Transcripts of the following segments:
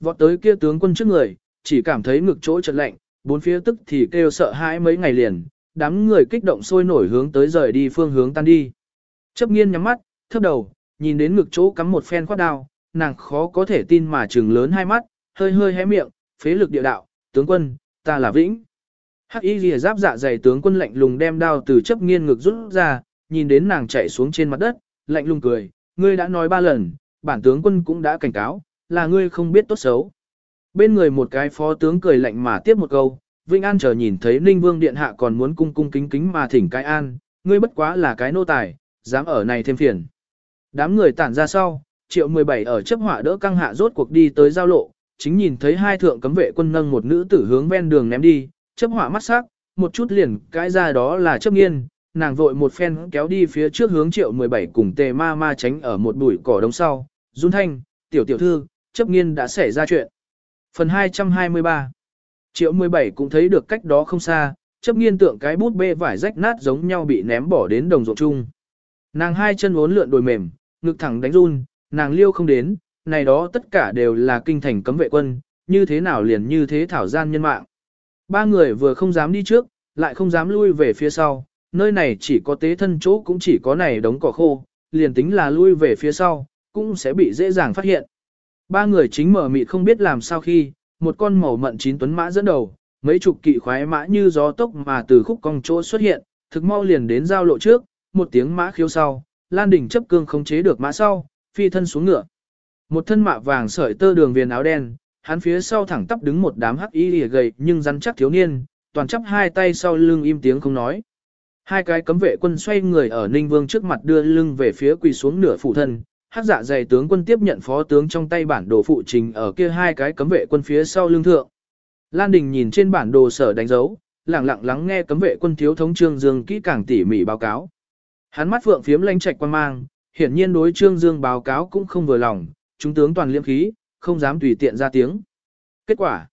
Vọt tới kia tướng quân trước người, chỉ cảm thấy ngực chỗ chợt lạnh, bốn phía tức thì kêu sợ hãi mấy ngày liền, đám người kích động sôi nổi hướng tới rời đi phương hướng tan đi. Chấp nghiên nhắm mắt, thấp đầu, nhìn đến ngực chỗ cắm một phen khoát đao, nàng khó có thể tin mà trừng lớn hai mắt, hơi hơi hé miệng, phế lực địa đạo, tướng quân, ta là Vĩnh. Hắc y lìa giáp dạ dày tướng quân lạnh lùng đem đao từ chấp nghiên ngực rút ra, nhìn đến nàng chạy xuống trên mặt đất, lạnh lùng cười, ngươi đã nói ba lần, bản tướng quân cũng đã cảnh cáo, là ngươi không biết tốt xấu. Bên người một cái phó tướng cười lạnh mà tiếp một câu, Vinh An chờ nhìn thấy Ninh Vương Điện Hạ còn muốn cung cung kính kính mà thỉnh cái an, ngươi bất quá là cái nô tài, dám ở này thêm phiền. Đám người tản ra sau, triệu 17 ở chấp hỏa đỡ căng hạ rốt cuộc đi tới giao lộ, chính nhìn thấy hai thượng cấm vệ quân nâng một nữ tử hướng ven đường ném đi, chấp hỏa mắt sắc, một chút liền cái ra đó là chấp nghiên, nàng vội một phen kéo đi phía trước hướng triệu 17 cùng tề ma ma tránh ở một bụi cỏ đống sau, run thanh, tiểu tiểu thư, chấp nghiên đã xảy ra chuyện. Phần 223 Triệu 17 cũng thấy được cách đó không xa, chấp nghiên tượng cái bút bê vải rách nát giống nhau bị ném bỏ đến đồng ruộng chung. Nàng hai chân uốn lượn đồi mềm, ngực thẳng đánh run, nàng liêu không đến, này đó tất cả đều là kinh thành cấm vệ quân, như thế nào liền như thế thảo gian nhân mạng. Ba người vừa không dám đi trước, lại không dám lui về phía sau, nơi này chỉ có tế thân chỗ cũng chỉ có này đống cỏ khô, liền tính là lui về phía sau, cũng sẽ bị dễ dàng phát hiện. Ba người chính mở mịt không biết làm sao khi, một con màu mận chín tuấn mã dẫn đầu, mấy chục kỵ khoái mã như gió tốc mà từ khúc cong chỗ xuất hiện, thực mau liền đến giao lộ trước, một tiếng mã khiếu sau, Lan Đình chấp cương không chế được mã sau, phi thân xuống ngựa. Một thân mạ vàng sợi tơ đường viền áo đen, hắn phía sau thẳng tắp đứng một đám hắc y lìa gầy nhưng rắn chắc thiếu niên, toàn chắp hai tay sau lưng im tiếng không nói. Hai cái cấm vệ quân xoay người ở Ninh Vương trước mặt đưa lưng về phía quỳ xuống nửa phụ thân, hắc dạ dày tướng quân tiếp nhận phó tướng trong tay bản đồ phụ trình ở kia hai cái cấm vệ quân phía sau lương thượng. Lan Đình nhìn trên bản đồ sở đánh dấu, lặng lặng lắng nghe cấm vệ quân thiếu thống Trương Dương kỹ càng tỉ mỉ báo cáo. Hắn mắt phượng phiếm lanh trạch quan mang, hiển nhiên đối Trương Dương báo cáo cũng không vừa lòng, chúng tướng toàn liêm khí, không dám tùy tiện ra tiếng. Kết quả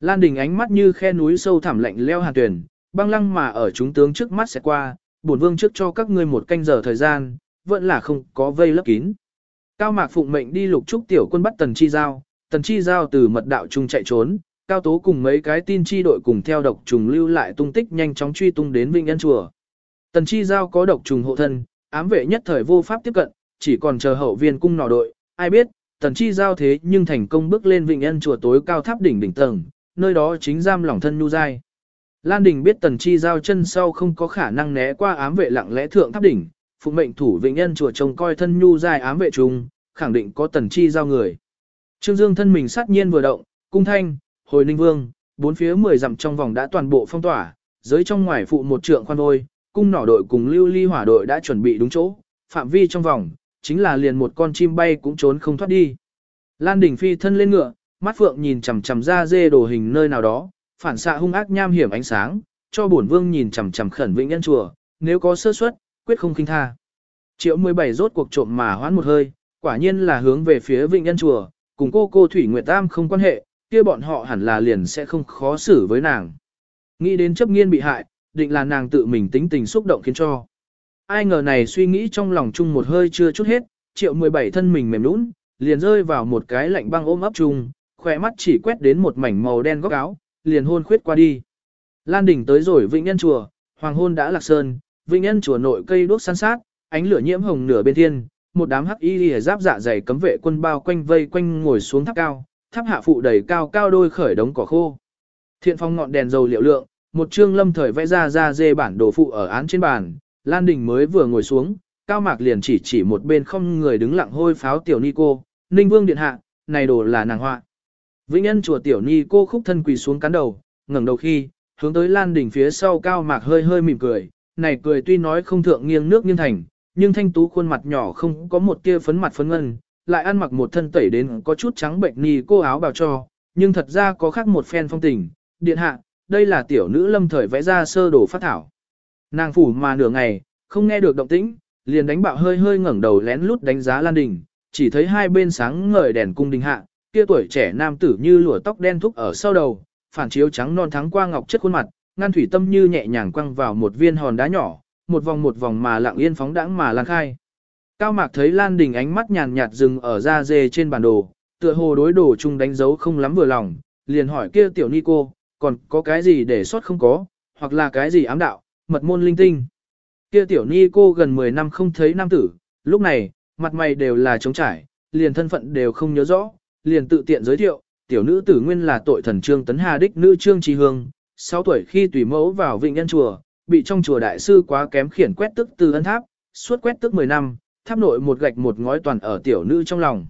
Lan Đình ánh mắt như khe núi sâu thẳm lạnh leo hàn tuyển, băng lăng mà ở chúng tướng trước mắt sẽ qua, bổn vương trước cho các ngươi một canh giờ thời gian, vẫn là không có vây lấp kín. Cao Mạc phụng mệnh đi lục trúc tiểu quân bắt Tần Chi Giao, Tần Chi Giao từ mật đạo trung chạy trốn, Cao Tố cùng mấy cái tin chi đội cùng theo độc trùng lưu lại tung tích nhanh chóng truy tung đến Vinh Ân Chùa. Tần Chi Giao có độc trùng hộ thân, ám vệ nhất thời vô pháp tiếp cận, chỉ còn chờ hậu viên cung nỏ đội, ai biết, Tần Chi Giao thế nhưng thành công bước lên Vinh Ân Chùa tối cao tháp đỉnh đỉnh tầng, nơi đó chính giam lỏng thân nhu dai. Lan Đình biết Tần Chi Giao chân sau không có khả năng né qua ám vệ lặng lẽ thượng tháp đỉnh, phụ mệnh thủ Vĩnh Nhân chùa trông coi thân nhu dài ám vệ trùng, khẳng định có Tần Chi Giao người. Trương Dương thân mình sát nhiên vừa động, cung thanh, hồi ninh vương, bốn phía mười dặm trong vòng đã toàn bộ phong tỏa, giới trong ngoài phụ một trượng khoan vôi, cung nỏ đội cùng lưu ly hỏa đội đã chuẩn bị đúng chỗ, phạm vi trong vòng, chính là liền một con chim bay cũng trốn không thoát đi. Lan Đình phi thân lên ngựa, mắt phượng nhìn chằm chằm ra dê đồ hình nơi nào đó, phản xạ hung ác nham hiểm ánh sáng, cho bổn vương nhìn chằm chằm khẩn vĩnh nhân chùa, nếu có sơ suất, quyết không khinh tha. Triệu 17 rốt cuộc trộm mà hoán một hơi, quả nhiên là hướng về phía vịnh nhân chùa, cùng cô cô Thủy Nguyệt Tam không quan hệ, kia bọn họ hẳn là liền sẽ không khó xử với nàng. Nghĩ đến chấp nghiên bị hại, định là nàng tự mình tính tình xúc động khiến cho. Ai ngờ này suy nghĩ trong lòng chung một hơi chưa chút hết, triệu 17 thân mình mềm nũng, liền rơi vào một cái lạnh băng ôm ấp chung, khỏe mắt chỉ quét đến một mảnh màu đen góc áo, liền hôn khuyết qua đi. Lan đỉnh tới rồi vịnh Nhân chùa, hoàng hôn đã lạc sơn, Vinh Nhân chùa nội cây đuốc san sát, ánh lửa nhiễm hồng nửa bên thiên, một đám hắc y lìa giáp dạ dày cấm vệ quân bao quanh vây quanh ngồi xuống tháp cao, tháp hạ phụ đầy cao cao đôi khởi đống cỏ khô. Thiện phong ngọn đèn dầu liệu lượng, một chương lâm thời vẽ ra ra dê bản đồ phụ ở án trên bàn, Lan Đình mới vừa ngồi xuống, Cao Mạc liền chỉ chỉ một bên không người đứng lặng hôi pháo tiểu ni cô, Ninh Vương điện hạ, này đồ là nàng họa. Vĩnh Nhân chùa tiểu ni cô khúc thân quỳ xuống cắn đầu, ngẩng đầu khi, hướng tới Lan đỉnh phía sau cao mạc hơi hơi mỉm cười, này cười tuy nói không thượng nghiêng nước nghiêng thành, nhưng thanh tú khuôn mặt nhỏ không có một tia phấn mặt phấn ngân, lại ăn mặc một thân tẩy đến có chút trắng bệnh ni cô áo bào cho, nhưng thật ra có khác một phen phong tình, điện hạ, đây là tiểu nữ lâm thời vẽ ra sơ đồ phát thảo. Nàng phủ mà nửa ngày, không nghe được động tĩnh, liền đánh bạo hơi hơi ngẩng đầu lén lút đánh giá Lan Đình, chỉ thấy hai bên sáng ngời đèn cung đình hạ, kia tuổi trẻ nam tử như lụa tóc đen thúc ở sau đầu, phản chiếu trắng non thắng qua ngọc chất khuôn mặt, ngăn thủy tâm như nhẹ nhàng quăng vào một viên hòn đá nhỏ, một vòng một vòng mà lặng yên phóng đãng mà lan khai. Cao Mạc thấy Lan Đình ánh mắt nhàn nhạt dừng ở da dê trên bản đồ, tựa hồ đối đồ chung đánh dấu không lắm vừa lòng, liền hỏi kia tiểu ni cô, còn có cái gì để sót không có, hoặc là cái gì ám đạo, mật môn linh tinh. Kia tiểu ni cô gần 10 năm không thấy nam tử, lúc này, mặt mày đều là trống trải, liền thân phận đều không nhớ rõ, liền tự tiện giới thiệu, tiểu nữ tử nguyên là tội thần trương tấn hà đích nữ trương trì hương, 6 tuổi khi tùy mẫu vào vịnh nhân chùa, bị trong chùa đại sư quá kém khiển quét tức từ ân tháp, suốt quét tức 10 năm, tháp nội một gạch một ngói toàn ở tiểu nữ trong lòng.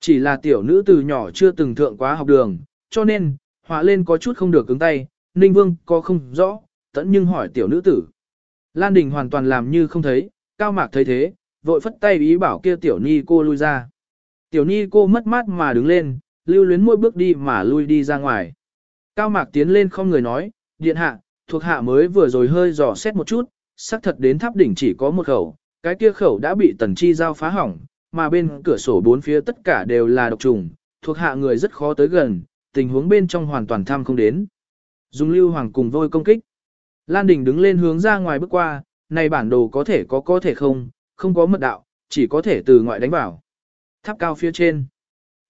Chỉ là tiểu nữ từ nhỏ chưa từng thượng quá học đường, cho nên, họa lên có chút không được cứng tay, Ninh Vương có không rõ, tẫn nhưng hỏi tiểu nữ tử. Lan Đình hoàn toàn làm như không thấy, cao mạc thấy thế, vội phất tay ý bảo kia tiểu ni cô lui ra. Tiểu ni cô mất mát mà đứng lên, lưu luyến mỗi bước đi mà lui đi ra ngoài. Cao mạc tiến lên không người nói, điện hạ, thuộc hạ mới vừa rồi hơi dò xét một chút, xác thật đến tháp đỉnh chỉ có một khẩu, cái kia khẩu đã bị tần chi giao phá hỏng, mà bên cửa sổ bốn phía tất cả đều là độc trùng, thuộc hạ người rất khó tới gần, tình huống bên trong hoàn toàn tham không đến. Dùng lưu hoàng cùng vôi công kích. Lan Đình đứng lên hướng ra ngoài bước qua, này bản đồ có thể có có thể không, không có mật đạo, chỉ có thể từ ngoại đánh vào. Tháp cao phía trên.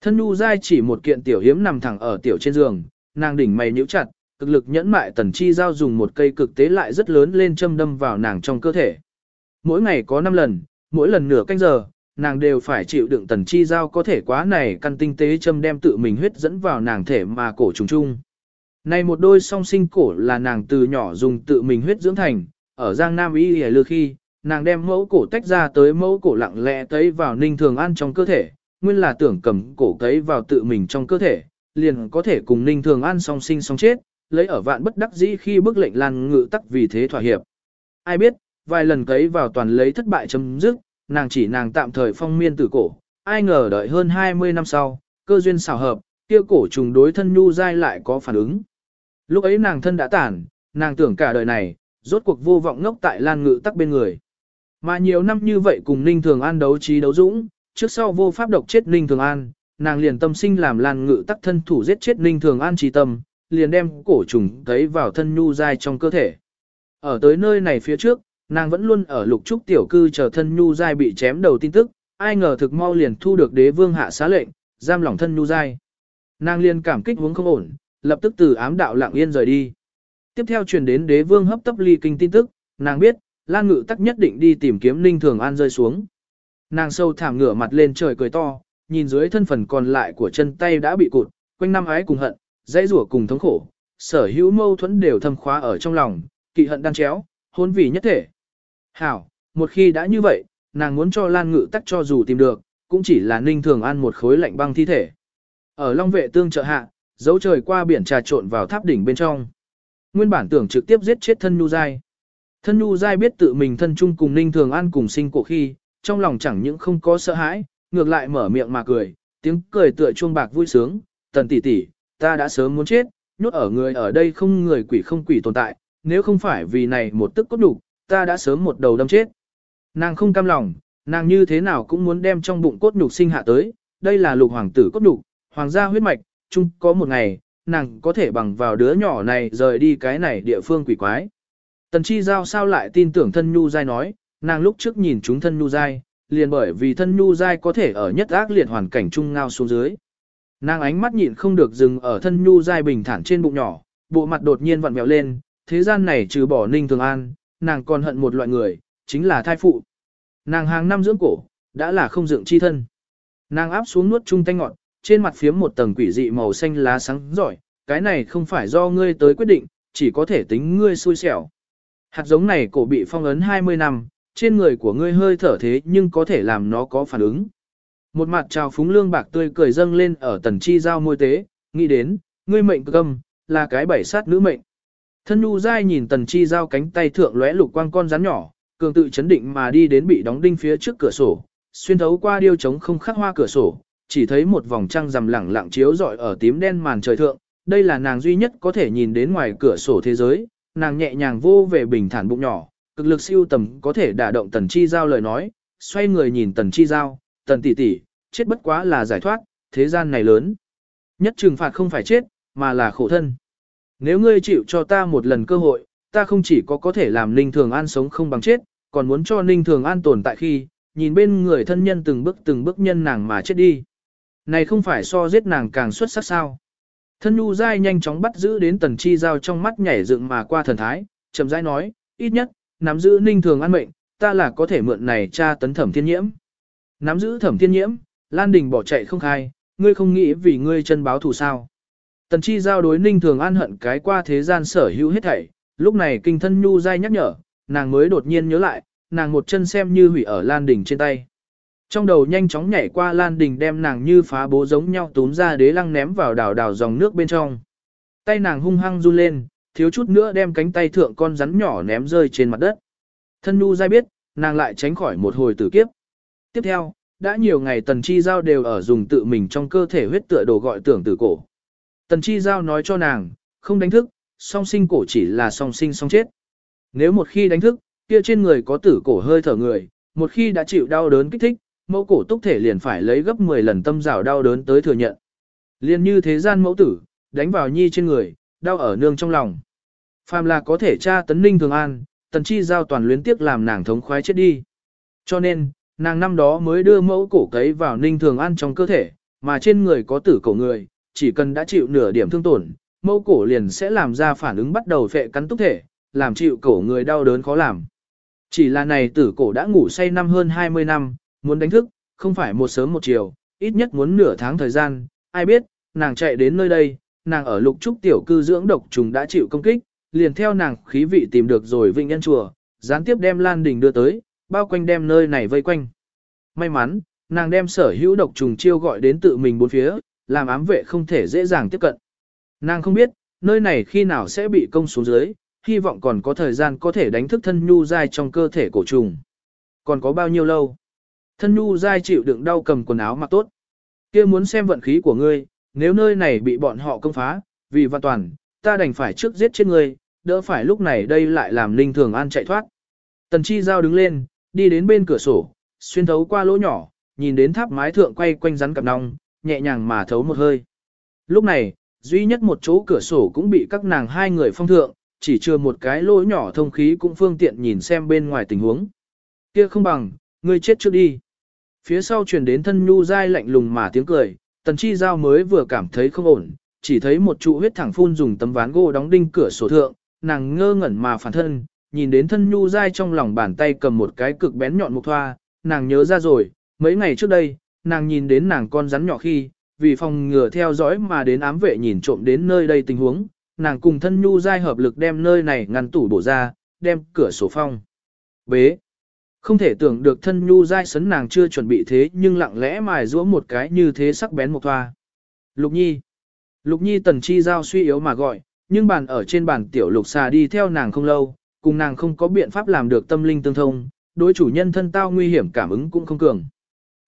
Thân Nu dai chỉ một kiện tiểu hiếm nằm thẳng ở tiểu trên giường, nàng đỉnh mày nhíu chặt, cực lực nhẫn mại tần chi giao dùng một cây cực tế lại rất lớn lên châm đâm vào nàng trong cơ thể. Mỗi ngày có 5 lần, mỗi lần nửa canh giờ, nàng đều phải chịu đựng tần chi giao có thể quá này căn tinh tế châm đem tự mình huyết dẫn vào nàng thể mà cổ trùng chung. Này một đôi song sinh cổ là nàng từ nhỏ dùng tự mình huyết dưỡng thành, ở Giang Nam Y Lìa Lư khi, nàng đem mẫu cổ tách ra tới mẫu cổ lặng lẽ tấy vào ninh thường ăn trong cơ thể, nguyên là tưởng cầm cổ tấy vào tự mình trong cơ thể, liền có thể cùng ninh thường An song sinh song chết, lấy ở vạn bất đắc dĩ khi bức lệnh lan ngự tắc vì thế thỏa hiệp. Ai biết, vài lần cấy vào toàn lấy thất bại chấm dứt, nàng chỉ nàng tạm thời phong miên tử cổ, ai ngờ đợi hơn 20 năm sau, cơ duyên xảo hợp, kia cổ trùng đối thân nhu dai lại có phản ứng. Lúc ấy nàng thân đã tản, nàng tưởng cả đời này, rốt cuộc vô vọng ngốc tại Lan Ngự tắc bên người. Mà nhiều năm như vậy cùng Ninh Thường An đấu trí đấu dũng, trước sau vô pháp độc chết Ninh Thường An, nàng liền tâm sinh làm Lan Ngự tắc thân thủ giết chết Ninh Thường An trí tâm, liền đem cổ trùng thấy vào thân nhu dai trong cơ thể. Ở tới nơi này phía trước, nàng vẫn luôn ở lục trúc tiểu cư chờ thân nhu dai bị chém đầu tin tức, ai ngờ thực mau liền thu được đế vương hạ xá lệnh, giam lỏng thân nhu dai. Nàng liền cảm kích hướng không ổn, lập tức từ ám đạo lặng yên rời đi. Tiếp theo truyền đến đế vương hấp tấp ly kinh tin tức, nàng biết, Lan Ngự tắc nhất định đi tìm kiếm Ninh Thường An rơi xuống. Nàng sâu thảm ngửa mặt lên trời cười to, nhìn dưới thân phần còn lại của chân tay đã bị cụt, quanh năm ái cùng hận, dãy rủa cùng thống khổ, sở hữu mâu thuẫn đều thâm khóa ở trong lòng, kỵ hận đan chéo, hôn vì nhất thể. Hảo, một khi đã như vậy, nàng muốn cho Lan Ngự tắc cho dù tìm được, cũng chỉ là Ninh Thường An một khối lạnh băng thi thể. Ở Long Vệ Tương trợ hạ, dấu trời qua biển trà trộn vào tháp đỉnh bên trong. Nguyên bản tưởng trực tiếp giết chết thân Nhu Giai. Thân Nhu Giai biết tự mình thân chung cùng Ninh Thường An cùng sinh cổ khi, trong lòng chẳng những không có sợ hãi, ngược lại mở miệng mà cười, tiếng cười tựa chuông bạc vui sướng, tần tỷ tỷ, ta đã sớm muốn chết, nhốt ở người ở đây không người quỷ không quỷ tồn tại, nếu không phải vì này một tức cốt đủ, ta đã sớm một đầu đâm chết. Nàng không cam lòng, nàng như thế nào cũng muốn đem trong bụng cốt nhục sinh hạ tới, đây là lục hoàng tử cốt nhục, hoàng gia huyết mạch, chung có một ngày, nàng có thể bằng vào đứa nhỏ này rời đi cái này địa phương quỷ quái. Tần chi giao sao lại tin tưởng thân nhu giai nói, nàng lúc trước nhìn chúng thân nhu giai, liền bởi vì thân nhu dai có thể ở nhất ác liệt hoàn cảnh chung ngao xuống dưới. Nàng ánh mắt nhịn không được dừng ở thân nhu dai bình thản trên bụng nhỏ, bộ mặt đột nhiên vặn mèo lên, thế gian này trừ bỏ ninh thường an, nàng còn hận một loại người, chính là thai phụ. Nàng hàng năm dưỡng cổ, đã là không dựng chi thân. Nàng áp xuống nuốt chung tanh ngọn, trên mặt phiếm một tầng quỷ dị màu xanh lá sáng giỏi, cái này không phải do ngươi tới quyết định, chỉ có thể tính ngươi xui xẻo. Hạt giống này cổ bị phong ấn 20 năm, trên người của ngươi hơi thở thế nhưng có thể làm nó có phản ứng. Một mặt trào phúng lương bạc tươi cười dâng lên ở tần chi giao môi tế, nghĩ đến, ngươi mệnh cầm, là cái bảy sát nữ mệnh. Thân nhu dai nhìn tần chi giao cánh tay thượng lóe lục quang con rắn nhỏ, cường tự chấn định mà đi đến bị đóng đinh phía trước cửa sổ, xuyên thấu qua điêu trống không khắc hoa cửa sổ, chỉ thấy một vòng trăng rằm lẳng lặng chiếu rọi ở tím đen màn trời thượng, đây là nàng duy nhất có thể nhìn đến ngoài cửa sổ thế giới, nàng nhẹ nhàng vô về bình thản bụng nhỏ, cực lực siêu tầm có thể đả động tần chi giao lời nói, xoay người nhìn tần chi giao, tần tỷ tỷ, chết bất quá là giải thoát, thế gian này lớn. Nhất trừng phạt không phải chết, mà là khổ thân. Nếu ngươi chịu cho ta một lần cơ hội, ta không chỉ có có thể làm Ninh Thường An sống không bằng chết, còn muốn cho Ninh Thường An tồn tại khi, nhìn bên người thân nhân từng bước từng bước nhân nàng mà chết đi. Này không phải so giết nàng càng xuất sắc sao. Thân nhu dai nhanh chóng bắt giữ đến tần chi giao trong mắt nhảy dựng mà qua thần thái, chậm rãi nói, ít nhất, nắm giữ ninh thường an mệnh, ta là có thể mượn này tra tấn thẩm thiên nhiễm. Nắm giữ thẩm thiên nhiễm, Lan Đình bỏ chạy không khai, ngươi không nghĩ vì ngươi chân báo thù sao. Tần chi giao đối ninh thường an hận cái qua thế gian sở hữu hết thảy, lúc này kinh thân nhu dai nhắc nhở, nàng mới đột nhiên nhớ lại, nàng một chân xem như hủy ở Lan Đình trên tay. Trong đầu nhanh chóng nhảy qua Lan Đình đem nàng như phá bố giống nhau túm ra đế lăng ném vào đảo đảo dòng nước bên trong. Tay nàng hung hăng run lên, thiếu chút nữa đem cánh tay thượng con rắn nhỏ ném rơi trên mặt đất. Thân Nu dai biết, nàng lại tránh khỏi một hồi tử kiếp. Tiếp theo, đã nhiều ngày Tần Chi Giao đều ở dùng tự mình trong cơ thể huyết tựa đồ gọi tưởng tử cổ. Tần Chi Giao nói cho nàng, không đánh thức, song sinh cổ chỉ là song sinh song chết. Nếu một khi đánh thức, kia trên người có tử cổ hơi thở người, một khi đã chịu đau đớn kích thích, mẫu cổ túc thể liền phải lấy gấp 10 lần tâm rào đau đớn tới thừa nhận. Liên như thế gian mẫu tử, đánh vào nhi trên người, đau ở nương trong lòng. Phàm là có thể tra tấn ninh thường an, tần chi giao toàn luyến tiếc làm nàng thống khoái chết đi. Cho nên, nàng năm đó mới đưa mẫu cổ cấy vào ninh thường an trong cơ thể, mà trên người có tử cổ người, chỉ cần đã chịu nửa điểm thương tổn, mẫu cổ liền sẽ làm ra phản ứng bắt đầu phệ cắn túc thể, làm chịu cổ người đau đớn khó làm. Chỉ là này tử cổ đã ngủ say năm hơn 20 năm, muốn đánh thức, không phải một sớm một chiều, ít nhất muốn nửa tháng thời gian, ai biết, nàng chạy đến nơi đây, nàng ở lục trúc tiểu cư dưỡng độc trùng đã chịu công kích, liền theo nàng khí vị tìm được rồi vịnh nhân chùa, gián tiếp đem Lan Đình đưa tới, bao quanh đem nơi này vây quanh. May mắn, nàng đem sở hữu độc trùng chiêu gọi đến tự mình bốn phía, làm ám vệ không thể dễ dàng tiếp cận. Nàng không biết, nơi này khi nào sẽ bị công xuống dưới, hy vọng còn có thời gian có thể đánh thức thân nhu dai trong cơ thể cổ trùng. Còn có bao nhiêu lâu? Thân nhu dai chịu đựng đau cầm quần áo mặc tốt. kia muốn xem vận khí của ngươi, nếu nơi này bị bọn họ công phá, vì văn toàn, ta đành phải trước giết chết ngươi, đỡ phải lúc này đây lại làm Ninh Thường An chạy thoát. Tần Chi Giao đứng lên, đi đến bên cửa sổ, xuyên thấu qua lỗ nhỏ, nhìn đến tháp mái thượng quay quanh rắn cặp nong, nhẹ nhàng mà thấu một hơi. Lúc này, duy nhất một chỗ cửa sổ cũng bị các nàng hai người phong thượng, chỉ chưa một cái lỗ nhỏ thông khí cũng phương tiện nhìn xem bên ngoài tình huống. Kia không bằng, ngươi chết trước đi. Phía sau truyền đến thân nhu dai lạnh lùng mà tiếng cười, tần chi giao mới vừa cảm thấy không ổn, chỉ thấy một trụ huyết thẳng phun dùng tấm ván gỗ đóng đinh cửa sổ thượng, nàng ngơ ngẩn mà phản thân, nhìn đến thân nhu dai trong lòng bàn tay cầm một cái cực bén nhọn mục thoa, nàng nhớ ra rồi, mấy ngày trước đây, nàng nhìn đến nàng con rắn nhỏ khi, vì phòng ngừa theo dõi mà đến ám vệ nhìn trộm đến nơi đây tình huống, nàng cùng thân nhu dai hợp lực đem nơi này ngăn tủ bổ ra, đem cửa sổ phong. Bế. Không thể tưởng được thân nhu dai sấn nàng chưa chuẩn bị thế nhưng lặng lẽ mài giũa một cái như thế sắc bén một thoa. Lục nhi. Lục nhi tần chi giao suy yếu mà gọi, nhưng bàn ở trên bàn tiểu lục xà đi theo nàng không lâu, cùng nàng không có biện pháp làm được tâm linh tương thông, đối chủ nhân thân tao nguy hiểm cảm ứng cũng không cường.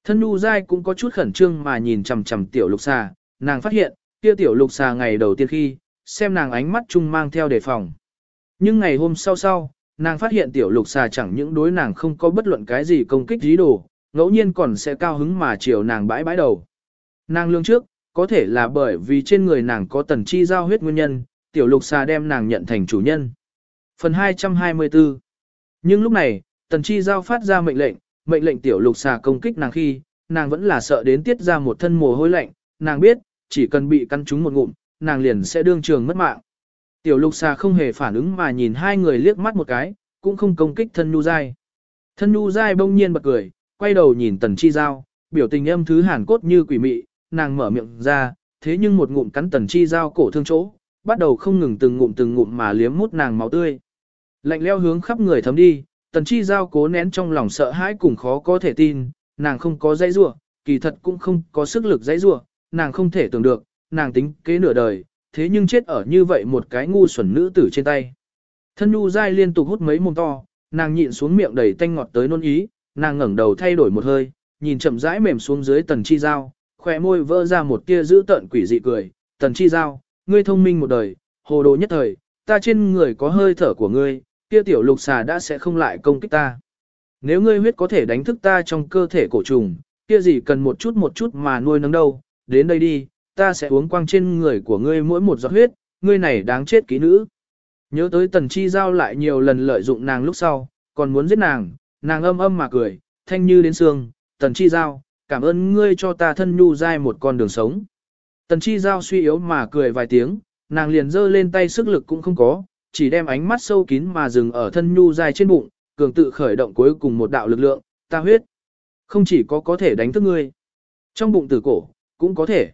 Thân nhu dai cũng có chút khẩn trương mà nhìn chằm chằm tiểu lục xà, nàng phát hiện, kia tiểu lục xà ngày đầu tiên khi, xem nàng ánh mắt chung mang theo đề phòng. Nhưng ngày hôm sau sau, nàng phát hiện tiểu lục xà chẳng những đối nàng không có bất luận cái gì công kích dí đồ, ngẫu nhiên còn sẽ cao hứng mà chiều nàng bãi bãi đầu. Nàng lương trước, có thể là bởi vì trên người nàng có tần chi giao huyết nguyên nhân, tiểu lục xà đem nàng nhận thành chủ nhân. Phần 224 Nhưng lúc này, tần chi giao phát ra mệnh lệnh, mệnh lệnh tiểu lục xà công kích nàng khi, nàng vẫn là sợ đến tiết ra một thân mồ hôi lạnh, nàng biết, chỉ cần bị căn trúng một ngụm, nàng liền sẽ đương trường mất mạng. Tiểu lục xà không hề phản ứng mà nhìn hai người liếc mắt một cái, cũng không công kích thân nu dai. Thân nu dai bỗng nhiên bật cười, quay đầu nhìn tần chi giao, biểu tình âm thứ hàn cốt như quỷ mị, nàng mở miệng ra, thế nhưng một ngụm cắn tần chi giao cổ thương chỗ, bắt đầu không ngừng từng ngụm từng ngụm mà liếm mút nàng máu tươi. Lạnh leo hướng khắp người thấm đi, tần chi giao cố nén trong lòng sợ hãi cùng khó có thể tin, nàng không có dãy rủa, kỳ thật cũng không có sức lực dãy rủa, nàng không thể tưởng được, nàng tính kế nửa đời, thế nhưng chết ở như vậy một cái ngu xuẩn nữ tử trên tay. Thân nhu dai liên tục hút mấy mồm to, nàng nhịn xuống miệng đầy tanh ngọt tới nôn ý, nàng ngẩng đầu thay đổi một hơi, nhìn chậm rãi mềm xuống dưới tần chi giao, khỏe môi vỡ ra một tia giữ tận quỷ dị cười, tần chi giao, ngươi thông minh một đời, hồ đồ nhất thời, ta trên người có hơi thở của ngươi, kia tiểu lục xà đã sẽ không lại công kích ta. Nếu ngươi huyết có thể đánh thức ta trong cơ thể cổ trùng, kia gì cần một chút một chút mà nuôi nấng đâu, đến đây đi, ta sẽ uống quang trên người của ngươi mỗi một giọt huyết, ngươi này đáng chết ký nữ. Nhớ tới tần chi giao lại nhiều lần lợi dụng nàng lúc sau, còn muốn giết nàng, nàng âm âm mà cười, thanh như đến xương, tần chi giao, cảm ơn ngươi cho ta thân nhu dai một con đường sống. Tần chi giao suy yếu mà cười vài tiếng, nàng liền giơ lên tay sức lực cũng không có, chỉ đem ánh mắt sâu kín mà dừng ở thân nhu dai trên bụng, cường tự khởi động cuối cùng một đạo lực lượng, ta huyết. Không chỉ có có thể đánh thức ngươi, trong bụng tử cổ, cũng có thể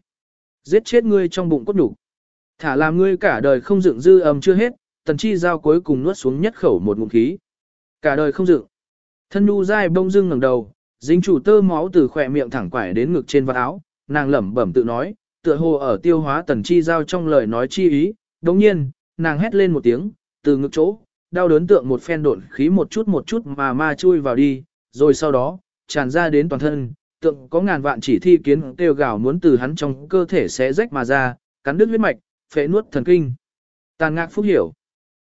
giết chết ngươi trong bụng cốt đủ. Thả làm ngươi cả đời không dựng dư âm chưa hết, tần chi giao cuối cùng nuốt xuống nhất khẩu một ngụm khí. Cả đời không dựng. Thân nhu dai bông dưng ngẩng đầu, dính chủ tơ máu từ khỏe miệng thẳng quải đến ngực trên vạt áo, nàng lẩm bẩm tự nói, tựa hồ ở tiêu hóa tần chi giao trong lời nói chi ý, đồng nhiên, nàng hét lên một tiếng, từ ngực chỗ, đau đớn tượng một phen độn khí một chút một chút mà ma chui vào đi, rồi sau đó, tràn ra đến toàn thân, tượng có ngàn vạn chỉ thi kiến kêu gào muốn từ hắn trong cơ thể xé rách mà ra, cắn đứt huyết mạch, phệ nuốt thần kinh. Tàn ngạc phúc hiểu.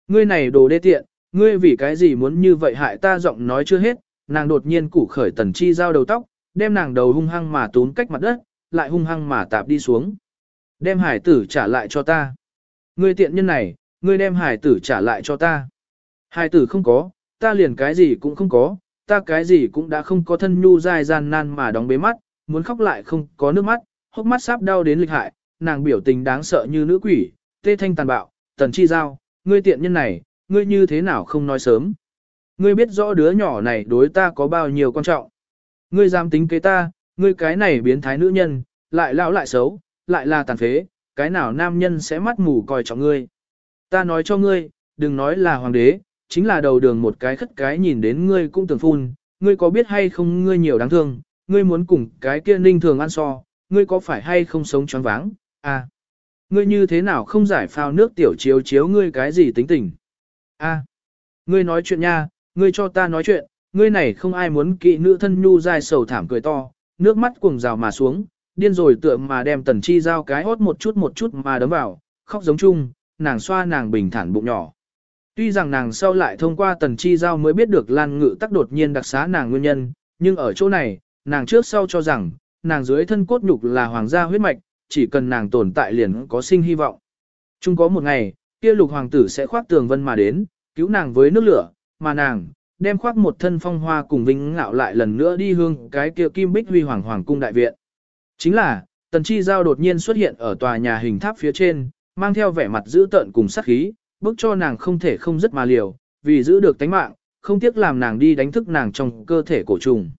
Ngươi này đồ đê tiện, ngươi vì cái gì muốn như vậy hại ta giọng nói chưa hết, nàng đột nhiên củ khởi tần chi giao đầu tóc, đem nàng đầu hung hăng mà tốn cách mặt đất, lại hung hăng mà tạp đi xuống. Đem hải tử trả lại cho ta. Ngươi tiện nhân này, ngươi đem hải tử trả lại cho ta. Hải tử không có, ta liền cái gì cũng không có, ta cái gì cũng đã không có thân nhu dai gian nan mà đóng bế mắt, muốn khóc lại không có nước mắt, hốc mắt sắp đau đến lịch hại, nàng biểu tình đáng sợ như nữ quỷ, tê thanh tàn bạo, tần chi giao, ngươi tiện nhân này, ngươi như thế nào không nói sớm. Ngươi biết rõ đứa nhỏ này đối ta có bao nhiêu quan trọng. Ngươi dám tính kế ta, ngươi cái này biến thái nữ nhân, lại lão lại xấu, lại là tàn phế, cái nào nam nhân sẽ mắt mù coi trọng ngươi. Ta nói cho ngươi, đừng nói là hoàng đế, chính là đầu đường một cái khất cái nhìn đến ngươi cũng tưởng phun, ngươi có biết hay không ngươi nhiều đáng thương, ngươi muốn cùng cái kia ninh thường ăn so, ngươi có phải hay không sống choáng váng, à. Ngươi như thế nào không giải phao nước tiểu chiếu chiếu ngươi cái gì tính tình? A, à. ngươi nói chuyện nha, ngươi cho ta nói chuyện, ngươi này không ai muốn kỵ nữ thân nhu dài sầu thảm cười to, nước mắt cuồng rào mà xuống, điên rồi tựa mà đem tần chi giao cái hốt một chút một chút mà đấm vào, khóc giống chung, nàng xoa nàng bình thản bụng nhỏ. Tuy rằng nàng sau lại thông qua tần chi giao mới biết được lan ngự tắc đột nhiên đặc xá nàng nguyên nhân, nhưng ở chỗ này, nàng trước sau cho rằng, nàng dưới thân cốt nhục là hoàng gia huyết mạch, chỉ cần nàng tồn tại liền có sinh hy vọng. Chung có một ngày, kia lục hoàng tử sẽ khoác tường vân mà đến, cứu nàng với nước lửa, mà nàng, đem khoác một thân phong hoa cùng vinh ngạo lại lần nữa đi hương cái kia kim bích huy hoàng hoàng cung đại viện. Chính là, tần chi giao đột nhiên xuất hiện ở tòa nhà hình tháp phía trên, mang theo vẻ mặt dữ tợn cùng sát khí, bức cho nàng không thể không rất mà liều, vì giữ được tánh mạng, không tiếc làm nàng đi đánh thức nàng trong cơ thể cổ trùng.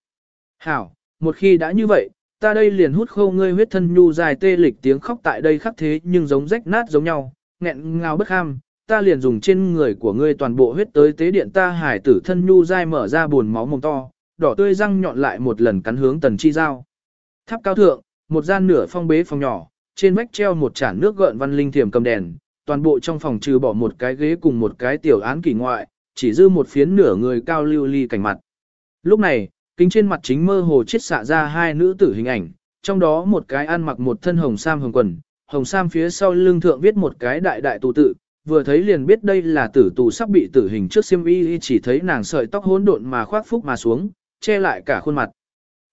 Hảo, một khi đã như vậy, ta đây liền hút khô ngươi huyết thân nhu dài tê lịch tiếng khóc tại đây khắc thế nhưng giống rách nát giống nhau, nghẹn ngào bất ham, ta liền dùng trên người của ngươi toàn bộ huyết tới tế điện ta hải tử thân nhu dai mở ra buồn máu mồm to, đỏ tươi răng nhọn lại một lần cắn hướng tần chi dao. Tháp cao thượng, một gian nửa phong bế phòng nhỏ, trên vách treo một chản nước gợn văn linh thiểm cầm đèn, toàn bộ trong phòng trừ bỏ một cái ghế cùng một cái tiểu án kỳ ngoại, chỉ dư một phiến nửa người cao lưu ly cảnh mặt. Lúc này, kính trên mặt chính mơ hồ chết xạ ra hai nữ tử hình ảnh, trong đó một cái ăn mặc một thân hồng sam hồng quần, hồng sam phía sau lưng thượng viết một cái đại đại tù tự, vừa thấy liền biết đây là tử tù sắp bị tử hình trước xiêm y chỉ thấy nàng sợi tóc hỗn độn mà khoác phúc mà xuống, che lại cả khuôn mặt.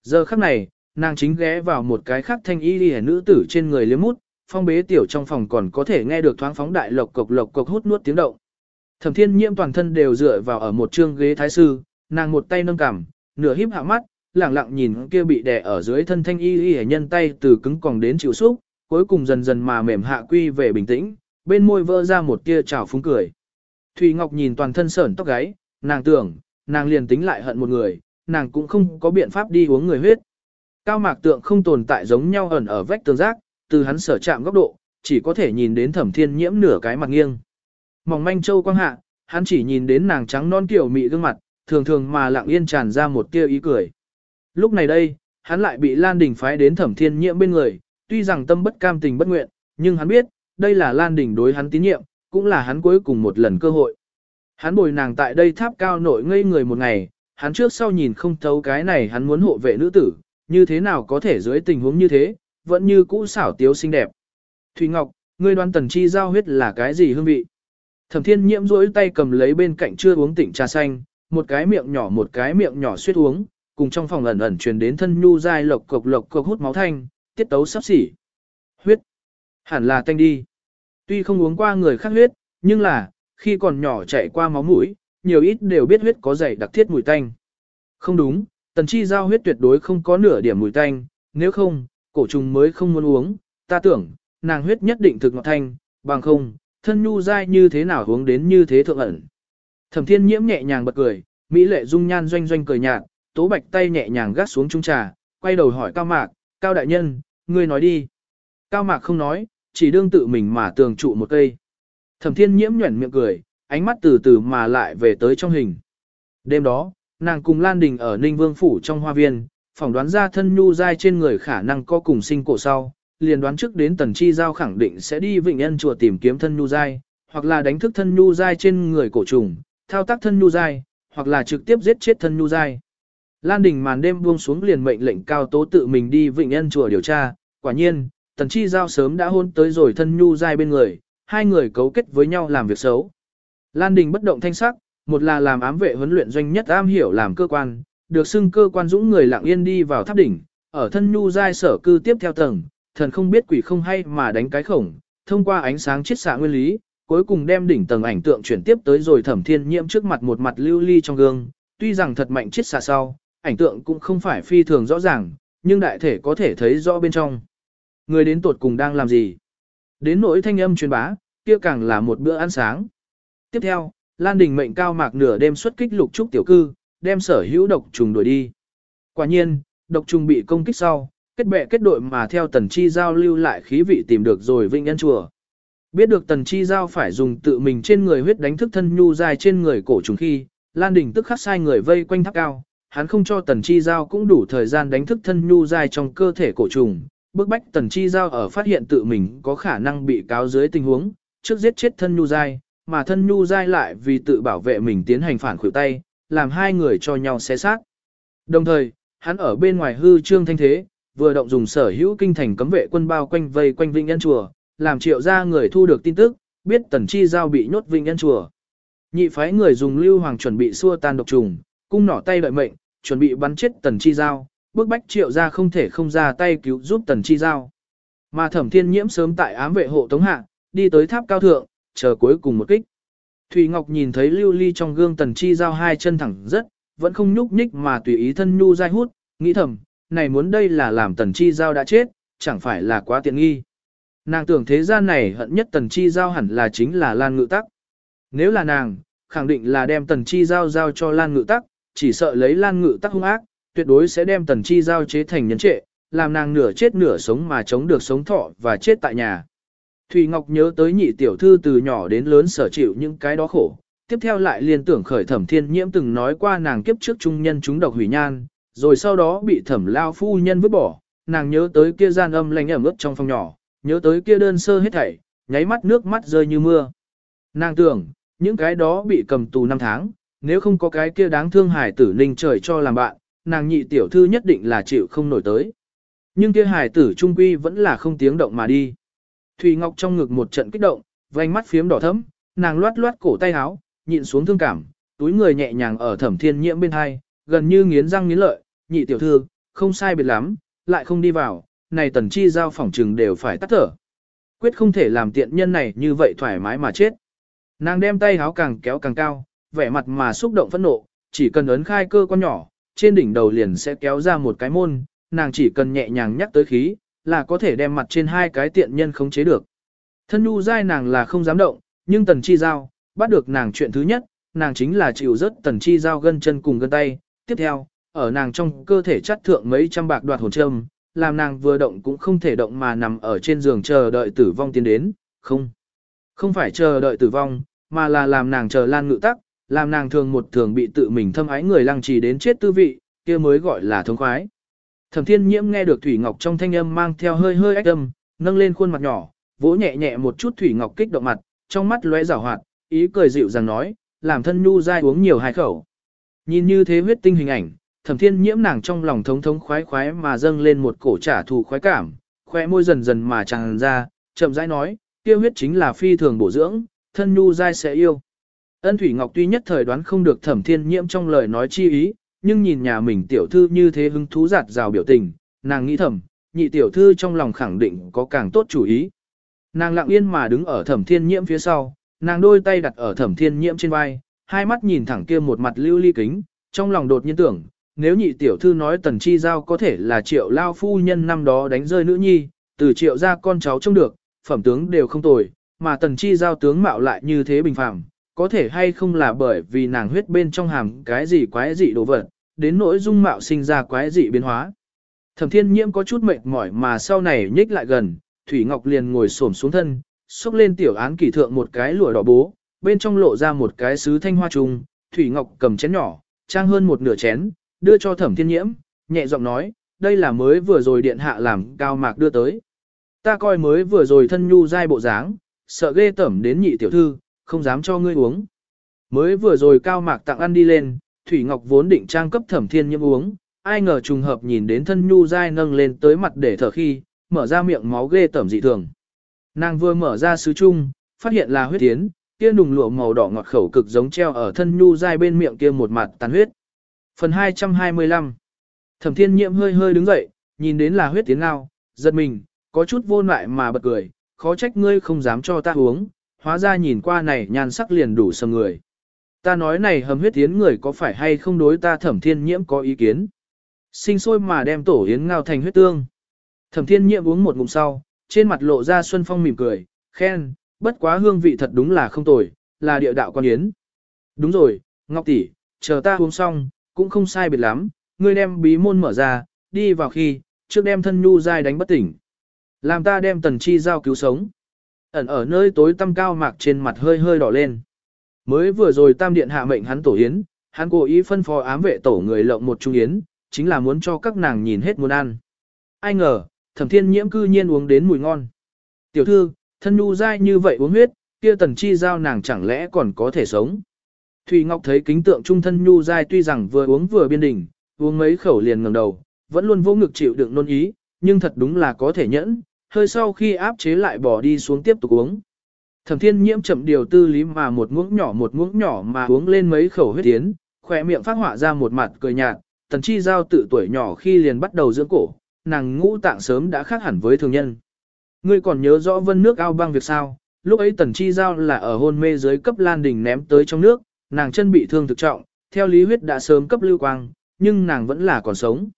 Giờ khắc này, nàng chính ghé vào một cái khắc thanh y đi nữ tử trên người liếm mút, phong bế tiểu trong phòng còn có thể nghe được thoáng phóng đại lộc cộc lộc cộc hút nuốt tiếng động. Thẩm Thiên Nhiễm toàn thân đều dựa vào ở một trương ghế thái sư, nàng một tay nâng cằm, nửa híp hạ mắt, lẳng lặng nhìn kia bị đè ở dưới thân thanh y y nhân tay từ cứng còng đến chịu xúc, cuối cùng dần dần mà mềm hạ quy về bình tĩnh, bên môi vỡ ra một tia trào phúng cười. Thùy Ngọc nhìn toàn thân sởn tóc gáy, nàng tưởng, nàng liền tính lại hận một người, nàng cũng không có biện pháp đi uống người huyết. Cao mạc tượng không tồn tại giống nhau ẩn ở vách tường rác, từ hắn sở chạm góc độ, chỉ có thể nhìn đến thẩm thiên nhiễm nửa cái mặt nghiêng. Mỏng manh châu quang hạ, hắn chỉ nhìn đến nàng trắng non kiểu mị gương mặt, thường thường mà lặng yên tràn ra một tia ý cười. Lúc này đây, hắn lại bị Lan Đình phái đến thẩm thiên nhiễm bên người, tuy rằng tâm bất cam tình bất nguyện, nhưng hắn biết, đây là Lan Đình đối hắn tín nhiệm, cũng là hắn cuối cùng một lần cơ hội. Hắn bồi nàng tại đây tháp cao nội ngây người một ngày, hắn trước sau nhìn không thấu cái này hắn muốn hộ vệ nữ tử, như thế nào có thể dưới tình huống như thế, vẫn như cũ xảo tiếu xinh đẹp. Thủy Ngọc, ngươi đoán tần chi giao huyết là cái gì hương vị? Thẩm thiên nhiễm rỗi tay cầm lấy bên cạnh chưa uống tỉnh trà xanh, một cái miệng nhỏ một cái miệng nhỏ suýt uống, cùng trong phòng ẩn ẩn truyền đến thân nhu dai lộc cộc lộc cộc hút máu thanh, tiết tấu sắp xỉ. Huyết. Hẳn là tanh đi. Tuy không uống qua người khác huyết, nhưng là, khi còn nhỏ chạy qua máu mũi, nhiều ít đều biết huyết có dày đặc thiết mùi tanh. Không đúng, Tần chi giao huyết tuyệt đối không có nửa điểm mùi tanh, nếu không, cổ trùng mới không muốn uống, ta tưởng, nàng huyết nhất định thực ngọt thanh, bằng không, thân nhu dai như thế nào uống đến như thế thượng ẩn. Thẩm thiên nhiễm nhẹ nhàng bật cười, Mỹ lệ dung nhan doanh doanh cười nhạt, tố bạch tay nhẹ nhàng gác xuống trung trà, quay đầu hỏi cao mạc, cao đại nhân, ngươi nói đi. Cao mạc không nói, chỉ đương tự mình mà tường trụ một cây. Thẩm thiên nhiễm nhuẩn miệng cười, ánh mắt từ từ mà lại về tới trong hình. Đêm đó, nàng cùng Lan Đình ở Ninh Vương Phủ trong hoa viên, phỏng đoán ra thân nhu dai trên người khả năng có cùng sinh cổ sau, liền đoán trước đến Tần Chi Giao khẳng định sẽ đi Vịnh Ân chùa tìm kiếm thân nhu dai, hoặc là đánh thức thân nhu dai trên người cổ trùng, thao tác thân nhu dai, hoặc là trực tiếp giết chết thân nhu dai. Lan Đình màn đêm buông xuống liền mệnh lệnh cao tố tự mình đi Vịnh Ân chùa điều tra, quả nhiên, Tần Chi Giao sớm đã hôn tới rồi thân nhu dai bên người, hai người cấu kết với nhau làm việc xấu. Lan Đình bất động thanh sắc, một là làm ám vệ huấn luyện doanh nhất am hiểu làm cơ quan, được xưng cơ quan dũng người lặng yên đi vào tháp đỉnh, ở thân nhu giai sở cư tiếp theo tầng, thần không biết quỷ không hay mà đánh cái khổng, thông qua ánh sáng chiết xạ nguyên lý, cuối cùng đem đỉnh tầng ảnh tượng chuyển tiếp tới rồi thẩm thiên nhiễm trước mặt một mặt lưu ly trong gương, tuy rằng thật mạnh chiết xạ sau, ảnh tượng cũng không phải phi thường rõ ràng, nhưng đại thể có thể thấy rõ bên trong. Người đến tuột cùng đang làm gì? Đến nỗi thanh âm truyền bá, kia càng là một bữa ăn sáng. Tiếp theo, Lan Đình mệnh cao mạc nửa đêm xuất kích lục trúc tiểu cư, đem sở hữu độc trùng đuổi đi. Quả nhiên, độc trùng bị công kích sau, kết bè kết đội mà theo tần chi giao lưu lại khí vị tìm được rồi vinh nhân chùa. Biết được tần chi giao phải dùng tự mình trên người huyết đánh thức thân nhu dài trên người cổ trùng khi, Lan Đình tức khắc sai người vây quanh tháp cao, hắn không cho tần chi giao cũng đủ thời gian đánh thức thân nhu dài trong cơ thể cổ trùng, bức bách tần chi giao ở phát hiện tự mình có khả năng bị cáo dưới tình huống, trước giết chết thân nhu dài, mà thân nhu dai lại vì tự bảo vệ mình tiến hành phản khuỷu tay, làm hai người cho nhau xé xác. Đồng thời, hắn ở bên ngoài hư trương thanh thế, vừa động dùng sở hữu kinh thành cấm vệ quân bao quanh vây quanh Vinh Yên chùa, làm triệu gia người thu được tin tức, biết Tần Chi giao bị nhốt Vinh Yên chùa. Nhị phái người dùng lưu hoàng chuẩn bị xua tan độc trùng, cung nỏ tay đợi mệnh, chuẩn bị bắn chết Tần Chi giao, bước bách triệu gia không thể không ra tay cứu giúp Tần Chi giao. Mà Thẩm Thiên Nhiễm sớm tại ám vệ hộ tống hạ, đi tới tháp cao thượng, chờ cuối cùng một kích. Thủy Ngọc nhìn thấy lưu ly trong gương tần chi giao hai chân thẳng rất, vẫn không nhúc nhích mà tùy ý thân nhu dai hút, nghĩ thầm, này muốn đây là làm tần chi giao đã chết, chẳng phải là quá tiện nghi. Nàng tưởng thế gian này hận nhất tần chi giao hẳn là chính là Lan Ngự Tắc. Nếu là nàng, khẳng định là đem tần chi giao giao cho Lan Ngự Tắc, chỉ sợ lấy Lan Ngự Tắc hung ác, tuyệt đối sẽ đem tần chi giao chế thành nhân trệ, làm nàng nửa chết nửa sống mà chống được sống thọ và chết tại nhà. Thủy Ngọc nhớ tới nhị tiểu thư từ nhỏ đến lớn sở chịu những cái đó khổ, tiếp theo lại liên tưởng khởi thẩm thiên nhiễm từng nói qua nàng kiếp trước trung nhân chúng độc hủy nhan, rồi sau đó bị thẩm lao phu nhân vứt bỏ, nàng nhớ tới kia gian âm lành ẩm ướt trong phòng nhỏ, nhớ tới kia đơn sơ hết thảy, nháy mắt nước mắt rơi như mưa. Nàng tưởng, những cái đó bị cầm tù năm tháng, nếu không có cái kia đáng thương hải tử ninh trời cho làm bạn, nàng nhị tiểu thư nhất định là chịu không nổi tới. Nhưng kia hải tử trung quy vẫn là không tiếng động mà đi. Thủy Ngọc trong ngực một trận kích động, vành mắt phiếm đỏ thẫm, nàng loát loát cổ tay áo, nhịn xuống thương cảm, túi người nhẹ nhàng ở Thẩm Thiên Nhiễm bên hai, gần như nghiến răng nghiến lợi, nhị tiểu thư, không sai biệt lắm, lại không đi vào, này tần chi giao phòng trừng đều phải tắt thở. Quyết không thể làm tiện nhân này như vậy thoải mái mà chết. Nàng đem tay áo càng kéo càng cao, vẻ mặt mà xúc động phẫn nộ, chỉ cần ấn khai cơ quan nhỏ, trên đỉnh đầu liền sẽ kéo ra một cái môn, nàng chỉ cần nhẹ nhàng nhắc tới khí, là có thể đem mặt trên hai cái tiện nhân khống chế được. Thân nhu dai nàng là không dám động, nhưng tần chi giao, bắt được nàng chuyện thứ nhất, nàng chính là chịu rất tần chi giao gân chân cùng gân tay, tiếp theo, ở nàng trong cơ thể chắt thượng mấy trăm bạc đoạt hồn châm, làm nàng vừa động cũng không thể động mà nằm ở trên giường chờ đợi tử vong tiến đến, không. Không phải chờ đợi tử vong, mà là làm nàng chờ lan ngự tắc, làm nàng thường một thường bị tự mình thâm ái người lăng trì đến chết tư vị, kia mới gọi là thống khoái. Thẩm Thiên Nhiễm nghe được Thủy Ngọc trong thanh âm mang theo hơi hơi ách âm, nâng lên khuôn mặt nhỏ, vỗ nhẹ nhẹ một chút Thủy Ngọc kích động mặt, trong mắt lóe rào hoạt, ý cười dịu dàng nói, làm thân nhu dai uống nhiều hai khẩu. Nhìn như thế huyết tinh hình ảnh, Thẩm Thiên Nhiễm nàng trong lòng thống thống khoái khoái mà dâng lên một cổ trả thù khoái cảm, khoe môi dần dần mà tràn ra, chậm rãi nói, tiêu huyết chính là phi thường bổ dưỡng, thân nhu dai sẽ yêu. Ân Thủy Ngọc tuy nhất thời đoán không được Thẩm Thiên Nhiễm trong lời nói chi ý, nhưng nhìn nhà mình tiểu thư như thế hứng thú giạt rào biểu tình, nàng nghĩ thầm, nhị tiểu thư trong lòng khẳng định có càng tốt chủ ý. Nàng lặng yên mà đứng ở thẩm thiên nhiễm phía sau, nàng đôi tay đặt ở thẩm thiên nhiễm trên vai, hai mắt nhìn thẳng kia một mặt lưu ly kính, trong lòng đột nhiên tưởng, nếu nhị tiểu thư nói tần chi giao có thể là triệu lao phu nhân năm đó đánh rơi nữ nhi, từ triệu ra con cháu trông được, phẩm tướng đều không tồi, mà tần chi giao tướng mạo lại như thế bình phẳng, có thể hay không là bởi vì nàng huyết bên trong hàm cái gì quái dị đồ vật, đến nỗi dung mạo sinh ra quái dị biến hóa. Thẩm thiên nhiễm có chút mệt mỏi mà sau này nhích lại gần, Thủy Ngọc liền ngồi xổm xuống thân, xúc lên tiểu án kỷ thượng một cái lụa đỏ bố, bên trong lộ ra một cái sứ thanh hoa trùng, Thủy Ngọc cầm chén nhỏ, trang hơn một nửa chén, đưa cho thẩm thiên nhiễm, nhẹ giọng nói, đây là mới vừa rồi điện hạ làm cao mạc đưa tới. Ta coi mới vừa rồi thân nhu dai bộ dáng, sợ ghê tẩm đến nhị tiểu thư, không dám cho ngươi uống. Mới vừa rồi cao mạc tặng ăn đi lên, Thủy Ngọc vốn định trang cấp thẩm thiên nhiễm uống, ai ngờ trùng hợp nhìn đến thân nhu dai nâng lên tới mặt để thở khi, mở ra miệng máu ghê tẩm dị thường. Nàng vừa mở ra sứ chung, phát hiện là huyết tiến, kia nùng lụa màu đỏ ngọt khẩu cực giống treo ở thân nhu dai bên miệng kia một mặt tàn huyết. Phần 225 Thẩm thiên nhiễm hơi hơi đứng dậy, nhìn đến là huyết tiến ngao, giật mình, có chút vô lại mà bật cười, khó trách ngươi không dám cho ta uống, hóa ra nhìn qua này nhan sắc liền đủ sầm người. Ta nói này hầm huyết tiến người có phải hay không đối ta thẩm thiên nhiễm có ý kiến. Sinh sôi mà đem tổ yến ngao thành huyết tương. Thẩm thiên nhiễm uống một ngụm sau, trên mặt lộ ra xuân phong mỉm cười, khen, bất quá hương vị thật đúng là không tồi, là địa đạo quan yến. Đúng rồi, Ngọc tỷ, chờ ta uống xong, cũng không sai biệt lắm, ngươi đem bí môn mở ra, đi vào khi, trước đem thân nhu dai đánh bất tỉnh. Làm ta đem tần chi giao cứu sống. Ẩn ở nơi tối tăm cao mạc trên mặt hơi hơi đỏ lên. Mới vừa rồi tam điện hạ mệnh hắn tổ yến, hắn cố ý phân phó ám vệ tổ người lộng một trung yến, chính là muốn cho các nàng nhìn hết muốn ăn. Ai ngờ, thẩm thiên nhiễm cư nhiên uống đến mùi ngon. Tiểu thư, thân nhu dai như vậy uống huyết, kia tần chi giao nàng chẳng lẽ còn có thể sống. Thùy Ngọc thấy kính tượng trung thân nhu dai tuy rằng vừa uống vừa biên đỉnh, uống mấy khẩu liền ngẩng đầu, vẫn luôn vô ngực chịu đựng nôn ý, nhưng thật đúng là có thể nhẫn, hơi sau khi áp chế lại bỏ đi xuống tiếp tục uống. Thẩm thiên nhiễm chậm điều tư lý mà một muỗng nhỏ một muỗng nhỏ mà uống lên mấy khẩu huyết tiến, khỏe miệng phát họa ra một mặt cười nhạt, tần chi giao tự tuổi nhỏ khi liền bắt đầu dưỡng cổ, nàng ngũ tạng sớm đã khác hẳn với thường nhân. Ngươi còn nhớ rõ vân nước ao băng việc sao, lúc ấy tần chi giao là ở hôn mê dưới cấp lan đình ném tới trong nước, nàng chân bị thương thực trọng, theo lý huyết đã sớm cấp lưu quang, nhưng nàng vẫn là còn sống.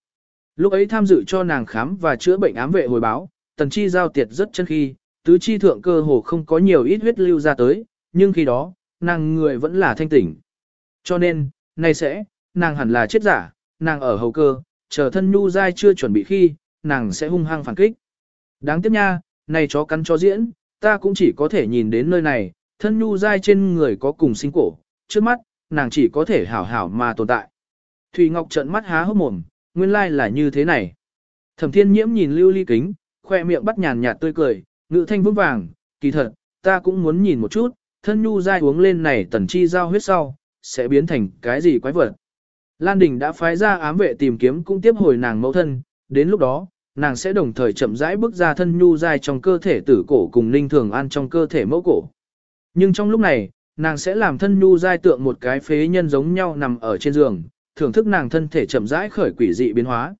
Lúc ấy tham dự cho nàng khám và chữa bệnh ám vệ hồi báo, tần chi giao tiệt rất chân khi, tứ chi thượng cơ hồ không có nhiều ít huyết lưu ra tới, nhưng khi đó, nàng người vẫn là thanh tỉnh. Cho nên, nay sẽ, nàng hẳn là chết giả, nàng ở hầu cơ, chờ thân nhu dai chưa chuẩn bị khi, nàng sẽ hung hăng phản kích. Đáng tiếc nha, này chó cắn chó diễn, ta cũng chỉ có thể nhìn đến nơi này, thân nhu dai trên người có cùng sinh cổ, trước mắt, nàng chỉ có thể hảo hảo mà tồn tại. Thùy Ngọc trợn mắt há hốc mồm, nguyên lai là như thế này. Thẩm thiên nhiễm nhìn lưu ly kính, khoe miệng bắt nhàn nhạt tươi cười, Ngự thanh vững vàng, kỳ thật, ta cũng muốn nhìn một chút, thân nhu dai uống lên này tần chi giao huyết sau, sẽ biến thành cái gì quái vật. Lan Đình đã phái ra ám vệ tìm kiếm cũng tiếp hồi nàng mẫu thân, đến lúc đó, nàng sẽ đồng thời chậm rãi bước ra thân nhu dai trong cơ thể tử cổ cùng ninh thường an trong cơ thể mẫu cổ. Nhưng trong lúc này, nàng sẽ làm thân nhu dai tượng một cái phế nhân giống nhau nằm ở trên giường, thưởng thức nàng thân thể chậm rãi khởi quỷ dị biến hóa.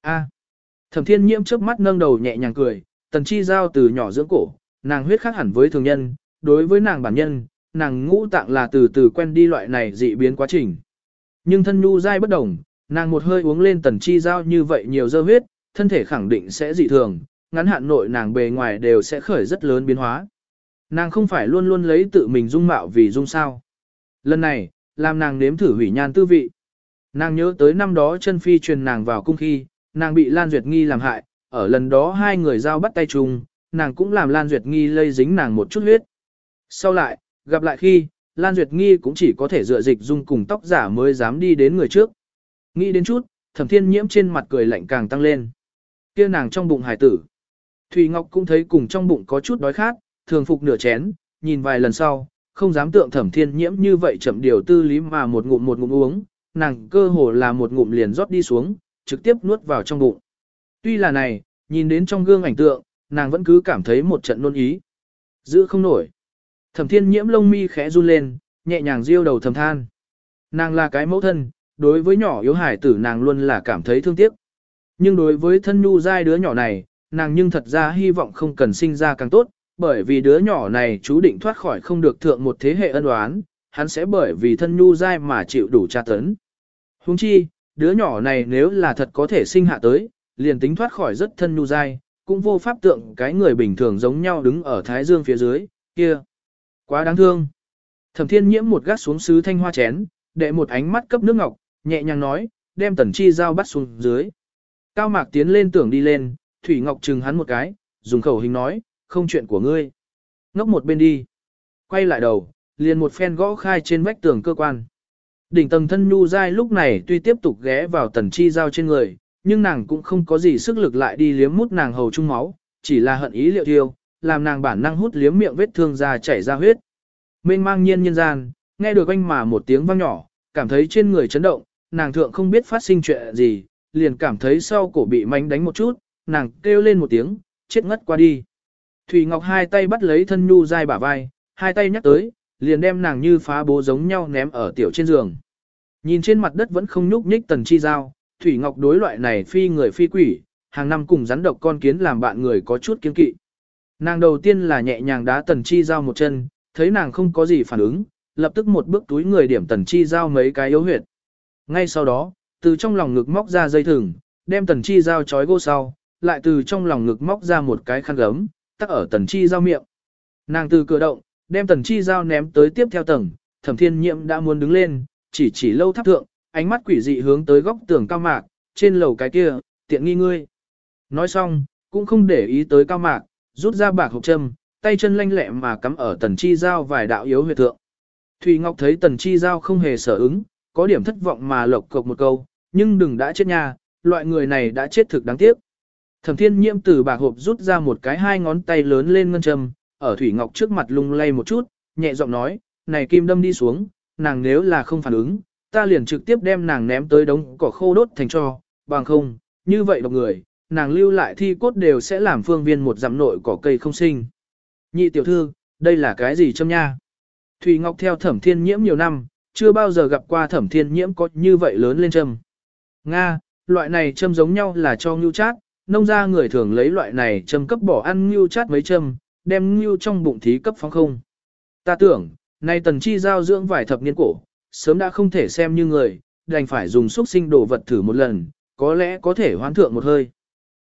A. Thẩm Thiên Nhiễm trước mắt nâng đầu nhẹ nhàng cười, tần chi giao từ nhỏ dưỡng cổ, nàng huyết khác hẳn với thường nhân, đối với nàng bản nhân, nàng ngũ tạng là từ từ quen đi loại này dị biến quá trình. Nhưng thân nhu dai bất đồng, nàng một hơi uống lên tần chi giao như vậy nhiều dơ huyết, thân thể khẳng định sẽ dị thường, ngắn hạn nội nàng bề ngoài đều sẽ khởi rất lớn biến hóa. Nàng không phải luôn luôn lấy tự mình dung mạo vì dung sao. Lần này, làm nàng nếm thử hủy nhan tư vị. Nàng nhớ tới năm đó chân phi truyền nàng vào cung khi, nàng bị Lan Duyệt Nghi làm hại, ở lần đó hai người giao bắt tay chung, nàng cũng làm Lan Duyệt Nghi lây dính nàng một chút huyết. Sau lại, gặp lại khi, Lan Duyệt Nghi cũng chỉ có thể dựa dịch dung cùng tóc giả mới dám đi đến người trước. Nghĩ đến chút, thẩm thiên nhiễm trên mặt cười lạnh càng tăng lên. kia nàng trong bụng hải tử. Thùy Ngọc cũng thấy cùng trong bụng có chút đói khát, thường phục nửa chén, nhìn vài lần sau, không dám tượng thẩm thiên nhiễm như vậy chậm điều tư lý mà một ngụm một ngụm uống, nàng cơ hồ là một ngụm liền rót đi xuống, trực tiếp nuốt vào trong bụng. Tuy là này, nhìn đến trong gương ảnh tượng, nàng vẫn cứ cảm thấy một trận nôn ý. Giữ không nổi. Thẩm thiên nhiễm lông mi khẽ run lên, nhẹ nhàng riêu đầu thầm than. Nàng là cái mẫu thân, đối với nhỏ yếu hải tử nàng luôn là cảm thấy thương tiếc. Nhưng đối với thân nhu dai đứa nhỏ này, nàng nhưng thật ra hy vọng không cần sinh ra càng tốt, bởi vì đứa nhỏ này chú định thoát khỏi không được thượng một thế hệ ân oán, hắn sẽ bởi vì thân nhu dai mà chịu đủ tra tấn. Huống chi, đứa nhỏ này nếu là thật có thể sinh hạ tới, liền tính thoát khỏi rất thân nhu dai, cũng vô pháp tượng cái người bình thường giống nhau đứng ở thái dương phía dưới, kia. Quá đáng thương. Thẩm thiên nhiễm một gác xuống sứ thanh hoa chén, đệ một ánh mắt cấp nước ngọc, nhẹ nhàng nói, đem tần chi dao bắt xuống dưới. Cao mạc tiến lên tưởng đi lên, Thủy Ngọc chừng hắn một cái, dùng khẩu hình nói, không chuyện của ngươi. Ngốc một bên đi. Quay lại đầu, liền một phen gõ khai trên vách tường cơ quan. Đỉnh tầng thân nhu dai lúc này tuy tiếp tục ghé vào tần chi dao trên người, nhưng nàng cũng không có gì sức lực lại đi liếm mút nàng hầu trung máu, chỉ là hận ý liệu thiêu, làm nàng bản năng hút liếm miệng vết thương ra chảy ra huyết. Mênh mang nhiên nhân gian, nghe được anh mà một tiếng vang nhỏ, cảm thấy trên người chấn động, nàng thượng không biết phát sinh chuyện gì, liền cảm thấy sau cổ bị mánh đánh một chút, nàng kêu lên một tiếng, chết ngất qua đi. Thủy Ngọc hai tay bắt lấy thân nhu dai bả vai, hai tay nhắc tới, liền đem nàng như phá bố giống nhau ném ở tiểu trên giường. Nhìn trên mặt đất vẫn không nhúc nhích tần chi dao, Thủy Ngọc đối loại này phi người phi quỷ, hàng năm cùng rắn độc con kiến làm bạn người có chút kiên kỵ. Nàng đầu tiên là nhẹ nhàng đá tần chi giao một chân, thấy nàng không có gì phản ứng, lập tức một bước túi người điểm tần chi giao mấy cái yếu huyệt. Ngay sau đó, từ trong lòng ngực móc ra dây thừng, đem tần chi giao trói gô sau, lại từ trong lòng ngực móc ra một cái khăn gấm, tắc ở tần chi giao miệng. Nàng từ cửa động, đem tần chi giao ném tới tiếp theo tầng, thẩm thiên nhiệm đã muốn đứng lên, chỉ chỉ lâu tháp thượng, ánh mắt quỷ dị hướng tới góc tường cao mạc, trên lầu cái kia, tiện nghi ngươi. Nói xong, cũng không để ý tới cao mạc, rút ra bạc hộp châm, tay chân lanh lẹ mà cắm ở tần chi giao vài đạo yếu huyệt thượng. Thùy Ngọc thấy tần chi giao không hề sở ứng, có điểm thất vọng mà lộc cộc một câu, nhưng đừng đã chết nha, loại người này đã chết thực đáng tiếc. Thẩm thiên nhiễm từ bạc hộp rút ra một cái hai ngón tay lớn lên ngân châm, ở Thủy Ngọc trước mặt lung lay một chút, nhẹ giọng nói, này kim đâm đi xuống, nàng nếu là không phản ứng, ta liền trực tiếp đem nàng ném tới đống cỏ khô đốt thành cho, bằng không, như vậy độc người, nàng lưu lại thi cốt đều sẽ làm phương viên một dặm nội cỏ cây không sinh. Nhị tiểu thư, đây là cái gì châm nha? Thủy Ngọc theo thẩm thiên nhiễm nhiều năm, chưa bao giờ gặp qua thẩm thiên nhiễm có như vậy lớn lên châm. Nga, loại này châm giống nhau là cho ngưu chát, nông gia người thường lấy loại này châm cấp bỏ ăn ngưu chát mấy châm, đem ngưu trong bụng thí cấp phóng không. Ta tưởng, nay tần chi giao dưỡng vài thập niên cổ, sớm đã không thể xem như người, đành phải dùng xúc sinh đồ vật thử một lần, có lẽ có thể hoán thượng một hơi.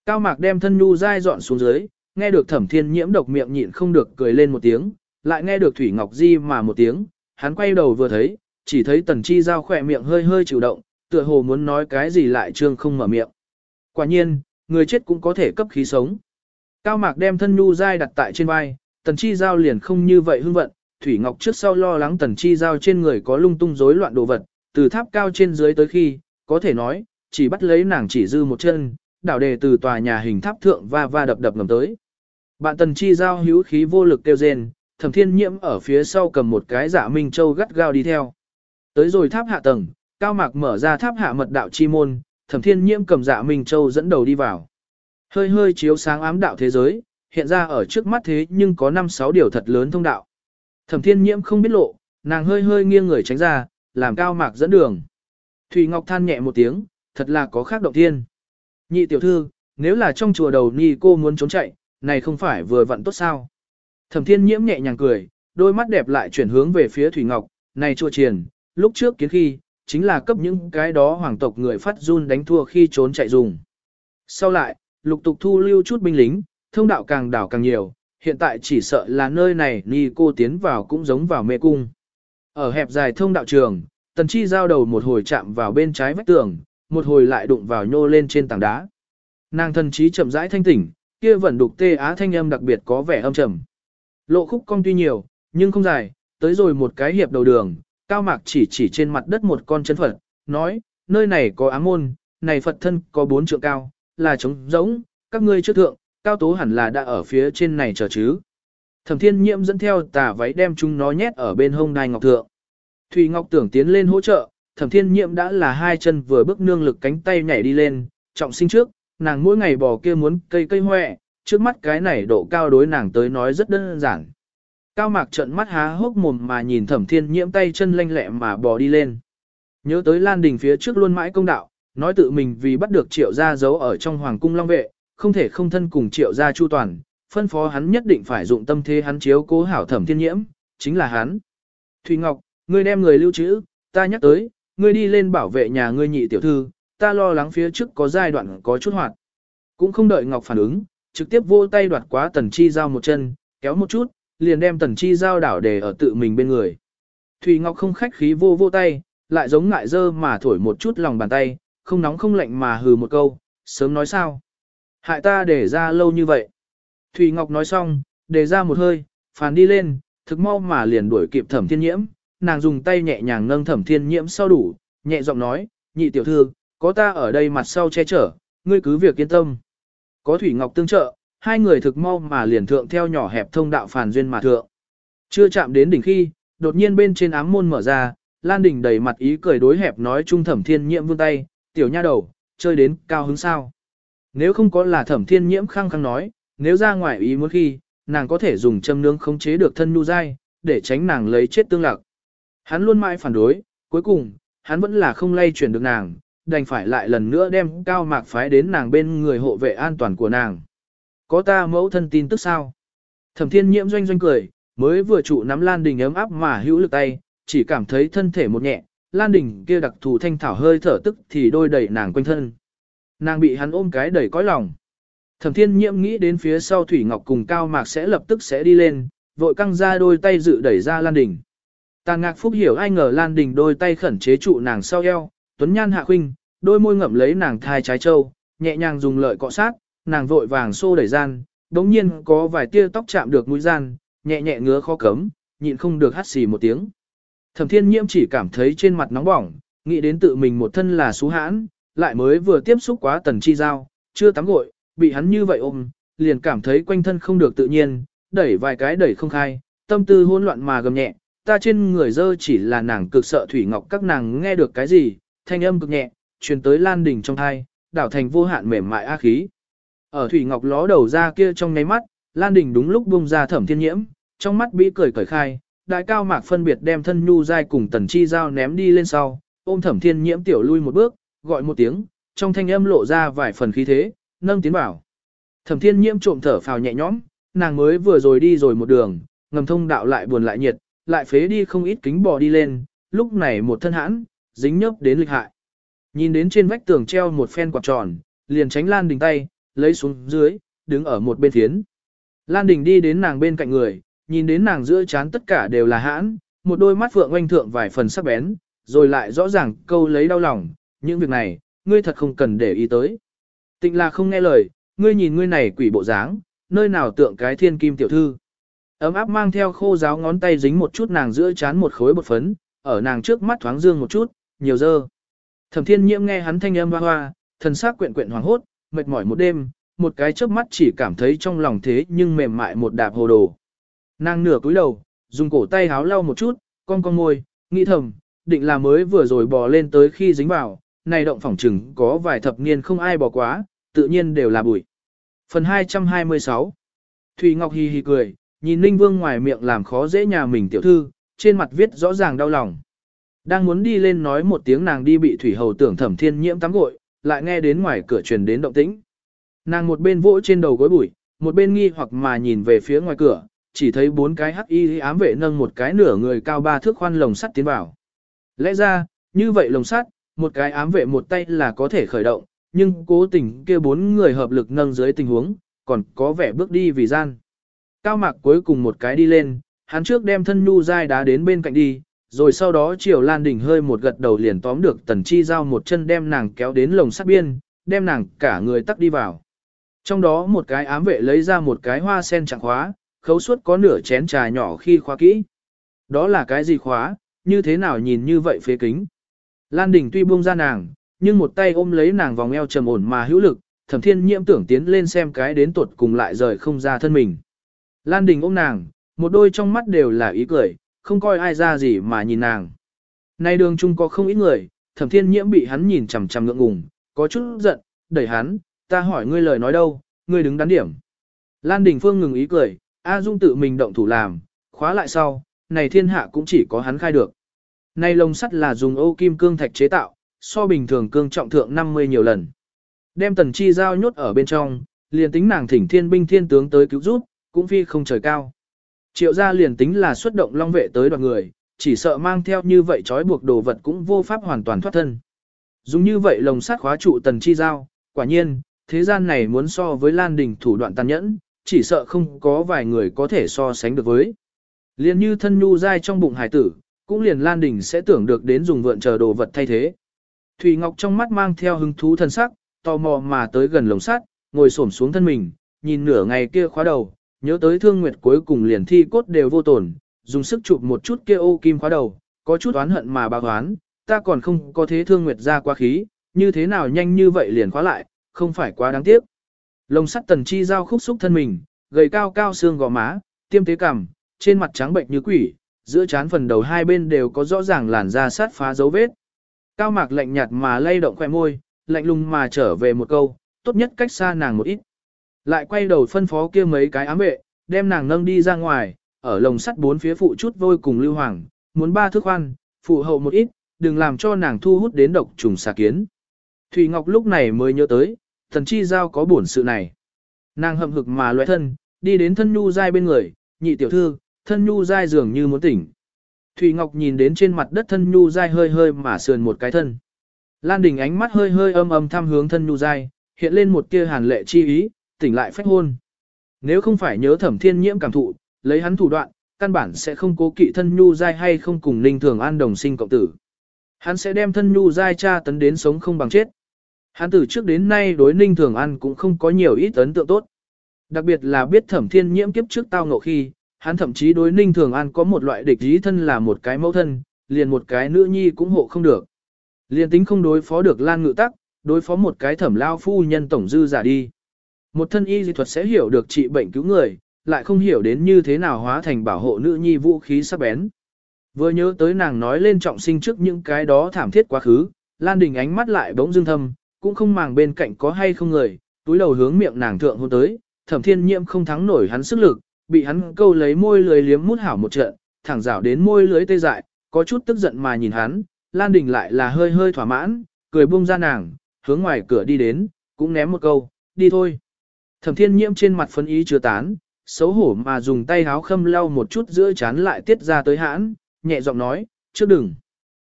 Cao mạc đem thân nhu dai dọn xuống dưới, nghe được thẩm thiên nhiễm độc miệng nhịn không được cười lên một tiếng, lại nghe được Thủy Ngọc Di mà một tiếng, hắn quay đầu vừa thấy, chỉ thấy tần chi giao khỏe miệng hơi hơi chịu động, tựa hồ muốn nói cái gì lại trương không mở miệng. Quả nhiên, người chết cũng có thể cấp khí sống. Cao mạc đem thân nhu dai đặt tại trên vai, tần chi giao liền không như vậy hưng vận, Thủy Ngọc trước sau lo lắng tần chi giao trên người có lung tung rối loạn đồ vật, từ tháp cao trên dưới tới khi, có thể nói, chỉ bắt lấy nàng chỉ dư một chân, đảo đề từ tòa nhà hình tháp thượng va va đập đập ngầm tới. Bạn tần chi giao hữu khí vô lực kêu rên, thẩm thiên nhiễm ở phía sau cầm một cái dạ minh châu gắt gao đi theo. Tới rồi tháp hạ tầng, cao mạc mở ra tháp hạ mật đạo chi môn, thẩm thiên nhiễm cầm dạ minh châu dẫn đầu đi vào. Hơi hơi chiếu sáng ám đạo thế giới, hiện ra ở trước mắt thế nhưng có 5-6 điều thật lớn thông đạo. Thẩm thiên nhiễm không biết lộ, nàng hơi hơi nghiêng người tránh ra, làm cao mạc dẫn đường. Thủy Ngọc than nhẹ một tiếng, thật là có khác động thiên. Nhị tiểu thư, nếu là trong chùa đầu ni cô muốn trốn chạy, này không phải vừa vặn tốt sao. Thẩm thiên nhiễm nhẹ nhàng cười, đôi mắt đẹp lại chuyển hướng về phía Thủy Ngọc, này chùa triền, lúc trước kiến khi, chính là cấp những cái đó hoàng tộc người phát run đánh thua khi trốn chạy dùng. Sau lại, lục tục thu lưu chút binh lính, thông đạo càng đảo càng nhiều, hiện tại chỉ sợ là nơi này ni cô tiến vào cũng giống vào mê cung. Ở hẹp dài thông đạo trường, tần chi giao đầu một hồi chạm vào bên trái vách tường, một hồi lại đụng vào nhô lên trên tảng đá. Nàng thần trí chậm rãi thanh tỉnh, kia vẫn đục tê á thanh âm đặc biệt có vẻ âm trầm. Lộ khúc cong tuy nhiều, nhưng không dài, tới rồi một cái hiệp đầu đường, cao mạc chỉ chỉ trên mặt đất một con chân Phật, nói, nơi này có ám môn, này Phật thân có bốn trượng cao, là trống giống, các ngươi trước thượng, cao tố hẳn là đã ở phía trên này chờ chứ. Thẩm thiên nhiễm dẫn theo tà váy đem chúng nó nhét ở bên hông đai ngọc thượng. Thủy Ngọc tưởng tiến lên hỗ trợ, thẩm thiên nhiễm đã là hai chân vừa bước nương lực cánh tay nhảy đi lên, trọng sinh trước, nàng mỗi ngày bò kia muốn cây cây hoẹ, trước mắt cái này độ cao đối nàng tới nói rất đơn giản. Cao mạc trận mắt há hốc mồm mà nhìn thẩm thiên nhiễm tay chân lanh lẹ mà bò đi lên. Nhớ tới lan đình phía trước luôn mãi công đạo, nói tự mình vì bắt được triệu gia giấu ở trong hoàng cung long vệ, không thể không thân cùng triệu gia chu toàn, phân phó hắn nhất định phải dụng tâm thế hắn chiếu cố hảo thẩm thiên nhiễm, chính là hắn. Thùy Ngọc, ngươi đem người lưu trữ, ta nhắc tới, ngươi đi lên bảo vệ nhà ngươi nhị tiểu thư, ta lo lắng phía trước có giai đoạn có chút hoạt. Cũng không đợi Ngọc phản ứng, trực tiếp vô tay đoạt quá tần chi giao một chân, kéo một chút, liền đem tần chi giao đảo để ở tự mình bên người. Thủy Ngọc không khách khí vô vô tay, lại giống ngại dơ mà thổi một chút lòng bàn tay, không nóng không lạnh mà hừ một câu, sớm nói sao. Hại ta để ra lâu như vậy. Thủy Ngọc nói xong, để ra một hơi, phàn đi lên, thực mau mà liền đuổi kịp thẩm thiên nhiễm, nàng dùng tay nhẹ nhàng nâng thẩm thiên nhiễm sau đủ, nhẹ giọng nói, nhị tiểu thư, có ta ở đây mặt sau che chở, ngươi cứ việc yên tâm. Có Thủy Ngọc tương trợ, hai người thực mau mà liền thượng theo nhỏ hẹp thông đạo phàn duyên mà thượng. Chưa chạm đến đỉnh khi, đột nhiên bên trên ám môn mở ra, Lan Đình đầy mặt ý cười đối hẹp nói trung thẩm thiên nhiễm vươn tay, tiểu nha đầu, chơi đến cao hứng sao. Nếu không có là thẩm thiên nhiễm khăng khăng nói, nếu ra ngoài ý muốn khi, nàng có thể dùng châm nướng khống chế được thân nu dai, để tránh nàng lấy chết tương lạc. Hắn luôn mãi phản đối, cuối cùng, hắn vẫn là không lay chuyển được nàng, đành phải lại lần nữa đem cao mạc phái đến nàng bên người hộ vệ an toàn của nàng. Có ta mẫu thân tin tức sao? Thẩm thiên nhiễm doanh doanh cười, mới vừa trụ nắm Lan Đình ấm áp mà hữu lực tay, chỉ cảm thấy thân thể một nhẹ, Lan Đình kia đặc thù thanh thảo hơi thở tức thì đôi đẩy nàng quanh thân. Nàng bị hắn ôm cái đầy cõi lòng. Thẩm thiên nhiễm nghĩ đến phía sau Thủy Ngọc cùng Cao Mạc sẽ lập tức sẽ đi lên, vội căng ra đôi tay dự đẩy ra Lan Đình. Tàn ngạc phúc hiểu ai ngờ Lan Đình đôi tay khẩn chế trụ nàng sau eo, tuấn nhan hạ khuynh, đôi môi ngậm lấy nàng thai trái châu, nhẹ nhàng dùng lợi cọ sát, nàng vội vàng xô đẩy gian, đống nhiên có vài tia tóc chạm được mũi gian, nhẹ nhẹ ngứa khó cấm, nhịn không được hắt xì một tiếng. Thẩm thiên nhiễm chỉ cảm thấy trên mặt nóng bỏng, nghĩ đến tự mình một thân là xú hãn, lại mới vừa tiếp xúc quá tần chi giao, chưa tắm gội, bị hắn như vậy ôm, liền cảm thấy quanh thân không được tự nhiên, đẩy vài cái đẩy không khai, tâm tư hỗn loạn mà gầm nhẹ, ta trên người dơ chỉ là nàng cực sợ thủy ngọc các nàng nghe được cái gì, thanh âm cực nhẹ, truyền tới lan đỉnh trong thai, đảo thành vô hạn mềm mại a khí. Ở thủy ngọc ló đầu ra kia trong nháy mắt, lan đỉnh đúng lúc bung ra thẩm thiên nhiễm, trong mắt bị cười cởi khai, đại cao mạc phân biệt đem thân nhu dai cùng tần chi giao ném đi lên sau, ôm thẩm thiên nhiễm tiểu lui một bước, gọi một tiếng, trong thanh âm lộ ra vài phần khí thế, nâng tiến bảo. Thẩm thiên nhiễm trộm thở phào nhẹ nhõm, nàng mới vừa rồi đi rồi một đường, ngầm thông đạo lại buồn lại nhiệt, lại phế đi không ít kính bò đi lên, lúc này một thân hãn, dính nhớp đến lịch hại. Nhìn đến trên vách tường treo một phen quạt tròn, liền tránh Lan Đình tay, lấy xuống dưới, đứng ở một bên thiến. Lan Đình đi đến nàng bên cạnh người, nhìn đến nàng giữa chán tất cả đều là hãn, một đôi mắt phượng oanh thượng vài phần sắc bén, rồi lại rõ ràng câu lấy đau lòng, những việc này, ngươi thật không cần để ý tới. Tịnh là không nghe lời, ngươi nhìn ngươi này quỷ bộ dáng, nơi nào tượng cái thiên kim tiểu thư. Ấm áp mang theo khô giáo ngón tay dính một chút nàng giữa chán một khối bột phấn, ở nàng trước mắt thoáng dương một chút, nhiều dơ. Thẩm thiên nhiễm nghe hắn thanh âm hoa hoa, thần sắc quyện quyện hoàng hốt, mệt mỏi một đêm, một cái chớp mắt chỉ cảm thấy trong lòng thế nhưng mềm mại một đạp hồ đồ. Nàng nửa cúi đầu, dùng cổ tay háo lau một chút, con con môi, nghĩ thầm, định là mới vừa rồi bò lên tới khi dính vào, này động phỏng trừng có vài thập niên không ai bỏ quá, tự nhiên đều là bụi. Phần 226 Thùy Ngọc hì hì cười, nhìn Ninh Vương ngoài miệng làm khó dễ nhà mình tiểu thư, trên mặt viết rõ ràng đau lòng. Đang muốn đi lên nói một tiếng nàng đi bị Thủy Hầu tưởng thẩm thiên nhiễm tắm gội, lại nghe đến ngoài cửa truyền đến động tĩnh. Nàng một bên vỗ trên đầu gối bụi, một bên nghi hoặc mà nhìn về phía ngoài cửa, chỉ thấy bốn cái hắc y ám vệ nâng một cái nửa người cao ba thước khoan lồng sắt tiến vào. Lẽ ra, như vậy lồng sắt, một cái ám vệ một tay là có thể khởi động, nhưng cố tình kia bốn người hợp lực nâng dưới tình huống, còn có vẻ bước đi vì gian. Cao mạc cuối cùng một cái đi lên, hắn trước đem thân nu dai đá đến bên cạnh đi, rồi sau đó chiều Lan Đình hơi một gật đầu liền tóm được tần chi giao một chân đem nàng kéo đến lồng sắt biên, đem nàng cả người tắc đi vào. Trong đó một cái ám vệ lấy ra một cái hoa sen chẳng khóa, khấu suốt có nửa chén trà nhỏ khi khóa kỹ. Đó là cái gì khóa, như thế nào nhìn như vậy phế kính. Lan Đình tuy buông ra nàng, nhưng một tay ôm lấy nàng vòng eo trầm ổn mà hữu lực, thẩm thiên nhiễm tưởng tiến lên xem cái đến tuột cùng lại rời không ra thân mình. Lan Đình ôm nàng, một đôi trong mắt đều là ý cười, không coi ai ra gì mà nhìn nàng. Nay đường chung có không ít người, thẩm thiên nhiễm bị hắn nhìn chằm chằm ngượng ngùng, có chút giận, đẩy hắn, ta hỏi ngươi lời nói đâu, ngươi đứng đắn điểm. Lan Đình Phương ngừng ý cười, A Dung tự mình động thủ làm, khóa lại sau, này thiên hạ cũng chỉ có hắn khai được. Này lồng sắt là dùng ô kim cương thạch chế tạo, so bình thường cương trọng thượng 50 nhiều lần. Đem tần chi giao nhốt ở bên trong, liền tính nàng thỉnh thiên binh thiên tướng tới cứu giúp, cũng phi không trời cao. Triệu gia liền tính là xuất động long vệ tới đoàn người, chỉ sợ mang theo như vậy trói buộc đồ vật cũng vô pháp hoàn toàn thoát thân. Dùng như vậy lồng sắt khóa trụ tần chi giao, quả nhiên, thế gian này muốn so với Lan Đình thủ đoạn tàn nhẫn, chỉ sợ không có vài người có thể so sánh được với. Liên như thân nhu dai trong bụng hải tử, cũng liền Lan Đình sẽ tưởng được đến dùng vượn chờ đồ vật thay thế. Thủy Ngọc trong mắt mang theo hứng thú thân sắc, tò mò mà tới gần lồng sắt, ngồi xổm xuống thân mình, nhìn nửa ngày kia khóa đầu, nhớ tới thương nguyệt cuối cùng liền thi cốt đều vô tổn, dùng sức chụp một chút kia ô kim khóa đầu, có chút oán hận mà bà oán, ta còn không có thế thương nguyệt ra quá khí, như thế nào nhanh như vậy liền khóa lại, không phải quá đáng tiếc. Lồng sắt tần chi giao khúc xúc thân mình, gầy cao cao xương gò má, tiêm tế cằm, trên mặt trắng bệnh như quỷ, giữa trán phần đầu hai bên đều có rõ ràng làn da sát phá dấu vết. Cao mạc lạnh nhạt mà lay động khoẻ môi, lạnh lùng mà trở về một câu, tốt nhất cách xa nàng một ít. Lại quay đầu phân phó kia mấy cái ám vệ, đem nàng nâng đi ra ngoài, ở lồng sắt bốn phía phụ chút vôi cùng lưu hoàng, muốn ba thước khoan, phụ hậu một ít, đừng làm cho nàng thu hút đến độc trùng xà kiến. Thủy Ngọc lúc này mới nhớ tới, thần chi giao có bổn sự này. Nàng hậm hực mà loại thân, đi đến thân nhu dai bên người, nhị tiểu thư, thân nhu dai dường như muốn tỉnh. Thủy Ngọc nhìn đến trên mặt đất thân nhu dai hơi hơi mà sườn một cái thân. Lan Đình ánh mắt hơi hơi âm âm thăm hướng thân nhu dai, hiện lên một tia hàn lệ chi ý, tỉnh lại phách hôn. Nếu không phải nhớ thẩm thiên nhiễm cảm thụ, lấy hắn thủ đoạn, căn bản sẽ không cố kỵ thân nhu dai hay không cùng ninh thường an đồng sinh cộng tử. Hắn sẽ đem thân nhu dai cha tấn đến sống không bằng chết. Hắn từ trước đến nay đối ninh thường an cũng không có nhiều ít ấn tượng tốt. Đặc biệt là biết thẩm thiên nhiễm kiếp trước tao ngộ khi, hắn thậm chí đối ninh thường an có một loại địch ý thân là một cái mẫu thân, liền một cái nữ nhi cũng hộ không được. Liền tính không đối phó được lan ngự tắc, đối phó một cái thẩm lao phu nhân tổng dư giả đi. Một thân y dị thuật sẽ hiểu được trị bệnh cứu người, lại không hiểu đến như thế nào hóa thành bảo hộ nữ nhi vũ khí sắc bén. Vừa nhớ tới nàng nói lên trọng sinh trước những cái đó thảm thiết quá khứ, Lan Đình ánh mắt lại bỗng dưng thâm, cũng không màng bên cạnh có hay không người, túi đầu hướng miệng nàng thượng hôn tới, thẩm thiên nhiễm không thắng nổi hắn sức lực, bị hắn câu lấy môi lưới liếm mút hảo một trận, thẳng rảo đến môi lưới tê dại, có chút tức giận mà nhìn hắn, Lan Đình lại là hơi hơi thỏa mãn, cười buông ra nàng, hướng ngoài cửa đi đến, cũng ném một câu, đi thôi. Thẩm thiên nhiễm trên mặt phấn ý chưa tán, xấu hổ mà dùng tay háo khâm lau một chút giữa chán lại tiết ra tới hãn, nhẹ giọng nói, trước đừng.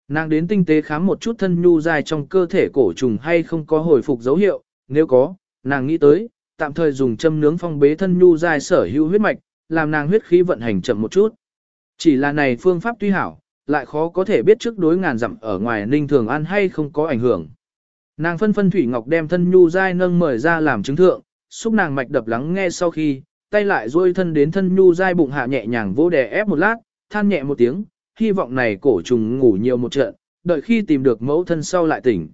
Nàng đến tinh tế khám một chút thân nhu dài trong cơ thể cổ trùng hay không có hồi phục dấu hiệu, nếu có, nàng nghĩ tới, tạm thời dùng châm nướng phong bế thân nhu dài sở hữu huyết mạch, làm nàng huyết khí vận hành chậm một chút. Chỉ là này phương pháp tuy hảo, lại khó có thể biết trước đối ngàn dặm ở ngoài ninh thường ăn hay không có ảnh hưởng. Nàng phân phân Thủy Ngọc đem thân nhu dai nâng mời ra làm chứng thượng, xúc nàng mạch đập lắng nghe sau khi, tay lại duỗi thân đến thân nhu dai bụng hạ nhẹ nhàng vô đè ép một lát, than nhẹ một tiếng, hy vọng này cổ trùng ngủ nhiều một trận, đợi khi tìm được mẫu thân sau lại tỉnh.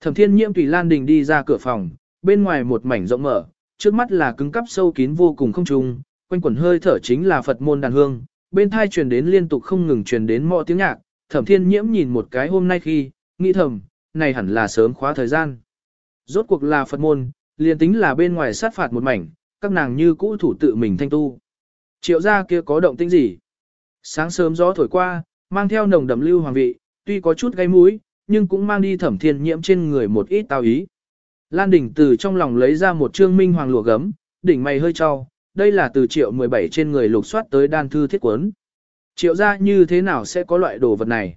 Thẩm Thiên Nhiễm tùy Lan Đình đi ra cửa phòng, bên ngoài một mảnh rộng mở, trước mắt là cứng cắp sâu kín vô cùng không trung, quanh quẩn hơi thở chính là Phật môn đàn hương, bên thai truyền đến liên tục không ngừng truyền đến mọi tiếng nhạc, Thẩm Thiên Nhiễm nhìn một cái hôm nay khi, nghĩ thầm, này hẳn là sớm khóa thời gian. Rốt cuộc là Phật môn, liền tính là bên ngoài sát phạt một mảnh, các nàng như cũ thủ tự mình thanh tu. Triệu gia kia có động tĩnh gì? Sáng sớm gió thổi qua, mang theo nồng đậm lưu hoàng vị, tuy có chút gây mũi, nhưng cũng mang đi thẩm thiên nhiễm trên người một ít tao ý. Lan đỉnh từ trong lòng lấy ra một trương minh hoàng lụa gấm, đỉnh mày hơi trao, đây là từ triệu 17 trên người lục soát tới đan thư thiết quấn. Triệu gia như thế nào sẽ có loại đồ vật này?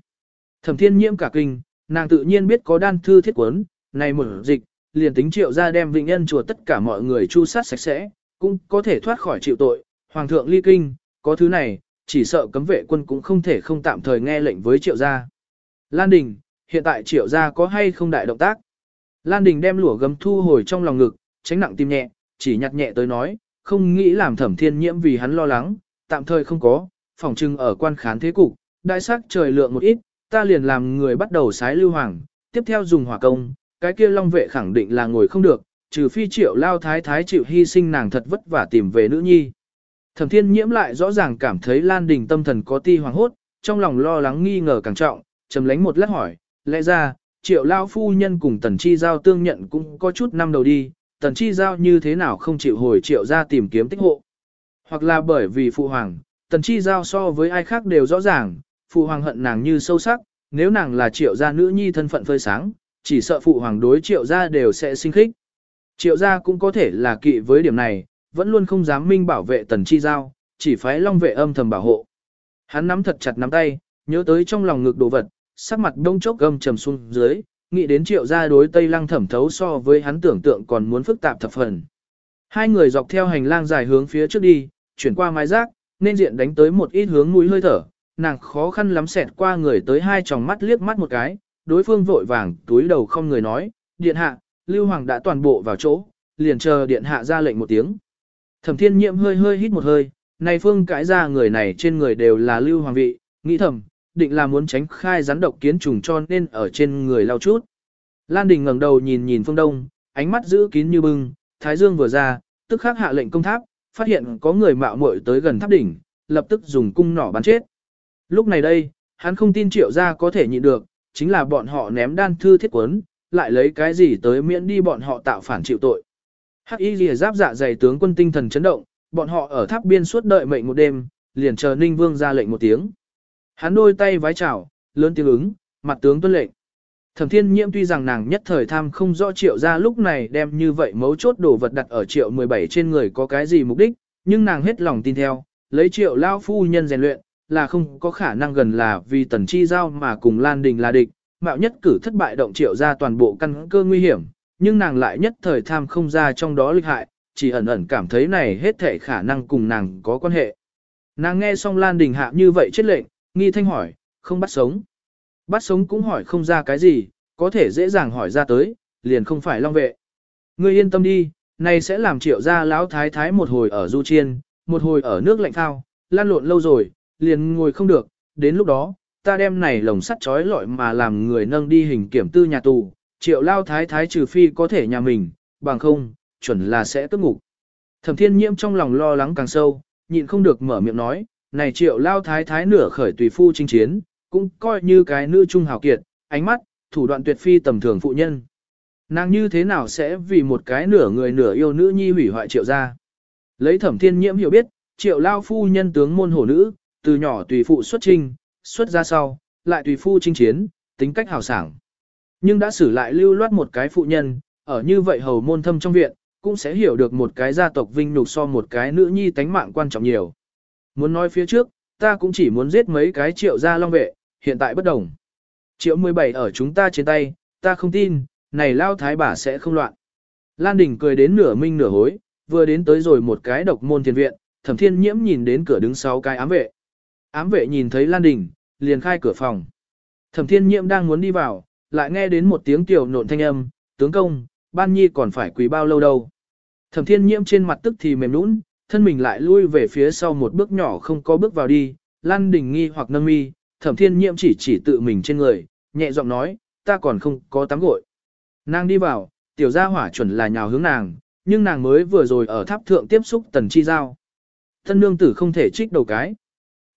Thẩm thiên nhiễm cả kinh, nàng tự nhiên biết có đan thư thiết quấn, này mở dịch, liền tính triệu gia đem vĩnh nhân chùa tất cả mọi người chu sát sạch sẽ, cũng có thể thoát khỏi chịu tội. Hoàng thượng ly kinh, có thứ này, chỉ sợ cấm vệ quân cũng không thể không tạm thời nghe lệnh với triệu gia. Lan Đình, hiện tại triệu gia có hay không đại động tác? Lan Đình đem lửa gấm thu hồi trong lòng ngực, tránh nặng tim nhẹ, chỉ nhặt nhẹ tới nói, không nghĩ làm thẩm thiên nhiễm vì hắn lo lắng, tạm thời không có, phòng trưng ở quan khán thế cục, đại sắc trời lượng một ít, ta liền làm người bắt đầu sái lưu hoàng, tiếp theo dùng hỏa công, cái kia long vệ khẳng định là ngồi không được, trừ phi triệu lao thái thái chịu hy sinh nàng thật vất vả tìm về nữ nhi. Thẩm thiên nhiễm lại rõ ràng cảm thấy Lan Đình tâm thần có ti hoàng hốt, trong lòng lo lắng nghi ngờ càng trọng, trầm lánh một lát hỏi, lẽ ra, triệu lao phu nhân cùng tần chi giao tương nhận cũng có chút năm đầu đi, tần chi giao như thế nào không chịu hồi triệu ra tìm kiếm tích hộ. Hoặc là bởi vì phụ hoàng, tần chi giao so với ai khác đều rõ ràng, phụ hoàng hận nàng như sâu sắc, nếu nàng là triệu gia nữ nhi thân phận phơi sáng, chỉ sợ phụ hoàng đối triệu gia đều sẽ sinh khích. Triệu gia cũng có thể là kỵ với điểm này, vẫn luôn không dám minh bảo vệ tần chi giao, chỉ phái long vệ âm thầm bảo hộ. Hắn nắm thật chặt nắm tay, nhớ tới trong lòng ngực đồ vật, sắc mặt đông chốc gầm trầm xuống dưới, nghĩ đến triệu gia đối Tây Lăng thẩm thấu so với hắn tưởng tượng còn muốn phức tạp thập phần. Hai người dọc theo hành lang dài hướng phía trước đi, chuyển qua mái rác, nên diện đánh tới một ít hướng mũi hơi thở, nàng khó khăn lắm xẹt qua người tới hai tròng mắt liếc mắt một cái, đối phương vội vàng túi đầu không người nói, điện hạ, Lưu Hoàng đã toàn bộ vào chỗ, liền chờ điện hạ ra lệnh một tiếng. Thẩm thiên nhiệm hơi hơi hít một hơi, này phương cãi ra người này trên người đều là Lưu Hoàng vị, nghĩ thầm, định là muốn tránh khai rắn độc kiến trùng cho nên ở trên người lau chút. Lan Đình ngẩng đầu nhìn nhìn phương đông, ánh mắt giữ kín như bưng, Thái Dương vừa ra, tức khắc hạ lệnh công tháp, phát hiện có người mạo muội tới gần tháp đỉnh, lập tức dùng cung nỏ bắn chết. Lúc này đây, hắn không tin triệu gia có thể nhịn được, chính là bọn họ ném đan thư thiết quấn, lại lấy cái gì tới miễn đi bọn họ tạo phản chịu tội. Hắc y lìa giáp dạ dày tướng quân tinh thần chấn động, bọn họ ở tháp biên suốt đợi mệnh một đêm, liền chờ Ninh Vương ra lệnh một tiếng. Hắn đôi tay vái chào, lớn tiếng ứng, mặt tướng tuân lệnh. Thẩm thiên nhiễm tuy rằng nàng nhất thời tham không rõ triệu ra lúc này đem như vậy mấu chốt đồ vật đặt ở triệu 17 trên người có cái gì mục đích, nhưng nàng hết lòng tin theo, lấy triệu lao phu nhân rèn luyện, là không có khả năng gần là vì tần chi giao mà cùng Lan Đình là địch, mạo nhất cử thất bại động triệu ra toàn bộ căn cơ nguy hiểm, nhưng nàng lại nhất thời tham không ra trong đó lịch hại, chỉ ẩn ẩn cảm thấy này hết thể khả năng cùng nàng có quan hệ. Nàng nghe xong Lan Đình hạ như vậy chết lệnh, nghi thanh hỏi, không bắt sống. Bắt sống cũng hỏi không ra cái gì, có thể dễ dàng hỏi ra tới, liền không phải long vệ. Ngươi yên tâm đi, này sẽ làm triệu ra lão thái thái một hồi ở du chiên, một hồi ở nước lạnh thao, lan lộn lâu rồi, liền ngồi không được, đến lúc đó, ta đem này lồng sắt trói lọi mà làm người nâng đi hình kiểm tư nhà tù, triệu lao thái thái trừ phi có thể nhà mình, bằng không, chuẩn là sẽ tức ngục. Thẩm thiên nhiễm trong lòng lo lắng càng sâu, nhịn không được mở miệng nói, này triệu lao thái thái nửa khởi tùy phu chinh chiến, cũng coi như cái nữ trung hào kiệt, ánh mắt, thủ đoạn tuyệt phi tầm thường phụ nhân. Nàng như thế nào sẽ vì một cái nửa người nửa yêu nữ nhi hủy hoại triệu gia? Lấy thẩm thiên nhiễm hiểu biết, triệu lao phu nhân tướng môn hổ nữ, từ nhỏ tùy phụ xuất trinh, xuất ra sau, lại tùy phu chinh chiến, tính cách hào sảng. Nhưng đã xử lại lưu loát một cái phụ nhân, ở như vậy hầu môn thâm trong viện, cũng sẽ hiểu được một cái gia tộc vinh nhục so một cái nữ nhi tánh mạng quan trọng nhiều. Muốn nói phía trước, ta cũng chỉ muốn giết mấy cái triệu gia long vệ, hiện tại bất đồng. Triệu 17 ở chúng ta trên tay, ta không tin, này lao thái bà sẽ không loạn. Lan Đình cười đến nửa minh nửa hối, vừa đến tới rồi một cái độc môn thiền viện, thẩm thiên nhiễm nhìn đến cửa đứng sáu cái ám vệ. Ám vệ nhìn thấy Lan Đình, liền khai cửa phòng. Thẩm thiên nhiễm đang muốn đi vào, lại nghe đến một tiếng tiểu nộn thanh âm, tướng công, ban nhi còn phải quỳ bao lâu đâu. Thẩm thiên nhiễm trên mặt tức thì mềm nũng, thân mình lại lui về phía sau một bước nhỏ không có bước vào đi, Lan Đình nghi hoặc nâng mi, thẩm thiên nhiễm chỉ chỉ tự mình trên người, nhẹ giọng nói, ta còn không có tắm gội. Nàng đi vào, tiểu gia hỏa chuẩn là nhào hướng nàng, nhưng nàng mới vừa rồi ở tháp thượng tiếp xúc tần chi giao. Thân nương tử không thể trích đầu cái.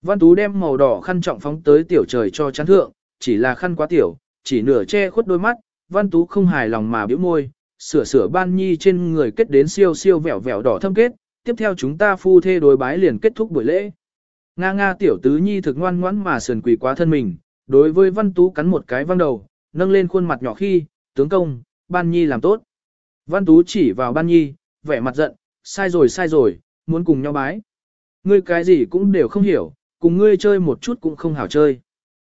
Văn Tú đem màu đỏ khăn trọng phóng tới tiểu trời cho chán thượng, chỉ là khăn quá tiểu, chỉ nửa che khuất đôi mắt, Văn Tú không hài lòng mà biểu môi, sửa sửa ban nhi trên người kết đến siêu siêu vẹo vẹo đỏ thâm kết, tiếp theo chúng ta phu thê đối bái liền kết thúc buổi lễ. Nga nga tiểu tứ nhi thực ngoan ngoãn mà sườn quỳ quá thân mình, đối với Văn Tú cắn một cái văng đầu, nâng lên khuôn mặt nhỏ khi, tướng công, ban nhi làm tốt. Văn Tú chỉ vào ban nhi, vẻ mặt giận, sai rồi sai rồi, muốn cùng nhau bái. Ngươi cái gì cũng đều không hiểu, cùng ngươi chơi một chút cũng không hảo chơi.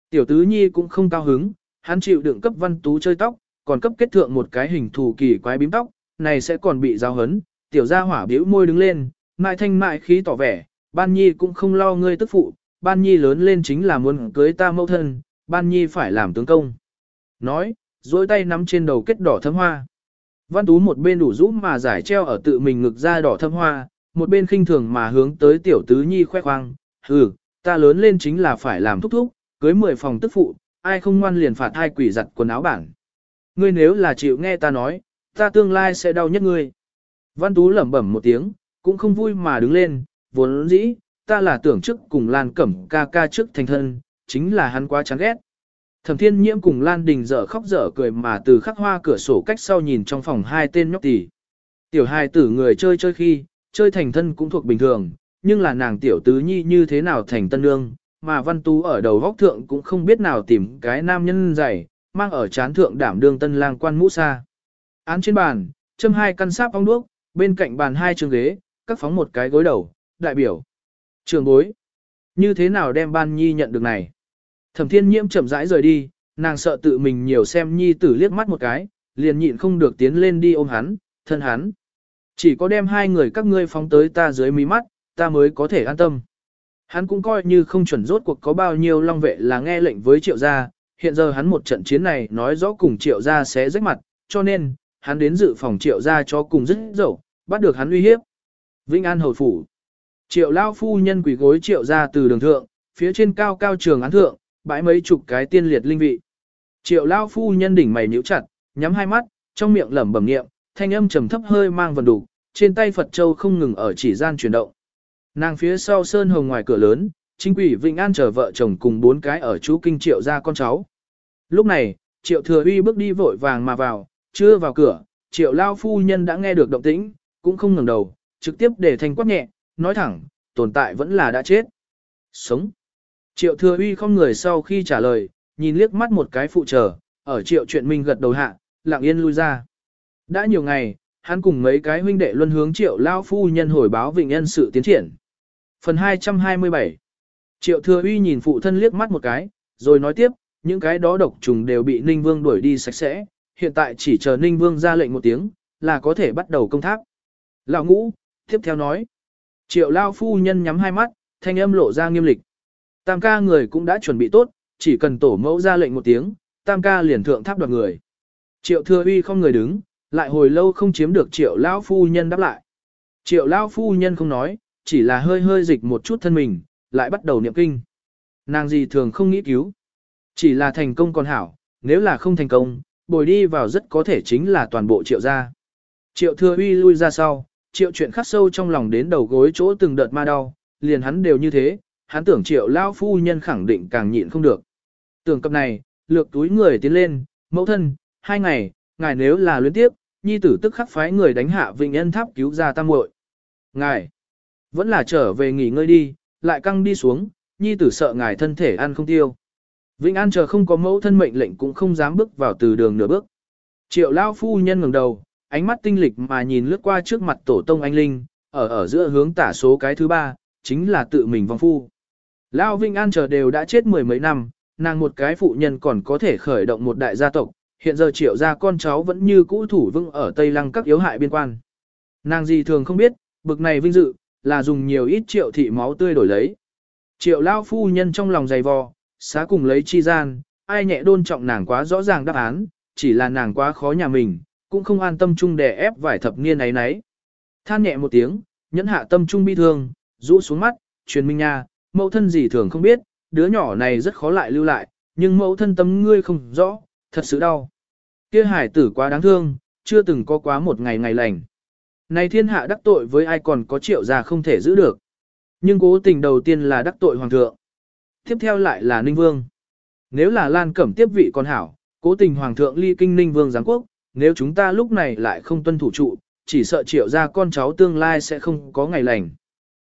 Tiểu tứ nhi cũng không cao hứng, hắn chịu đựng cấp Văn Tú chơi tóc, còn cấp kết thượng một cái hình thù kỳ quái bím tóc, này sẽ còn bị giao hấn. Tiểu gia hỏa biểu môi đứng lên, mại thanh mại khí tỏ vẻ, ban nhi cũng không lo ngươi tức phụ, ban nhi lớn lên chính là muốn cưới ta mẫu thân, ban nhi phải làm tướng công. Nói, dối tay nắm trên đầu kết đỏ thâm hoa. Văn tú một bên đủ rũ mà giải treo ở tự mình ngực ra đỏ thâm hoa, một bên khinh thường mà hướng tới tiểu tứ nhi khoe khoang, hừ, ta lớn lên chính là phải làm thúc thúc, cưới 10 phòng tức phụ, ai không ngoan liền phạt hai quỷ giặt quần áo bản. Ngươi nếu là chịu nghe ta nói, ta tương lai sẽ đau nhất ngươi. Văn Tú lẩm bẩm một tiếng, cũng không vui mà đứng lên, vốn dĩ, ta là tưởng trước cùng Lan Cẩm ca ca trước thành thân, chính là hắn quá chán ghét. Thẩm Thiên Nhiễm cùng Lan Đình dở khóc dở cười mà từ khắc hoa cửa sổ cách sau nhìn trong phòng hai tên nhóc tỷ. Tiểu hai tử người chơi chơi khi, chơi thành thân cũng thuộc bình thường, nhưng là nàng tiểu tứ nhi như thế nào thành tân nương, mà Văn Tú ở đầu góc thượng cũng không biết nào tìm cái nam nhân dày, mang ở chán thượng đảm đương tân lang quan mũ xa. Án trên bàn, châm hai căn sáp ong đuốc, bên cạnh bàn hai trường ghế, các phóng một cái gối đầu, đại biểu. Trường bối. Như thế nào đem ban nhi nhận được này? Thẩm thiên nhiễm chậm rãi rời đi, nàng sợ tự mình nhiều xem nhi tử liếc mắt một cái, liền nhịn không được tiến lên đi ôm hắn, thân hắn. Chỉ có đem hai người các ngươi phóng tới ta dưới mí mắt, ta mới có thể an tâm. Hắn cũng coi như không chuẩn rốt cuộc có bao nhiêu long vệ là nghe lệnh với triệu gia, hiện giờ hắn một trận chiến này nói rõ cùng triệu gia sẽ rách mặt, cho nên, hắn đến dự phòng triệu gia cho cùng rất dẫu, bắt được hắn uy hiếp. Vĩnh An Hầu Phủ Triệu Lao Phu Nhân quỷ gối triệu gia từ đường thượng, phía trên cao cao trường án thượng, bãi mấy chục cái tiên liệt linh vị. Triệu Lao Phu Nhân đỉnh mày nhíu chặt, nhắm hai mắt, trong miệng lẩm bẩm niệm, thanh âm trầm thấp hơi mang vần đủ, trên tay Phật Châu không ngừng ở chỉ gian chuyển động. Nàng phía sau sơn hồng ngoài cửa lớn, chính quỷ Vĩnh An chờ vợ chồng cùng bốn cái ở chú kinh triệu ra con cháu. Lúc này, triệu thừa uy bước đi vội vàng mà vào, chưa vào cửa, triệu lao phu nhân đã nghe được động tĩnh, cũng không ngẩng đầu, trực tiếp để thanh quát nhẹ, nói thẳng, tồn tại vẫn là đã chết. Sống. Triệu thừa uy không người sau khi trả lời, nhìn liếc mắt một cái phụ trở, ở triệu chuyện minh gật đầu hạ, lặng yên lui ra. Đã nhiều ngày, hắn cùng mấy cái huynh đệ luân hướng triệu lao phu nhân hồi báo vịnh nhân sự tiến triển. Phần 227 Triệu thừa uy nhìn phụ thân liếc mắt một cái, rồi nói tiếp, những cái đó độc trùng đều bị Ninh Vương đuổi đi sạch sẽ, hiện tại chỉ chờ Ninh Vương ra lệnh một tiếng, là có thể bắt đầu công tác. Lão ngũ, tiếp theo nói. Triệu lao phu nhân nhắm hai mắt, thanh âm lộ ra nghiêm lịch. Tam ca người cũng đã chuẩn bị tốt, chỉ cần tổ mẫu ra lệnh một tiếng, tam ca liền thượng tháp đoạt người. Triệu thừa uy không người đứng, lại hồi lâu không chiếm được triệu lao phu nhân đáp lại. Triệu lao phu nhân không nói, chỉ là hơi hơi dịch một chút thân mình, lại bắt đầu niệm kinh. Nàng gì thường không nghĩ cứu. Chỉ là thành công còn hảo, nếu là không thành công, bồi đi vào rất có thể chính là toàn bộ triệu gia. Triệu thừa uy lui ra sau, triệu chuyện khắc sâu trong lòng đến đầu gối chỗ từng đợt ma đau, liền hắn đều như thế, hắn tưởng triệu lao phu nhân khẳng định càng nhịn không được. Tưởng cập này, lược túi người tiến lên, mẫu thân, hai ngày, ngài nếu là luyến tiếp, nhi tử tức khắc phái người đánh hạ vịnh ân tháp cứu ra tam muội. Ngài, vẫn là trở về nghỉ ngơi đi, lại căng đi xuống, nhi tử sợ ngài thân thể ăn không tiêu. Vĩnh An chờ không có mẫu thân mệnh lệnh cũng không dám bước vào từ đường nửa bước. Triệu Lao phu nhân ngẩng đầu, ánh mắt tinh lịch mà nhìn lướt qua trước mặt tổ tông anh Linh, ở ở giữa hướng tả số cái thứ ba, chính là tự mình vong phu. Lao Vĩnh An chờ đều đã chết mười mấy năm, nàng một cái phụ nhân còn có thể khởi động một đại gia tộc, hiện giờ triệu gia con cháu vẫn như cũ thủ vững ở Tây Lăng các yếu hại biên quan. Nàng gì thường không biết, bực này vinh dự, là dùng nhiều ít triệu thị máu tươi đổi lấy. Triệu lao phu nhân trong lòng dày vò, xá cùng lấy chi gian, ai nhẹ đôn trọng nàng quá rõ ràng đáp án, chỉ là nàng quá khó nhà mình, cũng không an tâm chung đè ép vài thập niên ấy nấy. Than nhẹ một tiếng, nhẫn hạ tâm trung bi thương, rũ xuống mắt, truyền minh nha, mẫu thân gì thường không biết, đứa nhỏ này rất khó lại lưu lại, nhưng mẫu thân tâm ngươi không rõ, thật sự đau. Kia hải tử quá đáng thương, chưa từng có quá một ngày ngày lành. Này thiên hạ đắc tội với ai còn có triệu già không thể giữ được. Nhưng cố tình đầu tiên là đắc tội hoàng thượng. Tiếp theo lại là ninh vương. Nếu là Lan Cẩm tiếp vị con hảo, cố tình hoàng thượng ly kinh ninh vương giáng quốc, nếu chúng ta lúc này lại không tuân thủ trụ, chỉ sợ triệu ra con cháu tương lai sẽ không có ngày lành.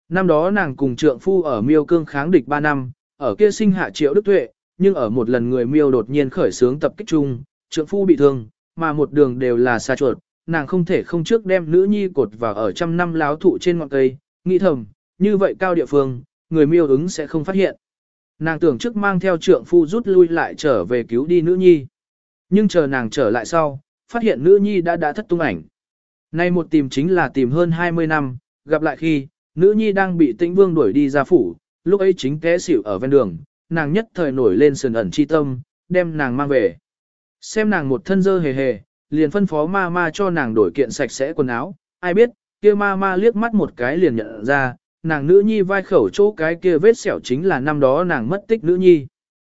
Năm đó nàng cùng trượng phu ở miêu cương kháng địch 3 năm, ở kia sinh hạ triệu đức tuệ, nhưng ở một lần người miêu đột nhiên khởi sướng tập kích chung, trượng phu bị thương, mà một đường đều là xa chuột, nàng không thể không trước đem nữ nhi cột vào ở trăm năm láo thụ trên ngọn cây, nghĩ thầm, như vậy cao địa phương, người miêu ứng sẽ không phát hiện. Nàng tưởng trước mang theo trượng phu rút lui lại trở về cứu đi nữ nhi. Nhưng chờ nàng trở lại sau, phát hiện nữ nhi đã đã thất tung ảnh. Nay một tìm chính là tìm hơn 20 năm, gặp lại khi, nữ nhi đang bị tĩnh vương đuổi đi ra phủ, lúc ấy chính té xỉu ở ven đường, nàng nhất thời nổi lên sườn ẩn chi tâm, đem nàng mang về. Xem nàng một thân dơ hề hề, liền phân phó ma ma cho nàng đổi kiện sạch sẽ quần áo, ai biết, kia ma ma liếc mắt một cái liền nhận ra, nàng nữ nhi vai khẩu chỗ cái kia vết sẹo chính là năm đó nàng mất tích nữ nhi.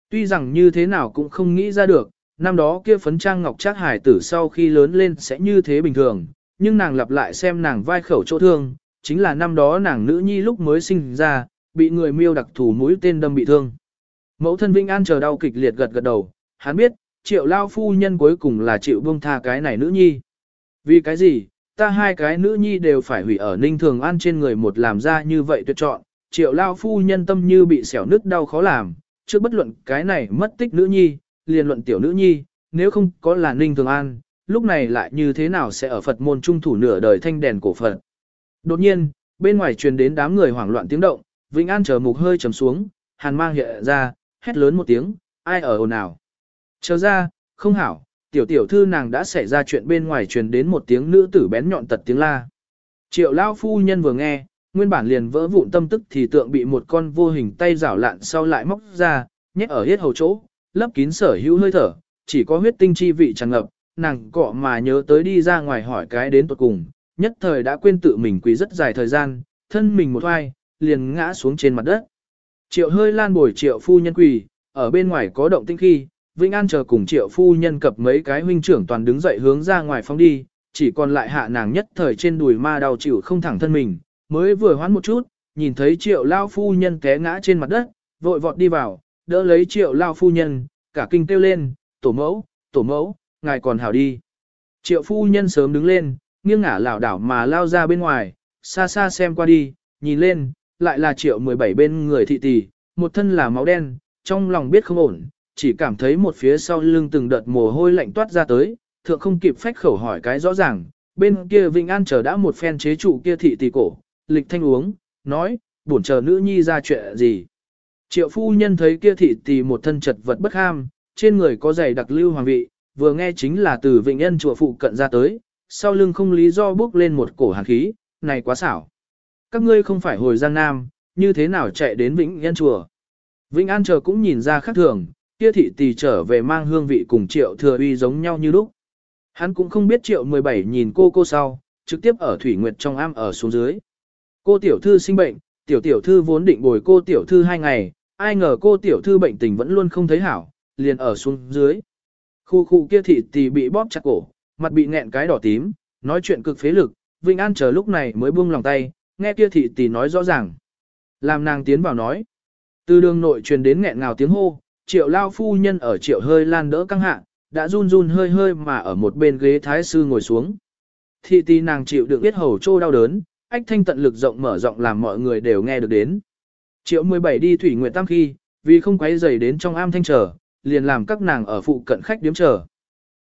Tuy rằng như thế nào cũng không nghĩ ra được, năm đó kia phấn trang ngọc trác hải tử sau khi lớn lên sẽ như thế bình thường, nhưng nàng lặp lại xem nàng vai khẩu chỗ thương, chính là năm đó nàng nữ nhi lúc mới sinh ra, bị người miêu đặc thủ mũi tên đâm bị thương. Mẫu thân Vinh An chờ đau kịch liệt gật gật đầu, hắn biết, triệu lao phu nhân cuối cùng là chịu buông tha cái này nữ nhi. Vì cái gì, ta hai cái nữ nhi đều phải hủy ở ninh thường an trên người một làm ra như vậy tuyệt chọn, triệu lao phu nhân tâm như bị xẻo nứt đau khó làm, trước bất luận cái này mất tích nữ nhi, liền luận tiểu nữ nhi, nếu không có là ninh thường an, lúc này lại như thế nào sẽ ở Phật môn trung thủ nửa đời thanh đèn cổ Phật. Đột nhiên, bên ngoài truyền đến đám người hoảng loạn tiếng động, Vĩnh An chờ mục hơi trầm xuống, hàn mang hiện ra, hét lớn một tiếng, ai ở ồn ào. Chờ ra, không hảo, tiểu tiểu thư nàng đã xảy ra chuyện bên ngoài truyền đến một tiếng nữ tử bén nhọn tật tiếng la. Triệu lao phu nhân vừa nghe, nguyên bản liền vỡ vụn tâm tức thì tượng bị một con vô hình tay rảo lạn sau lại móc ra, nhét ở hết hầu chỗ, lấp kín sở hữu hơi thở, chỉ có huyết tinh chi vị tràn ngập, nàng cọ mà nhớ tới đi ra ngoài hỏi cái đến tuột cùng, nhất thời đã quên tự mình quỳ rất dài thời gian, thân mình một oai, liền ngã xuống trên mặt đất. Triệu hơi lan bồi triệu phu nhân quỳ, ở bên ngoài có động tinh khi, Vĩnh An chờ cùng triệu phu nhân cập mấy cái huynh trưởng toàn đứng dậy hướng ra ngoài phóng đi, chỉ còn lại hạ nàng nhất thời trên đùi ma đau chịu không thẳng thân mình, mới vừa hoán một chút, nhìn thấy triệu lao phu nhân té ngã trên mặt đất, vội vọt đi vào, đỡ lấy triệu lao phu nhân, cả kinh kêu lên, tổ mẫu, tổ mẫu, ngài còn hảo đi. Triệu phu nhân sớm đứng lên, nghiêng ngả lảo đảo mà lao ra bên ngoài, xa xa xem qua đi, nhìn lên, lại là triệu 17 bên người thị tỷ, một thân là máu đen, trong lòng biết không ổn, chỉ cảm thấy một phía sau lưng từng đợt mồ hôi lạnh toát ra tới, thượng không kịp phách khẩu hỏi cái rõ ràng, bên kia Vĩnh An chờ đã một phen chế trụ kia thị tỷ cổ, lịch thanh uống, nói, bổn chờ nữ nhi ra chuyện gì. Triệu phu nhân thấy kia thị tỷ một thân chật vật bất ham, trên người có giày đặc lưu hoàng vị, vừa nghe chính là từ Vĩnh yên chùa phụ cận ra tới, sau lưng không lý do bước lên một cổ hàn khí, này quá xảo. Các ngươi không phải hồi Giang Nam, như thế nào chạy đến Vĩnh yên chùa. Vĩnh An chờ cũng nhìn ra khác thường, kia thị tỷ trở về mang hương vị cùng triệu thừa uy giống nhau như lúc. Hắn cũng không biết triệu 17 nhìn cô cô sau, trực tiếp ở Thủy Nguyệt trong am ở xuống dưới. Cô tiểu thư sinh bệnh, tiểu tiểu thư vốn định bồi cô tiểu thư hai ngày, ai ngờ cô tiểu thư bệnh tình vẫn luôn không thấy hảo, liền ở xuống dưới. Khu khu kia thị tỷ bị bóp chặt cổ, mặt bị nghẹn cái đỏ tím, nói chuyện cực phế lực, Vinh An chờ lúc này mới buông lòng tay, nghe kia thị tỷ nói rõ ràng. Làm nàng tiến vào nói. Từ đường nội truyền đến nghẹn ngào tiếng hô, triệu lao phu nhân ở triệu hơi lan đỡ căng hạ, đã run run hơi hơi mà ở một bên ghế thái sư ngồi xuống. Thị tì nàng chịu được biết hầu trô đau đớn, ách thanh tận lực rộng mở rộng làm mọi người đều nghe được đến. Triệu 17 đi thủy nguyện tam khi, vì không quấy dày đến trong am thanh trở, liền làm các nàng ở phụ cận khách điếm chờ.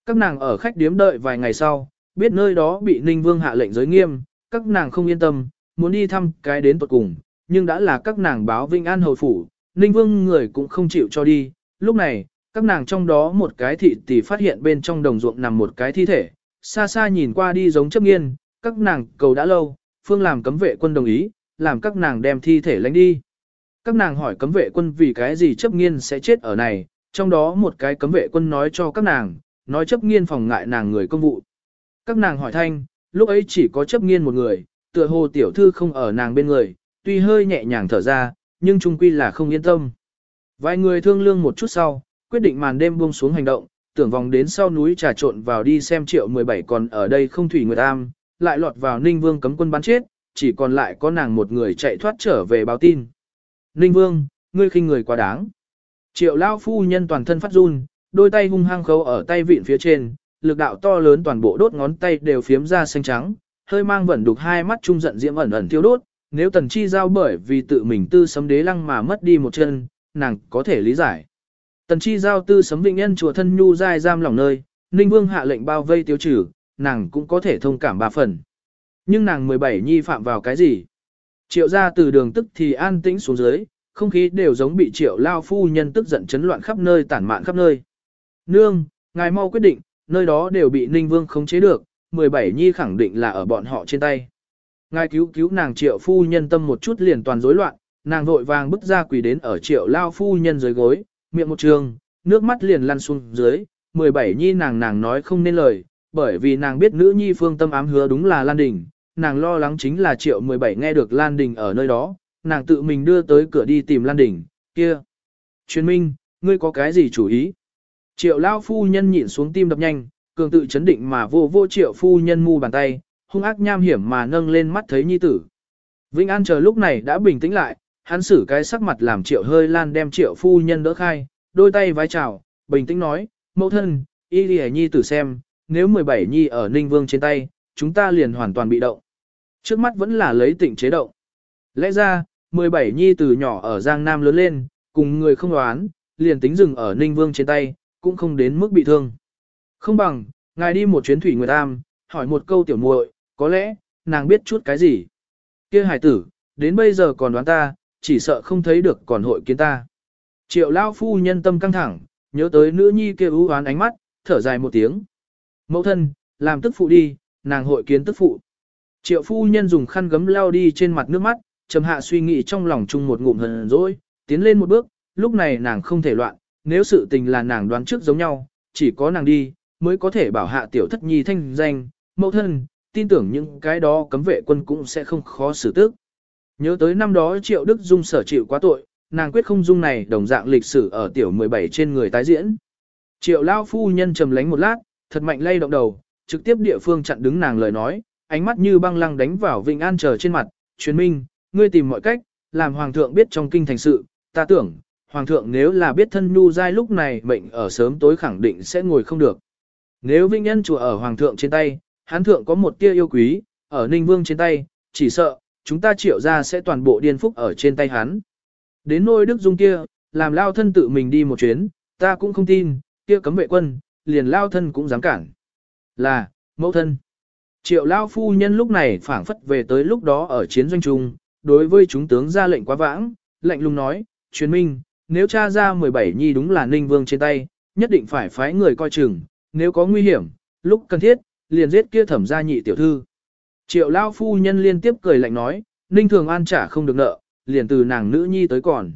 Các nàng ở khách điếm đợi vài ngày sau, biết nơi đó bị Ninh Vương hạ lệnh giới nghiêm, các nàng không yên tâm, muốn đi thăm cái đến tuật cùng, nhưng đã là các nàng báo Vinh An hầu phủ, Ninh Vương người cũng không chịu cho đi. Lúc này, các nàng trong đó một cái thị tỷ phát hiện bên trong đồng ruộng nằm một cái thi thể, xa xa nhìn qua đi giống chấp nghiên, các nàng cầu đã lâu, phương làm cấm vệ quân đồng ý, làm các nàng đem thi thể lánh đi. Các nàng hỏi cấm vệ quân vì cái gì chấp nghiên sẽ chết ở này, trong đó một cái cấm vệ quân nói cho các nàng, nói chấp nghiên phòng ngại nàng người công vụ. Các nàng hỏi thanh, lúc ấy chỉ có chấp nghiên một người, tựa hồ tiểu thư không ở nàng bên người, tuy hơi nhẹ nhàng thở ra, nhưng trung quy là không yên tâm. Vài người thương lương một chút sau, quyết định màn đêm buông xuống hành động, tưởng vòng đến sau núi trà trộn vào đi xem triệu 17 còn ở đây không thủy người am, lại lọt vào Ninh Vương cấm quân bắn chết, chỉ còn lại có nàng một người chạy thoát trở về báo tin. Ninh Vương, ngươi khinh người quá đáng. Triệu lao phu nhân toàn thân phát run, đôi tay hung hăng khâu ở tay vịn phía trên, lực đạo to lớn toàn bộ đốt ngón tay đều phiếm ra xanh trắng, hơi mang vẩn đục hai mắt trung giận diễm ẩn ẩn thiêu đốt, nếu tần chi giao bởi vì tự mình tư sấm đế lăng mà mất đi một chân, nàng có thể lý giải. Tần chi giao tư sấm vĩnh nhân chùa thân nhu dai giam lòng nơi, Ninh Vương hạ lệnh bao vây tiêu trừ, nàng cũng có thể thông cảm ba phần. Nhưng nàng 17 nhi phạm vào cái gì? Triệu ra từ đường tức thì an tĩnh xuống dưới, không khí đều giống bị triệu lao phu nhân tức giận chấn loạn khắp nơi tản mạn khắp nơi. Nương, ngài mau quyết định, nơi đó đều bị Ninh Vương khống chế được, 17 nhi khẳng định là ở bọn họ trên tay. Ngài cứu cứu nàng triệu phu nhân tâm một chút liền toàn rối loạn, nàng vội vàng bước ra quỳ đến ở triệu lao phu nhân dưới gối, miệng một trường, nước mắt liền lăn xuống dưới, 17 nhi nàng nàng nói không nên lời, bởi vì nàng biết nữ nhi phương tâm ám hứa đúng là Lan Đình, nàng lo lắng chính là triệu 17 nghe được Lan Đình ở nơi đó, nàng tự mình đưa tới cửa đi tìm Lan Đình, kia. Truyền minh, ngươi có cái gì chủ ý? Triệu lao phu nhân nhịn xuống tim đập nhanh, cường tự chấn định mà vô vô triệu phu nhân mu bàn tay, hung ác nham hiểm mà nâng lên mắt thấy nhi tử. Vĩnh An chờ lúc này đã bình tĩnh lại, hắn xử cái sắc mặt làm triệu hơi lan đem triệu phu nhân đỡ khai, đôi tay vái chào, bình tĩnh nói, mẫu thân, y đi nhi tử xem, nếu 17 nhi ở Ninh Vương trên tay, chúng ta liền hoàn toàn bị động. Trước mắt vẫn là lấy tỉnh chế động. Lẽ ra, 17 nhi từ nhỏ ở Giang Nam lớn lên, cùng người không đoán, liền tính dừng ở Ninh Vương trên tay, cũng không đến mức bị thương. Không bằng, ngài đi một chuyến thủy nguyệt Tam, hỏi một câu tiểu muội, có lẽ, nàng biết chút cái gì. kia hải tử, đến bây giờ còn đoán ta, chỉ sợ không thấy được còn hội kiến ta. Triệu lao phu nhân tâm căng thẳng, nhớ tới nữ nhi kia ưu oán ánh mắt, thở dài một tiếng. Mẫu thân, làm tức phụ đi, nàng hội kiến tức phụ. Triệu phu nhân dùng khăn gấm lau đi trên mặt nước mắt, trầm hạ suy nghĩ trong lòng chung một ngụm hờn rồi, tiến lên một bước, lúc này nàng không thể loạn, nếu sự tình là nàng đoán trước giống nhau, chỉ có nàng đi, mới có thể bảo hạ tiểu thất nhi thanh danh, mẫu thân, tin tưởng những cái đó cấm vệ quân cũng sẽ không khó xử tức. Nhớ tới năm đó Triệu Đức Dung sở chịu quá tội, nàng quyết không dung này đồng dạng lịch sử ở tiểu 17 trên người tái diễn. Triệu Lao phu nhân trầm lánh một lát, thật mạnh lay động đầu, trực tiếp địa phương chặn đứng nàng lời nói, ánh mắt như băng lăng đánh vào Vịnh An chờ trên mặt, truyền minh, ngươi tìm mọi cách, làm Hoàng thượng biết trong kinh thành sự, ta tưởng, Hoàng thượng nếu là biết thân nhu dai lúc này mệnh ở sớm tối khẳng định sẽ ngồi không được. Nếu Vinh Nhân chùa ở Hoàng thượng trên tay, Hán thượng có một tia yêu quý, ở Ninh Vương trên tay, chỉ sợ, chúng ta triệu ra sẽ toàn bộ điên phúc ở trên tay hắn. Đến nôi Đức Dung kia, làm lao thân tự mình đi một chuyến, ta cũng không tin, kia cấm vệ quân, liền lao thân cũng dám cản. Là, mẫu thân. Triệu lao phu nhân lúc này phảng phất về tới lúc đó ở chiến doanh trung, đối với chúng tướng ra lệnh quá vãng, lệnh lùng nói, truyền minh, nếu cha ra 17 nhi đúng là ninh vương trên tay, nhất định phải phái người coi chừng, nếu có nguy hiểm, lúc cần thiết, liền giết kia thẩm gia nhị tiểu thư. Triệu lao phu nhân liên tiếp cười lạnh nói, ninh thường an trả không được nợ, liền từ nàng nữ nhi tới còn.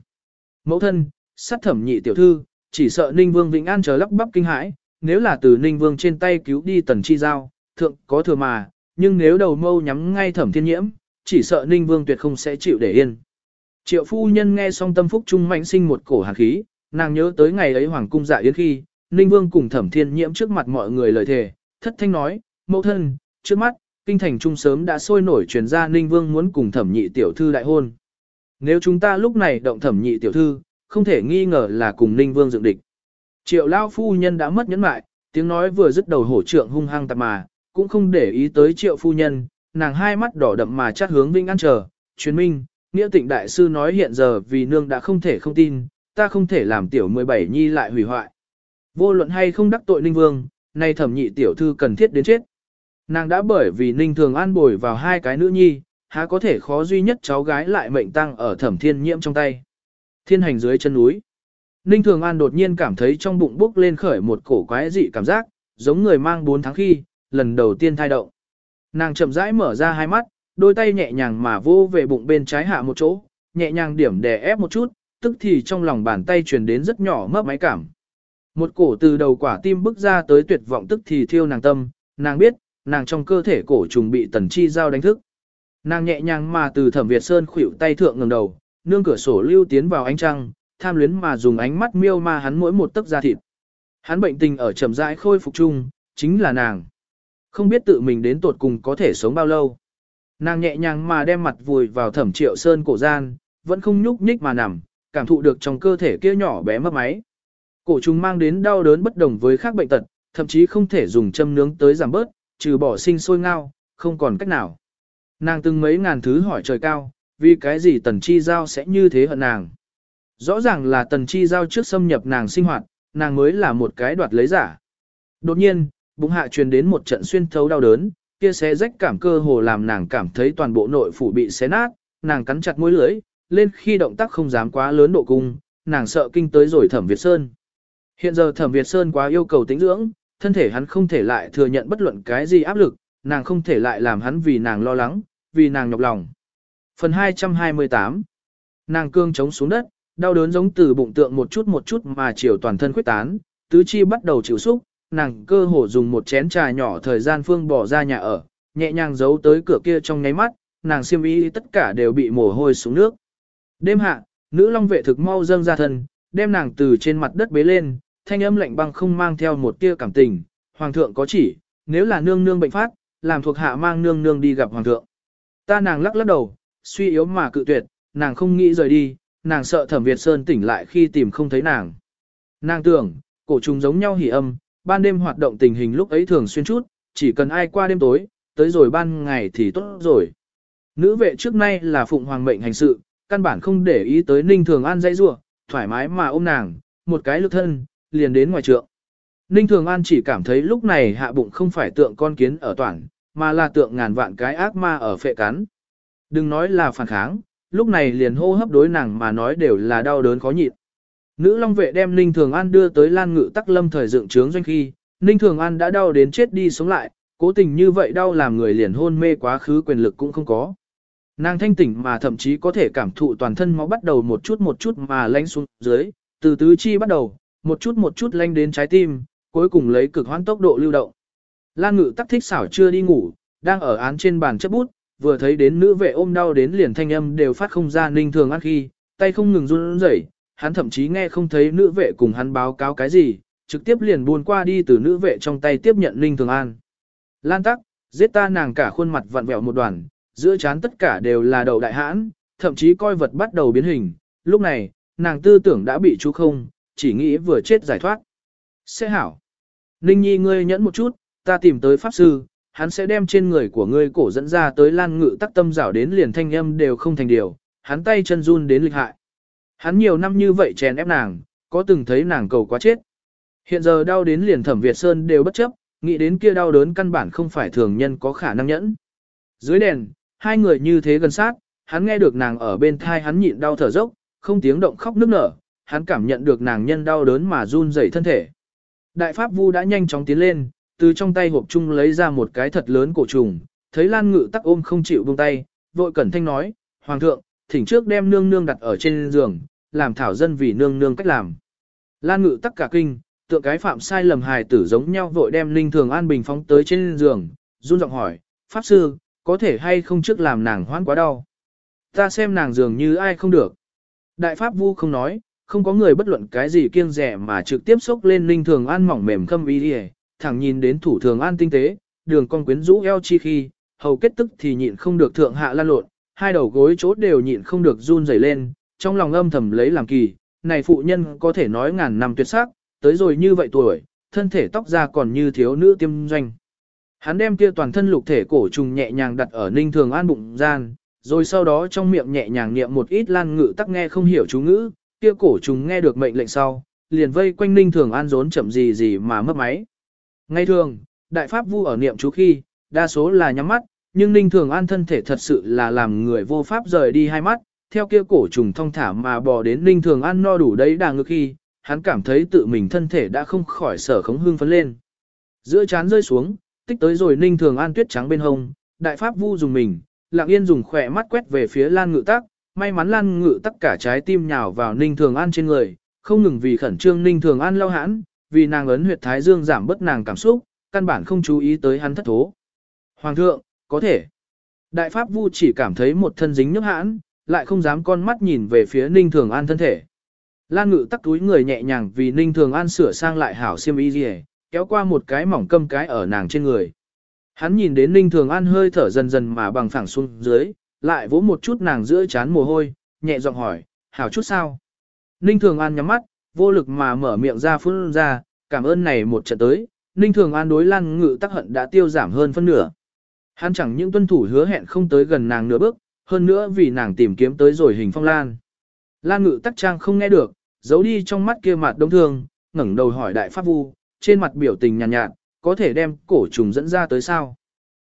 Mẫu thân, sát thẩm nhị tiểu thư, chỉ sợ ninh vương vĩnh an chờ lắp bắp kinh hãi, nếu là từ ninh vương trên tay cứu đi tần chi giao, thượng có thừa mà, nhưng nếu đầu mâu nhắm ngay thẩm thiên nhiễm, chỉ sợ ninh vương tuyệt không sẽ chịu để yên. Triệu phu nhân nghe xong tâm phúc trung mạnh sinh một cổ hàn khí, nàng nhớ tới ngày ấy hoàng cung dạ yến khi, ninh vương cùng thẩm thiên nhiễm trước mặt mọi người lời thề, thất thanh nói, mẫu thân, trước mắt, kinh thành trung sớm đã sôi nổi truyền ra ninh vương muốn cùng thẩm nhị tiểu thư đại hôn. Nếu chúng ta lúc này động thẩm nhị tiểu thư, không thể nghi ngờ là cùng ninh vương dựng địch. Triệu lao phu nhân đã mất nhẫn mại, tiếng nói vừa dứt đầu hổ trượng hung hăng tạp mà, cũng không để ý tới triệu phu nhân, nàng hai mắt đỏ đậm mà chát hướng Vinh An chờ, truyền minh, nghĩa tịnh đại sư nói hiện giờ vì nương đã không thể không tin, ta không thể làm tiểu 17 nhi lại hủy hoại. Vô luận hay không đắc tội ninh vương, nay thẩm nhị tiểu thư cần thiết đến chết. Nàng đã bởi vì ninh thường an bồi vào hai cái nữ nhi, há có thể khó duy nhất cháu gái lại mệnh tăng ở thẩm thiên nhiễm trong tay. Thiên hành dưới chân núi. Ninh thường an đột nhiên cảm thấy trong bụng bốc lên khởi một cổ quái dị cảm giác, giống người mang 4 tháng khi, lần đầu tiên thai động. Nàng chậm rãi mở ra hai mắt, đôi tay nhẹ nhàng mà vô về bụng bên trái hạ một chỗ, nhẹ nhàng điểm đè ép một chút, tức thì trong lòng bàn tay truyền đến rất nhỏ mấp máy cảm. Một cổ từ đầu quả tim bức ra tới tuyệt vọng tức thì thiêu nàng tâm, nàng biết, nàng trong cơ thể cổ trùng bị tần chi giao đánh thức. Nàng nhẹ nhàng mà từ thẩm Việt Sơn khuỷu tay thượng ngẩng đầu, nương cửa sổ lưu tiến vào ánh trăng, tham luyến mà dùng ánh mắt miêu ma hắn mỗi một tấc da thịt. Hắn bệnh tình ở trầm rãi khôi phục chung, chính là nàng. Không biết tự mình đến tột cùng có thể sống bao lâu. Nàng nhẹ nhàng mà đem mặt vùi vào thẩm triệu sơn cổ gian, vẫn không nhúc nhích mà nằm, cảm thụ được trong cơ thể kia nhỏ bé mấp máy. Cổ trùng mang đến đau đớn bất đồng với khác bệnh tật, thậm chí không thể dùng châm nướng tới giảm bớt, trừ bỏ sinh sôi ngao, không còn cách nào. Nàng từng mấy ngàn thứ hỏi trời cao, vì cái gì tần chi giao sẽ như thế hận nàng. Rõ ràng là tần chi giao trước xâm nhập nàng sinh hoạt, nàng mới là một cái đoạt lấy giả. Đột nhiên, bụng hạ truyền đến một trận xuyên thấu đau đớn, kia xé rách cảm cơ hồ làm nàng cảm thấy toàn bộ nội phủ bị xé nát, nàng cắn chặt môi lưỡi, lên khi động tác không dám quá lớn độ cung, nàng sợ kinh tới rồi thẩm Việt Sơn. Hiện giờ thẩm Việt Sơn quá yêu cầu tính dưỡng, thân thể hắn không thể lại thừa nhận bất luận cái gì áp lực, nàng không thể lại làm hắn vì nàng lo lắng, vì nàng nhọc lòng. Phần 228 Nàng cương chống xuống đất, đau đớn giống từ bụng tượng một chút một chút mà chiều toàn thân khuyết tán, tứ chi bắt đầu chịu xúc, nàng cơ hồ dùng một chén trà nhỏ thời gian phương bỏ ra nhà ở, nhẹ nhàng giấu tới cửa kia trong nháy mắt, nàng xiêm y tất cả đều bị mồ hôi xuống nước. Đêm hạ, nữ long vệ thực mau dâng ra thân, đem nàng từ trên mặt đất bế lên, thanh âm lạnh băng không mang theo một tia cảm tình, hoàng thượng có chỉ, nếu là nương nương bệnh phát, làm thuộc hạ mang nương nương đi gặp hoàng thượng. Ta nàng lắc lắc đầu, suy yếu mà cự tuyệt, nàng không nghĩ rời đi, nàng sợ thẩm Việt Sơn tỉnh lại khi tìm không thấy nàng. Nàng tưởng, cổ trùng giống nhau hỉ âm, ban đêm hoạt động tình hình lúc ấy thường xuyên chút, chỉ cần ai qua đêm tối, tới rồi ban ngày thì tốt rồi. Nữ vệ trước nay là phụng hoàng mệnh hành sự, căn bản không để ý tới ninh thường an dây rua, thoải mái mà ôm nàng, một cái lực thân, liền đến ngoài trượng. Ninh thường an chỉ cảm thấy lúc này hạ bụng không phải tượng con kiến ở toàn, mà là tượng ngàn vạn cái ác ma ở phệ cắn. Đừng nói là phản kháng, lúc này liền hô hấp đối nàng mà nói đều là đau đớn khó nhịn. Nữ Long vệ đem Ninh Thường An đưa tới Lan Ngự Tắc Lâm thời dựng trướng doanh khi, Ninh Thường An đã đau đến chết đi sống lại, cố tình như vậy đau làm người liền hôn mê quá khứ quyền lực cũng không có. Nàng thanh tỉnh mà thậm chí có thể cảm thụ toàn thân máu bắt đầu một chút một chút mà lánh xuống dưới, từ tứ chi bắt đầu, một chút một chút lanh đến trái tim, cuối cùng lấy cực hoãn tốc độ lưu động. Lan Ngự Tắc thích xảo chưa đi ngủ, đang ở án trên bàn chấp bút, vừa thấy đến nữ vệ ôm đau đến liền thanh âm đều phát không ra Ninh Thường An khi, tay không ngừng run rẩy, hắn thậm chí nghe không thấy nữ vệ cùng hắn báo cáo cái gì, trực tiếp liền buôn qua đi từ nữ vệ trong tay tiếp nhận Ninh Thường An. Lan tắc, giết ta nàng cả khuôn mặt vặn vẹo một đoàn, giữa chán tất cả đều là đầu đại hãn, thậm chí coi vật bắt đầu biến hình, lúc này, nàng tư tưởng đã bị chú không, chỉ nghĩ vừa chết giải thoát. Sẽ hảo. Ninh Nhi ngươi nhẫn một chút, ta tìm tới Pháp Sư, hắn sẽ đem trên người của ngươi cổ dẫn ra tới lan ngự tắc tâm rảo đến liền thanh âm đều không thành điều, hắn tay chân run đến lịch hại. Hắn nhiều năm như vậy chèn ép nàng, có từng thấy nàng cầu quá chết. Hiện giờ đau đến liền thẩm Việt Sơn đều bất chấp, nghĩ đến kia đau đớn căn bản không phải thường nhân có khả năng nhẫn. Dưới đèn, hai người như thế gần sát, hắn nghe được nàng ở bên thai hắn nhịn đau thở dốc, không tiếng động khóc nức nở, hắn cảm nhận được nàng nhân đau đớn mà run rẩy thân thể. Đại pháp vu đã nhanh chóng tiến lên, từ trong tay hộp chung lấy ra một cái thật lớn cổ trùng, thấy Lan Ngự tắc ôm không chịu buông tay, vội cẩn thanh nói, Hoàng thượng, thỉnh trước đem nương nương đặt ở trên giường, làm thảo dân vì nương nương cách làm. Lan Ngự tắc cả kinh, tượng cái phạm sai lầm hài tử giống nhau vội đem Linh Thường An Bình phóng tới trên giường, run giọng hỏi, Pháp Sư, có thể hay không trước làm nàng hoãn quá đau. Ta xem nàng dường như ai không được. Đại Pháp Vu không nói, không có người bất luận cái gì kiêng rẻ mà trực tiếp xúc lên Linh Thường An mỏng mềm khâm y đi thẳng nhìn đến thủ thường an tinh tế, đường con quyến rũ eo chi khi, hầu kết tức thì nhịn không được thượng hạ lan lộn, hai đầu gối chốt đều nhịn không được run rẩy lên, trong lòng âm thầm lấy làm kỳ, này phụ nhân có thể nói ngàn năm tuyệt sắc, tới rồi như vậy tuổi, thân thể tóc ra còn như thiếu nữ tiêm doanh. Hắn đem kia toàn thân lục thể cổ trùng nhẹ nhàng đặt ở ninh thường an bụng gian, rồi sau đó trong miệng nhẹ nhàng niệm một ít lan ngự tắc nghe không hiểu chú ngữ, kia cổ trùng nghe được mệnh lệnh sau, liền vây quanh ninh thường an rốn chậm gì gì mà mất máy. Ngay thường, đại pháp vu ở niệm chú khi, đa số là nhắm mắt, nhưng ninh thường an thân thể thật sự là làm người vô pháp rời đi hai mắt, theo kia cổ trùng thông thả mà bò đến ninh thường an no đủ đấy đà ngược khi, hắn cảm thấy tự mình thân thể đã không khỏi sở khống hương phấn lên. Giữa chán rơi xuống, tích tới rồi ninh thường an tuyết trắng bên hông, đại pháp vu dùng mình, lặng yên dùng khỏe mắt quét về phía lan ngự tác may mắn lan ngự tất cả trái tim nhào vào ninh thường an trên người, không ngừng vì khẩn trương ninh thường an lao hãn, vì nàng ấn huyệt thái dương giảm bớt nàng cảm xúc, căn bản không chú ý tới hắn thất thố. Hoàng thượng, có thể. Đại pháp vu chỉ cảm thấy một thân dính nước hãn, lại không dám con mắt nhìn về phía ninh thường an thân thể. Lan ngự tắc túi người nhẹ nhàng vì ninh thường an sửa sang lại hảo xiêm y gì kéo qua một cái mỏng câm cái ở nàng trên người. Hắn nhìn đến ninh thường an hơi thở dần dần mà bằng phẳng xuống dưới, lại vỗ một chút nàng giữa chán mồ hôi, nhẹ giọng hỏi, hảo chút sao. Ninh thường an nhắm mắt, vô lực mà mở miệng ra phun ra, cảm ơn này một trận tới, Ninh Thường An đối Lan Ngự tắc hận đã tiêu giảm hơn phân nửa. Hắn chẳng những tuân thủ hứa hẹn không tới gần nàng nửa bước, hơn nữa vì nàng tìm kiếm tới rồi hình phong lan. Lan Ngự tắc trang không nghe được, giấu đi trong mắt kia mặt đông thương, ngẩng đầu hỏi Đại Pháp Vu, trên mặt biểu tình nhàn nhạt, nhạt, có thể đem cổ trùng dẫn ra tới sao.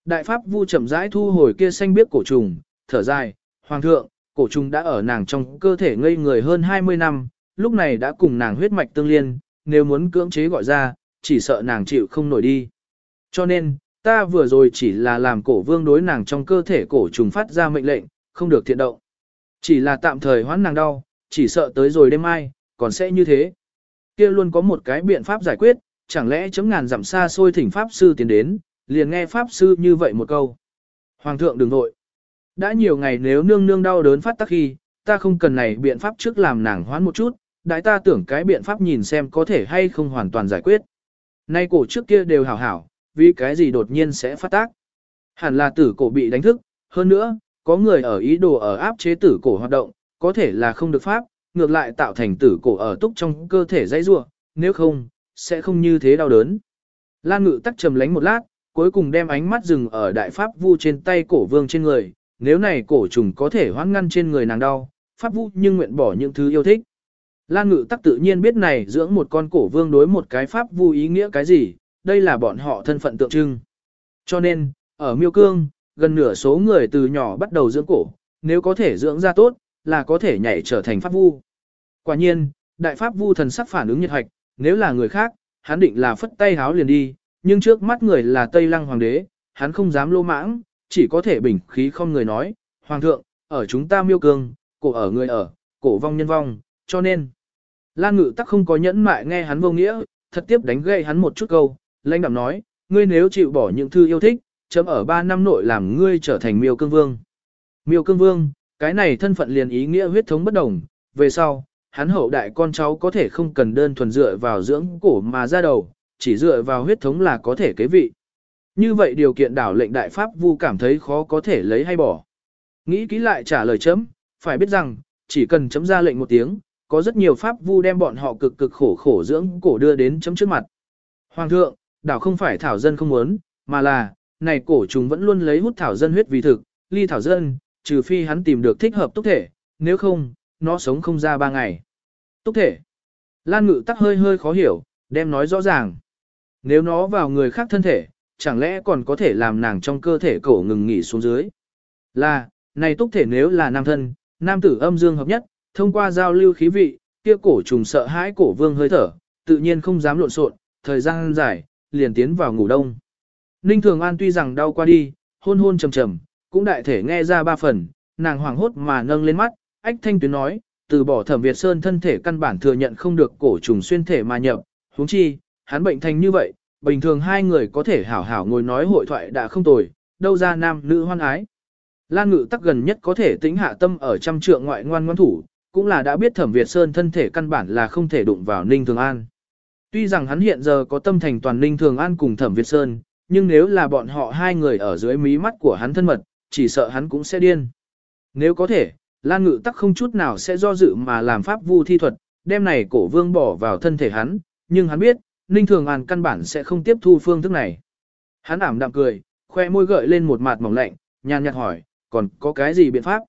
Đại Pháp Vu chậm rãi thu hồi kia xanh biết cổ trùng, thở dài, Hoàng thượng, cổ trùng đã ở nàng trong cơ thể ngây người hơn 20 năm, lúc này đã cùng nàng huyết mạch tương liên, nếu muốn cưỡng chế gọi ra, chỉ sợ nàng chịu không nổi đi. Cho nên, ta vừa rồi chỉ là làm cổ vương đối nàng trong cơ thể cổ trùng phát ra mệnh lệnh, không được thiện động. Chỉ là tạm thời hoãn nàng đau, chỉ sợ tới rồi đêm mai, còn sẽ như thế. kia luôn có một cái biện pháp giải quyết, chẳng lẽ chấm ngàn dặm xa xôi thỉnh pháp sư tiến đến, liền nghe pháp sư như vậy một câu. Hoàng thượng đừng nội. Đã nhiều ngày nếu nương nương đau đớn phát tắc khi, ta không cần này biện pháp trước làm nàng hoãn một chút, đại ta tưởng cái biện pháp nhìn xem có thể hay không hoàn toàn giải quyết. Nay cổ trước kia đều hảo hảo, vì cái gì đột nhiên sẽ phát tác. Hẳn là tử cổ bị đánh thức, hơn nữa, có người ở ý đồ ở áp chế tử cổ hoạt động, có thể là không được pháp, ngược lại tạo thành tử cổ ở túc trong cơ thể dãy rua, nếu không, sẽ không như thế đau đớn. Lan ngự tắc trầm lánh một lát, cuối cùng đem ánh mắt dừng ở đại pháp vu trên tay cổ vương trên người, nếu này cổ trùng có thể hoãn ngăn trên người nàng đau, pháp vu nhưng nguyện bỏ những thứ yêu thích. Lan ngự tắc tự nhiên biết này dưỡng một con cổ vương đối một cái pháp vu ý nghĩa cái gì, đây là bọn họ thân phận tượng trưng. Cho nên, ở miêu cương, gần nửa số người từ nhỏ bắt đầu dưỡng cổ, nếu có thể dưỡng ra tốt, là có thể nhảy trở thành pháp vu. Quả nhiên, Đại pháp vu thần sắc phản ứng nhiệt hạch, nếu là người khác, hắn định là phất tay háo liền đi, nhưng trước mắt người là Tây Lăng Hoàng đế, hắn không dám lô mãng, chỉ có thể bình khí không người nói, Hoàng thượng, ở chúng ta miêu cương, cổ ở người ở, cổ vong nhân vong, cho nên. Lan ngự tắc không có nhẫn mại nghe hắn vô nghĩa, thật tiếp đánh gây hắn một chút câu, lãnh đạm nói, ngươi nếu chịu bỏ những thư yêu thích, chấm ở ba năm nội làm ngươi trở thành miêu cương vương. Miêu cương vương, cái này thân phận liền ý nghĩa huyết thống bất đồng, về sau, hắn hậu đại con cháu có thể không cần đơn thuần dựa vào dưỡng cổ mà ra đầu, chỉ dựa vào huyết thống là có thể kế vị. Như vậy điều kiện đảo lệnh đại pháp vu cảm thấy khó có thể lấy hay bỏ. Nghĩ kỹ lại trả lời chấm, phải biết rằng, chỉ cần chấm ra lệnh một tiếng, có rất nhiều pháp vu đem bọn họ cực cực khổ khổ dưỡng cổ đưa đến chấm trước mặt. Hoàng thượng, đảo không phải thảo dân không muốn, mà là, này cổ trùng vẫn luôn lấy hút thảo dân huyết vì thực, ly thảo dân, trừ phi hắn tìm được thích hợp túc thể, nếu không, nó sống không ra ba ngày. Túc thể. Lan ngự tắc hơi hơi khó hiểu, đem nói rõ ràng. Nếu nó vào người khác thân thể, chẳng lẽ còn có thể làm nàng trong cơ thể cổ ngừng nghỉ xuống dưới. Là, này túc thể nếu là nam thân, nam tử âm dương hợp nhất, thông qua giao lưu khí vị, kia cổ trùng sợ hãi cổ vương hơi thở, tự nhiên không dám lộn xộn, thời gian dài, liền tiến vào ngủ đông. Ninh Thường An tuy rằng đau qua đi, hôn hôn trầm trầm, cũng đại thể nghe ra ba phần, nàng hoảng hốt mà nâng lên mắt, ách thanh tuyến nói, từ bỏ thẩm Việt Sơn thân thể căn bản thừa nhận không được cổ trùng xuyên thể mà nhập, huống chi, hắn bệnh thành như vậy, bình thường hai người có thể hảo hảo ngồi nói hội thoại đã không tồi, đâu ra nam nữ hoan ái. Lan ngự tắc gần nhất có thể tính hạ tâm ở trăm trượng ngoại ngoan ngoan thủ, cũng là đã biết thẩm Việt Sơn thân thể căn bản là không thể đụng vào Ninh Thường An. Tuy rằng hắn hiện giờ có tâm thành toàn Ninh Thường An cùng thẩm Việt Sơn, nhưng nếu là bọn họ hai người ở dưới mí mắt của hắn thân mật, chỉ sợ hắn cũng sẽ điên. Nếu có thể, Lan Ngự tắc không chút nào sẽ do dự mà làm pháp vu thi thuật, đem này cổ vương bỏ vào thân thể hắn, nhưng hắn biết, Ninh Thường An căn bản sẽ không tiếp thu phương thức này. Hắn ảm đạm cười, khoe môi gợi lên một mặt mỏng lạnh, nhàn nhạt hỏi, còn có cái gì biện pháp?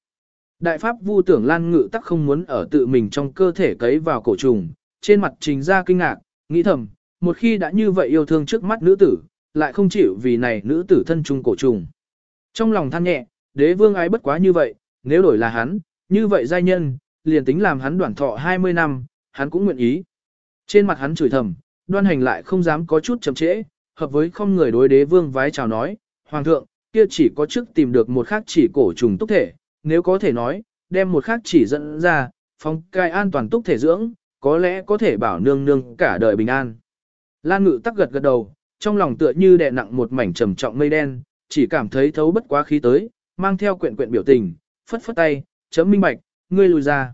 Đại pháp vu tưởng Lan Ngự tắc không muốn ở tự mình trong cơ thể cấy vào cổ trùng, trên mặt trình ra kinh ngạc, nghĩ thầm, một khi đã như vậy yêu thương trước mắt nữ tử, lại không chịu vì này nữ tử thân trung cổ trùng. Trong lòng than nhẹ, đế vương ái bất quá như vậy, nếu đổi là hắn, như vậy giai nhân, liền tính làm hắn đoạn thọ 20 năm, hắn cũng nguyện ý. Trên mặt hắn chửi thầm, đoan hành lại không dám có chút chậm trễ, hợp với không người đối đế vương vái chào nói, Hoàng thượng, kia chỉ có chức tìm được một khác chỉ cổ trùng túc thể, nếu có thể nói, đem một khác chỉ dẫn ra, phong cai an toàn túc thể dưỡng, có lẽ có thể bảo nương nương cả đời bình an. Lan ngự tắc gật gật đầu, trong lòng tựa như đè nặng một mảnh trầm trọng mây đen, chỉ cảm thấy thấu bất quá khí tới, mang theo quyện quyện biểu tình, phất phất tay, chấm minh bạch, ngươi lùi ra.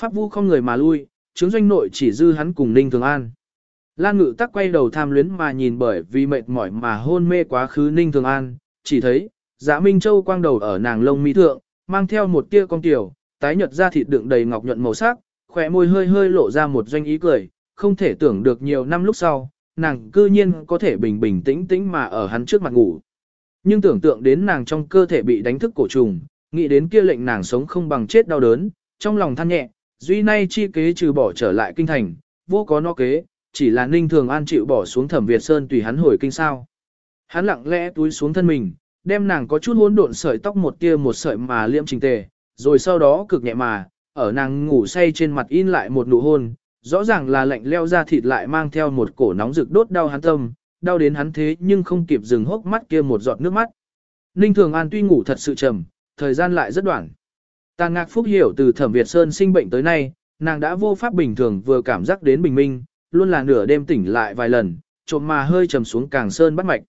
Pháp vu không người mà lui, chứng doanh nội chỉ dư hắn cùng Ninh Thường An. Lan ngự tắc quay đầu tham luyến mà nhìn bởi vì mệt mỏi mà hôn mê quá khứ Ninh Thường An, chỉ thấy, dạ Minh Châu quang đầu ở nàng lông mi thượng, mang theo một tia con tiểu, tái nhợt da thịt đựng đầy ngọc nhuận màu sắc, khỏe môi hơi hơi lộ ra một doanh ý cười, không thể tưởng được nhiều năm lúc sau, nàng cư nhiên có thể bình bình tĩnh tĩnh mà ở hắn trước mặt ngủ. Nhưng tưởng tượng đến nàng trong cơ thể bị đánh thức cổ trùng, nghĩ đến kia lệnh nàng sống không bằng chết đau đớn, trong lòng than nhẹ, duy nay chi kế trừ bỏ trở lại kinh thành, vô có no kế, chỉ là ninh thường an chịu bỏ xuống thẩm Việt Sơn tùy hắn hồi kinh sao. Hắn lặng lẽ túi xuống thân mình, đem nàng có chút hỗn độn sợi tóc một tia một sợi mà liễm trình tề, rồi sau đó cực nhẹ mà, ở nàng ngủ say trên mặt in lại một nụ hôn, rõ ràng là lạnh leo ra thịt lại mang theo một cổ nóng rực đốt đau hắn tâm, đau đến hắn thế nhưng không kịp dừng hốc mắt kia một giọt nước mắt. Ninh Thường An tuy ngủ thật sự trầm, thời gian lại rất đoạn. Tàn ngạc phúc hiểu từ thẩm Việt Sơn sinh bệnh tới nay, nàng đã vô pháp bình thường vừa cảm giác đến bình minh, luôn là nửa đêm tỉnh lại vài lần, trộm mà hơi trầm xuống càng sơn bắt mạch.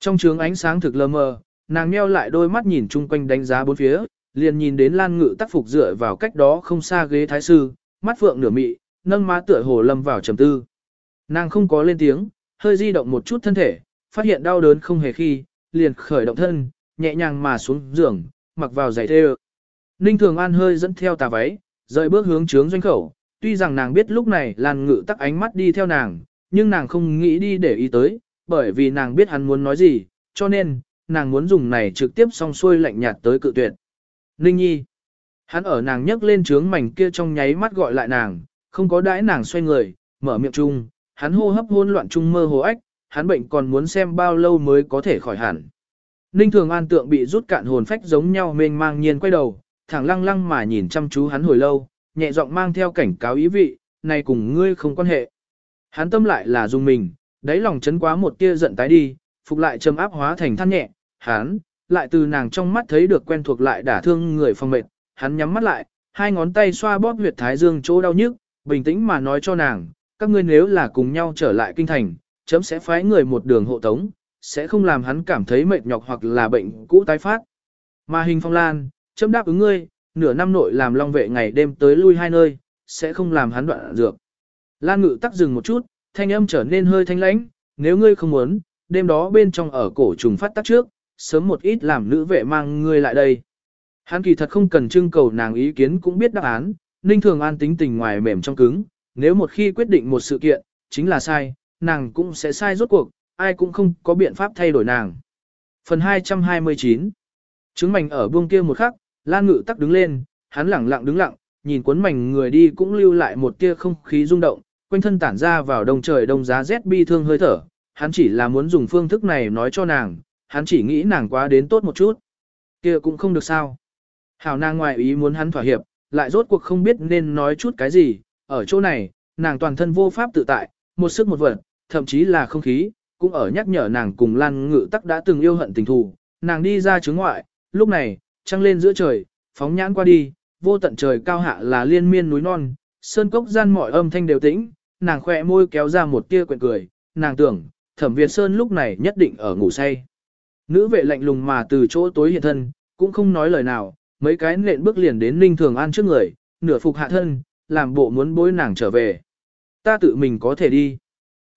Trong trướng ánh sáng thực lơ mờ, nàng nheo lại đôi mắt nhìn chung quanh đánh giá bốn phía, liền nhìn đến Lan Ngự tác phục dựa vào cách đó không xa ghế thái sư, mắt phượng nửa mị, nâng má tựa hồ lâm vào trầm tư. Nàng không có lên tiếng, hơi di động một chút thân thể, phát hiện đau đớn không hề khi, liền khởi động thân, nhẹ nhàng mà xuống giường, mặc vào giày thêu. Ninh Thường An hơi dẫn theo tà váy, rời bước hướng trướng doanh khẩu, tuy rằng nàng biết lúc này Lan Ngự tắc ánh mắt đi theo nàng, nhưng nàng không nghĩ đi để ý tới, bởi vì nàng biết hắn muốn nói gì, cho nên, nàng muốn dùng này trực tiếp song xuôi lạnh nhạt tới cự tuyệt. Ninh Nhi. Hắn ở nàng nhấc lên trướng mảnh kia trong nháy mắt gọi lại nàng, không có đãi nàng xoay người, mở miệng chung, hắn hô hấp hỗn loạn chung mơ hồ ách, hắn bệnh còn muốn xem bao lâu mới có thể khỏi hẳn. Ninh Thường An tượng bị rút cạn hồn phách giống nhau mênh mang nhiên quay đầu, thẳng lăng lăng mà nhìn chăm chú hắn hồi lâu, nhẹ giọng mang theo cảnh cáo ý vị, này cùng ngươi không quan hệ. Hắn tâm lại là dùng mình, đáy lòng chấn quá một tia giận tái đi, phục lại trầm áp hóa thành than nhẹ, hắn, lại từ nàng trong mắt thấy được quen thuộc lại đả thương người phong mệt, hắn nhắm mắt lại, hai ngón tay xoa bóp huyệt thái dương chỗ đau nhức, bình tĩnh mà nói cho nàng, các ngươi nếu là cùng nhau trở lại kinh thành, chấm sẽ phái người một đường hộ tống, sẽ không làm hắn cảm thấy mệt nhọc hoặc là bệnh cũ tái phát. Mà hình phong lan, chấm đáp ứng ngươi, nửa năm nội làm long vệ ngày đêm tới lui hai nơi, sẽ không làm hắn đoạn dược. Lan ngự tắc dừng một chút, thanh âm trở nên hơi thanh lãnh, nếu ngươi không muốn, đêm đó bên trong ở cổ trùng phát tắc trước, sớm một ít làm nữ vệ mang ngươi lại đây. Hắn kỳ thật không cần trưng cầu nàng ý kiến cũng biết đáp án, Ninh Thường An tính tình ngoài mềm trong cứng, nếu một khi quyết định một sự kiện, chính là sai, nàng cũng sẽ sai rốt cuộc, ai cũng không có biện pháp thay đổi nàng. Phần 229 Trứng mảnh ở buông kia một khắc, Lan Ngự tắc đứng lên, hắn lẳng lặng đứng lặng, nhìn cuốn mảnh người đi cũng lưu lại một tia không khí rung động, quanh thân tản ra vào đông trời đông giá rét bi thương hơi thở, hắn chỉ là muốn dùng phương thức này nói cho nàng, hắn chỉ nghĩ nàng quá đến tốt một chút. kia cũng không được sao. Hảo nàng ngoài ý muốn hắn thỏa hiệp, lại rốt cuộc không biết nên nói chút cái gì, ở chỗ này, nàng toàn thân vô pháp tự tại, một sức một vật, thậm chí là không khí, cũng ở nhắc nhở nàng cùng Lan Ngự Tắc đã từng yêu hận tình thù. Nàng đi ra chướng ngoại, lúc này, trăng lên giữa trời, phóng nhãn qua đi, vô tận trời cao hạ là liên miên núi non, sơn cốc gian mọi âm thanh đều tĩnh, nàng khỏe môi kéo ra một tia quyện cười, nàng tưởng, thẩm Việt Sơn lúc này nhất định ở ngủ say. Nữ vệ lạnh lùng mà từ chỗ tối hiện thân, cũng không nói lời nào, mấy cái nện bước liền đến Ninh Thường An trước người, nửa phục hạ thân, làm bộ muốn bối nàng trở về. Ta tự mình có thể đi.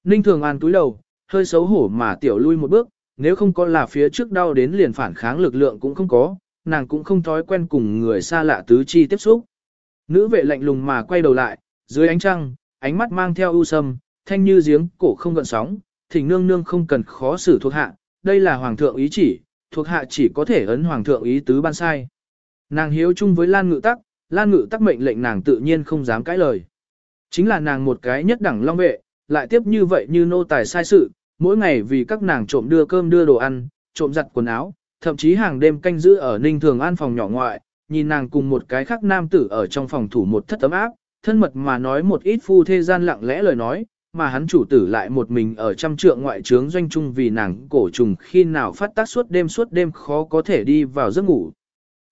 Ninh Thường An túi đầu, hơi xấu hổ mà tiểu lui một bước, nếu không có là phía trước đau đến liền phản kháng lực lượng cũng không có, nàng cũng không thói quen cùng người xa lạ tứ chi tiếp xúc. Nữ vệ lạnh lùng mà quay đầu lại, dưới ánh trăng, ánh mắt mang theo ưu sâm, thanh như giếng, cổ không gợn sóng, thỉnh nương nương không cần khó xử thuộc hạ, đây là hoàng thượng ý chỉ, thuộc hạ chỉ có thể ấn hoàng thượng ý tứ ban sai. Nàng hiếu chung với Lan Ngự Tắc, Lan Ngự Tắc mệnh lệnh nàng tự nhiên không dám cãi lời. Chính là nàng một cái nhất đẳng long vệ, lại tiếp như vậy như nô tài sai sự, mỗi ngày vì các nàng trộm đưa cơm đưa đồ ăn, trộm giặt quần áo, thậm chí hàng đêm canh giữ ở Ninh Thường An phòng nhỏ ngoại, nhìn nàng cùng một cái khác nam tử ở trong phòng thủ một thất tấm áp, thân mật mà nói một ít phu thê gian lặng lẽ lời nói, mà hắn chủ tử lại một mình ở trăm trượng ngoại trướng doanh trung vì nàng cổ trùng khi nào phát tác suốt đêm suốt đêm khó có thể đi vào giấc ngủ.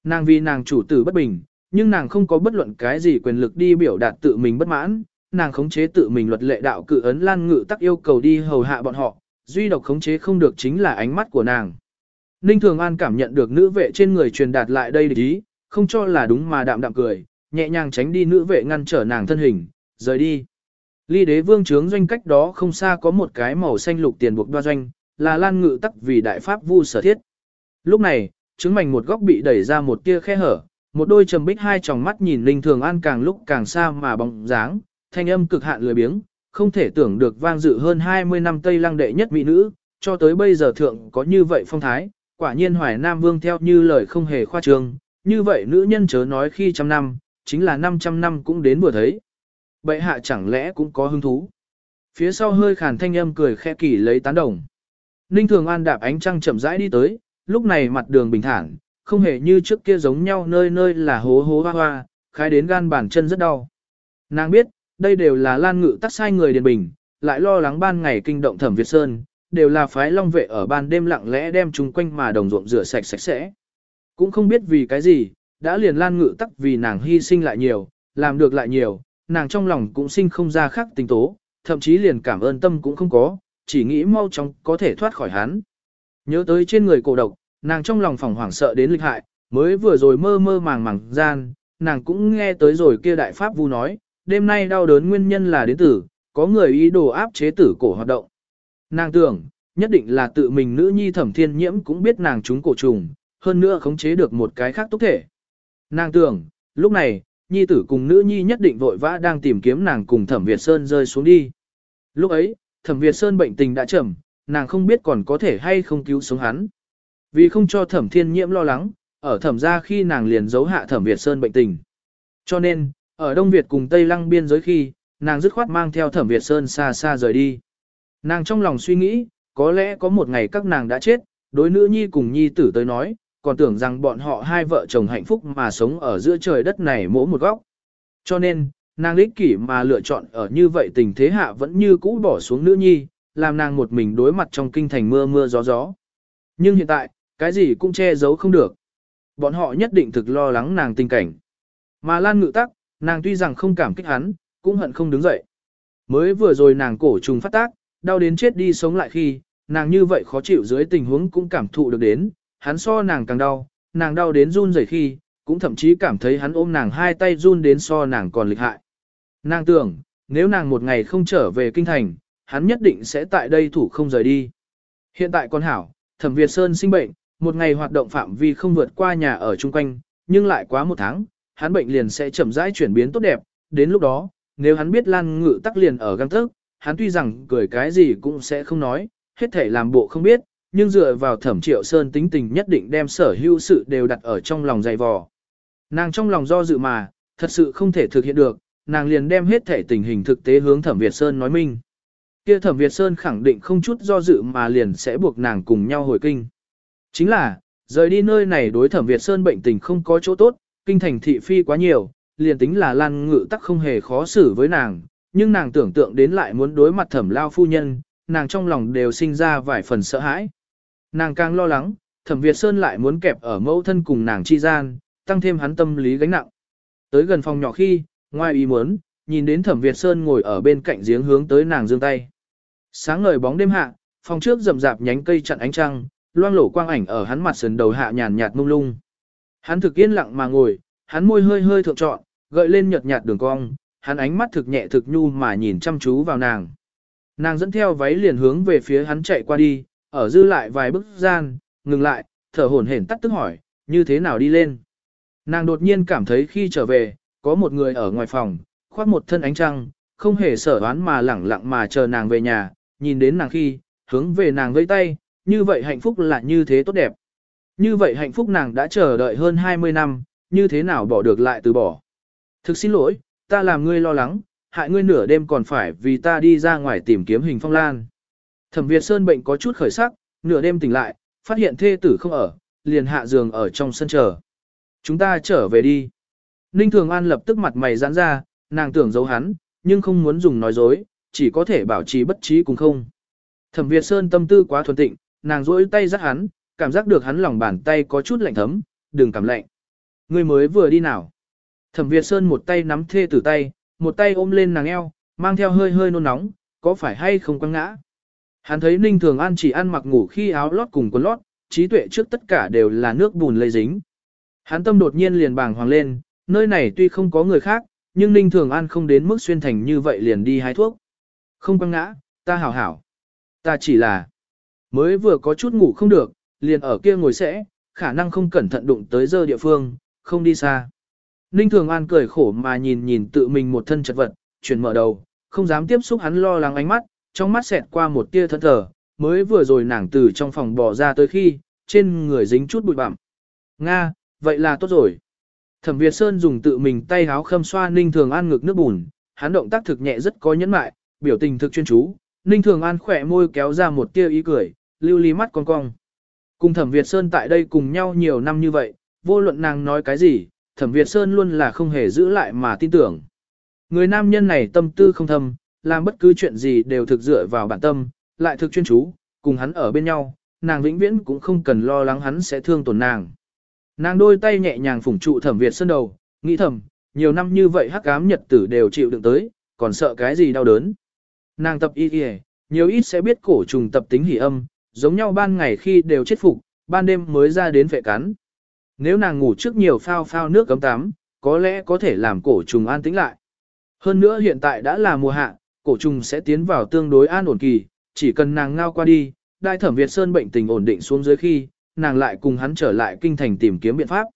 Nàng vì nàng chủ tử bất bình, nhưng nàng không có bất luận cái gì quyền lực đi biểu đạt tự mình bất mãn, nàng khống chế tự mình luật lệ đạo cự ấn lan ngự tắc yêu cầu đi hầu hạ bọn họ, duy độc khống chế không được chính là ánh mắt của nàng. Ninh Thường An cảm nhận được nữ vệ trên người truyền đạt lại đây ý, không cho là đúng mà đạm đạm cười, nhẹ nhàng tránh đi nữ vệ ngăn trở nàng thân hình, rời đi. Ly đế vương trướng doanh cách đó không xa có một cái màu xanh lục tiền buộc đoa doanh, là lan ngự tắc vì đại pháp vu sở thiết. Lúc này, trứng mảnh một góc bị đẩy ra một tia khe hở, một đôi trầm bích hai tròng mắt nhìn Ninh thường an càng lúc càng xa mà bóng dáng, thanh âm cực hạn lười biếng, không thể tưởng được vang dự hơn 20 năm Tây lăng đệ nhất mỹ nữ, cho tới bây giờ thượng có như vậy phong thái, quả nhiên hoài nam vương theo như lời không hề khoa trương, như vậy nữ nhân chớ nói khi trăm năm, chính là 500 năm cũng đến vừa thấy. Bệ hạ chẳng lẽ cũng có hứng thú. Phía sau hơi khàn thanh âm cười khẽ kỳ lấy tán đồng. Ninh Thường An đạp ánh trăng chậm rãi đi tới, lúc này mặt đường bình thản, không hề như trước kia giống nhau nơi nơi là hố hố hoa hoa, khai đến gan bàn chân rất đau. Nàng biết, đây đều là lan ngự tắt sai người điền bình, lại lo lắng ban ngày kinh động thẩm Việt Sơn, đều là phái long vệ ở ban đêm lặng lẽ đem chúng quanh mà đồng ruộng rửa sạch sạch sẽ. Cũng không biết vì cái gì, đã liền lan ngự tắc vì nàng hy sinh lại nhiều, làm được lại nhiều, nàng trong lòng cũng sinh không ra khác tình tố, thậm chí liền cảm ơn tâm cũng không có, chỉ nghĩ mau chóng có thể thoát khỏi hắn. Nhớ tới trên người cổ độc, nàng trong lòng phòng hoảng sợ đến lịch hại, mới vừa rồi mơ mơ màng màng gian, nàng cũng nghe tới rồi kia đại pháp vu nói, đêm nay đau đớn nguyên nhân là đến tử, có người ý đồ áp chế tử cổ hoạt động. Nàng tưởng, nhất định là tự mình nữ nhi thẩm thiên nhiễm cũng biết nàng trúng cổ trùng, hơn nữa khống chế được một cái khác túc thể. Nàng tưởng, lúc này, nhi tử cùng nữ nhi nhất định vội vã đang tìm kiếm nàng cùng thẩm Việt Sơn rơi xuống đi. Lúc ấy, thẩm Việt Sơn bệnh tình đã chậm, nàng không biết còn có thể hay không cứu sống hắn. Vì không cho thẩm thiên nhiễm lo lắng, ở thẩm ra khi nàng liền giấu hạ thẩm Việt Sơn bệnh tình. Cho nên, ở Đông Việt cùng Tây Lăng biên giới khi, nàng dứt khoát mang theo thẩm Việt Sơn xa xa rời đi. Nàng trong lòng suy nghĩ, có lẽ có một ngày các nàng đã chết, đối nữ nhi cùng nhi tử tới nói, còn tưởng rằng bọn họ hai vợ chồng hạnh phúc mà sống ở giữa trời đất này mỗi một góc. Cho nên, nàng ích kỷ mà lựa chọn ở như vậy tình thế hạ vẫn như cũ bỏ xuống nữ nhi, làm nàng một mình đối mặt trong kinh thành mưa mưa gió gió. Nhưng hiện tại, cái gì cũng che giấu không được. Bọn họ nhất định thực lo lắng nàng tình cảnh. Mà Lan ngự tắc, nàng tuy rằng không cảm kích hắn, cũng hận không đứng dậy. Mới vừa rồi nàng cổ trùng phát tác, đau đến chết đi sống lại khi, nàng như vậy khó chịu dưới tình huống cũng cảm thụ được đến, hắn so nàng càng đau, nàng đau đến run rẩy khi, cũng thậm chí cảm thấy hắn ôm nàng hai tay run đến so nàng còn lịch hại. Nàng tưởng, nếu nàng một ngày không trở về kinh thành, hắn nhất định sẽ tại đây thủ không rời đi. Hiện tại con hảo, thẩm Việt Sơn sinh bệnh, một ngày hoạt động phạm vi không vượt qua nhà ở chung quanh, nhưng lại quá một tháng, hắn bệnh liền sẽ chậm rãi chuyển biến tốt đẹp, đến lúc đó, nếu hắn biết Lan Ngự tắc liền ở găng thức hắn tuy rằng cười cái gì cũng sẽ không nói, hết thể làm bộ không biết, nhưng dựa vào thẩm triệu sơn tính tình nhất định đem sở hữu sự đều đặt ở trong lòng dày vò. Nàng trong lòng do dự mà, thật sự không thể thực hiện được, nàng liền đem hết thể tình hình thực tế hướng thẩm Việt Sơn nói minh. Kia thẩm Việt Sơn khẳng định không chút do dự mà liền sẽ buộc nàng cùng nhau hồi kinh. Chính là, rời đi nơi này đối thẩm Việt Sơn bệnh tình không có chỗ tốt, kinh thành thị phi quá nhiều, liền tính là lan ngự tắc không hề khó xử với nàng, nhưng nàng tưởng tượng đến lại muốn đối mặt thẩm lao phu nhân, nàng trong lòng đều sinh ra vài phần sợ hãi. Nàng càng lo lắng, thẩm Việt Sơn lại muốn kẹp ở mẫu thân cùng nàng chi gian, tăng thêm hắn tâm lý gánh nặng. Tới gần phòng nhỏ khi, ngoài ý muốn, nhìn đến thẩm Việt Sơn ngồi ở bên cạnh giếng hướng tới nàng giương tay. Sáng ngời bóng đêm hạ, phòng trước rậm rạp nhánh cây chặn ánh trăng, loang lổ quang ảnh ở hắn mặt sườn đầu hạ nhàn nhạt mông lung. Hắn thực yên lặng mà ngồi, hắn môi hơi hơi thượng trọn, gợi lên nhợt nhạt đường cong, hắn ánh mắt thực nhẹ thực nhu mà nhìn chăm chú vào nàng. Nàng dẫn theo váy liền hướng về phía hắn chạy qua đi, ở dư lại vài bước gian, ngừng lại, thở hổn hển tắt tức hỏi, như thế nào đi lên. Nàng đột nhiên cảm thấy khi trở về, có một người ở ngoài phòng, khoác một thân ánh trăng, không hề sở đoán mà lẳng lặng mà chờ nàng về nhà, nhìn đến nàng khi, hướng về nàng vẫy tay, như vậy hạnh phúc là như thế tốt đẹp. Như vậy hạnh phúc nàng đã chờ đợi hơn 20 năm, như thế nào bỏ được lại từ bỏ. Thực xin lỗi, ta làm ngươi lo lắng, hại ngươi nửa đêm còn phải vì ta đi ra ngoài tìm kiếm hình phong lan. Thẩm Việt Sơn bệnh có chút khởi sắc, nửa đêm tỉnh lại, phát hiện thê tử không ở, liền hạ giường ở trong sân chờ. Chúng ta trở về đi. Ninh Thường An lập tức mặt mày giãn ra, nàng tưởng giấu hắn, nhưng không muốn dùng nói dối, chỉ có thể bảo trì bất trí cùng không. Thẩm Việt Sơn tâm tư quá thuần tịnh, nàng rỗi tay dắt hắn, cảm giác được hắn lòng bàn tay có chút lạnh thấm, đừng cảm lạnh. Ngươi mới vừa đi nào? Thẩm Việt Sơn một tay nắm thê tử tay, một tay ôm lên nàng eo, mang theo hơi hơi nôn nóng, có phải hay không quăng ngã? Hắn thấy Ninh Thường An chỉ ăn mặc ngủ khi áo lót cùng quần lót, trí tuệ trước tất cả đều là nước bùn lây dính. Hắn tâm đột nhiên liền bàng hoàng lên, nơi này tuy không có người khác, nhưng Ninh Thường An không đến mức xuyên thành như vậy liền đi hái thuốc. Không quăng ngã, ta hảo hảo. Ta chỉ là mới vừa có chút ngủ không được, liền ở kia ngồi sẽ, khả năng không cẩn thận đụng tới giờ địa phương, không đi xa. Ninh Thường An cười khổ mà nhìn nhìn tự mình một thân chật vật, chuyển mở đầu, không dám tiếp xúc hắn lo lắng ánh mắt, trong mắt xẹt qua một tia thẫn thờ, mới vừa rồi nàng từ trong phòng bỏ ra tới khi, trên người dính chút bụi bặm. Nga, vậy là tốt rồi. Thẩm Việt Sơn dùng tự mình tay háo khâm xoa Ninh Thường An ngực nước bùn, hắn động tác thực nhẹ rất có nhẫn mại, biểu tình thực chuyên chú. Ninh Thường An khỏe môi kéo ra một tia ý cười, lưu ly mắt con cong. Cùng Thẩm Việt Sơn tại đây cùng nhau nhiều năm như vậy, vô luận nàng nói cái gì, Thẩm Việt Sơn luôn là không hề giữ lại mà tin tưởng. Người nam nhân này tâm tư không thâm, làm bất cứ chuyện gì đều thực dựa vào bản tâm, lại thực chuyên chú, cùng hắn ở bên nhau, nàng vĩnh viễn cũng không cần lo lắng hắn sẽ thương tổn nàng. Nàng đôi tay nhẹ nhàng phủng trụ thẩm Việt Sơn đầu, nghĩ thầm, nhiều năm như vậy hắc ám nhật tử đều chịu đựng tới, còn sợ cái gì đau đớn. Nàng tập y y, nhiều ít sẽ biết cổ trùng tập tính hỉ âm, giống nhau ban ngày khi đều chết phục, ban đêm mới ra đến vệ cắn. Nếu nàng ngủ trước nhiều phao phao nước cấm tắm, có lẽ có thể làm cổ trùng an tĩnh lại. Hơn nữa hiện tại đã là mùa hạ, cổ trùng sẽ tiến vào tương đối an ổn kỳ, chỉ cần nàng ngao qua đi, đại thẩm Việt Sơn bệnh tình ổn định xuống dưới khi, nàng lại cùng hắn trở lại kinh thành tìm kiếm biện pháp.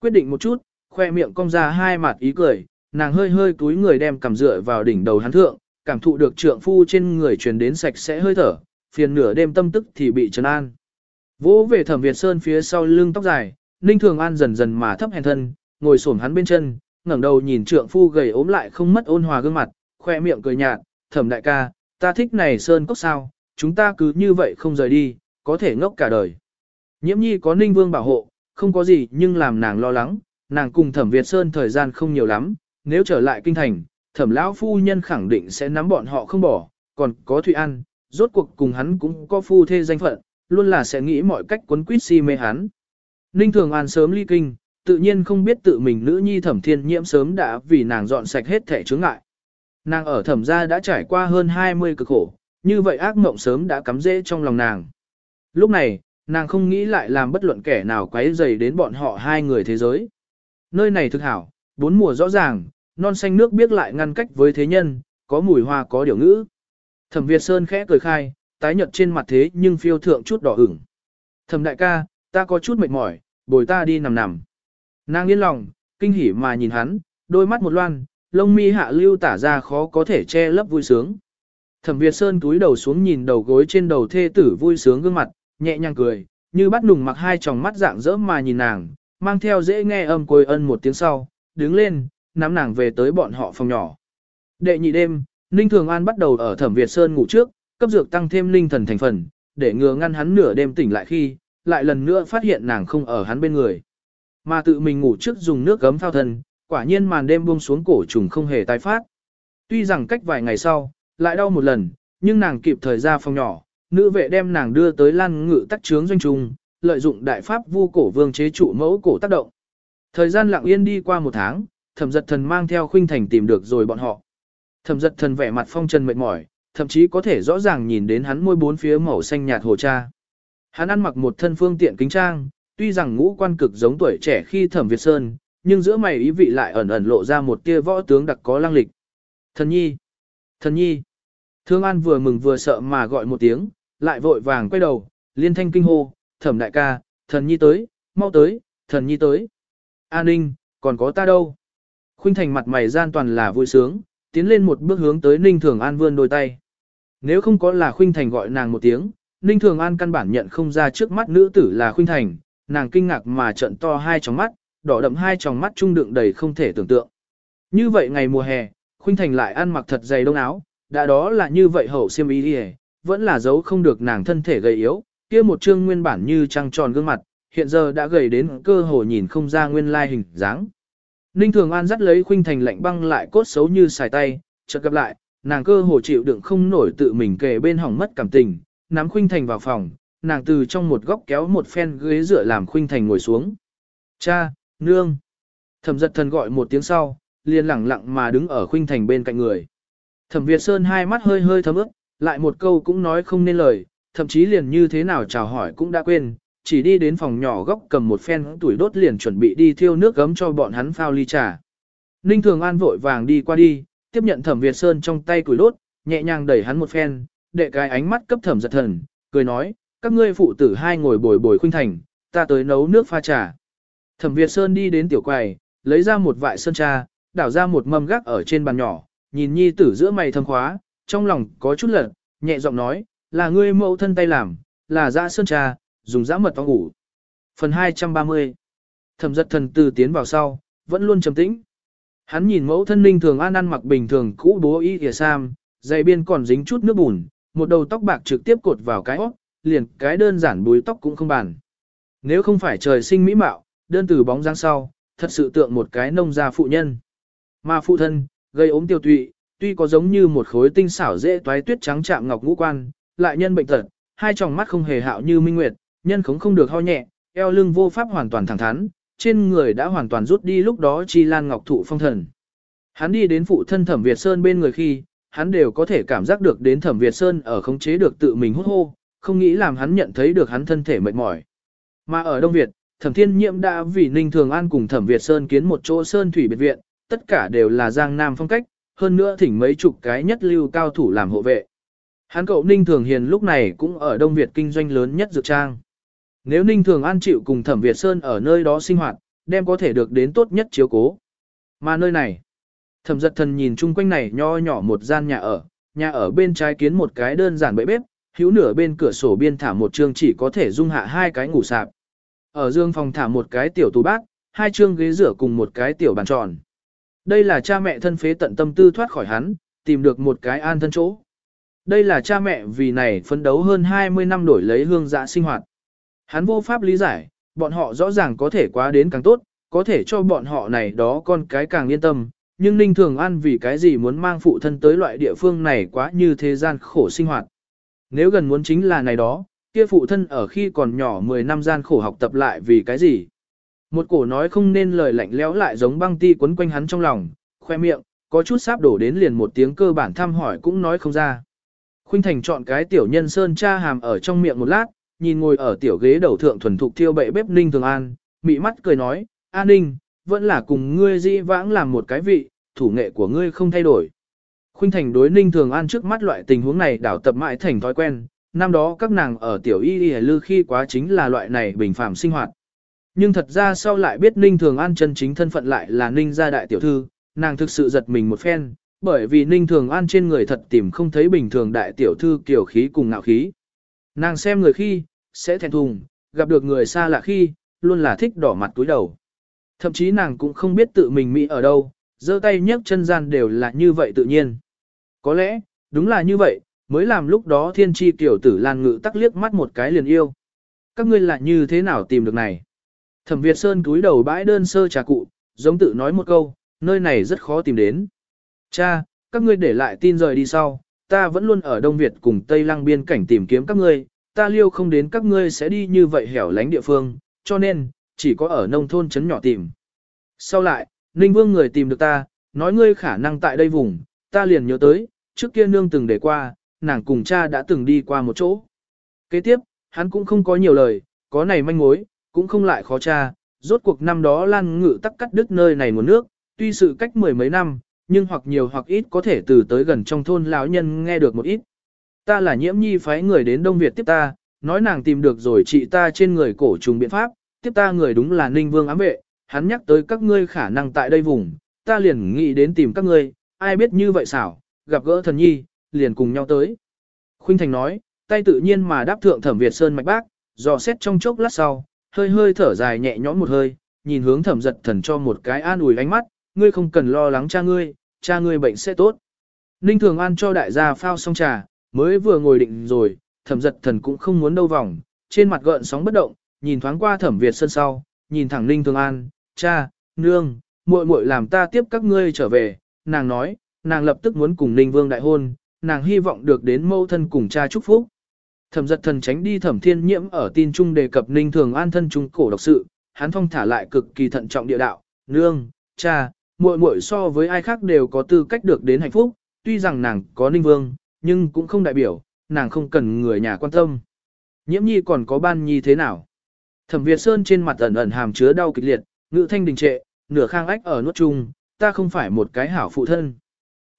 Quyết định một chút, khoe miệng cong ra hai mặt ý cười, nàng hơi hơi túi người đem cầm dựa vào đỉnh đầu hắn thượng, cảm thụ được trượng phu trên người truyền đến sạch sẽ hơi thở, phiền nửa đêm tâm tức thì bị trấn an. Vỗ về thẩm Việt Sơn phía sau lưng tóc dài, Ninh Thường An dần dần mà thấp hèn thân, ngồi xổm hắn bên chân, ngẩng đầu nhìn trượng phu gầy ốm lại không mất ôn hòa gương mặt, khoe miệng cười nhạt, thẩm đại ca, ta thích này Sơn cốc sao, chúng ta cứ như vậy không rời đi, có thể ngốc cả đời. Nhiễm nhi có ninh vương bảo hộ, không có gì nhưng làm nàng lo lắng, nàng cùng thẩm Việt Sơn thời gian không nhiều lắm, nếu trở lại kinh thành, thẩm lão phu nhân khẳng định sẽ nắm bọn họ không bỏ, còn có Thụy An, rốt cuộc cùng hắn cũng có phu thê danh phận, luôn là sẽ nghĩ mọi cách quấn quýt si mê hắn. Ninh Thường An sớm ly kinh, tự nhiên không biết tự mình nữ nhi thẩm thiên nhiễm sớm đã vì nàng dọn sạch hết thể chướng ngại. Nàng ở thẩm gia đã trải qua hơn 20 cực khổ, như vậy ác mộng sớm đã cắm rễ trong lòng nàng. Lúc này, nàng không nghĩ lại làm bất luận kẻ nào quấy rầy đến bọn họ hai người thế giới. Nơi này thực hảo, bốn mùa rõ ràng, non xanh nước biết lại ngăn cách với thế nhân, có mùi hoa có điều ngữ. Thẩm Việt Sơn khẽ cười khai, tái nhợt trên mặt thế nhưng phiêu thượng chút đỏ ửng. Thẩm đại ca, ta có chút mệt mỏi, bồi ta đi nằm nằm. Nàng yên lòng, kinh hỉ mà nhìn hắn, đôi mắt một loan, lông mi hạ lưu tả ra khó có thể che lấp vui sướng. Thẩm Việt Sơn túi đầu xuống nhìn đầu gối trên đầu thê tử vui sướng gương mặt, nhẹ nhàng cười, như bắt nùng mặc hai tròng mắt dạng dỡ mà nhìn nàng, mang theo dễ nghe âm côi ân một tiếng sau, đứng lên, nắm nàng về tới bọn họ phòng nhỏ. Đệ nhị đêm, Ninh Thường An bắt đầu ở Thẩm Việt Sơn ngủ trước, cấp dược tăng thêm linh thần thành phần, để ngừa ngăn hắn nửa đêm tỉnh lại khi, lại lần nữa phát hiện nàng không ở hắn bên người. Mà tự mình ngủ trước dùng nước gấm thao thân, quả nhiên màn đêm buông xuống cổ trùng không hề tái phát. Tuy rằng cách vài ngày sau, lại đau một lần, nhưng nàng kịp thời ra phòng nhỏ, nữ vệ đem nàng đưa tới lan ngự tắc trướng doanh trùng, lợi dụng đại pháp vu cổ vương chế trụ mẫu cổ tác động. Thời gian lặng yên đi qua một tháng, thẩm giật thần mang theo khuynh thành tìm được rồi bọn họ. Thẩm giật thần vẻ mặt phong trần mệt mỏi, thậm chí có thể rõ ràng nhìn đến hắn môi bốn phía màu xanh nhạt hồ cha. Hắn ăn mặc một thân phương tiện kính trang, tuy rằng ngũ quan cực giống tuổi trẻ khi thẩm Việt Sơn, nhưng giữa mày ý vị lại ẩn ẩn lộ ra một tia võ tướng đặc có lang lịch. Thần nhi! Thần nhi! Thương An vừa mừng vừa sợ mà gọi một tiếng, lại vội vàng quay đầu, liên thanh kinh hô, thẩm đại ca, thần nhi tới, mau tới, thần nhi tới. An ninh, còn có ta đâu? Khuynh thành mặt mày gian toàn là vui sướng, tiến lên một bước hướng tới Ninh Thường An vươn đôi tay. Nếu không có là Khuynh Thành gọi nàng một tiếng, Ninh Thường An căn bản nhận không ra trước mắt nữ tử là Khuynh Thành, nàng kinh ngạc mà trận to hai tròng mắt, đỏ đậm hai tròng mắt trung đựng đầy không thể tưởng tượng. Như vậy ngày mùa hè, Khuynh Thành lại ăn mặc thật dày đông áo, đã đó là như vậy hậu xiêm y đi vẫn là giấu không được nàng thân thể gầy yếu, kia một trương nguyên bản như trăng tròn gương mặt, hiện giờ đã gầy đến cơ hồ nhìn không ra nguyên lai hình dáng. Ninh Thường An dắt lấy Khuynh Thành lạnh băng lại cốt xấu như xài tay, chợt gặp lại, nàng cơ hồ chịu đựng không nổi tự mình kề bên hỏng mất cảm tình, nắm Khuynh Thành vào phòng, nàng từ trong một góc kéo một phen ghế dựa làm Khuynh Thành ngồi xuống. Cha, nương. Thẩm giật thần gọi một tiếng sau, liền lẳng lặng mà đứng ở Khuynh Thành bên cạnh người. Thẩm Việt Sơn hai mắt hơi hơi thấm ướt, lại một câu cũng nói không nên lời, thậm chí liền như thế nào chào hỏi cũng đã quên, chỉ đi đến phòng nhỏ góc cầm một phen tuổi đốt liền chuẩn bị đi thiêu nước gấm cho bọn hắn phao ly trà. Ninh Thường An vội vàng đi qua đi, tiếp nhận Thẩm Việt Sơn trong tay tuổi đốt, nhẹ nhàng đẩy hắn một phen, đệ cái ánh mắt cấp Thẩm giật thần, cười nói, các ngươi phụ tử hai ngồi bồi bồi khuynh thành, ta tới nấu nước pha trà. Thẩm Việt Sơn đi đến tiểu quầy, lấy ra một vại sơn trà, đảo ra một mâm gác ở trên bàn nhỏ, nhìn nhi tử giữa mày thâm khóa, trong lòng có chút lợn, nhẹ giọng nói, là ngươi mẫu thân tay làm, là dã sơn trà, dùng dã mật to ngủ. Phần 230 Thẩm giật thần từ tiến vào sau, vẫn luôn trầm tĩnh. Hắn nhìn mẫu thân ninh thường an ăn mặc bình thường cũ bố y kìa sam, dày biên còn dính chút nước bùn, một đầu tóc bạc trực tiếp cột vào cái óc, liền cái đơn giản búi tóc cũng không bàn. Nếu không phải trời sinh mỹ mạo, đơn từ bóng dáng sau, thật sự tượng một cái nông gia phụ nhân. Mà phụ thân, gây ốm tiêu tụy, tuy có giống như một khối tinh xảo dễ toái tuyết trắng chạm ngọc ngũ quan, lại nhân bệnh tật, hai tròng mắt không hề hạo như minh nguyệt, nhân khống không được ho nhẹ, eo lưng vô pháp hoàn toàn thẳng thắn, trên người đã hoàn toàn rút đi lúc đó chi lan ngọc thụ phong thần. Hắn đi đến phụ thân thẩm Việt Sơn bên người khi, hắn đều có thể cảm giác được đến thẩm Việt Sơn ở khống chế được tự mình hút hô, không nghĩ làm hắn nhận thấy được hắn thân thể mệt mỏi. Mà ở Đông Việt, thẩm thiên nhiệm đã vì Ninh Thường An cùng thẩm Việt Sơn kiến một chỗ Sơn Thủy Biệt Viện, tất cả đều là giang nam phong cách, hơn nữa thỉnh mấy chục cái nhất lưu cao thủ làm hộ vệ. Hắn cậu Ninh Thường Hiền lúc này cũng ở Đông Việt kinh doanh lớn nhất dược trang. Nếu Ninh Thường An chịu cùng Thẩm Việt Sơn ở nơi đó sinh hoạt, đem có thể được đến tốt nhất chiếu cố. Mà nơi này, Thẩm giật thần nhìn chung quanh này nho nhỏ một gian nhà ở, nhà ở bên trái kiến một cái đơn giản bẫy bếp, hữu nửa bên cửa sổ biên thả một chương chỉ có thể dung hạ hai cái ngủ sạp. Ở dương phòng thả một cái tiểu tủ bát, hai chương ghế rửa cùng một cái tiểu bàn tròn. Đây là cha mẹ thân phế tận tâm tư thoát khỏi hắn, tìm được một cái an thân chỗ. Đây là cha mẹ vì này phấn đấu hơn 20 năm đổi lấy hương dạ sinh hoạt. Hắn vô pháp lý giải, bọn họ rõ ràng có thể quá đến càng tốt, có thể cho bọn họ này đó con cái càng yên tâm, nhưng Ninh Thường An vì cái gì muốn mang phụ thân tới loại địa phương này quá như thế gian khổ sinh hoạt. Nếu gần muốn chính là này đó, kia phụ thân ở khi còn nhỏ 10 năm gian khổ học tập lại vì cái gì. Một cổ nói không nên lời lạnh lẽo lại giống băng ti quấn quanh hắn trong lòng, khoe miệng, có chút sáp đổ đến liền một tiếng cơ bản thăm hỏi cũng nói không ra. Khuynh Thành chọn cái tiểu nhân sơn cha hàm ở trong miệng một lát, nhìn ngồi ở tiểu ghế đầu thượng thuần thục thiêu bệ bếp Ninh Thường An, mị mắt cười nói, An Ninh, vẫn là cùng ngươi di vãng làm một cái vị, thủ nghệ của ngươi không thay đổi. Khuynh Thành đối Ninh Thường An trước mắt loại tình huống này đảo tập mãi thành thói quen, năm đó các nàng ở tiểu y y lư khi quá chính là loại này bình phạm sinh hoạt. Nhưng thật ra sau lại biết Ninh Thường An chân chính thân phận lại là Ninh gia đại tiểu thư, nàng thực sự giật mình một phen, bởi vì Ninh Thường An trên người thật tìm không thấy bình thường đại tiểu thư kiểu khí cùng ngạo khí. Nàng xem người khi, sẽ thẹn thùng, gặp được người xa lạ khi, luôn là thích đỏ mặt túi đầu. Thậm chí nàng cũng không biết tự mình mỹ ở đâu, giơ tay nhấc chân gian đều là như vậy tự nhiên. Có lẽ, đúng là như vậy, mới làm lúc đó thiên tri tiểu tử Lan Ngự tắc liếc mắt một cái liền yêu. Các ngươi là như thế nào tìm được này? Thẩm Việt Sơn cúi đầu bãi đơn sơ trà cụ, giống tự nói một câu, nơi này rất khó tìm đến. Cha, các ngươi để lại tin rời đi sau, ta vẫn luôn ở Đông Việt cùng Tây Lăng biên cảnh tìm kiếm các ngươi, ta liêu không đến các ngươi sẽ đi như vậy hẻo lánh địa phương, cho nên, chỉ có ở nông thôn trấn nhỏ tìm. Sau lại, Ninh Vương người tìm được ta, nói ngươi khả năng tại đây vùng, ta liền nhớ tới, trước kia nương từng để qua, nàng cùng cha đã từng đi qua một chỗ. Kế tiếp, hắn cũng không có nhiều lời, có này manh mối, cũng không lại khó cha, rốt cuộc năm đó Lan Ngự tắc cắt đứt nơi này nguồn nước, tuy sự cách mười mấy năm, nhưng hoặc nhiều hoặc ít có thể từ tới gần trong thôn lão nhân nghe được một ít. Ta là nhiễm nhi phái người đến Đông Việt tiếp ta, nói nàng tìm được rồi trị ta trên người cổ trùng biện pháp, tiếp ta người đúng là Ninh Vương ám vệ, hắn nhắc tới các ngươi khả năng tại đây vùng, ta liền nghĩ đến tìm các ngươi, ai biết như vậy xảo, gặp gỡ thần nhi, liền cùng nhau tới. Khuynh Thành nói, tay tự nhiên mà đáp thượng thẩm Việt Sơn mạch bác, dò xét trong chốc lát sau, hơi hơi thở dài nhẹ nhõm một hơi, nhìn hướng thẩm giật thần cho một cái an ủi ánh mắt, ngươi không cần lo lắng cha ngươi, cha ngươi bệnh sẽ tốt. Ninh Thường An cho đại gia phao xong trà, mới vừa ngồi định rồi, thẩm giật thần cũng không muốn đâu vòng, trên mặt gợn sóng bất động, nhìn thoáng qua thẩm Việt Sơn sau, nhìn thẳng Ninh Thường An, cha, nương, muội muội làm ta tiếp các ngươi trở về, nàng nói, nàng lập tức muốn cùng Ninh Vương đại hôn, nàng hy vọng được đến mâu thân cùng cha chúc phúc. Thẩm giật thần tránh đi thẩm thiên nhiễm ở tin trung đề cập Ninh Thường An thân trung cổ độc sự, hắn phong thả lại cực kỳ thận trọng địa đạo, nương, cha, muội muội so với ai khác đều có tư cách được đến hạnh phúc, tuy rằng nàng có Ninh Vương, nhưng cũng không đại biểu, nàng không cần người nhà quan tâm. Nhiễm nhi còn có ban nhi thế nào? Thẩm Việt Sơn trên mặt ẩn ẩn hàm chứa đau kịch liệt, ngữ thanh đình trệ, nửa khang ách ở nuốt chung, ta không phải một cái hảo phụ thân.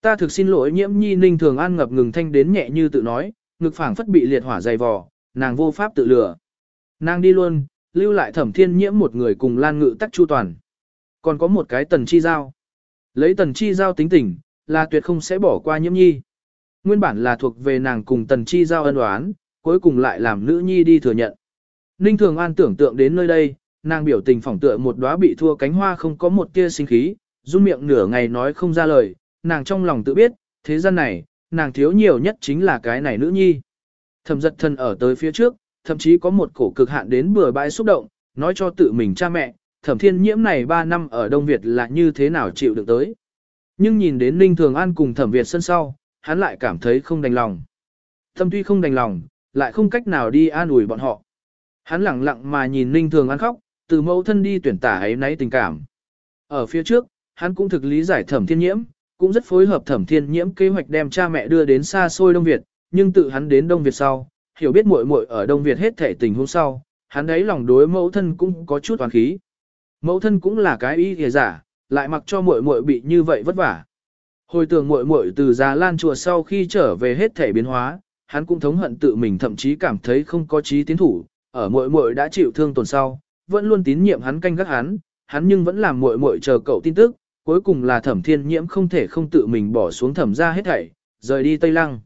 Ta thực xin lỗi nhiễm nhi ninh thường an ngập ngừng thanh đến nhẹ như tự nói, ngực phảng phất bị liệt hỏa dày vò, nàng vô pháp tự lừa. Nàng đi luôn, lưu lại thẩm thiên nhiễm một người cùng lan ngự tắc chu toàn. Còn có một cái tần chi giao. Lấy tần chi giao tính tình, là tuyệt không sẽ bỏ qua nhiễm nhi. Nguyên bản là thuộc về nàng cùng tần chi giao ân oán, cuối cùng lại làm nữ nhi đi thừa nhận. Ninh Thường An tưởng tượng đến nơi đây, nàng biểu tình phỏng tựa một đóa bị thua cánh hoa không có một tia sinh khí, run miệng nửa ngày nói không ra lời, nàng trong lòng tự biết, thế gian này, nàng thiếu nhiều nhất chính là cái này nữ nhi. Thẩm giật thân ở tới phía trước, thậm chí có một cổ cực hạn đến bừa bãi xúc động, nói cho tự mình cha mẹ, thẩm thiên nhiễm này 3 năm ở Đông Việt là như thế nào chịu được tới. Nhưng nhìn đến Ninh Thường An cùng thẩm Việt sân sau, hắn lại cảm thấy không đành lòng. Thâm tuy không đành lòng, lại không cách nào đi an ủi bọn họ. Hắn lặng lặng mà nhìn Ninh Thường An khóc, từ mẫu thân đi tuyển tả ấy nấy tình cảm. Ở phía trước, hắn cũng thực lý giải thẩm thiên nhiễm, cũng rất phối hợp thẩm thiên nhiễm kế hoạch đem cha mẹ đưa đến xa xôi Đông Việt, nhưng tự hắn đến Đông Việt sau, hiểu biết muội muội ở Đông Việt hết thể tình huống sau, hắn ấy lòng đối mẫu thân cũng có chút toán khí. Mẫu thân cũng là cái ý thìa giả, lại mặc cho muội muội bị như vậy vất vả. Hồi tưởng muội muội từ già lan chùa sau khi trở về hết thể biến hóa, hắn cũng thống hận tự mình thậm chí cảm thấy không có trí tiến thủ, ở muội muội đã chịu thương tổn sau, vẫn luôn tín nhiệm hắn canh gác hắn, hắn nhưng vẫn làm muội muội chờ cậu tin tức, cuối cùng là thẩm thiên nhiễm không thể không tự mình bỏ xuống thẩm ra hết thảy, rời đi Tây Lăng.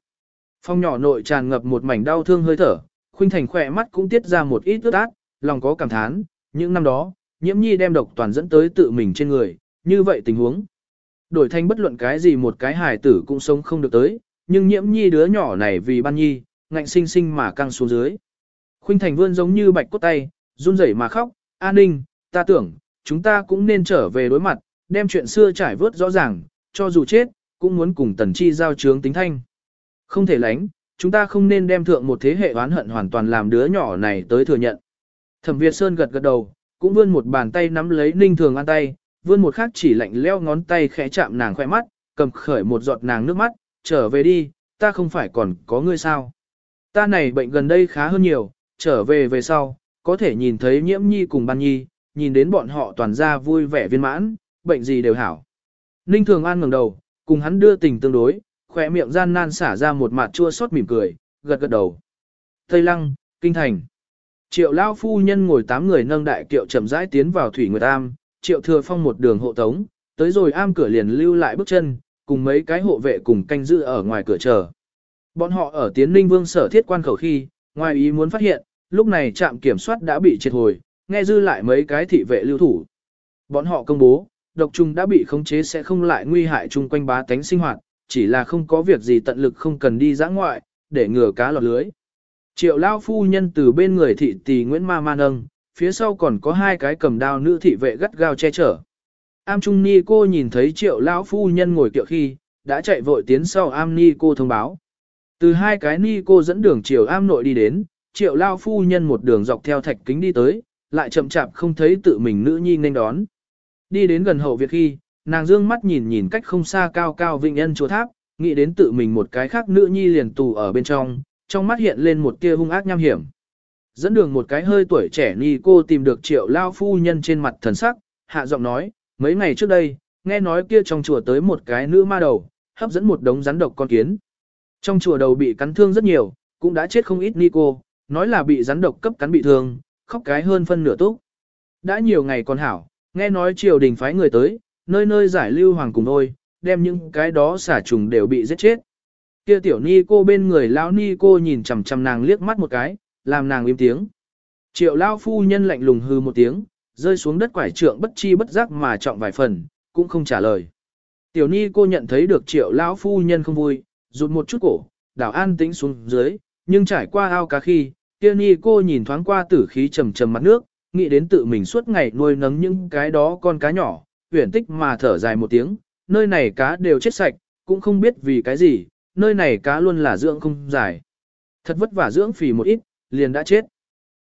Phong nhỏ nội tràn ngập một mảnh đau thương hơi thở, khuynh thành khỏe mắt cũng tiết ra một ít ướt át, lòng có cảm thán, những năm đó, nhiễm nhi đem độc toàn dẫn tới tự mình trên người, như vậy tình huống. Đổi thành bất luận cái gì một cái hài tử cũng sống không được tới, nhưng nhiễm nhi đứa nhỏ này vì ban nhi, ngạnh sinh sinh mà căng xuống dưới. Khuynh thành vươn giống như bạch cốt tay, run rẩy mà khóc, an ninh, ta tưởng, chúng ta cũng nên trở về đối mặt, đem chuyện xưa trải vớt rõ ràng, cho dù chết, cũng muốn cùng tần chi giao chướng tính thanh. Không thể lánh, chúng ta không nên đem thượng một thế hệ oán hận hoàn toàn làm đứa nhỏ này tới thừa nhận. Thẩm Việt Sơn gật gật đầu, cũng vươn một bàn tay nắm lấy Ninh Thường An tay, vươn một khác chỉ lạnh leo ngón tay khẽ chạm nàng khoe mắt, cầm khởi một giọt nàng nước mắt, trở về đi, ta không phải còn có ngươi sao. Ta này bệnh gần đây khá hơn nhiều, trở về về sau, có thể nhìn thấy nhiễm nhi cùng ban nhi, nhìn đến bọn họ toàn ra vui vẻ viên mãn, bệnh gì đều hảo. Ninh Thường An ngẩng đầu, cùng hắn đưa tình tương đối, khỏe miệng gian nan xả ra một mặt chua xót mỉm cười, gật gật đầu. Tây Lăng, Kinh Thành. Triệu Lao Phu Nhân ngồi tám người nâng đại kiệu chậm rãi tiến vào Thủy Nguyệt Am, Triệu Thừa Phong một đường hộ tống, tới rồi am cửa liền lưu lại bước chân, cùng mấy cái hộ vệ cùng canh giữ ở ngoài cửa chờ. Bọn họ ở Tiến Ninh Vương sở thiết quan khẩu khi, ngoài ý muốn phát hiện, lúc này trạm kiểm soát đã bị triệt hồi, nghe dư lại mấy cái thị vệ lưu thủ. Bọn họ công bố, độc trùng đã bị khống chế sẽ không lại nguy hại chung quanh bá tánh sinh hoạt, chỉ là không có việc gì tận lực không cần đi giã ngoại, để ngừa cá lọt lưới. Triệu lao phu nhân từ bên người thị tỷ Nguyễn Ma Ma nâng, phía sau còn có hai cái cầm đao nữ thị vệ gắt gao che chở. Am Trung Ni cô nhìn thấy triệu lão phu nhân ngồi kiệu khi, đã chạy vội tiến sau Am Ni cô thông báo. Từ hai cái Ni cô dẫn đường triệu Am nội đi đến, triệu lao phu nhân một đường dọc theo thạch kính đi tới, lại chậm chạp không thấy tự mình nữ nhi nên đón. Đi đến gần hậu việc khi, nàng dương mắt nhìn nhìn cách không xa cao cao vinh nhân chùa tháp, nghĩ đến tự mình một cái khác nữ nhi liền tù ở bên trong, trong mắt hiện lên một tia hung ác nham hiểm. Dẫn đường một cái hơi tuổi trẻ ni cô tìm được triệu lao phu nhân trên mặt thần sắc, hạ giọng nói, mấy ngày trước đây, nghe nói kia trong chùa tới một cái nữ ma đầu, hấp dẫn một đống rắn độc con kiến. Trong chùa đầu bị cắn thương rất nhiều, cũng đã chết không ít Nico, nói là bị rắn độc cấp cắn bị thương, khóc cái hơn phân nửa túc. Đã nhiều ngày còn hảo, nghe nói triều đình phái người tới, nơi nơi giải lưu hoàng cùng thôi, đem những cái đó xả trùng đều bị giết chết. Kia tiểu ni cô bên người lão ni cô nhìn chằm chằm nàng liếc mắt một cái, làm nàng im tiếng. Triệu lão phu nhân lạnh lùng hư một tiếng, rơi xuống đất quải trượng bất chi bất giác mà trọng vài phần, cũng không trả lời. Tiểu ni cô nhận thấy được triệu lão phu nhân không vui, rụt một chút cổ, đảo an tĩnh xuống dưới, nhưng trải qua ao cá khi, kia ni cô nhìn thoáng qua tử khí trầm trầm mặt nước, nghĩ đến tự mình suốt ngày nuôi nấng những cái đó con cá nhỏ, huyển tích mà thở dài một tiếng, nơi này cá đều chết sạch, cũng không biết vì cái gì, nơi này cá luôn là dưỡng không dài. Thật vất vả dưỡng phì một ít, liền đã chết.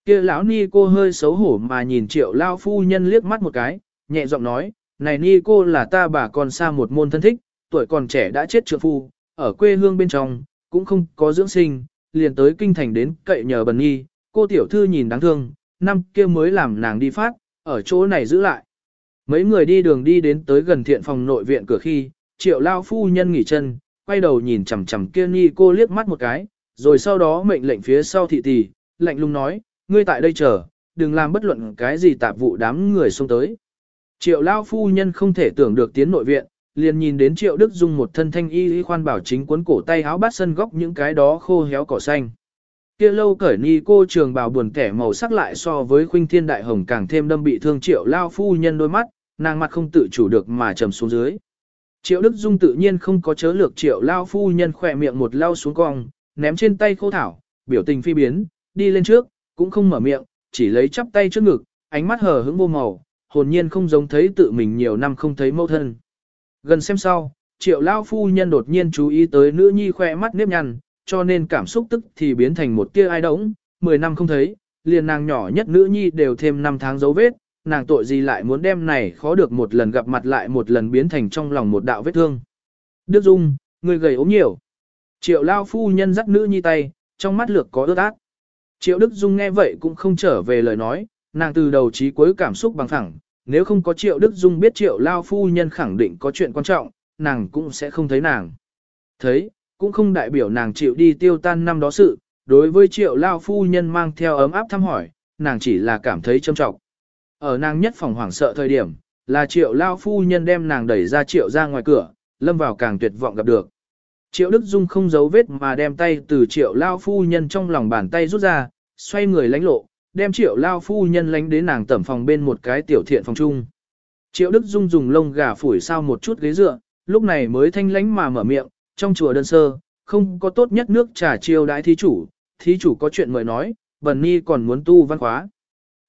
Kia lão ni cô hơi xấu hổ mà nhìn triệu lao phu nhân liếc mắt một cái, nhẹ giọng nói, này ni cô là ta bà con xa một môn thân thích, tuổi còn trẻ đã chết trượng phu, ở quê hương bên trong, cũng không có dưỡng sinh, liền tới kinh thành đến cậy nhờ bần nhi, cô tiểu thư nhìn đáng thương, năm kia mới làm nàng đi phát, ở chỗ này giữ lại. Mấy người đi đường đi đến tới gần thiện phòng nội viện cửa khi, triệu lao phu nhân nghỉ chân, quay đầu nhìn chằm chằm kia ni cô liếc mắt một cái, rồi sau đó mệnh lệnh phía sau thị tỷ, lạnh lùng nói, ngươi tại đây chờ, đừng làm bất luận cái gì tạp vụ đám người xông tới. Triệu lao phu nhân không thể tưởng được tiến nội viện, liền nhìn đến triệu đức dung một thân thanh y khoan bảo chính cuốn cổ tay áo bát sân góc những cái đó khô héo cỏ xanh. Kia lâu cởi ni cô trường bào buồn kẻ màu sắc lại so với khuynh thiên đại hồng càng thêm đâm bị thương triệu lao phu nhân đôi mắt, nàng mặt không tự chủ được mà trầm xuống dưới. Triệu Đức Dung tự nhiên không có chớ lược triệu lao phu nhân khỏe miệng một lao xuống cong, ném trên tay khô thảo, biểu tình phi biến, đi lên trước, cũng không mở miệng, chỉ lấy chắp tay trước ngực, ánh mắt hờ hững vô màu, hồn nhiên không giống thấy tự mình nhiều năm không thấy mâu thân. Gần xem sau, triệu lao phu nhân đột nhiên chú ý tới nữ nhi khoe mắt nếp nhăn, cho nên cảm xúc tức thì biến thành một tia ai đống, mười năm không thấy, liền nàng nhỏ nhất nữ nhi đều thêm năm tháng dấu vết, nàng tội gì lại muốn đem này khó được một lần gặp mặt lại một lần biến thành trong lòng một đạo vết thương. Đức Dung, người gầy ốm nhiều. Triệu lao phu nhân dắt nữ nhi tay, trong mắt lược có ướt át. Triệu Đức Dung nghe vậy cũng không trở về lời nói, nàng từ đầu chí cuối cảm xúc bằng thẳng, nếu không có Triệu Đức Dung biết Triệu lao phu nhân khẳng định có chuyện quan trọng, nàng cũng sẽ không thấy nàng. Thấy, cũng không đại biểu nàng chịu đi tiêu tan năm đó sự, đối với Triệu lao phu nhân mang theo ấm áp thăm hỏi, nàng chỉ là cảm thấy trâm trọng. Ở nàng nhất phòng hoảng sợ thời điểm, là triệu lao phu nhân đem nàng đẩy ra triệu ra ngoài cửa, lâm vào càng tuyệt vọng gặp được. Triệu Đức Dung không giấu vết mà đem tay từ triệu lao phu nhân trong lòng bàn tay rút ra, xoay người lánh lộ, đem triệu lao phu nhân lánh đến nàng tẩm phòng bên một cái tiểu thiện phòng chung. Triệu Đức Dung dùng lông gà phủi sao một chút ghế dựa, lúc này mới thanh lánh mà mở miệng, trong chùa đơn sơ, không có tốt nhất nước trà chiêu đãi thí chủ, thí chủ có chuyện mời nói, bần ni còn muốn tu văn khóa.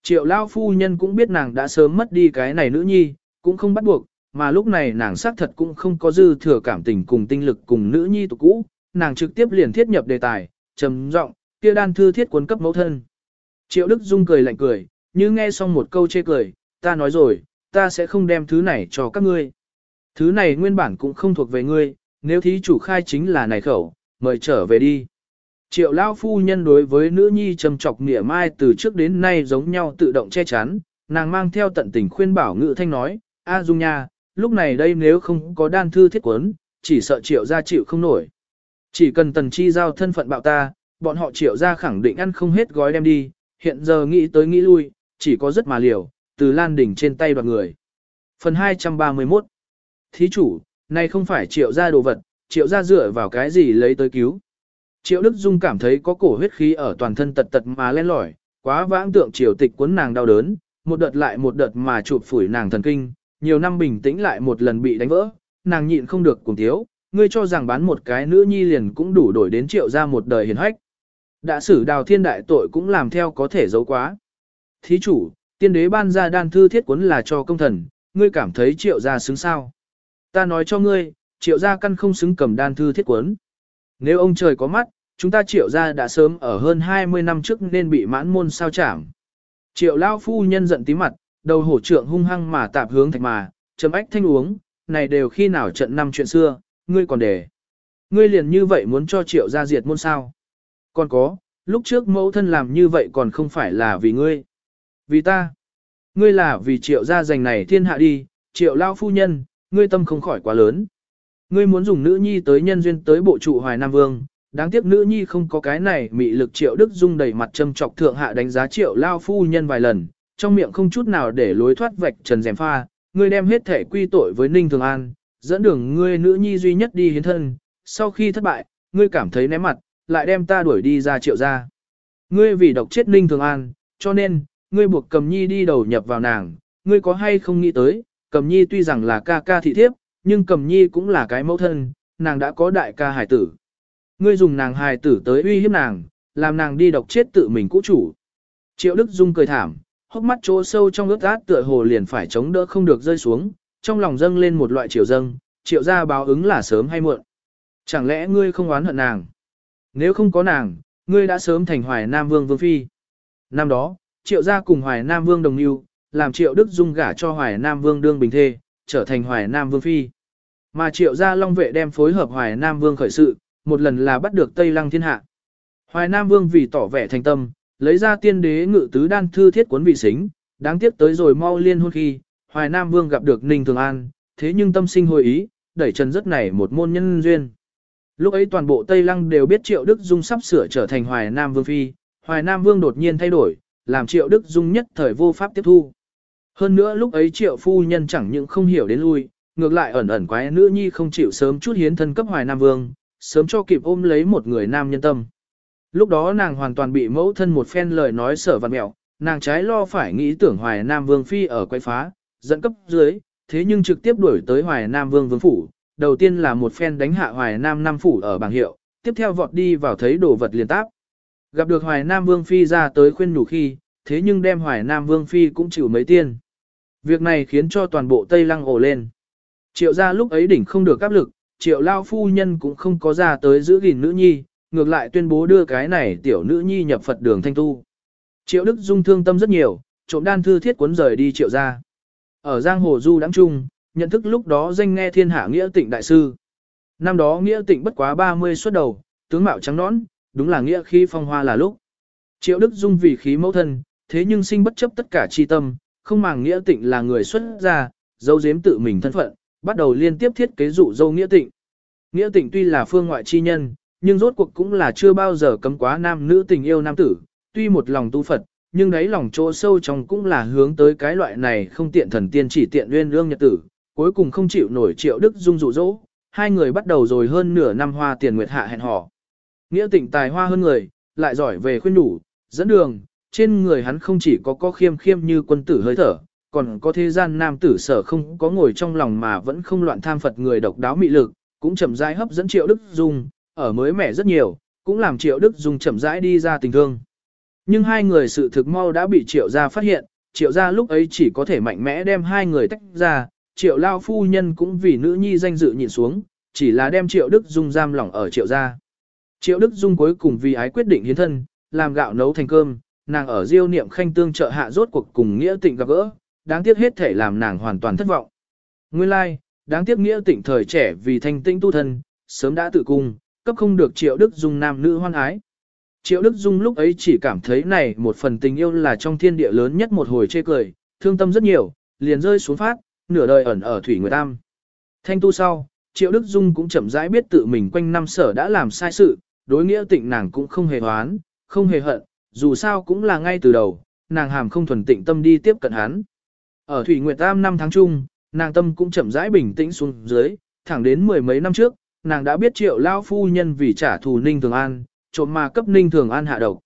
Triệu lao phu nhân cũng biết nàng đã sớm mất đi cái này nữ nhi, cũng không bắt buộc, mà lúc này nàng xác thật cũng không có dư thừa cảm tình cùng tinh lực cùng nữ nhi tục cũ, nàng trực tiếp liền thiết nhập đề tài, trầm giọng, kia đan thư thiết cuốn cấp mẫu thân. Triệu Đức Dung cười lạnh cười, như nghe xong một câu chê cười, ta nói rồi, ta sẽ không đem thứ này cho các ngươi. Thứ này nguyên bản cũng không thuộc về ngươi, nếu thí chủ khai chính là này khẩu, mời trở về đi. Triệu Lao phu nhân đối với nữ nhi trầm trọc mỉa mai từ trước đến nay giống nhau tự động che chắn, nàng mang theo tận tình khuyên bảo ngự thanh nói, A Dung nha, lúc này đây nếu không có đan thư thiết quấn, chỉ sợ triệu gia chịu không nổi. Chỉ cần tần chi giao thân phận bạo ta, bọn họ triệu gia khẳng định ăn không hết gói đem đi, hiện giờ nghĩ tới nghĩ lui, chỉ có rất mà liều, từ lan đỉnh trên tay đoạt người. Phần 231 Thí chủ, này không phải triệu gia đồ vật, triệu gia dựa vào cái gì lấy tới cứu. Triệu Đức Dung cảm thấy có cổ huyết khí ở toàn thân tật tật mà len lỏi, quá vãng tượng triều tịch cuốn nàng đau đớn, một đợt lại một đợt mà chụp phủi nàng thần kinh, nhiều năm bình tĩnh lại một lần bị đánh vỡ, nàng nhịn không được cùng thiếu, ngươi cho rằng bán một cái nữ nhi liền cũng đủ đổi đến triệu ra một đời hiền hách. Đã xử đào thiên đại tội cũng làm theo có thể giấu quá. Thí chủ, tiên đế ban ra đan thư thiết cuốn là cho công thần, ngươi cảm thấy triệu gia xứng sao. Ta nói cho ngươi, triệu gia căn không xứng cầm đan thư thiết cuốn. Nếu ông trời có mắt, chúng ta triệu gia đã sớm ở hơn 20 năm trước nên bị mãn môn sao chảm. Triệu lao phu nhân giận tí mặt, đầu hổ trượng hung hăng mà tạp hướng thạch mà, chấm ách thanh uống, này đều khi nào trận năm chuyện xưa, ngươi còn để. Ngươi liền như vậy muốn cho triệu gia diệt môn sao. Còn có, lúc trước mẫu thân làm như vậy còn không phải là vì ngươi. Vì ta. Ngươi là vì triệu gia giành này thiên hạ đi, triệu lao phu nhân, ngươi tâm không khỏi quá lớn. Ngươi muốn dùng nữ nhi tới nhân duyên tới bộ trụ hoài Nam Vương, đáng tiếc nữ nhi không có cái này mị lực triệu đức dung đầy mặt châm trọc thượng hạ đánh giá triệu lao phu nhân vài lần, trong miệng không chút nào để lối thoát vạch trần dèm pha, ngươi đem hết thể quy tội với Ninh Thường An, dẫn đường ngươi nữ nhi duy nhất đi hiến thân, sau khi thất bại, ngươi cảm thấy ném mặt, lại đem ta đuổi đi ra triệu ra. Ngươi vì độc chết Ninh Thường An, cho nên, ngươi buộc cầm nhi đi đầu nhập vào nàng, ngươi có hay không nghĩ tới, cầm nhi tuy rằng là ca ca thị thiếp, nhưng cầm nhi cũng là cái mẫu thân, nàng đã có đại ca hải tử. Ngươi dùng nàng hài tử tới uy hiếp nàng, làm nàng đi độc chết tự mình cũ chủ. Triệu Đức Dung cười thảm, hốc mắt chỗ sâu trong ướt át tựa hồ liền phải chống đỡ không được rơi xuống, trong lòng dâng lên một loại triều dâng, triệu gia báo ứng là sớm hay muộn. Chẳng lẽ ngươi không oán hận nàng? Nếu không có nàng, ngươi đã sớm thành Hoài Nam Vương Vương Phi. Năm đó, triệu gia cùng Hoài Nam Vương đồng yêu, làm triệu Đức Dung gả cho Hoài Nam Vương đương bình thê, trở thành Hoài Nam Vương Phi. Mà triệu gia Long Vệ đem phối hợp Hoài Nam Vương khởi sự, một lần là bắt được Tây Lăng thiên hạ. Hoài Nam Vương vì tỏ vẻ thành tâm, lấy ra tiên đế ngự tứ đan thư thiết cuốn vị xính, đáng tiếc tới rồi mau liên hôn khi, Hoài Nam Vương gặp được Ninh Thường An, thế nhưng tâm sinh hồi ý, đẩy trần rất này một môn nhân duyên. Lúc ấy toàn bộ Tây Lăng đều biết Triệu Đức Dung sắp sửa trở thành Hoài Nam Vương Phi, Hoài Nam Vương đột nhiên thay đổi, làm Triệu Đức Dung nhất thời vô pháp tiếp thu. Hơn nữa lúc ấy Triệu Phu Nhân chẳng những không hiểu đến lui, ngược lại ẩn ẩn quái nữ nhi không chịu sớm chút hiến thân cấp Hoài Nam Vương, sớm cho kịp ôm lấy một người nam nhân tâm. Lúc đó nàng hoàn toàn bị mẫu thân một phen lời nói sở vặt mẹo, nàng trái lo phải nghĩ tưởng Hoài Nam Vương Phi ở quay phá, dẫn cấp dưới, thế nhưng trực tiếp đuổi tới Hoài Nam Vương Vương Phủ, đầu tiên là một phen đánh hạ Hoài Nam Nam Phủ ở bảng hiệu, tiếp theo vọt đi vào thấy đồ vật liền táp. Gặp được Hoài Nam Vương Phi ra tới khuyên nhủ khi, thế nhưng đem Hoài Nam Vương Phi cũng chịu mấy tiên. Việc này khiến cho toàn bộ Tây Lăng ổ lên. Triệu gia lúc ấy đỉnh không được áp lực, triệu lao phu nhân cũng không có ra tới giữ gìn nữ nhi, ngược lại tuyên bố đưa cái này tiểu nữ nhi nhập Phật đường thanh tu. Triệu Đức Dung thương tâm rất nhiều, trộm đan thư thiết cuốn rời đi triệu ra. Ở Giang Hồ Du đáng trung, nhận thức lúc đó danh nghe thiên hạ nghĩa tịnh đại sư. Năm đó nghĩa tịnh bất quá 30 xuất đầu, tướng mạo trắng nõn, đúng là nghĩa khi phong hoa là lúc. Triệu Đức Dung vì khí mẫu thân, thế nhưng sinh bất chấp tất cả chi tâm, không màng nghĩa tịnh là người xuất gia, dấu giếm tự mình thân phận, bắt đầu liên tiếp thiết kế dụ dâu nghĩa tịnh. Nghĩa tịnh tuy là phương ngoại chi nhân, nhưng rốt cuộc cũng là chưa bao giờ cấm quá nam nữ tình yêu nam tử, tuy một lòng tu Phật, nhưng đấy lòng chỗ sâu trong cũng là hướng tới cái loại này không tiện thần tiên chỉ tiện nguyên lương nhật tử, cuối cùng không chịu nổi triệu đức dung dụ dỗ, hai người bắt đầu rồi hơn nửa năm hoa tiền nguyệt hạ hẹn hò. Nghĩa tịnh tài hoa hơn người, lại giỏi về khuyên đủ, dẫn đường, trên người hắn không chỉ có có khiêm khiêm như quân tử hơi thở, còn có thế gian nam tử sở không có ngồi trong lòng mà vẫn không loạn tham Phật người độc đáo mị lực, cũng chậm rãi hấp dẫn Triệu Đức Dung, ở mới mẻ rất nhiều, cũng làm Triệu Đức Dung chậm rãi đi ra tình thương. Nhưng hai người sự thực mau đã bị Triệu gia phát hiện, Triệu gia lúc ấy chỉ có thể mạnh mẽ đem hai người tách ra, triệu lao phu nhân cũng vì nữ nhi danh dự nhìn xuống, chỉ là đem triệu Đức Dung giam lỏng ở triệu gia. Triệu Đức Dung cuối cùng vì ái quyết định hiến thân, làm gạo nấu thành cơm, nàng ở diêu niệm khanh tương trợ hạ rốt cuộc cùng nghĩa tịnh gặp gỡ, đáng tiếc hết thể làm nàng hoàn toàn thất vọng. Nguyên lai, like, đáng tiếc nghĩa tịnh thời trẻ vì thanh tĩnh tu thân, sớm đã tự cung, cấp không được triệu Đức Dung nam nữ hoan ái. Triệu Đức Dung lúc ấy chỉ cảm thấy này một phần tình yêu là trong thiên địa lớn nhất một hồi chê cười, thương tâm rất nhiều, liền rơi xuống phát, nửa đời ẩn ở Thủy Nguyệt Tam. Thanh tu sau, Triệu Đức Dung cũng chậm rãi biết tự mình quanh năm sở đã làm sai sự, đối nghĩa tịnh nàng cũng không hề hoán, không hề hận, dù sao cũng là ngay từ đầu, nàng hàm không thuần tịnh tâm đi tiếp cận hắn. Ở Thủy Nguyệt Tam năm tháng chung, nàng tâm cũng chậm rãi bình tĩnh xuống dưới, thẳng đến mười mấy năm trước, nàng đã biết triệu lao phu nhân vì trả thù Ninh Thường An, trộm mà cấp Ninh Thường An hạ độc.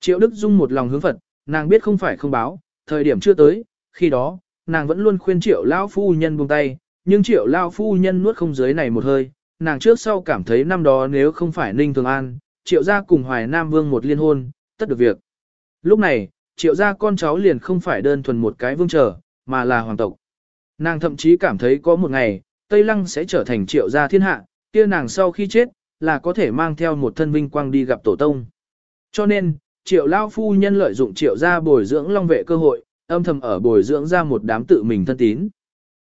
Triệu Đức Dung một lòng hướng Phật, nàng biết không phải không báo, thời điểm chưa tới, khi đó, nàng vẫn luôn khuyên triệu lao phu nhân buông tay, nhưng triệu lao phu nhân nuốt không dưới này một hơi, nàng trước sau cảm thấy năm đó nếu không phải Ninh Thường An, triệu gia cùng Hoài Nam Vương một liên hôn, tất được việc. Lúc này, triệu gia con cháu liền không phải đơn thuần một cái vương trở, mà là hoàng tộc. Nàng thậm chí cảm thấy có một ngày, Tây Lăng sẽ trở thành triệu gia thiên hạ, kia nàng sau khi chết, là có thể mang theo một thân vinh quang đi gặp tổ tông. Cho nên, triệu lao phu nhân lợi dụng triệu gia bồi dưỡng long vệ cơ hội, âm thầm ở bồi dưỡng ra một đám tự mình thân tín.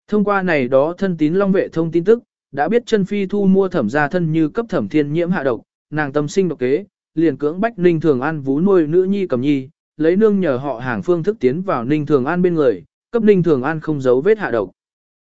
Thông qua này đó thân tín long vệ thông tin tức, đã biết chân phi thu mua thẩm gia thân như cấp thẩm thiên nhiễm hạ độc, nàng tâm sinh độc kế, liền cưỡng bách ninh thường an vú nuôi nữ nhi cầm nhi, lấy nương nhờ họ hàng phương thức tiến vào ninh thường an bên người, cấp ninh thường an không giấu vết hạ độc.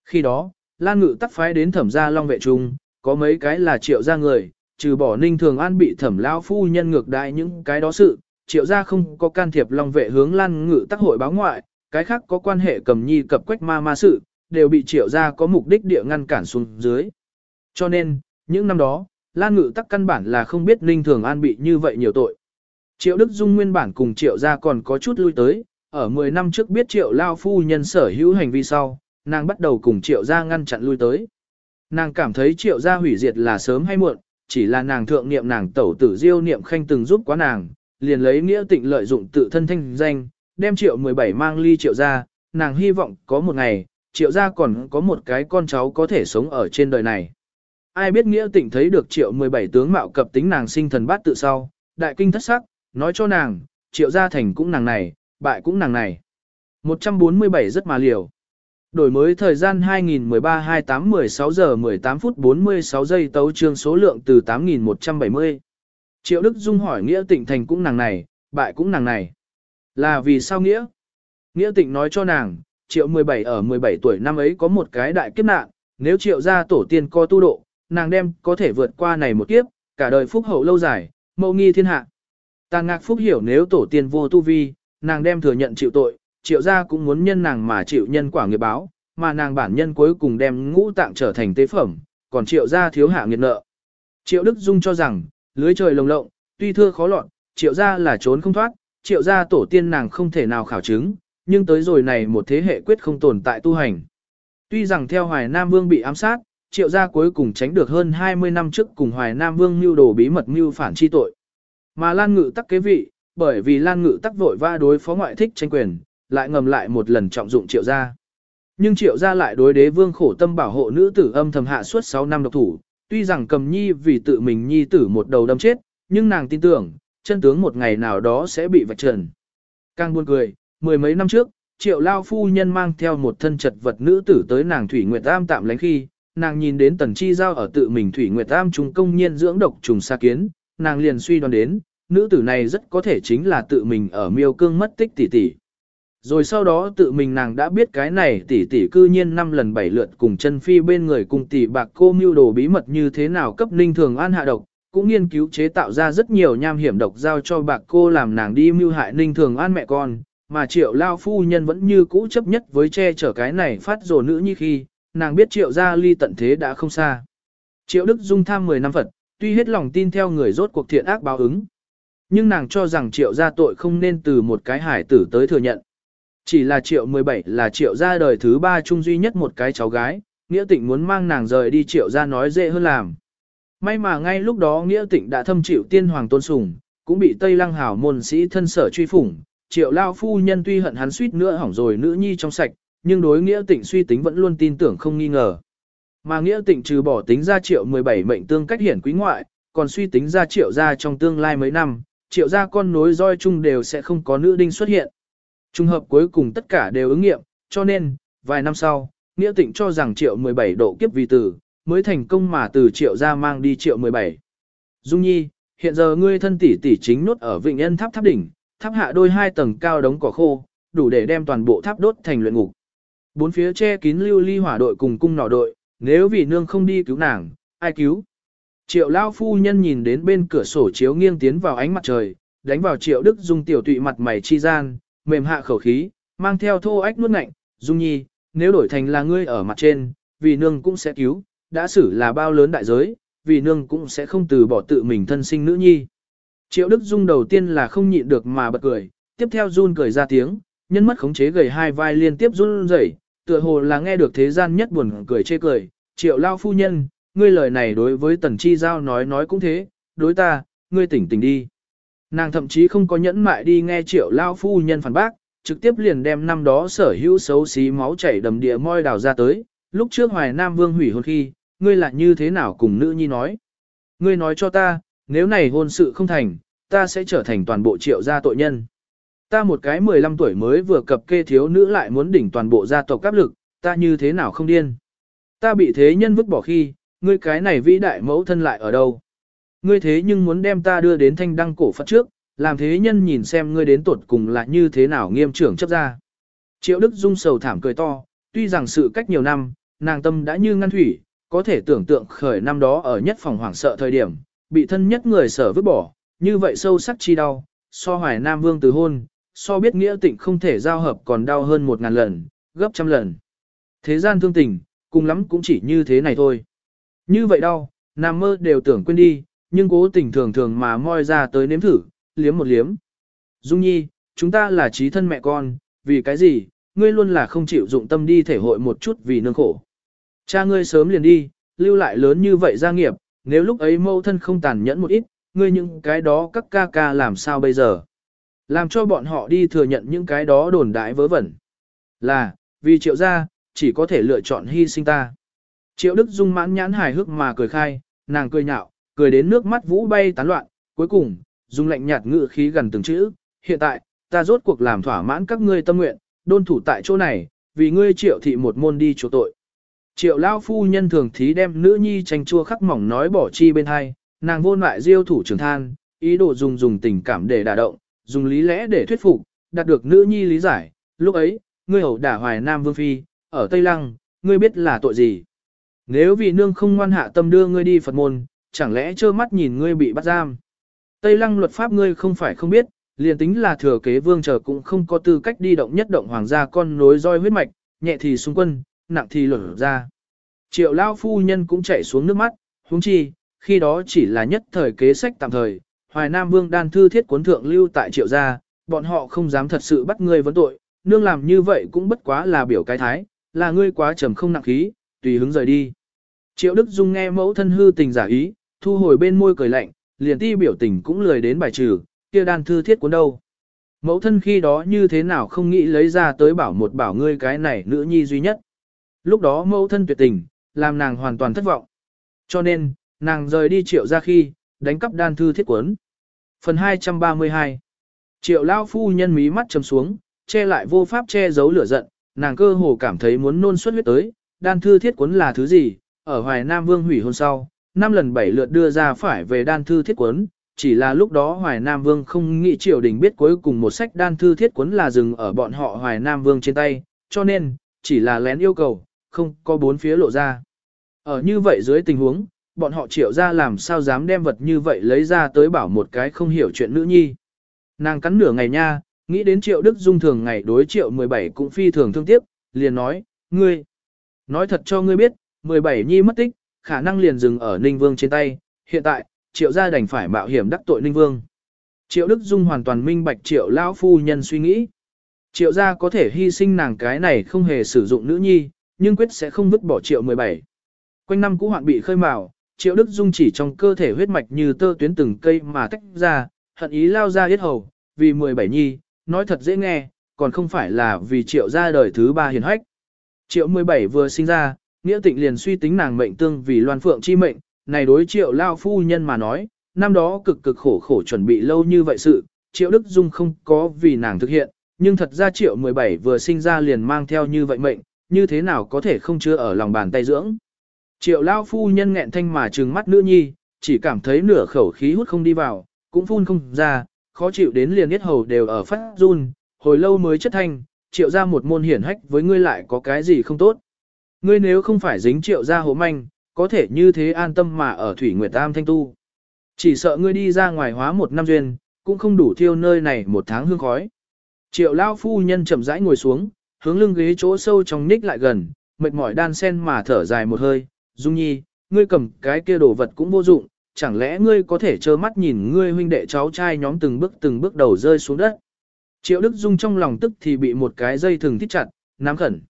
Khi đó, Lan Ngự tắc phái đến thẩm gia long vệ trung, có mấy cái là triệu gia người, trừ bỏ ninh thường an bị thẩm lao phu nhân ngược đại những cái đó sự, triệu gia không có can thiệp long vệ hướng Lan Ngự tắc hội báo ngoại, cái khác có quan hệ cầm nhi cập quách ma ma sự, đều bị triệu gia có mục đích địa ngăn cản xuống dưới. Cho nên, những năm đó, Lan Ngự tắc căn bản là không biết Ninh Thường An bị như vậy nhiều tội. Triệu Đức Dung nguyên bản cùng triệu gia còn có chút lui tới, ở 10 năm trước biết triệu lao phu nhân sở hữu hành vi sau, nàng bắt đầu cùng triệu gia ngăn chặn lui tới. Nàng cảm thấy triệu gia hủy diệt là sớm hay muộn, chỉ là nàng thượng niệm nàng tẩu tử diêu niệm khanh từng giúp quá nàng, liền lấy nghĩa tịnh lợi dụng tự thân thanh danh, đem triệu 17 mang ly triệu gia, nàng hy vọng có một ngày, triệu gia còn có một cái con cháu có thể sống ở trên đời này. Ai biết nghĩa tịnh thấy được triệu 17 tướng mạo cập tính nàng sinh thần bát tự sau, đại kinh thất sắc, nói cho nàng, triệu gia thành cũng nàng này, bại cũng nàng này. 147 rất mà liều. Đổi mới thời gian 2013-28-16 giờ 18 phút 46 giây tấu trương số lượng từ 8.170. Triệu Đức Dung hỏi Nghĩa Tịnh thành cũng nàng này, bại cũng nàng này. Là vì sao Nghĩa? Nghĩa Tịnh nói cho nàng, Triệu 17 ở 17 tuổi năm ấy có một cái đại kiếp nạn, nếu Triệu gia tổ tiên co tu độ, nàng đem có thể vượt qua này một kiếp, cả đời phúc hậu lâu dài, mậu nghi thiên hạ. Tàn ngạc phúc hiểu nếu tổ tiên vô tu vi, nàng đem thừa nhận chịu tội, triệu gia cũng muốn nhân nàng mà chịu nhân quả nghiệp báo, mà nàng bản nhân cuối cùng đem ngũ tạng trở thành tế phẩm, còn triệu gia thiếu hạ nghiệt nợ. Triệu Đức Dung cho rằng, lưới trời lồng lộng, tuy thưa khó lọt, triệu gia là trốn không thoát, triệu gia tổ tiên nàng không thể nào khảo chứng, nhưng tới rồi này một thế hệ quyết không tồn tại tu hành. Tuy rằng theo Hoài Nam Vương bị ám sát, triệu gia cuối cùng tránh được hơn 20 năm trước cùng Hoài Nam Vương mưu đồ bí mật mưu phản chi tội. Mà Lan Ngự tắc kế vị, bởi vì Lan Ngự tắc vội va đối phó ngoại thích tranh quyền, lại ngầm lại một lần trọng dụng triệu gia. Nhưng triệu gia lại đối đế vương khổ tâm bảo hộ nữ tử âm thầm hạ suốt 6 năm độc thủ, tuy rằng cầm nhi vì tự mình nhi tử một đầu đâm chết, nhưng nàng tin tưởng, chân tướng một ngày nào đó sẽ bị vạch trần. Càng buồn cười, mười mấy năm trước, triệu lao phu nhân mang theo một thân chật vật nữ tử tới nàng Thủy Nguyệt Am tạm lánh khi, nàng nhìn đến tần chi giao ở tự mình Thủy Nguyệt Am trùng công nhiên dưỡng độc trùng sa kiến, nàng liền suy đoán đến, nữ tử này rất có thể chính là tự mình ở miêu cương mất tích tỷ tỷ. Rồi sau đó tự mình nàng đã biết cái này tỷ tỷ cư nhiên năm lần bảy lượt cùng chân phi bên người cùng tỷ bạc cô mưu đồ bí mật như thế nào cấp ninh thường an hạ độc, cũng nghiên cứu chế tạo ra rất nhiều nham hiểm độc giao cho bạc cô làm nàng đi mưu hại ninh thường an mẹ con, mà triệu lao phu nhân vẫn như cũ chấp nhất với che chở cái này phát rồ nữ như khi, nàng biết triệu gia ly tận thế đã không xa. Triệu Đức Dung tham 10 năm Phật, tuy hết lòng tin theo người rốt cuộc thiện ác báo ứng. Nhưng nàng cho rằng triệu gia tội không nên từ một cái hải tử tới thừa nhận. Chỉ là triệu 17 là triệu gia đời thứ ba chung duy nhất một cái cháu gái, nghĩa tịnh muốn mang nàng rời đi triệu gia nói dễ hơn làm. May mà ngay lúc đó nghĩa tịnh đã thâm chịu tiên hoàng tôn sùng, cũng bị Tây Lăng hảo môn sĩ thân sở truy phủng. Triệu lao phu nhân tuy hận hắn suýt nữa hỏng rồi nữ nhi trong sạch, nhưng đối nghĩa tịnh suy tính vẫn luôn tin tưởng không nghi ngờ. Mà nghĩa tịnh trừ bỏ tính ra triệu 17 mệnh tương cách hiển quý ngoại, còn suy tính ra triệu gia trong tương lai mấy năm, triệu gia con nối roi chung đều sẽ không có nữ đinh xuất hiện. Trung hợp cuối cùng tất cả đều ứng nghiệm, cho nên, vài năm sau, nghĩa tịnh cho rằng triệu 17 độ kiếp vì tử, mới thành công mà từ triệu ra mang đi triệu 17. Dung Nhi, hiện giờ ngươi thân tỷ tỷ chính nốt ở Vịnh Ân Tháp Tháp đỉnh, tháp hạ đôi hai tầng cao đống cỏ khô, đủ để đem toàn bộ tháp đốt thành luyện ngục. Bốn phía che kín lưu ly hỏa đội cùng cung nỏ đội, nếu vì nương không đi cứu nàng, ai cứu? Triệu lao phu nhân nhìn đến bên cửa sổ chiếu nghiêng tiến vào ánh mặt trời, đánh vào triệu đức dung tiểu tụy mặt mày chi gian, mềm hạ khẩu khí, mang theo thô ách nuốt ngạnh, dung nhi, nếu đổi thành là ngươi ở mặt trên, vì nương cũng sẽ cứu, đã xử là bao lớn đại giới, vì nương cũng sẽ không từ bỏ tự mình thân sinh nữ nhi. Triệu Đức Dung đầu tiên là không nhịn được mà bật cười, tiếp theo run cười ra tiếng, nhân mất khống chế gầy hai vai liên tiếp run rẩy, tựa hồ là nghe được thế gian nhất buồn cười chê cười. Triệu Lao phu nhân, ngươi lời này đối với Tần Chi Giao nói nói cũng thế, đối ta, ngươi tỉnh tỉnh đi. Nàng thậm chí không có nhẫn mại đi nghe Triệu Lao phu nhân phản bác, trực tiếp liền đem năm đó sở hữu xấu xí máu chảy đầm địa môi đào ra tới, lúc trước Hoài Nam Vương hủy hôn khi, ngươi là như thế nào cùng nữ nhi nói. Ngươi nói cho ta, nếu này hôn sự không thành, ta sẽ trở thành toàn bộ triệu gia tội nhân. Ta một cái 15 tuổi mới vừa cập kê thiếu nữ lại muốn đỉnh toàn bộ gia tộc áp lực, ta như thế nào không điên. Ta bị thế nhân vứt bỏ khi, ngươi cái này vĩ đại mẫu thân lại ở đâu. Ngươi thế nhưng muốn đem ta đưa đến thanh đăng cổ Phật trước, làm thế nhân nhìn xem ngươi đến tuột cùng là như thế nào nghiêm trưởng chấp ra. Triệu Đức Dung sầu thảm cười to, tuy rằng sự cách nhiều năm, nàng tâm đã như ngăn thủy, có thể tưởng tượng khởi năm đó ở nhất phòng hoảng sợ thời điểm, bị thân nhất người sở vứt bỏ, như vậy sâu sắc chi đau, so hoài Nam Vương từ hôn, so biết nghĩa tịnh không thể giao hợp còn đau hơn một ngàn lần, gấp trăm lần. Thế gian thương tình, cùng lắm cũng chỉ như thế này thôi. Như vậy đau, Nam mơ đều tưởng quên đi, nhưng cố tình thường thường mà moi ra tới nếm thử, liếm một liếm. Dung Nhi, chúng ta là trí thân mẹ con, vì cái gì, ngươi luôn là không chịu dụng tâm đi thể hội một chút vì nương khổ. Cha ngươi sớm liền đi, lưu lại lớn như vậy gia nghiệp, nếu lúc ấy mâu thân không tàn nhẫn một ít, ngươi những cái đó các ca ca làm sao bây giờ? Làm cho bọn họ đi thừa nhận những cái đó đồn đại vớ vẩn. Là, vì triệu gia, chỉ có thể lựa chọn hy sinh ta. Triệu Đức Dung mãn nhãn hài hước mà cười khai, nàng cười nhạo, cười đến nước mắt vũ bay tán loạn, cuối cùng, dùng lạnh nhạt ngự khí gần từng chữ, hiện tại, ta rốt cuộc làm thỏa mãn các ngươi tâm nguyện, đôn thủ tại chỗ này, vì ngươi triệu thị một môn đi chỗ tội. Triệu lao phu nhân thường thí đem nữ nhi tranh chua khắc mỏng nói bỏ chi bên hai, nàng vô lại diêu thủ trường than, ý đồ dùng dùng tình cảm để đả động, dùng lý lẽ để thuyết phục, đạt được nữ nhi lý giải, lúc ấy, ngươi hầu đả hoài nam vương phi, ở Tây Lăng, ngươi biết là tội gì. Nếu vì nương không ngoan hạ tâm đưa ngươi đi Phật môn, chẳng lẽ trơ mắt nhìn ngươi bị bắt giam. Tây Lăng luật pháp ngươi không phải không biết, liền tính là thừa kế vương chờ cũng không có tư cách đi động nhất động hoàng gia con nối roi huyết mạch, nhẹ thì xung quân, nặng thì lột ra. Triệu lao phu nhân cũng chảy xuống nước mắt, huống chi, khi đó chỉ là nhất thời kế sách tạm thời, Hoài Nam Vương đan thư thiết cuốn thượng lưu tại triệu gia, bọn họ không dám thật sự bắt ngươi vấn tội, nương làm như vậy cũng bất quá là biểu cái thái, là ngươi quá trầm không nặng khí, tùy hứng rời đi. Triệu Đức Dung nghe mẫu thân hư tình giả ý, thu hồi bên môi cười lạnh, liền ti biểu tình cũng lười đến bài trừ, kia đan thư thiết cuốn đâu. Mẫu thân khi đó như thế nào không nghĩ lấy ra tới bảo một bảo ngươi cái này nữ nhi duy nhất. Lúc đó mẫu thân tuyệt tình, làm nàng hoàn toàn thất vọng. Cho nên, nàng rời đi triệu ra khi, đánh cắp đan thư thiết cuốn. Phần 232 Triệu lao phu nhân mí mắt chầm xuống, che lại vô pháp che giấu lửa giận, nàng cơ hồ cảm thấy muốn nôn xuất huyết tới, đan thư thiết cuốn là thứ gì, ở Hoài Nam Vương hủy hôn sau, năm lần bảy lượt đưa ra phải về đan thư thiết cuốn, chỉ là lúc đó Hoài Nam Vương không nghĩ triều đình biết cuối cùng một sách đan thư thiết cuốn là dừng ở bọn họ Hoài Nam Vương trên tay, cho nên, chỉ là lén yêu cầu, không có bốn phía lộ ra. Ở như vậy dưới tình huống, bọn họ triệu ra làm sao dám đem vật như vậy lấy ra tới bảo một cái không hiểu chuyện nữ nhi. Nàng cắn nửa ngày nha, nghĩ đến triệu đức dung thường ngày đối triệu 17 cũng phi thường thương tiếc, liền nói, ngươi, nói thật cho ngươi biết, 17 nhi mất tích, khả năng liền dừng ở Ninh Vương trên tay, hiện tại, triệu gia đành phải mạo hiểm đắc tội Ninh Vương. Triệu Đức Dung hoàn toàn minh bạch triệu lão phu nhân suy nghĩ. Triệu gia có thể hy sinh nàng cái này không hề sử dụng nữ nhi, nhưng quyết sẽ không vứt bỏ triệu 17. Quanh năm cũ hoạn bị khơi mào, triệu đức dung chỉ trong cơ thể huyết mạch như tơ tuyến từng cây mà tách ra, hận ý lao ra yết hầu, vì 17 nhi, nói thật dễ nghe, còn không phải là vì triệu gia đời thứ ba hiền hách. Triệu 17 vừa sinh ra, nghĩa tịnh liền suy tính nàng mệnh tương vì loan phượng chi mệnh, này đối triệu lao phu nhân mà nói, năm đó cực cực khổ khổ chuẩn bị lâu như vậy sự, triệu Đức Dung không có vì nàng thực hiện, nhưng thật ra triệu 17 vừa sinh ra liền mang theo như vậy mệnh, như thế nào có thể không chứa ở lòng bàn tay dưỡng. Triệu lao phu nhân nghẹn thanh mà trừng mắt nữ nhi, chỉ cảm thấy nửa khẩu khí hút không đi vào, cũng phun không ra, khó chịu đến liền yết hầu đều ở phát run, hồi lâu mới chất thanh, triệu ra một môn hiển hách với ngươi lại có cái gì không tốt. Ngươi nếu không phải dính triệu ra hố manh, có thể như thế an tâm mà ở Thủy Nguyệt Tam thanh tu. Chỉ sợ ngươi đi ra ngoài hóa một năm duyên, cũng không đủ thiêu nơi này một tháng hương khói. Triệu lao phu nhân chậm rãi ngồi xuống, hướng lưng ghế chỗ sâu trong ních lại gần, mệt mỏi đan sen mà thở dài một hơi, Dung Nhi, ngươi cầm cái kia đồ vật cũng vô dụng, chẳng lẽ ngươi có thể trơ mắt nhìn ngươi huynh đệ cháu trai nhóm từng bước từng bước đầu rơi xuống đất. Triệu Đức Dung trong lòng tức thì bị một cái dây thừng thít chặt, nắm khẩn.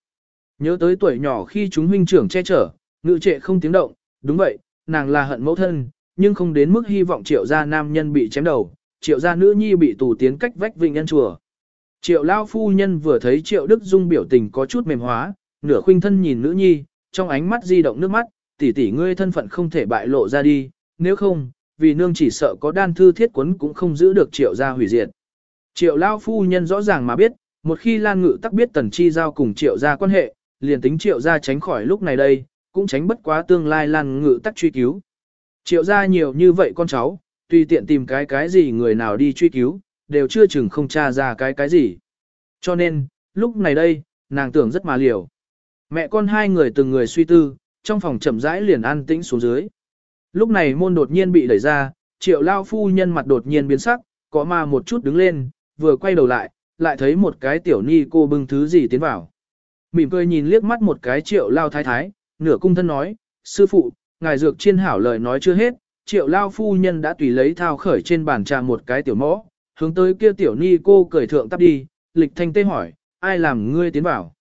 Nhớ tới tuổi nhỏ khi chúng huynh trưởng che chở, ngự trệ không tiếng động, đúng vậy, nàng là hận mẫu thân, nhưng không đến mức hy vọng triệu gia nam nhân bị chém đầu, triệu gia nữ nhi bị tù tiến cách vách vinh nhân chùa. Triệu lao phu nhân vừa thấy triệu Đức Dung biểu tình có chút mềm hóa, nửa khuynh thân nhìn nữ nhi, trong ánh mắt di động nước mắt, tỷ tỷ ngươi thân phận không thể bại lộ ra đi, nếu không, vì nương chỉ sợ có đan thư thiết quấn cũng không giữ được triệu gia hủy diệt. Triệu lao phu nhân rõ ràng mà biết, một khi Lan Ngự tắc biết tần chi giao cùng triệu gia quan hệ, liền tính triệu gia tránh khỏi lúc này đây, cũng tránh bất quá tương lai Lan Ngự tắc truy cứu. Triệu gia nhiều như vậy con cháu, tùy tiện tìm cái cái gì người nào đi truy cứu, đều chưa chừng không tra ra cái cái gì. Cho nên, lúc này đây, nàng tưởng rất mà liều. Mẹ con hai người từng người suy tư, trong phòng chậm rãi liền an tĩnh xuống dưới. Lúc này môn đột nhiên bị đẩy ra, triệu lao phu nhân mặt đột nhiên biến sắc, có mà một chút đứng lên, vừa quay đầu lại, lại thấy một cái tiểu ni cô bưng thứ gì tiến vào. Mỉm cười nhìn liếc mắt một cái triệu lao thái thái, nửa cung thân nói, sư phụ, ngài dược chiên hảo lời nói chưa hết, triệu lao phu nhân đã tùy lấy thao khởi trên bàn trà một cái tiểu mõ, hướng tới kia tiểu ni cô cười thượng tắp đi, lịch thanh tê hỏi, ai làm ngươi tiến vào.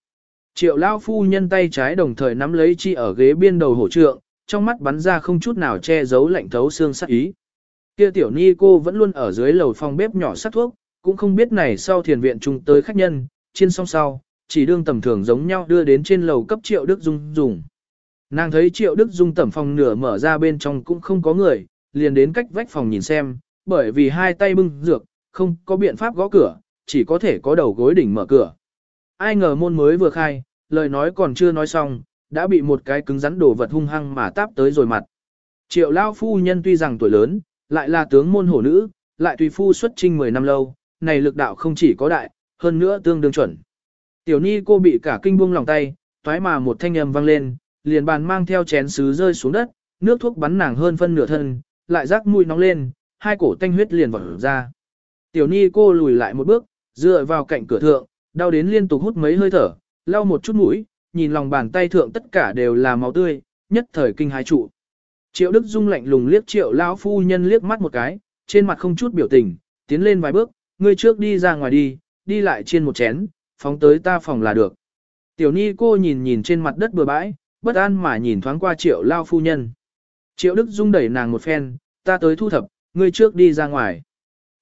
Triệu lao phu nhân tay trái đồng thời nắm lấy chi ở ghế biên đầu hổ trượng, trong mắt bắn ra không chút nào che giấu lạnh thấu xương sắc ý. Kia tiểu ni cô vẫn luôn ở dưới lầu phòng bếp nhỏ sắc thuốc, cũng không biết này sau thiền viện chung tới khách nhân, trên song sau, chỉ đương tầm thường giống nhau đưa đến trên lầu cấp triệu Đức Dung dùng. Nàng thấy triệu Đức Dung tẩm phòng nửa mở ra bên trong cũng không có người, liền đến cách vách phòng nhìn xem, bởi vì hai tay bưng dược, không có biện pháp gõ cửa, chỉ có thể có đầu gối đỉnh mở cửa. Ai ngờ môn mới vừa khai, lời nói còn chưa nói xong, đã bị một cái cứng rắn đồ vật hung hăng mà táp tới rồi mặt. Triệu lao phu nhân tuy rằng tuổi lớn, lại là tướng môn hổ nữ, lại tùy phu xuất trinh 10 năm lâu, này lực đạo không chỉ có đại, hơn nữa tương đương chuẩn. Tiểu ni cô bị cả kinh buông lòng tay, toái mà một thanh âm vang lên, liền bàn mang theo chén sứ rơi xuống đất, nước thuốc bắn nàng hơn phân nửa thân, lại rác mũi nóng lên, hai cổ tanh huyết liền vọt ra. Tiểu ni cô lùi lại một bước, dựa vào cạnh cửa thượng, đau đến liên tục hút mấy hơi thở, lau một chút mũi, nhìn lòng bàn tay thượng tất cả đều là máu tươi, nhất thời kinh hái trụ. Triệu Đức Dung lạnh lùng liếc triệu lão phu nhân liếc mắt một cái, trên mặt không chút biểu tình, tiến lên vài bước, ngươi trước đi ra ngoài đi, đi lại trên một chén, phóng tới ta phòng là được. Tiểu ni cô nhìn nhìn trên mặt đất bừa bãi, bất an mà nhìn thoáng qua triệu lao phu nhân. Triệu Đức Dung đẩy nàng một phen, ta tới thu thập, ngươi trước đi ra ngoài.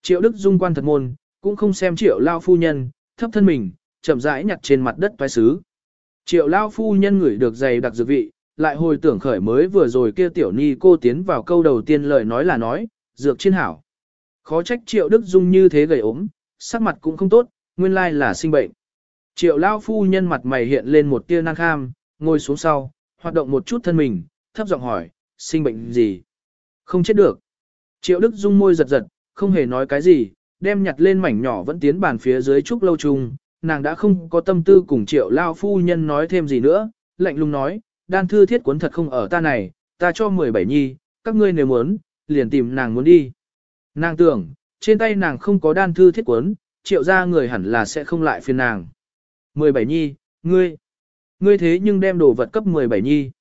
Triệu Đức Dung quan thật môn, cũng không xem triệu lao phu nhân, thấp thân mình, chậm rãi nhặt trên mặt đất toái xứ. Triệu lao phu nhân ngửi được dày đặc dược vị, lại hồi tưởng khởi mới vừa rồi kia tiểu ni cô tiến vào câu đầu tiên lời nói là nói, dược trên hảo. Khó trách triệu đức dung như thế gầy ốm, sắc mặt cũng không tốt, nguyên lai là sinh bệnh. Triệu lao phu nhân mặt mày hiện lên một tia năng kham, ngồi xuống sau, hoạt động một chút thân mình, thấp giọng hỏi, sinh bệnh gì? Không chết được. Triệu đức dung môi giật giật, không hề nói cái gì, đem nhặt lên mảnh nhỏ vẫn tiến bàn phía dưới trúc lâu trùng, nàng đã không có tâm tư cùng triệu lao phu nhân nói thêm gì nữa, lạnh lùng nói, đan thư thiết cuốn thật không ở ta này, ta cho 17 nhi, các ngươi nếu muốn, liền tìm nàng muốn đi. Nàng tưởng, trên tay nàng không có đan thư thiết cuốn, triệu ra người hẳn là sẽ không lại phiền nàng. 17 nhi, ngươi, ngươi thế nhưng đem đồ vật cấp 17 nhi.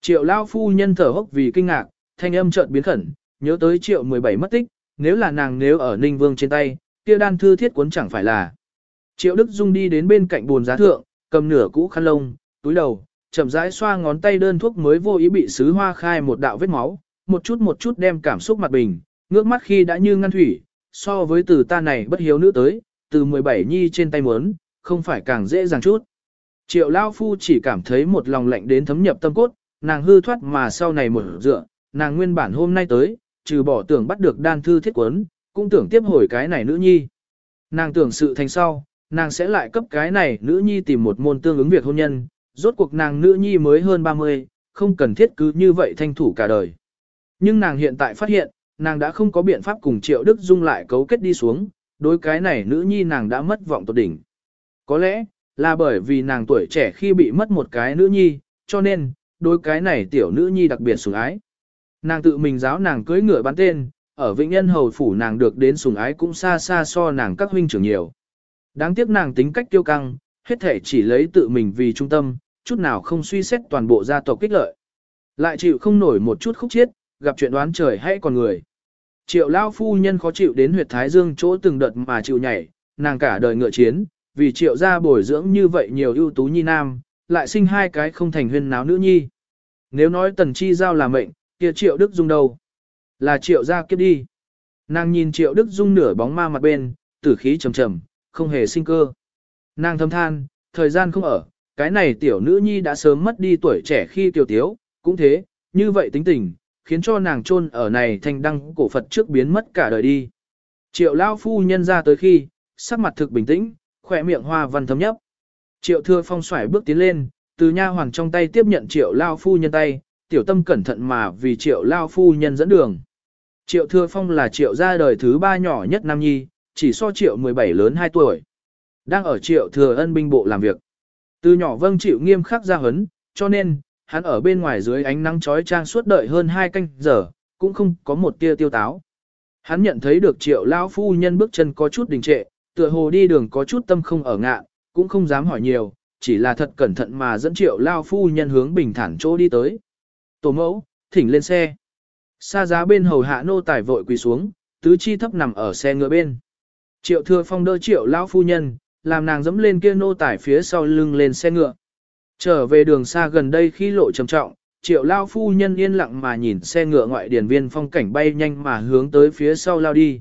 Triệu lao phu nhân thở hốc vì kinh ngạc, thanh âm chợt biến khẩn, nhớ tới triệu 17 mất tích, nếu là nàng nếu ở Ninh Vương trên tay, kia đan thư thiết cuốn chẳng phải là. Triệu Đức Dung đi đến bên cạnh buồn giá thượng, cầm nửa cũ khăn lông, túi đầu, chậm rãi xoa ngón tay đơn thuốc mới vô ý bị sứ hoa khai một đạo vết máu, một chút một chút đem cảm xúc mặt bình, ngước mắt khi đã như ngăn thủy, so với từ ta này bất hiếu nữ tới, từ 17 nhi trên tay muốn, không phải càng dễ dàng chút. Triệu Lao Phu chỉ cảm thấy một lòng lạnh đến thấm nhập tâm cốt, nàng hư thoát mà sau này một dựa, nàng nguyên bản hôm nay tới, trừ bỏ tưởng bắt được đan thư thiết quấn, cũng tưởng tiếp hồi cái này nữ nhi. Nàng tưởng sự thành sau, nàng sẽ lại cấp cái này nữ nhi tìm một môn tương ứng việc hôn nhân, rốt cuộc nàng nữ nhi mới hơn 30, không cần thiết cứ như vậy thanh thủ cả đời. Nhưng nàng hiện tại phát hiện, nàng đã không có biện pháp cùng Triệu Đức Dung lại cấu kết đi xuống, đối cái này nữ nhi nàng đã mất vọng tột đỉnh. Có lẽ, là bởi vì nàng tuổi trẻ khi bị mất một cái nữ nhi, cho nên, đối cái này tiểu nữ nhi đặc biệt sủng ái. Nàng tự mình giáo nàng cưới ngựa bán tên, ở Vĩnh Nhân Hầu Phủ nàng được đến sủng ái cũng xa xa so nàng các huynh trưởng nhiều. Đáng tiếc nàng tính cách tiêu căng, hết thể chỉ lấy tự mình vì trung tâm, chút nào không suy xét toàn bộ gia tộc kích lợi. Lại chịu không nổi một chút khúc chiết, gặp chuyện đoán trời hay còn người. Triệu Lao phu nhân khó chịu đến huyệt thái dương chỗ từng đợt mà chịu nhảy, nàng cả đời ngựa chiến, vì triệu gia bồi dưỡng như vậy nhiều ưu tú nhi nam, lại sinh hai cái không thành huyên náo nữ nhi. Nếu nói tần chi giao là mệnh, kia triệu đức dung đâu? Là triệu gia kiếp đi. Nàng nhìn triệu đức dung nửa bóng ma mặt bên, tử khí trầm trầm, không hề sinh cơ. Nàng thâm than, thời gian không ở, cái này tiểu nữ nhi đã sớm mất đi tuổi trẻ khi tiểu tiếu, cũng thế, như vậy tính tình, khiến cho nàng chôn ở này thành đăng cổ Phật trước biến mất cả đời đi. Triệu lao phu nhân ra tới khi, sắc mặt thực bình tĩnh, khỏe miệng hoa văn thấm nhấp. Triệu thưa phong xoải bước tiến lên, từ nha hoàng trong tay tiếp nhận triệu lao phu nhân tay, tiểu tâm cẩn thận mà vì triệu lao phu nhân dẫn đường. Triệu thưa phong là triệu gia đời thứ ba nhỏ nhất nam nhi, chỉ so triệu 17 lớn 2 tuổi. Đang ở triệu thừa ân binh bộ làm việc. Từ nhỏ vâng chịu nghiêm khắc ra hấn, cho nên, hắn ở bên ngoài dưới ánh nắng chói trang suốt đợi hơn 2 canh giờ, cũng không có một tia tiêu táo. Hắn nhận thấy được triệu lao phu nhân bước chân có chút đình trệ, tựa hồ đi đường có chút tâm không ở ngạ, cũng không dám hỏi nhiều, chỉ là thật cẩn thận mà dẫn triệu lao phu nhân hướng bình thản chỗ đi tới. Tổ mẫu, thỉnh lên xe. Xa giá bên hầu hạ nô tài vội quỳ xuống, tứ chi thấp nằm ở xe ngựa bên. Triệu thừa phong đỡ triệu lao phu nhân, làm nàng dẫm lên kia nô tài phía sau lưng lên xe ngựa. Trở về đường xa gần đây khi lộ trầm trọng, triệu lao phu nhân yên lặng mà nhìn xe ngựa ngoại điển viên phong cảnh bay nhanh mà hướng tới phía sau lao đi.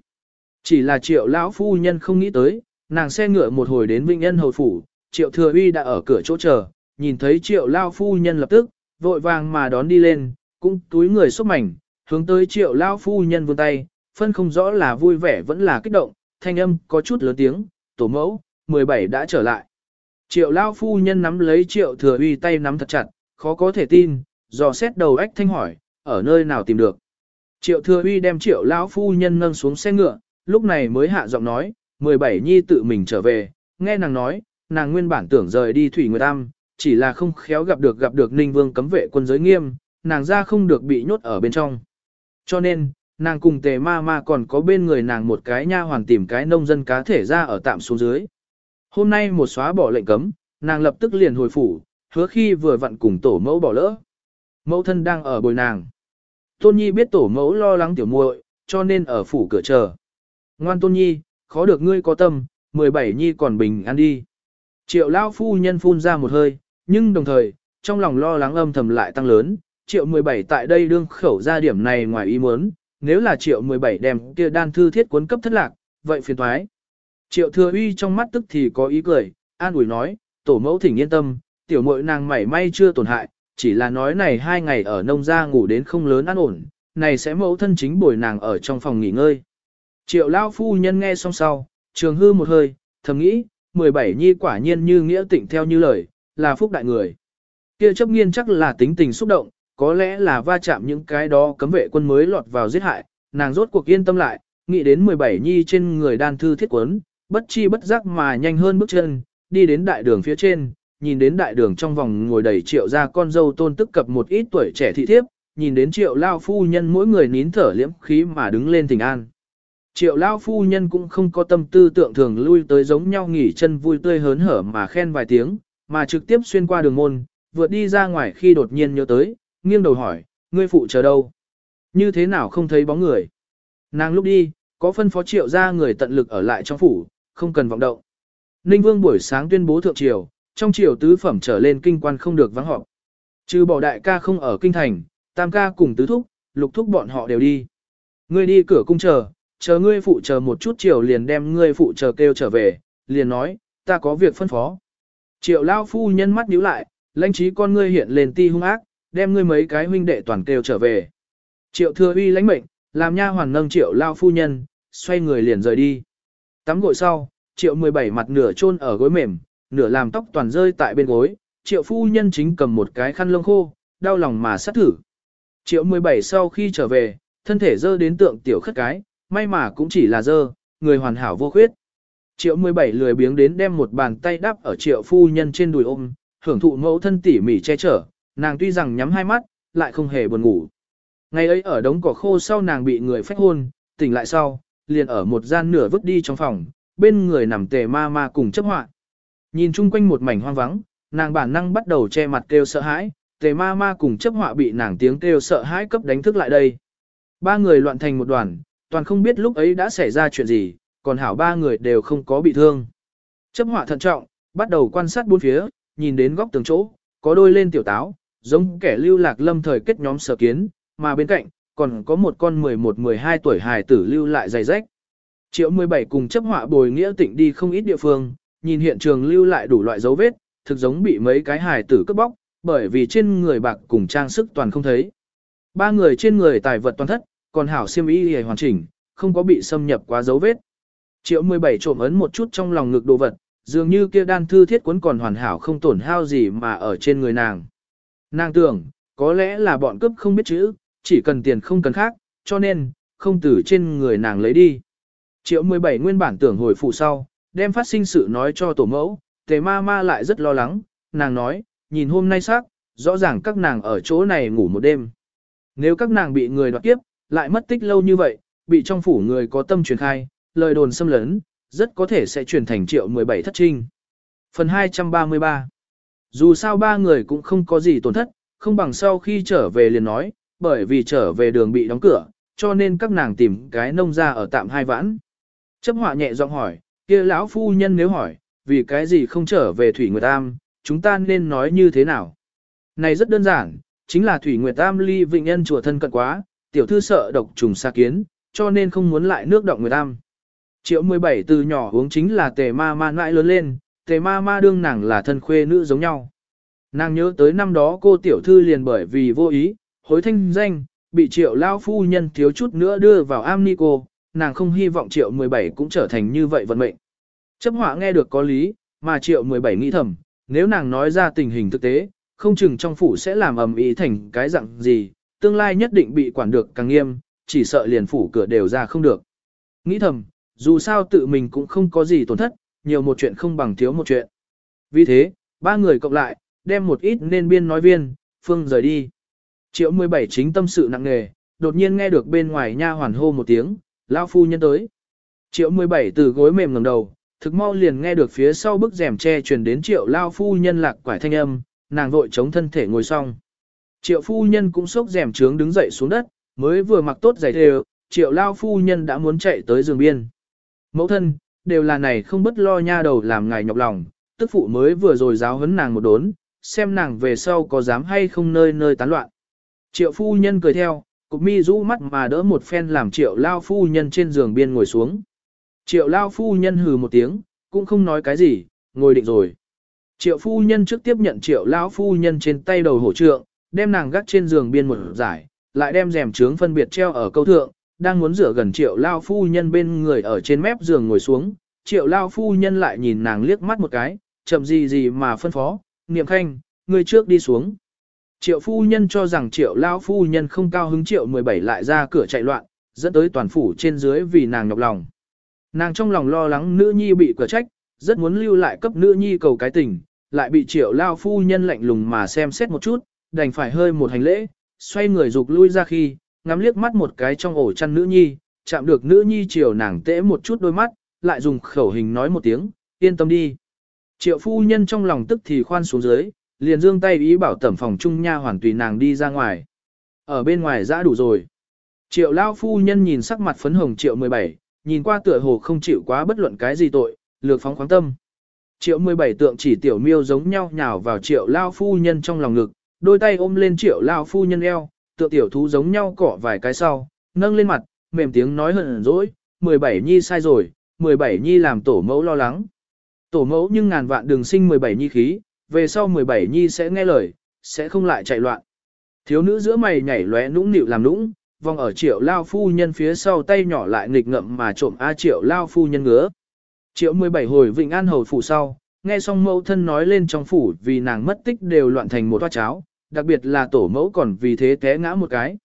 Chỉ là triệu lão phu nhân không nghĩ tới, nàng xe ngựa một hồi đến Vinh Nhân hồi Phủ, triệu thừa uy đã ở cửa chỗ chờ, nhìn thấy triệu lão phu nhân lập tức, vội vàng mà đón đi lên, cũng túi người xúc mảnh, hướng tới triệu lão phu nhân vươn tay, phân không rõ là vui vẻ vẫn là kích động, thanh âm có chút lớn tiếng, tổ mẫu, 17 đã trở lại. Triệu lão phu nhân nắm lấy triệu thừa uy tay nắm thật chặt, khó có thể tin, dò xét đầu ách thanh hỏi, ở nơi nào tìm được. Triệu thừa uy đem triệu lão phu nhân nâng xuống xe ngựa, lúc này mới hạ giọng nói, 17 nhi tự mình trở về, nghe nàng nói, nàng nguyên bản tưởng rời đi Thủy Nguyệt Am, chỉ là không khéo gặp được gặp được Ninh Vương cấm vệ quân giới nghiêm, nàng ra không được bị nhốt ở bên trong. Cho nên, nàng cùng tề ma ma còn có bên người nàng một cái nha hoàn tìm cái nông dân cá thể ra ở tạm xuống dưới. Hôm nay một xóa bỏ lệnh cấm, nàng lập tức liền hồi phủ, hứa khi vừa vặn cùng tổ mẫu bỏ lỡ. Mẫu thân đang ở bồi nàng. Tôn Nhi biết tổ mẫu lo lắng tiểu muội, cho nên ở phủ cửa chờ. Ngoan Tôn Nhi, khó được ngươi có tâm, 17 Nhi còn bình an đi. Triệu Lao phu nhân phun ra một hơi, nhưng đồng thời, trong lòng lo lắng âm thầm lại tăng lớn. Triệu 17 tại đây đương khẩu ra điểm này ngoài ý muốn, nếu là triệu 17 đem kia đan thư thiết cuốn cấp thất lạc, vậy phiền thoái. Triệu thừa uy trong mắt tức thì có ý cười, an ủi nói, tổ mẫu thỉnh yên tâm, tiểu muội nàng mảy may chưa tổn hại, chỉ là nói này hai ngày ở nông gia ngủ đến không lớn an ổn, này sẽ mẫu thân chính bồi nàng ở trong phòng nghỉ ngơi. Triệu lao phu nhân nghe xong sau, trường hư một hơi, thầm nghĩ, 17 nhi quả nhiên như nghĩa tịnh theo như lời, là phúc đại người. Kia chấp nghiên chắc là tính tình xúc động, có lẽ là va chạm những cái đó cấm vệ quân mới lọt vào giết hại, nàng rốt cuộc yên tâm lại, nghĩ đến 17 nhi trên người đan thư thiết quấn, bất chi bất giác mà nhanh hơn bước chân, đi đến đại đường phía trên, nhìn đến đại đường trong vòng ngồi đầy triệu ra con dâu tôn tức cập một ít tuổi trẻ thị thiếp, nhìn đến triệu lao phu nhân mỗi người nín thở liễm khí mà đứng lên tình an. Triệu lao phu nhân cũng không có tâm tư tượng thường lui tới giống nhau nghỉ chân vui tươi hớn hở mà khen vài tiếng, mà trực tiếp xuyên qua đường môn, vượt đi ra ngoài khi đột nhiên nhớ tới, nghiêng đầu hỏi, ngươi phụ chờ đâu? Như thế nào không thấy bóng người? Nàng lúc đi, có phân phó triệu ra người tận lực ở lại trong phủ, không cần vọng động. Ninh Vương buổi sáng tuyên bố thượng triều, trong triều tứ phẩm trở lên kinh quan không được vắng họp. Trừ bỏ đại ca không ở kinh thành, tam ca cùng tứ thúc, lục thúc bọn họ đều đi. Ngươi đi cửa cung chờ, chờ ngươi phụ chờ một chút chiều liền đem ngươi phụ chờ kêu trở về, liền nói, ta có việc phân phó. Triệu lao phu nhân mắt nhíu lại, lãnh trí con ngươi hiện lên ti hung ác, đem ngươi mấy cái huynh đệ toàn kêu trở về. Triệu thừa uy lãnh mệnh, làm nha hoàn nâng triệu lao phu nhân, xoay người liền rời đi. Tắm gội sau, triệu 17 mặt nửa chôn ở gối mềm, nửa làm tóc toàn rơi tại bên gối, triệu phu nhân chính cầm một cái khăn lông khô, đau lòng mà sát thử. Triệu 17 sau khi trở về, thân thể dơ đến tượng tiểu khất cái, may mà cũng chỉ là dơ, người hoàn hảo vô khuyết. Triệu 17 lười biếng đến đem một bàn tay đắp ở triệu phu nhân trên đùi ôm, hưởng thụ mẫu thân tỉ mỉ che chở, nàng tuy rằng nhắm hai mắt, lại không hề buồn ngủ. Ngày ấy ở đống cỏ khô sau nàng bị người phách hôn, tỉnh lại sau, liền ở một gian nửa vứt đi trong phòng, bên người nằm tề ma ma cùng chấp họa. Nhìn chung quanh một mảnh hoang vắng, nàng bản năng bắt đầu che mặt kêu sợ hãi, tề ma ma cùng chấp họa bị nàng tiếng kêu sợ hãi cấp đánh thức lại đây. Ba người loạn thành một đoàn, toàn không biết lúc ấy đã xảy ra chuyện gì, còn hảo ba người đều không có bị thương. Chấp họa thận trọng, bắt đầu quan sát bốn phía, nhìn đến góc tường chỗ, có đôi lên tiểu táo, giống kẻ lưu lạc lâm thời kết nhóm sở kiến, mà bên cạnh, còn có một con 11-12 tuổi hài tử lưu lại giày rách. Triệu 17 cùng chấp họa bồi nghĩa tịnh đi không ít địa phương, nhìn hiện trường lưu lại đủ loại dấu vết, thực giống bị mấy cái hài tử cướp bóc, bởi vì trên người bạc cùng trang sức toàn không thấy. Ba người trên người tài vật toàn thất, còn hảo siêm y hề hoàn chỉnh, không có bị xâm nhập quá dấu vết. Triệu 17 trộm ấn một chút trong lòng ngực đồ vật, dường như kia đan thư thiết cuốn còn hoàn hảo không tổn hao gì mà ở trên người nàng. Nàng tưởng, có lẽ là bọn cướp không biết chữ, chỉ cần tiền không cần khác, cho nên, không từ trên người nàng lấy đi. Triệu 17 nguyên bản tưởng hồi phụ sau, đem phát sinh sự nói cho tổ mẫu, tề ma ma lại rất lo lắng, nàng nói, nhìn hôm nay sắc, rõ ràng các nàng ở chỗ này ngủ một đêm. Nếu các nàng bị người đoạt kiếp, lại mất tích lâu như vậy, bị trong phủ người có tâm truyền khai, lời đồn xâm lấn, rất có thể sẽ truyền thành triệu 17 thất trinh. Phần 233 Dù sao ba người cũng không có gì tổn thất, không bằng sau khi trở về liền nói, bởi vì trở về đường bị đóng cửa, cho nên các nàng tìm cái nông ra ở tạm hai vãn. Chấp họa nhẹ giọng hỏi, kia lão phu nhân nếu hỏi, vì cái gì không trở về Thủy Nguyệt Am, chúng ta nên nói như thế nào? Này rất đơn giản, chính là Thủy Nguyệt Am ly vịnh nhân chùa thân cận quá, tiểu thư sợ độc trùng xa kiến, cho nên không muốn lại nước động người tam. Triệu 17 từ nhỏ uống chính là tề ma ma nãi lớn lên, tề ma ma đương nàng là thân khuê nữ giống nhau. Nàng nhớ tới năm đó cô tiểu thư liền bởi vì vô ý, hối thanh danh, bị triệu lao phu nhân thiếu chút nữa đưa vào am ni cô, nàng không hy vọng triệu 17 cũng trở thành như vậy vận mệnh. Chấp họa nghe được có lý, mà triệu 17 nghĩ thầm, nếu nàng nói ra tình hình thực tế, không chừng trong phủ sẽ làm ầm ý thành cái dạng gì, tương lai nhất định bị quản được càng nghiêm, chỉ sợ liền phủ cửa đều ra không được. Nghĩ thầm, dù sao tự mình cũng không có gì tổn thất, nhiều một chuyện không bằng thiếu một chuyện. Vì thế, ba người cộng lại, đem một ít nên biên nói viên, phương rời đi. Triệu 17 chính tâm sự nặng nề, đột nhiên nghe được bên ngoài nha hoàn hô một tiếng, lao phu nhân tới. Triệu 17 từ gối mềm ngẩng đầu, thực mau liền nghe được phía sau bức rèm che truyền đến triệu lao phu nhân lạc quải thanh âm, nàng vội chống thân thể ngồi xong. Triệu phu nhân cũng sốc rèm trướng đứng dậy xuống đất, mới vừa mặc tốt giày đều, triệu lao phu nhân đã muốn chạy tới giường biên. Mẫu thân, đều là này không bất lo nha đầu làm ngài nhọc lòng, tức phụ mới vừa rồi giáo huấn nàng một đốn, xem nàng về sau có dám hay không nơi nơi tán loạn. Triệu phu nhân cười theo, cục mi rũ mắt mà đỡ một phen làm triệu lao phu nhân trên giường biên ngồi xuống. Triệu lao phu nhân hừ một tiếng, cũng không nói cái gì, ngồi định rồi. Triệu phu nhân trước tiếp nhận triệu lao phu nhân trên tay đầu hổ trượng, đem nàng gác trên giường biên một giải, lại đem rèm trướng phân biệt treo ở câu thượng, đang muốn rửa gần triệu lao phu nhân bên người ở trên mép giường ngồi xuống. Triệu lao phu nhân lại nhìn nàng liếc mắt một cái, chậm gì gì mà phân phó, niệm khanh, người trước đi xuống. Triệu phu nhân cho rằng triệu lao phu nhân không cao hứng triệu 17 lại ra cửa chạy loạn, dẫn tới toàn phủ trên dưới vì nàng nhọc lòng. Nàng trong lòng lo lắng nữ nhi bị cửa trách, rất muốn lưu lại cấp nữ nhi cầu cái tình, lại bị triệu lao phu nhân lạnh lùng mà xem xét một chút, đành phải hơi một hành lễ, xoay người dục lui ra khi, ngắm liếc mắt một cái trong ổ chăn nữ nhi, chạm được nữ nhi chiều nàng tễ một chút đôi mắt, lại dùng khẩu hình nói một tiếng, yên tâm đi. Triệu phu nhân trong lòng tức thì khoan xuống dưới, liền dương tay ý bảo tẩm phòng trung nha hoàn tùy nàng đi ra ngoài. Ở bên ngoài đã đủ rồi. Triệu lao phu nhân nhìn sắc mặt phấn hồng triệu 17, nhìn qua tựa hồ không chịu quá bất luận cái gì tội, lược phóng khoáng tâm. Triệu 17 tượng chỉ tiểu miêu giống nhau nhào vào triệu lao phu nhân trong lòng ngực, đôi tay ôm lên triệu lao phu nhân eo, tựa tiểu thú giống nhau cọ vài cái sau, nâng lên mặt, mềm tiếng nói hận dỗi, 17 nhi sai rồi, 17 nhi làm tổ mẫu lo lắng. Tổ mẫu nhưng ngàn vạn đường sinh 17 nhi khí, về sau 17 nhi sẽ nghe lời, sẽ không lại chạy loạn. Thiếu nữ giữa mày nhảy lóe nũng nịu làm nũng, vòng ở triệu lao phu nhân phía sau tay nhỏ lại nghịch ngậm mà trộm A triệu lao phu nhân ngứa. Triệu 17 hồi Vịnh An Hầu phủ sau, nghe xong mẫu thân nói lên trong phủ vì nàng mất tích đều loạn thành một toa cháo, đặc biệt là tổ mẫu còn vì thế té ngã một cái.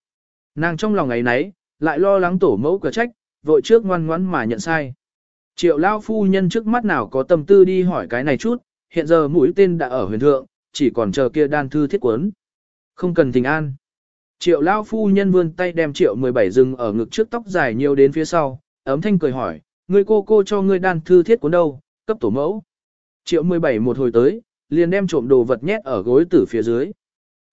Nàng trong lòng ấy nấy, lại lo lắng tổ mẫu cửa trách, vội trước ngoan ngoãn mà nhận sai. Triệu lao phu nhân trước mắt nào có tâm tư đi hỏi cái này chút, hiện giờ mũi tên đã ở huyền thượng, chỉ còn chờ kia đan thư thiết quấn. Không cần tình an. Triệu lao phu nhân vươn tay đem triệu 17 rừng ở ngực trước tóc dài nhiều đến phía sau, ấm thanh cười hỏi, người cô cô cho ngươi đan thư thiết cuốn đâu, cấp tổ mẫu. Triệu 17 một hồi tới, liền đem trộm đồ vật nhét ở gối tử phía dưới.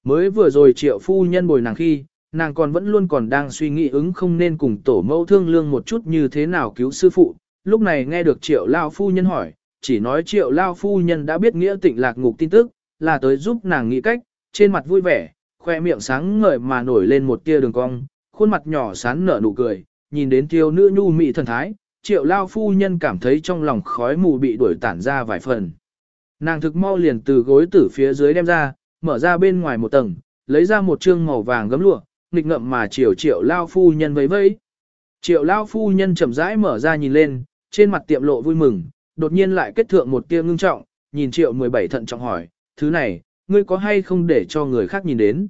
Mới vừa rồi triệu phu nhân bồi nàng khi, nàng còn vẫn luôn còn đang suy nghĩ ứng không nên cùng tổ mẫu thương lương một chút như thế nào cứu sư phụ. Lúc này nghe được triệu lao phu nhân hỏi, chỉ nói triệu lao phu nhân đã biết nghĩa tịnh lạc ngục tin tức, là tới giúp nàng nghĩ cách, trên mặt vui vẻ, khoe miệng sáng ngời mà nổi lên một tia đường cong, khuôn mặt nhỏ sán nở nụ cười, nhìn đến tiêu nữ nhu mị thần thái, triệu lao phu nhân cảm thấy trong lòng khói mù bị đuổi tản ra vài phần. Nàng thực mau liền từ gối tử phía dưới đem ra, mở ra bên ngoài một tầng, lấy ra một trương màu vàng gấm lụa, nghịch ngậm mà triệu triệu lao phu nhân vẫy vẫy. Triệu lao phu nhân chậm rãi mở ra nhìn lên, trên mặt tiệm lộ vui mừng, đột nhiên lại kết thượng một tia ngưng trọng, nhìn triệu 17 thận trọng hỏi, thứ này, ngươi có hay không để cho người khác nhìn đến?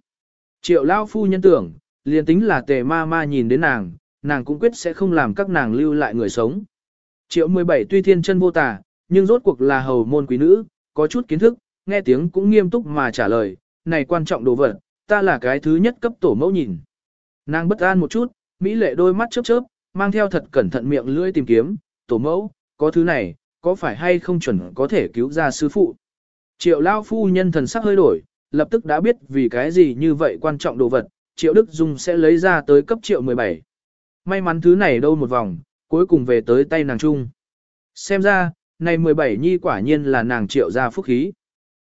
Triệu lao phu nhân tưởng, liền tính là tề ma ma nhìn đến nàng, nàng cũng quyết sẽ không làm các nàng lưu lại người sống. Triệu 17 tuy thiên chân vô tà, nhưng rốt cuộc là hầu môn quý nữ, có chút kiến thức, nghe tiếng cũng nghiêm túc mà trả lời, này quan trọng đồ vật, ta là cái thứ nhất cấp tổ mẫu nhìn. Nàng bất an một chút, mỹ lệ đôi mắt chớp chớp, mang theo thật cẩn thận miệng lưỡi tìm kiếm, tổ mẫu, có thứ này, có phải hay không chuẩn có thể cứu ra sư phụ. Triệu lao phu nhân thần sắc hơi đổi, lập tức đã biết vì cái gì như vậy quan trọng đồ vật, Triệu Đức Dung sẽ lấy ra tới cấp Triệu 17. May mắn thứ này đâu một vòng, cuối cùng về tới tay nàng Trung. Xem ra, này 17 nhi quả nhiên là nàng Triệu ra phúc khí.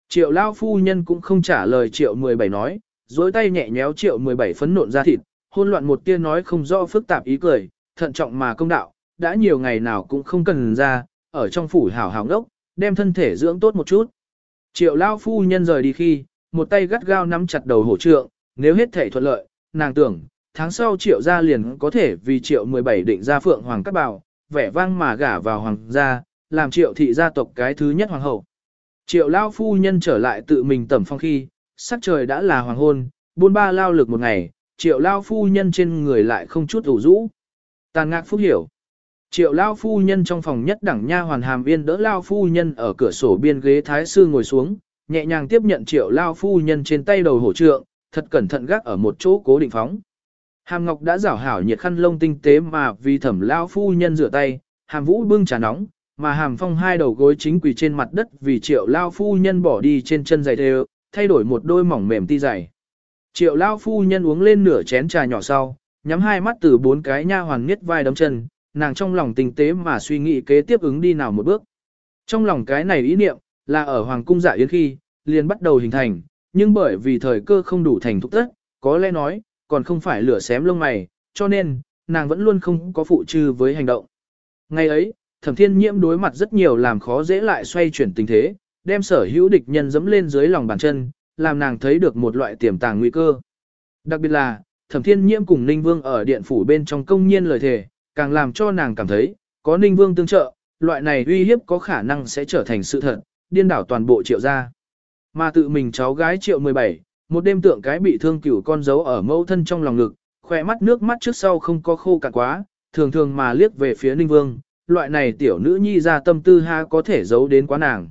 Triệu Lao phu nhân cũng không trả lời Triệu 17 nói, dối tay nhẹ nhéo Triệu 17 phấn nộn ra thịt, hôn loạn một tia nói không rõ phức tạp ý cười, thận trọng mà công đạo, đã nhiều ngày nào cũng không cần ra, ở trong phủ hảo hảo ngốc, đem thân thể dưỡng tốt một chút. Triệu Lao phu nhân rời đi khi, một tay gắt gao nắm chặt đầu hổ trượng, nếu hết thể thuận lợi, nàng tưởng, tháng sau triệu gia liền có thể vì triệu 17 định ra phượng hoàng cát bảo, vẻ vang mà gả vào hoàng gia, làm triệu thị gia tộc cái thứ nhất hoàng hậu. Triệu lao phu nhân trở lại tự mình tẩm phong khi, sắc trời đã là hoàng hôn, buôn ba lao lực một ngày, triệu lao phu nhân trên người lại không chút ủ rũ. Tàn ngạc phúc hiểu. Triệu lao phu nhân trong phòng nhất đẳng nha hoàn hàm viên đỡ lao phu nhân ở cửa sổ biên ghế thái sư ngồi xuống, nhẹ nhàng tiếp nhận triệu lao phu nhân trên tay đầu hổ trượng, thật cẩn thận gác ở một chỗ cố định phóng. Hàm Ngọc đã rảo hảo nhiệt khăn lông tinh tế mà vì thẩm lao phu nhân rửa tay, hàm vũ bưng trà nóng, mà hàm phong hai đầu gối chính quỳ trên mặt đất vì triệu lao phu nhân bỏ đi trên chân giày đều, thay đổi một đôi mỏng mềm ti giày. Triệu lao phu nhân uống lên nửa chén trà nhỏ sau, nhắm hai mắt từ bốn cái nha hoàng niết vai đấm chân, nàng trong lòng tinh tế mà suy nghĩ kế tiếp ứng đi nào một bước. Trong lòng cái này ý niệm, là ở Hoàng cung dạ yến khi, liền bắt đầu hình thành, nhưng bởi vì thời cơ không đủ thành thúc tất, có lẽ nói, còn không phải lửa xém lông mày, cho nên, nàng vẫn luôn không có phụ trừ với hành động. Ngày ấy, thẩm thiên nhiễm đối mặt rất nhiều làm khó dễ lại xoay chuyển tình thế, đem sở hữu địch nhân dẫm lên dưới lòng bàn chân, làm nàng thấy được một loại tiềm tàng nguy cơ. Đặc biệt là, thẩm thiên nhiễm cùng Ninh Vương ở điện phủ bên trong công nhiên lời thề, càng làm cho nàng cảm thấy, có Ninh Vương tương trợ, loại này uy hiếp có khả năng sẽ trở thành sự thật, điên đảo toàn bộ triệu gia. Mà tự mình cháu gái triệu 17, một đêm tượng cái bị thương cửu con dấu ở mẫu thân trong lòng ngực, khỏe mắt nước mắt trước sau không có khô cạn quá, thường thường mà liếc về phía Ninh Vương, loại này tiểu nữ nhi ra tâm tư ha có thể giấu đến quá nàng.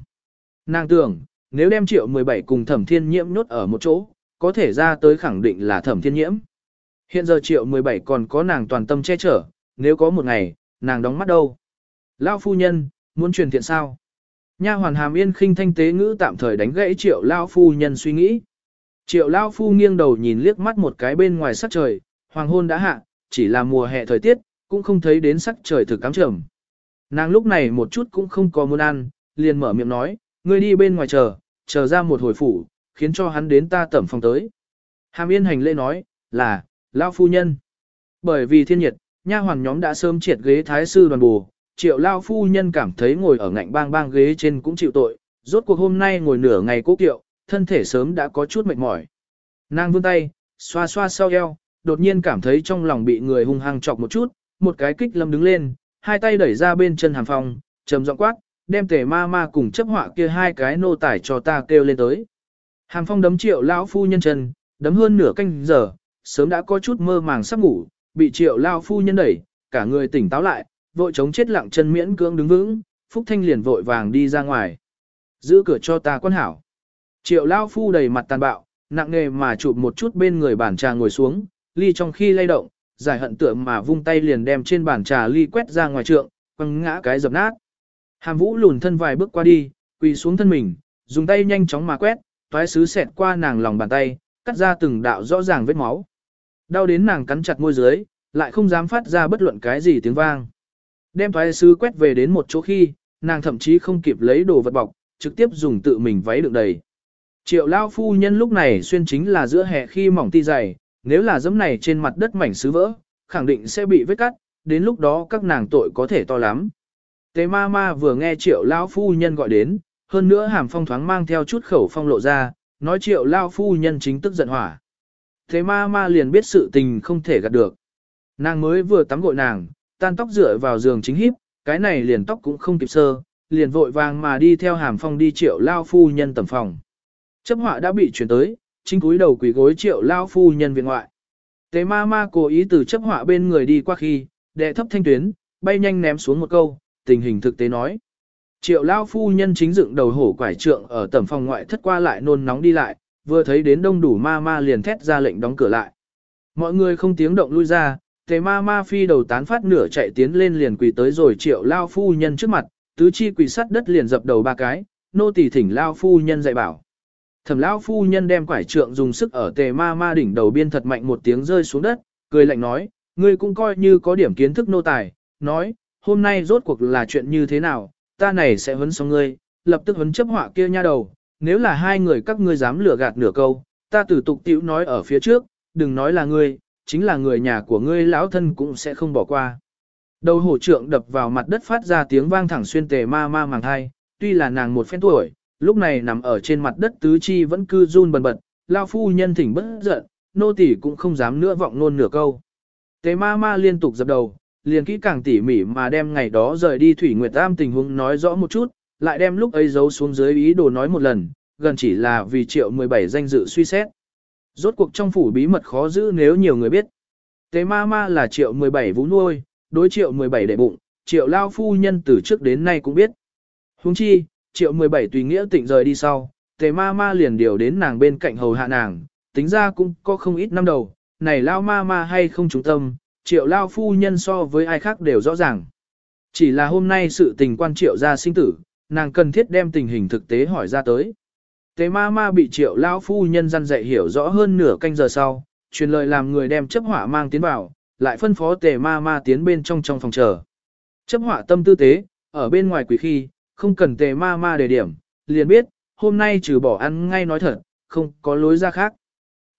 Nàng tưởng, nếu đem triệu 17 cùng thẩm thiên nhiễm nhốt ở một chỗ, có thể ra tới khẳng định là thẩm thiên nhiễm. Hiện giờ triệu 17 còn có nàng toàn tâm che chở, nếu có một ngày, nàng đóng mắt đâu. Lao phu nhân, muốn truyền thiện sao? Nha hoàn hàm yên khinh thanh tế ngữ tạm thời đánh gãy triệu lao phu nhân suy nghĩ. Triệu lao phu nghiêng đầu nhìn liếc mắt một cái bên ngoài sắc trời, hoàng hôn đã hạ, chỉ là mùa hè thời tiết, cũng không thấy đến sắc trời thực cám trầm. Nàng lúc này một chút cũng không có muốn ăn, liền mở miệng nói, ngươi đi bên ngoài chờ, chờ ra một hồi phủ, khiến cho hắn đến ta tẩm phòng tới. Hàm yên hành lễ nói, là, lao phu nhân. Bởi vì thiên nhiệt, nha hoàn nhóm đã sớm triệt ghế thái sư đoàn bù, triệu lao phu nhân cảm thấy ngồi ở ngạnh bang bang ghế trên cũng chịu tội, rốt cuộc hôm nay ngồi nửa ngày cố kiệu, thân thể sớm đã có chút mệt mỏi. Nàng vươn tay, xoa xoa sau eo, đột nhiên cảm thấy trong lòng bị người hung hăng chọc một chút, một cái kích lâm đứng lên, hai tay đẩy ra bên chân hàm phòng, trầm giọng quát, đem tề ma ma cùng chấp họa kia hai cái nô tải cho ta kêu lên tới. Hàm phong đấm triệu lão phu nhân chân, đấm hơn nửa canh giờ, sớm đã có chút mơ màng sắp ngủ, bị triệu lao phu nhân đẩy, cả người tỉnh táo lại, vội chống chết lặng chân miễn cưỡng đứng vững, Phúc Thanh liền vội vàng đi ra ngoài. Giữ cửa cho ta quan hảo. Triệu lao phu đầy mặt tàn bạo, nặng nề mà chụp một chút bên người bàn trà ngồi xuống, ly trong khi lay động, giải hận tượng mà vung tay liền đem trên bàn trà ly quét ra ngoài trượng, quăng ngã cái dập nát. Hàm vũ lùn thân vài bước qua đi, quỳ xuống thân mình, dùng tay nhanh chóng mà quét, toái sứ xẹt qua nàng lòng bàn tay, cắt ra từng đạo rõ ràng vết máu. Đau đến nàng cắn chặt môi dưới, lại không dám phát ra bất luận cái gì tiếng vang. Đem toái sứ quét về đến một chỗ khi, nàng thậm chí không kịp lấy đồ vật bọc, trực tiếp dùng tự mình váy đựng đầy. Triệu lao phu nhân lúc này xuyên chính là giữa hè khi mỏng ti dày, nếu là giấm này trên mặt đất mảnh sứ vỡ, khẳng định sẽ bị vết cắt, đến lúc đó các nàng tội có thể to lắm. Tế ma ma vừa nghe triệu lao phu nhân gọi đến, hơn nữa hàm phong thoáng mang theo chút khẩu phong lộ ra, nói triệu lao phu nhân chính tức giận hỏa. Thế ma ma liền biết sự tình không thể gạt được. Nàng mới vừa tắm gội nàng, tan tóc rửa vào giường chính híp, cái này liền tóc cũng không kịp sơ, liền vội vàng mà đi theo hàm phong đi triệu lao phu nhân tầm phòng. Chấp họa đã bị chuyển tới, chính cúi đầu quỳ gối triệu lao phu nhân viện ngoại. Tế ma ma cố ý từ chấp họa bên người đi qua khi, đệ thấp thanh tuyến, bay nhanh ném xuống một câu, tình hình thực tế nói. Triệu lao phu nhân chính dựng đầu hổ quải trượng ở tầm phòng ngoại thất qua lại nôn nóng đi lại, vừa thấy đến đông đủ ma ma liền thét ra lệnh đóng cửa lại. Mọi người không tiếng động lui ra, tề ma ma phi đầu tán phát nửa chạy tiến lên liền quỳ tới rồi triệu lao phu nhân trước mặt, tứ chi quỳ sắt đất liền dập đầu ba cái, nô tỳ thỉnh lao phu nhân dạy bảo. Thẩm Lão phu nhân đem quải trượng dùng sức ở tề ma ma đỉnh đầu biên thật mạnh một tiếng rơi xuống đất, cười lạnh nói, ngươi cũng coi như có điểm kiến thức nô tài, nói, hôm nay rốt cuộc là chuyện như thế nào, ta này sẽ huấn xong ngươi, lập tức huấn chấp họa kia nha đầu, nếu là hai người các ngươi dám lừa gạt nửa câu, ta tử tục tiểu nói ở phía trước, đừng nói là ngươi, chính là người nhà của ngươi lão thân cũng sẽ không bỏ qua. Đầu hổ trượng đập vào mặt đất phát ra tiếng vang thẳng xuyên tề ma ma màng thai, tuy là nàng một phen tuổi, lúc này nằm ở trên mặt đất tứ chi vẫn cư run bần bật, lao phu nhân thỉnh bất giận, nô tỳ cũng không dám nữa vọng nôn nửa câu. Tề ma ma liên tục dập đầu, liền kỹ càng tỉ mỉ mà đem ngày đó rời đi Thủy Nguyệt Tam tình huống nói rõ một chút, lại đem lúc ấy giấu xuống dưới ý đồ nói một lần, gần chỉ là vì triệu 17 danh dự suy xét. Rốt cuộc trong phủ bí mật khó giữ nếu nhiều người biết. Tế ma ma là triệu 17 vũ nuôi, đối triệu 17 đệ bụng, triệu lao phu nhân từ trước đến nay cũng biết. Huống chi, triệu 17 tùy nghĩa tịnh rời đi sau, Tề ma ma liền điều đến nàng bên cạnh hầu hạ nàng, tính ra cũng có không ít năm đầu, này lao ma ma hay không trung tâm, triệu lao phu nhân so với ai khác đều rõ ràng. Chỉ là hôm nay sự tình quan triệu ra sinh tử, nàng cần thiết đem tình hình thực tế hỏi ra tới. Tế ma ma bị triệu lao phu nhân dăn dạy hiểu rõ hơn nửa canh giờ sau, truyền lời làm người đem chấp hỏa mang tiến vào, lại phân phó tề ma ma tiến bên trong trong phòng chờ. Chấp hỏa tâm tư tế, ở bên ngoài quỷ khi, không cần tề ma ma để điểm, liền biết, hôm nay trừ bỏ ăn ngay nói thật, không có lối ra khác.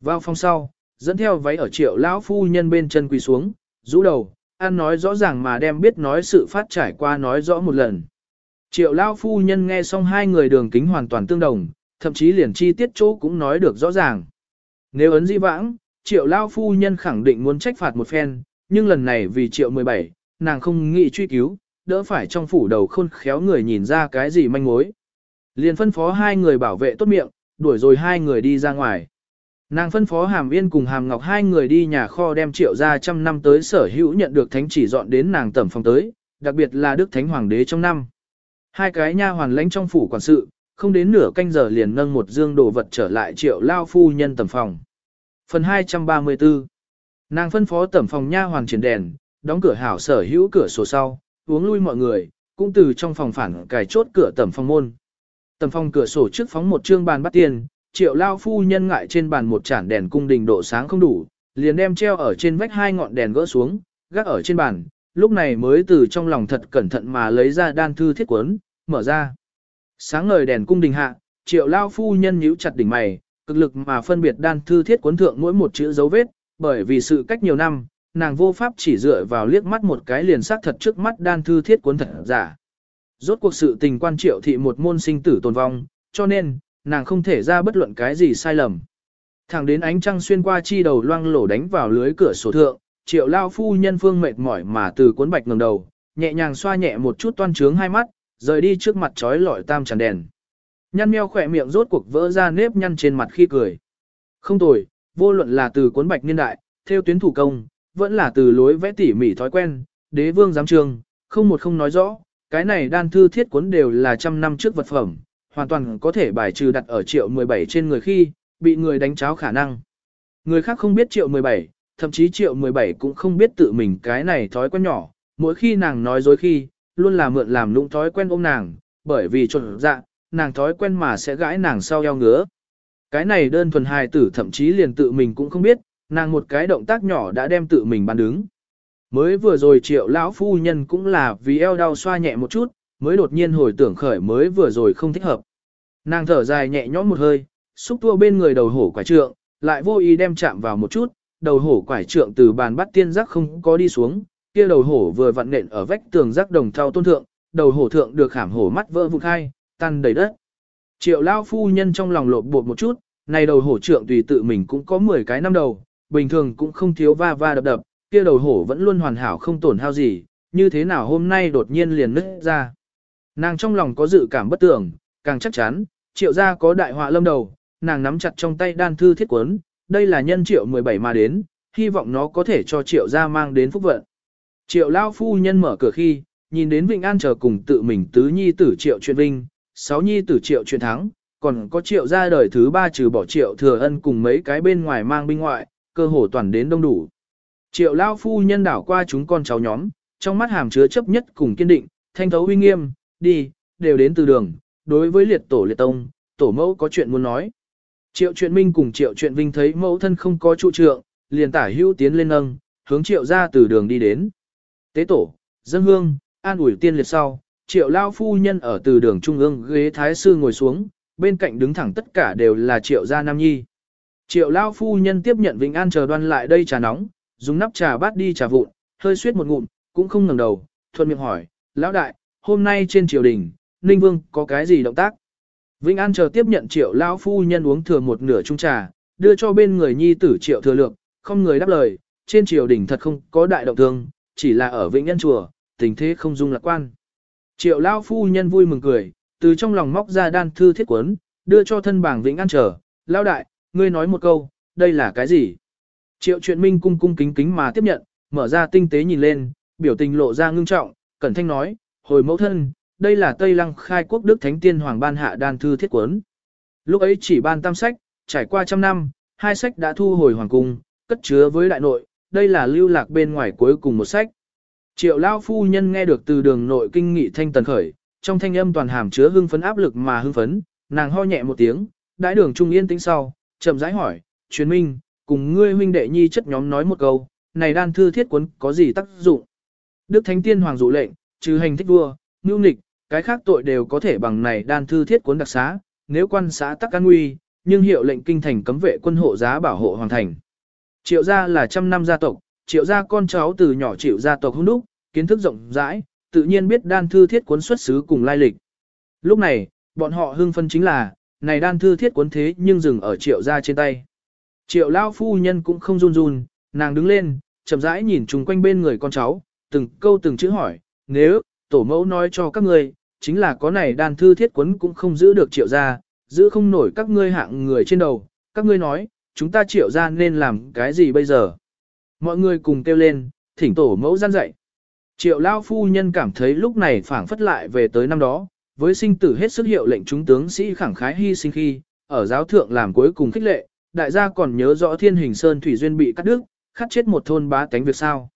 Vào phòng sau, dẫn theo váy ở triệu lão phu nhân bên chân quỳ xuống, rũ đầu, ăn nói rõ ràng mà đem biết nói sự phát trải qua nói rõ một lần. Triệu lão phu nhân nghe xong hai người đường kính hoàn toàn tương đồng, thậm chí liền chi tiết chỗ cũng nói được rõ ràng. Nếu ấn di vãng, triệu lão phu nhân khẳng định muốn trách phạt một phen, nhưng lần này vì triệu 17, nàng không nghĩ truy cứu, đỡ phải trong phủ đầu khôn khéo người nhìn ra cái gì manh mối. Liền phân phó hai người bảo vệ tốt miệng, đuổi rồi hai người đi ra ngoài. Nàng phân phó Hàm Yên cùng Hàm Ngọc hai người đi nhà kho đem triệu ra trăm năm tới sở hữu nhận được thánh chỉ dọn đến nàng tẩm phòng tới, đặc biệt là Đức Thánh Hoàng đế trong năm. Hai cái nha hoàn lãnh trong phủ quản sự, không đến nửa canh giờ liền nâng một dương đồ vật trở lại triệu lao phu nhân tẩm phòng. Phần 234 Nàng phân phó tẩm phòng nha hoàn triển đèn, đóng cửa hảo sở hữu cửa sổ sau, uống lui mọi người, cũng từ trong phòng phản cài chốt cửa tầm phòng môn. tầm phòng cửa sổ trước phóng một trương bàn bắt tiền, triệu lao phu nhân ngại trên bàn một chản đèn cung đình độ sáng không đủ, liền đem treo ở trên vách hai ngọn đèn gỡ xuống, gác ở trên bàn, lúc này mới từ trong lòng thật cẩn thận mà lấy ra đan thư thiết quấn, mở ra. Sáng ngời đèn cung đình hạ, triệu lao phu nhân nhíu chặt đỉnh mày, cực lực mà phân biệt đan thư thiết quấn thượng mỗi một chữ dấu vết, bởi vì sự cách nhiều năm, nàng vô pháp chỉ dựa vào liếc mắt một cái liền xác thật trước mắt đan thư thiết cuốn thật giả. Rốt cuộc sự tình quan triệu thị một môn sinh tử tồn vong, cho nên, nàng không thể ra bất luận cái gì sai lầm. Thẳng đến ánh trăng xuyên qua chi đầu loang lổ đánh vào lưới cửa sổ thượng, triệu lao phu nhân phương mệt mỏi mà từ cuốn bạch ngẩng đầu, nhẹ nhàng xoa nhẹ một chút toan trướng hai mắt, rời đi trước mặt trói lọi tam tràn đèn. Nhăn meo khỏe miệng rốt cuộc vỡ ra nếp nhăn trên mặt khi cười. Không tồi, vô luận là từ cuốn bạch niên đại, theo tuyến thủ công, vẫn là từ lối vẽ tỉ mỉ thói quen, đế vương giám trường, không một không nói rõ, cái này đan thư thiết cuốn đều là trăm năm trước vật phẩm, hoàn toàn có thể bài trừ đặt ở triệu 17 trên người khi, bị người đánh cháo khả năng. Người khác không biết triệu 17, thậm chí triệu 17 cũng không biết tự mình cái này thói quen nhỏ, mỗi khi nàng nói dối khi, luôn là mượn làm lũng thói quen ôm nàng, bởi vì trộn dạ, nàng thói quen mà sẽ gãi nàng sau eo ngứa. Cái này đơn thuần hài tử thậm chí liền tự mình cũng không biết, nàng một cái động tác nhỏ đã đem tự mình bàn đứng. Mới vừa rồi triệu lão phu nhân cũng là vì eo đau xoa nhẹ một chút, mới đột nhiên hồi tưởng khởi mới vừa rồi không thích hợp. Nàng thở dài nhẹ nhõm một hơi, xúc tua bên người đầu hổ quải trượng, lại vô ý đem chạm vào một chút, đầu hổ quải trượng từ bàn bắt tiên giác không có đi xuống, kia đầu hổ vừa vặn nện ở vách tường giác đồng thau tôn thượng, đầu hổ thượng được khảm hổ mắt vỡ vụn khai, tan đầy đất. Triệu lao phu nhân trong lòng lộp bột một chút, này đầu hổ trượng tùy tự mình cũng có 10 cái năm đầu, bình thường cũng không thiếu va va đập đập, kia đầu hổ vẫn luôn hoàn hảo không tổn hao gì, như thế nào hôm nay đột nhiên liền nứt ra. Nàng trong lòng có dự cảm bất tưởng, càng chắc chắn, triệu gia có đại họa lâm đầu, nàng nắm chặt trong tay đan thư thiết quấn, đây là nhân triệu 17 mà đến, hy vọng nó có thể cho triệu gia mang đến phúc vận. Triệu lao phu nhân mở cửa khi, nhìn đến Vịnh An chờ cùng tự mình tứ nhi tử triệu chuyện vinh, sáu nhi tử triệu chuyện thắng, còn có triệu gia đời thứ ba trừ bỏ triệu thừa ân cùng mấy cái bên ngoài mang binh ngoại, cơ hồ toàn đến đông đủ. Triệu lao phu nhân đảo qua chúng con cháu nhóm, trong mắt hàm chứa chấp nhất cùng kiên định, thanh thấu uy nghiêm, đi, đều đến từ đường, đối với liệt tổ liệt tông, tổ mẫu có chuyện muốn nói. Triệu chuyện minh cùng triệu chuyện vinh thấy mẫu thân không có trụ trượng, liền tả hữu tiến lên nâng, hướng triệu ra từ đường đi đến. Tế tổ, dân hương, an ủi tiên liệt sau, triệu lao phu nhân ở từ đường trung ương ghế thái sư ngồi xuống, bên cạnh đứng thẳng tất cả đều là triệu gia nam nhi. Triệu lao phu nhân tiếp nhận Vĩnh An chờ đoan lại đây trà nóng, dùng nắp trà bát đi trà vụn, hơi suýt một ngụm, cũng không ngẩng đầu, thuận miệng hỏi, lão đại, hôm nay trên triều đình, Ninh Vương có cái gì động tác? Vĩnh An chờ tiếp nhận triệu lão phu nhân uống thừa một nửa chung trà, đưa cho bên người nhi tử triệu thừa lượng, không người đáp lời, trên triều đình thật không có đại động thương, chỉ là ở Vĩnh Nhân chùa, tình thế không dung lạc quan. Triệu lão phu nhân vui mừng cười, từ trong lòng móc ra đan thư thiết quấn, đưa cho thân bảng Vĩnh An chờ, lão đại, ngươi nói một câu, đây là cái gì? Triệu chuyện minh cung cung kính kính mà tiếp nhận, mở ra tinh tế nhìn lên, biểu tình lộ ra ngưng trọng, cẩn thanh nói, hồi mẫu thân, đây là Tây Lăng khai quốc Đức Thánh Tiên Hoàng ban hạ đan thư thiết quấn. Lúc ấy chỉ ban tam sách, trải qua trăm năm, hai sách đã thu hồi hoàng cung, cất chứa với đại nội, đây là lưu lạc bên ngoài cuối cùng một sách. Triệu Lao Phu Nhân nghe được từ đường nội kinh nghị thanh tần khởi, trong thanh âm toàn hàm chứa hưng phấn áp lực mà hưng phấn, nàng ho nhẹ một tiếng, đãi đường trung yên tĩnh sau, chậm rãi hỏi, truyền minh, cùng ngươi huynh đệ nhi chất nhóm nói một câu, này đan thư thiết cuốn có gì tác dụng? Đức Thánh Tiên Hoàng dụ lệnh, trừ hành thích vua, nưu nịch, cái khác tội đều có thể bằng này đan thư thiết cuốn đặc xá, nếu quan xã tắc can nguy, nhưng hiệu lệnh kinh thành cấm vệ quân hộ giá bảo hộ hoàng thành. Triệu gia là trăm năm gia tộc, triệu gia con cháu từ nhỏ triệu gia tộc hung đúc, kiến thức rộng rãi, tự nhiên biết đan thư thiết cuốn xuất xứ cùng lai lịch. Lúc này, bọn họ hưng phân chính là, này đan thư thiết cuốn thế nhưng dừng ở triệu gia trên tay. Triệu lao phu nhân cũng không run run, nàng đứng lên, chậm rãi nhìn chung quanh bên người con cháu, từng câu từng chữ hỏi, nếu, tổ mẫu nói cho các ngươi, chính là có này đan thư thiết quấn cũng không giữ được triệu gia, giữ không nổi các ngươi hạng người trên đầu, các ngươi nói, chúng ta triệu gia nên làm cái gì bây giờ? Mọi người cùng kêu lên, thỉnh tổ mẫu gian dạy. Triệu lao phu nhân cảm thấy lúc này phảng phất lại về tới năm đó, với sinh tử hết sức hiệu lệnh chúng tướng sĩ khẳng khái hy sinh khi, ở giáo thượng làm cuối cùng khích lệ, đại gia còn nhớ rõ thiên hình sơn thủy duyên bị cắt đứt, khắt chết một thôn bá tánh việc sao.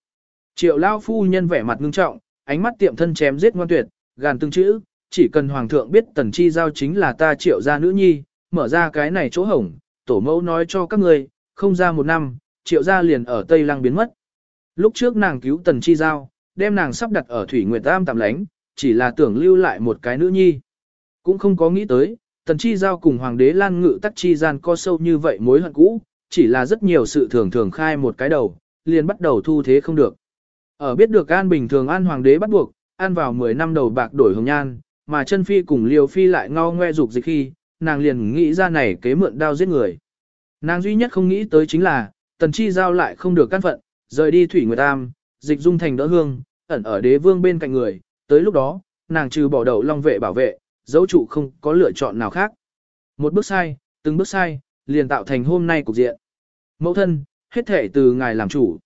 Triệu lao phu nhân vẻ mặt ngưng trọng, ánh mắt tiệm thân chém giết ngoan tuyệt, gàn từng chữ, chỉ cần hoàng thượng biết tần chi giao chính là ta triệu gia nữ nhi, mở ra cái này chỗ hổng, tổ mẫu nói cho các người, không ra một năm, triệu gia liền ở Tây Lăng biến mất. Lúc trước nàng cứu tần chi giao, đem nàng sắp đặt ở Thủy Nguyệt Tam tạm lánh, chỉ là tưởng lưu lại một cái nữ nhi. Cũng không có nghĩ tới, tần chi giao cùng hoàng đế lan ngự tắc chi gian co sâu như vậy mối hận cũ, chỉ là rất nhiều sự thường thường khai một cái đầu, liền bắt đầu thu thế không được. Ở biết được An bình thường An Hoàng đế bắt buộc, An vào 10 năm đầu bạc đổi hồng nhan, mà chân phi cùng liều phi lại ngao ngoe dục dịch khi, nàng liền nghĩ ra này kế mượn đao giết người. Nàng duy nhất không nghĩ tới chính là, tần chi giao lại không được căn phận, rời đi thủy người tam, dịch dung thành đỡ hương, ẩn ở đế vương bên cạnh người, tới lúc đó, nàng trừ bỏ đầu long vệ bảo vệ, dấu trụ không có lựa chọn nào khác. Một bước sai, từng bước sai, liền tạo thành hôm nay cục diện. Mẫu thân, hết thể từ ngài làm chủ.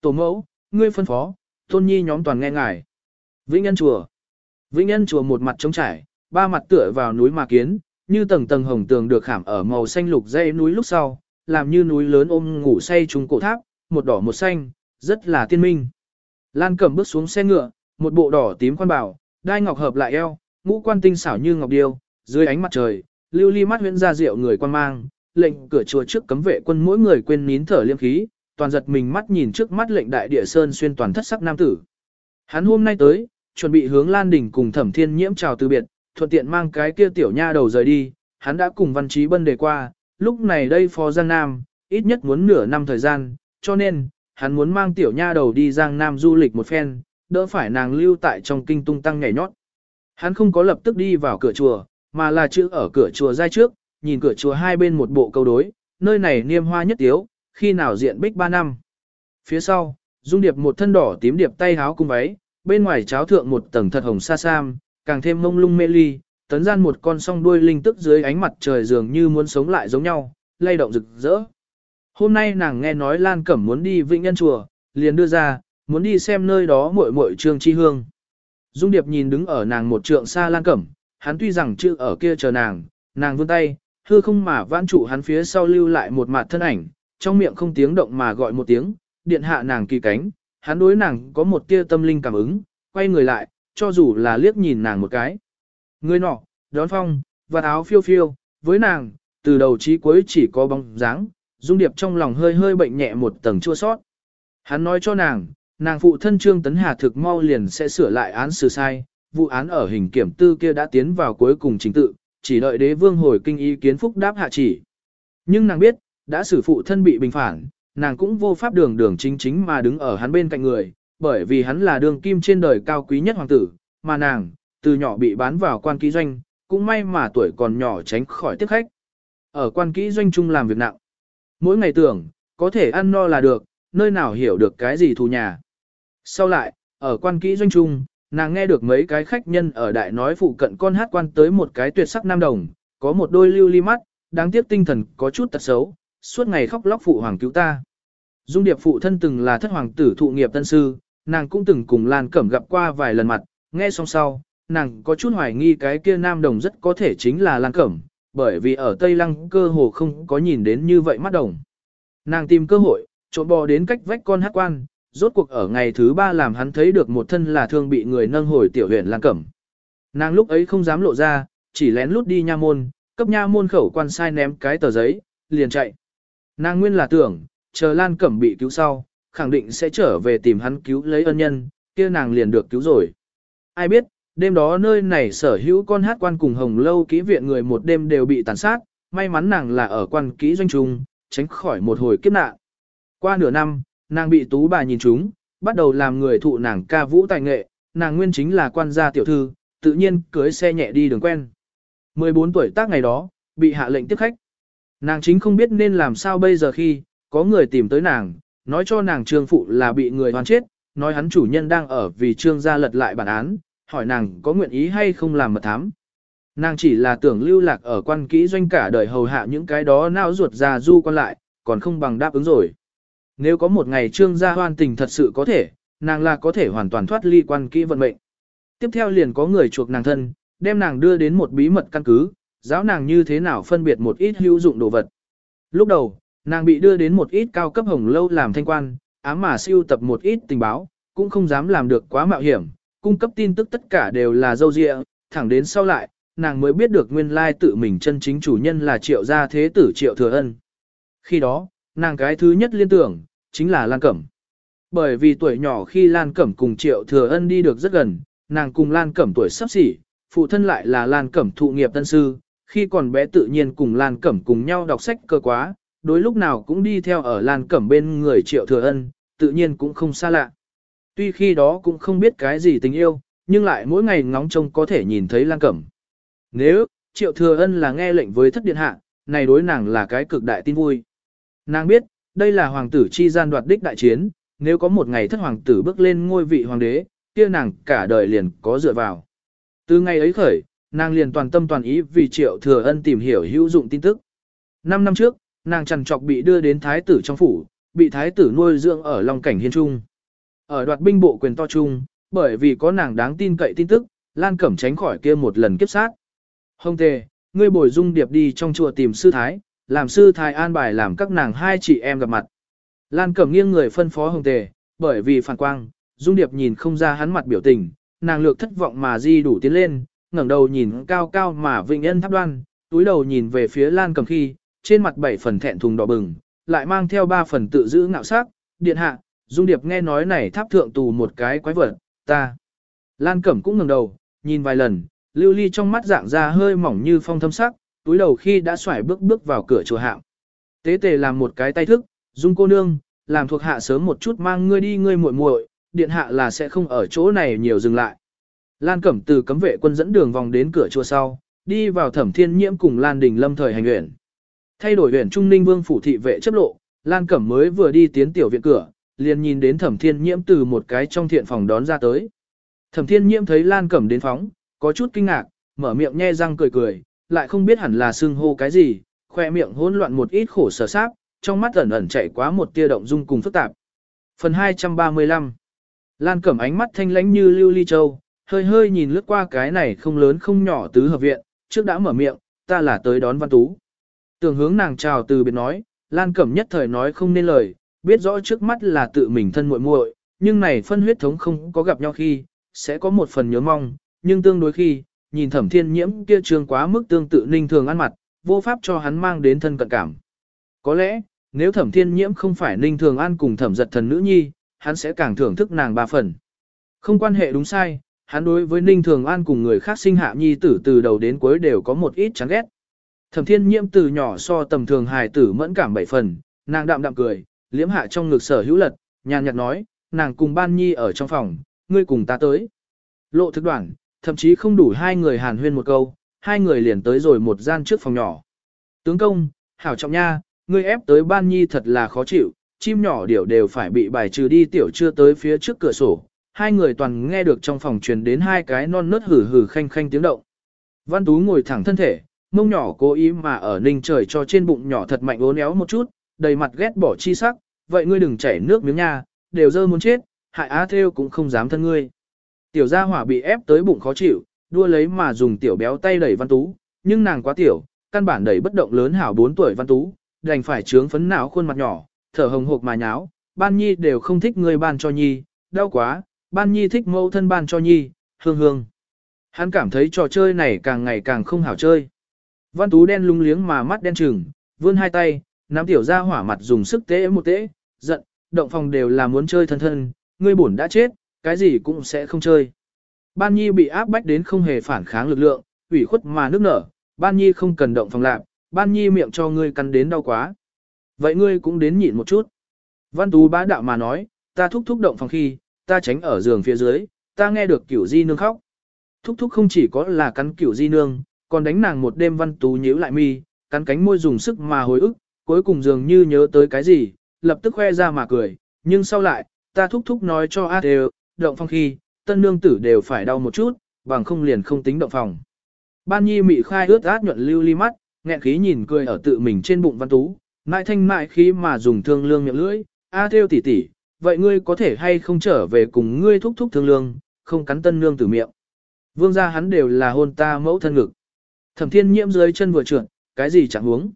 Tổ mẫu, ngươi phân phó, tôn nhi nhóm toàn nghe ngài. Vĩnh Nhân chùa. Vĩnh Nhân chùa một mặt trống trải, ba mặt tựa vào núi mà kiến, như tầng tầng hồng tường được khảm ở màu xanh lục dây núi lúc sau, làm như núi lớn ôm ngủ say trùng cổ tháp, một đỏ một xanh, rất là tiên minh. Lan Cẩm bước xuống xe ngựa, một bộ đỏ tím quan bảo, đai ngọc hợp lại eo, ngũ quan tinh xảo như ngọc điêu, dưới ánh mặt trời, lưu ly mắt huyễn ra rượu người quan mang, lệnh cửa chùa trước cấm vệ quân mỗi người quên nín thở liêm khí, toàn giật mình mắt nhìn trước mắt lệnh đại địa sơn xuyên toàn thất sắc nam tử. Hắn hôm nay tới, chuẩn bị hướng Lan Đình cùng Thẩm Thiên Nhiễm chào từ biệt, thuận tiện mang cái kia tiểu nha đầu rời đi, hắn đã cùng Văn Trí Bân đề qua, lúc này đây Phó Giang Nam, ít nhất muốn nửa năm thời gian, cho nên, hắn muốn mang tiểu nha đầu đi Giang Nam du lịch một phen, đỡ phải nàng lưu tại trong kinh tung tăng nhảy nhót. Hắn không có lập tức đi vào cửa chùa, mà là chữ ở cửa chùa giai trước, nhìn cửa chùa hai bên một bộ câu đối, nơi này niêm hoa nhất tiếu, khi nào diện bích ba năm. Phía sau, Dung Điệp một thân đỏ tím điệp tay háo cung váy, bên ngoài cháo thượng một tầng thật hồng sa sam, càng thêm mông lung mê ly, tấn gian một con song đuôi linh tức dưới ánh mặt trời dường như muốn sống lại giống nhau, lay động rực rỡ. Hôm nay nàng nghe nói Lan Cẩm muốn đi Vĩnh Nhân Chùa, liền đưa ra, muốn đi xem nơi đó muội muội Trương Chi Hương. Dung Điệp nhìn đứng ở nàng một trượng xa Lan Cẩm, hắn tuy rằng chưa ở kia chờ nàng, nàng vươn tay, hư không mà vãn trụ hắn phía sau lưu lại một mặt thân ảnh, trong miệng không tiếng động mà gọi một tiếng, điện hạ nàng kỳ cánh, hắn đối nàng có một tia tâm linh cảm ứng, quay người lại, cho dù là liếc nhìn nàng một cái. Người nọ, đón phong, và áo phiêu phiêu, với nàng, từ đầu chí cuối chỉ có bóng dáng, dung điệp trong lòng hơi hơi bệnh nhẹ một tầng chua sót. Hắn nói cho nàng, nàng phụ thân Trương Tấn Hà thực mau liền sẽ sửa lại án xử sai, vụ án ở hình kiểm tư kia đã tiến vào cuối cùng chính tự, chỉ đợi đế vương hồi kinh ý kiến phúc đáp hạ chỉ. Nhưng nàng biết, đã xử phụ thân bị bình phản, nàng cũng vô pháp đường đường chính chính mà đứng ở hắn bên cạnh người, bởi vì hắn là đường kim trên đời cao quý nhất hoàng tử, mà nàng, từ nhỏ bị bán vào quan ký doanh, cũng may mà tuổi còn nhỏ tránh khỏi tiếp khách. Ở quan ký doanh chung làm việc nặng. Mỗi ngày tưởng, có thể ăn no là được, nơi nào hiểu được cái gì thù nhà. Sau lại, ở quan kỹ doanh trung, nàng nghe được mấy cái khách nhân ở đại nói phụ cận con hát quan tới một cái tuyệt sắc nam đồng, có một đôi lưu ly mắt, đáng tiếc tinh thần có chút tật xấu, suốt ngày khóc lóc phụ hoàng cứu ta. Dung điệp phụ thân từng là thất hoàng tử thụ nghiệp tân sư, nàng cũng từng cùng Lan Cẩm gặp qua vài lần mặt, nghe xong sau, nàng có chút hoài nghi cái kia nam đồng rất có thể chính là Lan Cẩm, bởi vì ở Tây Lăng cơ hồ không có nhìn đến như vậy mắt đồng. Nàng tìm cơ hội, trộn bò đến cách vách con hát quan, rốt cuộc ở ngày thứ ba làm hắn thấy được một thân là thương bị người nâng hồi tiểu huyện Lan Cẩm. Nàng lúc ấy không dám lộ ra, chỉ lén lút đi nha môn, cấp nha môn khẩu quan sai ném cái tờ giấy, liền chạy. Nàng nguyên là tưởng, chờ Lan Cẩm bị cứu sau, khẳng định sẽ trở về tìm hắn cứu lấy ân nhân, kia nàng liền được cứu rồi. Ai biết, đêm đó nơi này sở hữu con hát quan cùng hồng lâu ký viện người một đêm đều bị tàn sát, may mắn nàng là ở quan ký doanh trung, tránh khỏi một hồi kiếp nạn. Qua nửa năm, nàng bị tú bà nhìn chúng, bắt đầu làm người thụ nàng ca vũ tài nghệ, nàng nguyên chính là quan gia tiểu thư, tự nhiên cưới xe nhẹ đi đường quen. 14 tuổi tác ngày đó, bị hạ lệnh tiếp khách. Nàng chính không biết nên làm sao bây giờ khi, có người tìm tới nàng, nói cho nàng trương phụ là bị người hoàn chết, nói hắn chủ nhân đang ở vì trương gia lật lại bản án, hỏi nàng có nguyện ý hay không làm mật thám. Nàng chỉ là tưởng lưu lạc ở quan kỹ doanh cả đời hầu hạ những cái đó não ruột già du quan lại, còn không bằng đáp ứng rồi. Nếu có một ngày trương gia hoan tình thật sự có thể, nàng là có thể hoàn toàn thoát ly quan kỹ vận mệnh. Tiếp theo liền có người chuộc nàng thân, đem nàng đưa đến một bí mật căn cứ, giáo nàng như thế nào phân biệt một ít hữu dụng đồ vật. Lúc đầu, nàng bị đưa đến một ít cao cấp hồng lâu làm thanh quan, ám mà siêu tập một ít tình báo, cũng không dám làm được quá mạo hiểm, cung cấp tin tức tất cả đều là dâu dịa, thẳng đến sau lại, nàng mới biết được nguyên lai tự mình chân chính chủ nhân là triệu gia thế tử triệu thừa ân. Khi đó, nàng cái thứ nhất liên tưởng, chính là Lan Cẩm. Bởi vì tuổi nhỏ khi Lan Cẩm cùng triệu thừa ân đi được rất gần, nàng cùng Lan Cẩm tuổi sắp xỉ, phụ thân lại là Lan Cẩm thụ nghiệp tân sư, khi còn bé tự nhiên cùng Lan Cẩm cùng nhau đọc sách cơ quá, đối lúc nào cũng đi theo ở Lan Cẩm bên người triệu thừa ân, tự nhiên cũng không xa lạ. Tuy khi đó cũng không biết cái gì tình yêu, nhưng lại mỗi ngày ngóng trông có thể nhìn thấy Lan Cẩm. Nếu, Triệu Thừa Ân là nghe lệnh với thất điện hạ, này đối nàng là cái cực đại tin vui. Nàng biết, đây là hoàng tử chi gian đoạt đích đại chiến, nếu có một ngày thất hoàng tử bước lên ngôi vị hoàng đế, kia nàng cả đời liền có dựa vào. Từ ngày ấy khởi, nàng liền toàn tâm toàn ý vì Triệu Thừa Ân tìm hiểu hữu dụng tin tức. Năm năm trước, nàng trằn trọc bị đưa đến thái tử trong phủ, bị thái tử nuôi dưỡng ở Long Cảnh Hiên Trung. Ở đoạt binh bộ quyền to trung, bởi vì có nàng đáng tin cậy tin tức, Lan Cẩm tránh khỏi kia một lần kiếp sát. Hồng tề, ngươi bồi dung điệp đi trong chùa tìm sư thái, làm sư thái an bài làm các nàng hai chị em gặp mặt. Lan Cẩm nghiêng người phân phó hồng tề, bởi vì phản quang, dung điệp nhìn không ra hắn mặt biểu tình, nàng lược thất vọng mà di đủ tiến lên, ngẩng đầu nhìn cao cao mà vinh nhân tháp đoan, túi đầu nhìn về phía Lan Cẩm khi, trên mặt bảy phần thẹn thùng đỏ bừng, lại mang theo ba phần tự giữ ngạo sắc, điện hạ, dung điệp nghe nói này tháp thượng tù một cái quái vật, ta. Lan Cẩm cũng ngẩng đầu, nhìn vài lần, lưu ly trong mắt dạng ra hơi mỏng như phong thâm sắc, túi đầu khi đã xoải bước bước vào cửa chùa hạm. Tế tề làm một cái tay thức, dung cô nương, làm thuộc hạ sớm một chút mang ngươi đi ngươi muội muội, điện hạ là sẽ không ở chỗ này nhiều dừng lại. Lan Cẩm từ cấm vệ quân dẫn đường vòng đến cửa chùa sau, đi vào thẩm thiên nhiễm cùng Lan Đình lâm thời hành nguyện. Thay đổi huyện Trung Ninh Vương phủ thị vệ chấp lộ, Lan Cẩm mới vừa đi tiến tiểu viện cửa, liền nhìn đến thẩm thiên nhiễm từ một cái trong thiện phòng đón ra tới. Thẩm thiên nhiễm thấy Lan Cẩm đến phóng, có chút kinh ngạc, mở miệng nhe răng cười cười, lại không biết hẳn là xưng hô cái gì, khoe miệng hỗn loạn một ít khổ sở sáp, trong mắt ẩn ẩn chạy quá một tia động dung cùng phức tạp. Phần 235 Lan Cẩm ánh mắt thanh lãnh như lưu ly châu, hơi hơi nhìn lướt qua cái này không lớn không nhỏ tứ hợp viện, trước đã mở miệng, ta là tới đón văn tú. Tưởng hướng nàng chào từ biệt nói, Lan Cẩm nhất thời nói không nên lời, biết rõ trước mắt là tự mình thân muội muội, nhưng này phân huyết thống không có gặp nhau khi, sẽ có một phần nhớ mong, nhưng tương đối khi, nhìn thẩm thiên nhiễm kia trường quá mức tương tự ninh thường ăn mặt, vô pháp cho hắn mang đến thân cận cảm. Có lẽ, nếu thẩm thiên nhiễm không phải ninh thường ăn cùng thẩm giật thần nữ nhi, hắn sẽ càng thưởng thức nàng ba phần. Không quan hệ đúng sai, hắn đối với ninh thường an cùng người khác sinh hạ nhi tử từ đầu đến cuối đều có một ít chán ghét. Thẩm thiên nhiễm từ nhỏ so tầm thường hài tử mẫn cảm bảy phần, nàng đạm đạm cười, liếm hạ trong ngực sở hữu lật, nhàn nhạt nói, nàng cùng ban nhi ở trong phòng, ngươi cùng ta tới. Lộ thức đoạn, thậm chí không đủ hai người hàn huyên một câu, hai người liền tới rồi một gian trước phòng nhỏ. Tướng công, hảo trọng nha, ngươi ép tới ban nhi thật là khó chịu, chim nhỏ điểu đều phải bị bài trừ đi tiểu chưa tới phía trước cửa sổ. Hai người toàn nghe được trong phòng truyền đến hai cái non nớt hử hử khanh khanh tiếng động. Văn Tú ngồi thẳng thân thể, mông nhỏ cố ý mà ở ninh trời cho trên bụng nhỏ thật mạnh ốn éo một chút, đầy mặt ghét bỏ chi sắc, vậy ngươi đừng chảy nước miếng nha, đều dơ muốn chết, hại á theo cũng không dám thân ngươi. Tiểu gia hỏa bị ép tới bụng khó chịu, đua lấy mà dùng tiểu béo tay đẩy văn tú, nhưng nàng quá tiểu, căn bản đẩy bất động lớn hảo 4 tuổi văn tú, đành phải trướng phấn não khuôn mặt nhỏ, thở hồng hộc mà nháo, ban nhi đều không thích người ban cho nhi, đau quá, ban nhi thích mẫu thân ban cho nhi, hương hương. Hắn cảm thấy trò chơi này càng ngày càng không hảo chơi. Văn tú đen lung liếng mà mắt đen trừng, vươn hai tay, nắm tiểu ra hỏa mặt dùng sức tế một tế, giận, động phòng đều là muốn chơi thân thân, ngươi bổn đã chết, cái gì cũng sẽ không chơi. Ban Nhi bị áp bách đến không hề phản kháng lực lượng, ủy khuất mà nước nở, Ban Nhi không cần động phòng lạc, Ban Nhi miệng cho ngươi cắn đến đau quá. Vậy ngươi cũng đến nhịn một chút. Văn Tú bá đạo mà nói, ta thúc thúc động phòng khi, ta tránh ở giường phía dưới, ta nghe được kiểu di nương khóc. Thúc thúc không chỉ có là cắn kiểu di nương, còn đánh nàng một đêm Văn Tú nhíu lại mi, cắn cánh môi dùng sức mà hồi ức, cuối cùng dường như nhớ tới cái gì, lập tức khoe ra mà cười, nhưng sau lại, ta thúc thúc nói cho A đều, động phòng khi, tân nương tử đều phải đau một chút, bằng không liền không tính động phòng. Ban nhi mị khai ướt át nhuận lưu ly mắt, nghẹn khí nhìn cười ở tự mình trên bụng văn tú, mại thanh mại khí mà dùng thương lương miệng lưỡi, a theo tỉ tỉ, vậy ngươi có thể hay không trở về cùng ngươi thúc thúc thương lương, không cắn tân nương tử miệng. Vương gia hắn đều là hôn ta mẫu thân ngực. Thẩm thiên nhiễm dưới chân vừa trượt, cái gì chẳng huống.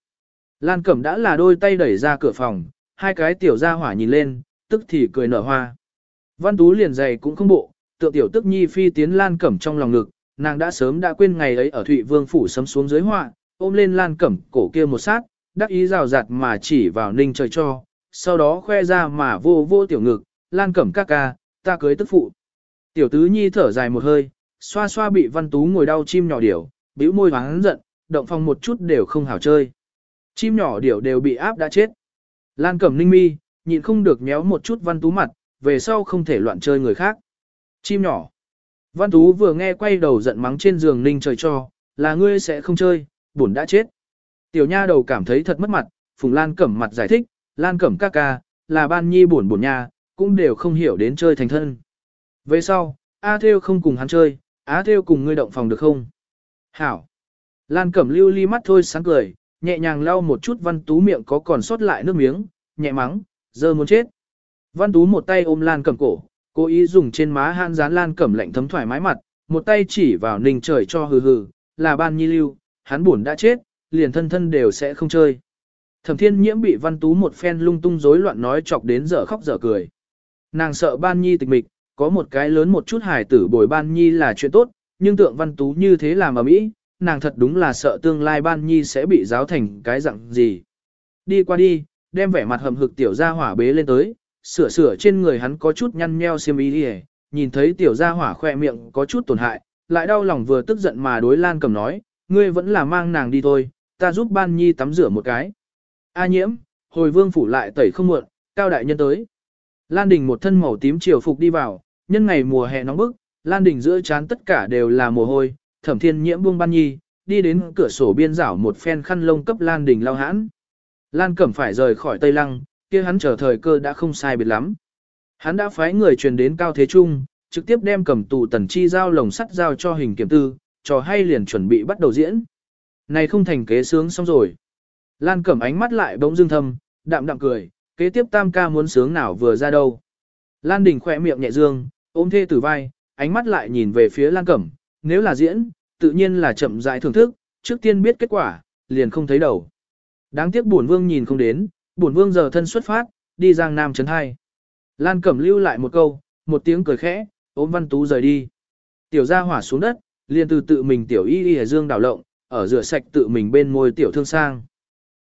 Lan Cẩm đã là đôi tay đẩy ra cửa phòng, hai cái tiểu gia hỏa nhìn lên, tức thì cười nở hoa. Văn Tú liền dày cũng không bộ, tượng tiểu tức nhi phi tiến Lan Cẩm trong lòng ngực, nàng đã sớm đã quên ngày ấy ở Thụy Vương phủ sấm xuống dưới họa, ôm lên Lan Cẩm cổ kia một sát, đắc ý rào rạt mà chỉ vào ninh trời cho, sau đó khoe ra mà vô vô tiểu ngực, Lan Cẩm ca ca, ta cưới tức phụ. Tiểu tứ nhi thở dài một hơi, xoa xoa bị Văn Tú ngồi đau chim nhỏ điểu, bĩu môi hắn giận, động phòng một chút đều không hảo chơi. Chim nhỏ điểu đều bị áp đã chết. Lan Cẩm ninh mi, nhịn không được méo một chút văn tú mặt, về sau không thể loạn chơi người khác. Chim nhỏ. Văn tú vừa nghe quay đầu giận mắng trên giường ninh trời cho, là ngươi sẽ không chơi, buồn đã chết. Tiểu nha đầu cảm thấy thật mất mặt, Phùng Lan cẩm mặt giải thích, Lan cẩm ca ca, là ban nhi buồn buồn nha, cũng đều không hiểu đến chơi thành thân. Về sau, A Theo không cùng hắn chơi, A Theo cùng ngươi động phòng được không? Hảo. Lan cẩm lưu ly mắt thôi sáng cười, nhẹ nhàng lau một chút văn tú miệng có còn sót lại nước miếng, nhẹ mắng, giờ muốn chết. Văn tú một tay ôm Lan cẩm cổ, cố ý dùng trên má han dán Lan cẩm lạnh thấm thoải mái mặt, một tay chỉ vào ninh trời cho hừ hừ, là ban nhi lưu, hắn buồn đã chết, liền thân thân đều sẽ không chơi. Thẩm thiên nhiễm bị văn tú một phen lung tung rối loạn nói chọc đến giờ khóc dở cười. Nàng sợ ban nhi tịch mịch, có một cái lớn một chút hài tử bồi ban nhi là chuyện tốt, nhưng tượng văn tú như thế làm ở mỹ, nàng thật đúng là sợ tương lai ban nhi sẽ bị giáo thành cái dạng gì. Đi qua đi, đem vẻ mặt hầm hực tiểu gia hỏa bế lên tới, sửa sửa trên người hắn có chút nhăn nheo xiêm y đi nhìn thấy tiểu gia hỏa khoe miệng có chút tổn hại, lại đau lòng vừa tức giận mà đối Lan cầm nói, ngươi vẫn là mang nàng đi thôi, ta giúp ban nhi tắm rửa một cái. A nhiễm, hồi vương phủ lại tẩy không muộn, cao đại nhân tới. Lan Đình một thân màu tím triều phục đi vào, nhân ngày mùa hè nóng bức, Lan Đình giữa chán tất cả đều là mồ hôi, thẩm thiên nhiễm buông ban nhi, đi đến cửa sổ biên rảo một phen khăn lông cấp Lan Đình lau hãn. Lan Cẩm phải rời khỏi Tây Lăng, kia hắn chờ thời cơ đã không sai biệt lắm. Hắn đã phái người truyền đến Cao Thế Trung, trực tiếp đem cầm tù tần chi giao lồng sắt giao cho hình kiểm tư, trò hay liền chuẩn bị bắt đầu diễn. Này không thành kế sướng xong rồi. Lan Cẩm ánh mắt lại bỗng dưng thâm, đạm đạm cười, kế tiếp tam ca muốn sướng nào vừa ra đâu. Lan Đình khỏe miệng nhẹ dương, ôm thê tử vai, ánh mắt lại nhìn về phía Lan Cẩm, nếu là diễn, tự nhiên là chậm rãi thưởng thức, trước tiên biết kết quả, liền không thấy đầu. Đáng tiếc buồn vương nhìn không đến, bổn vương giờ thân xuất phát, đi Giang Nam trấn hai. Lan Cẩm lưu lại một câu, một tiếng cười khẽ, ôm Văn Tú rời đi. Tiểu gia hỏa xuống đất, liền từ tự mình tiểu y y dương đảo lộng, ở rửa sạch tự mình bên môi tiểu thương sang.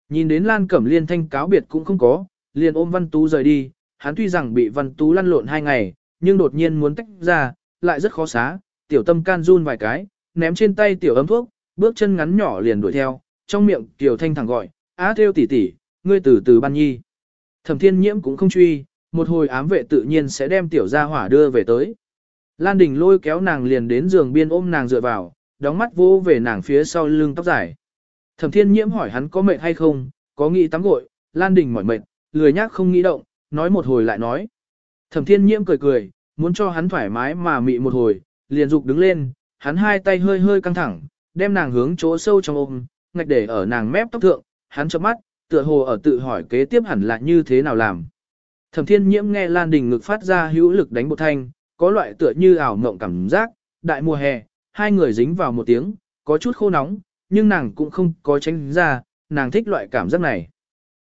Nhìn đến Lan Cẩm liên thanh cáo biệt cũng không có, liền ôm Văn Tú rời đi, hắn tuy rằng bị Văn Tú lăn lộn hai ngày, nhưng đột nhiên muốn tách ra, lại rất khó xá, tiểu tâm can run vài cái, ném trên tay tiểu ấm thuốc, bước chân ngắn nhỏ liền đuổi theo, trong miệng tiểu thanh thẳng gọi, á theo tỷ tỷ, ngươi từ từ ban nhi. Thẩm thiên nhiễm cũng không truy, một hồi ám vệ tự nhiên sẽ đem tiểu gia hỏa đưa về tới. Lan Đình lôi kéo nàng liền đến giường biên ôm nàng dựa vào, đóng mắt vô về nàng phía sau lưng tóc dài. Thẩm thiên nhiễm hỏi hắn có mệt hay không, có nghĩ tắm gội, Lan Đình mỏi mệt, lười nhác không nghĩ động, nói một hồi lại nói. Thẩm thiên nhiễm cười cười, muốn cho hắn thoải mái mà mị một hồi, liền dục đứng lên, hắn hai tay hơi hơi căng thẳng, đem nàng hướng chỗ sâu trong ôm, ngạch để ở nàng mép tóc thượng, hắn chớp mắt, tựa hồ ở tự hỏi kế tiếp hẳn là như thế nào làm. Thẩm thiên nhiễm nghe Lan Đình ngực phát ra hữu lực đánh một thanh, có loại tựa như ảo mộng cảm giác, đại mùa hè, hai người dính vào một tiếng, có chút khô nóng, nhưng nàng cũng không có tránh ra, nàng thích loại cảm giác này.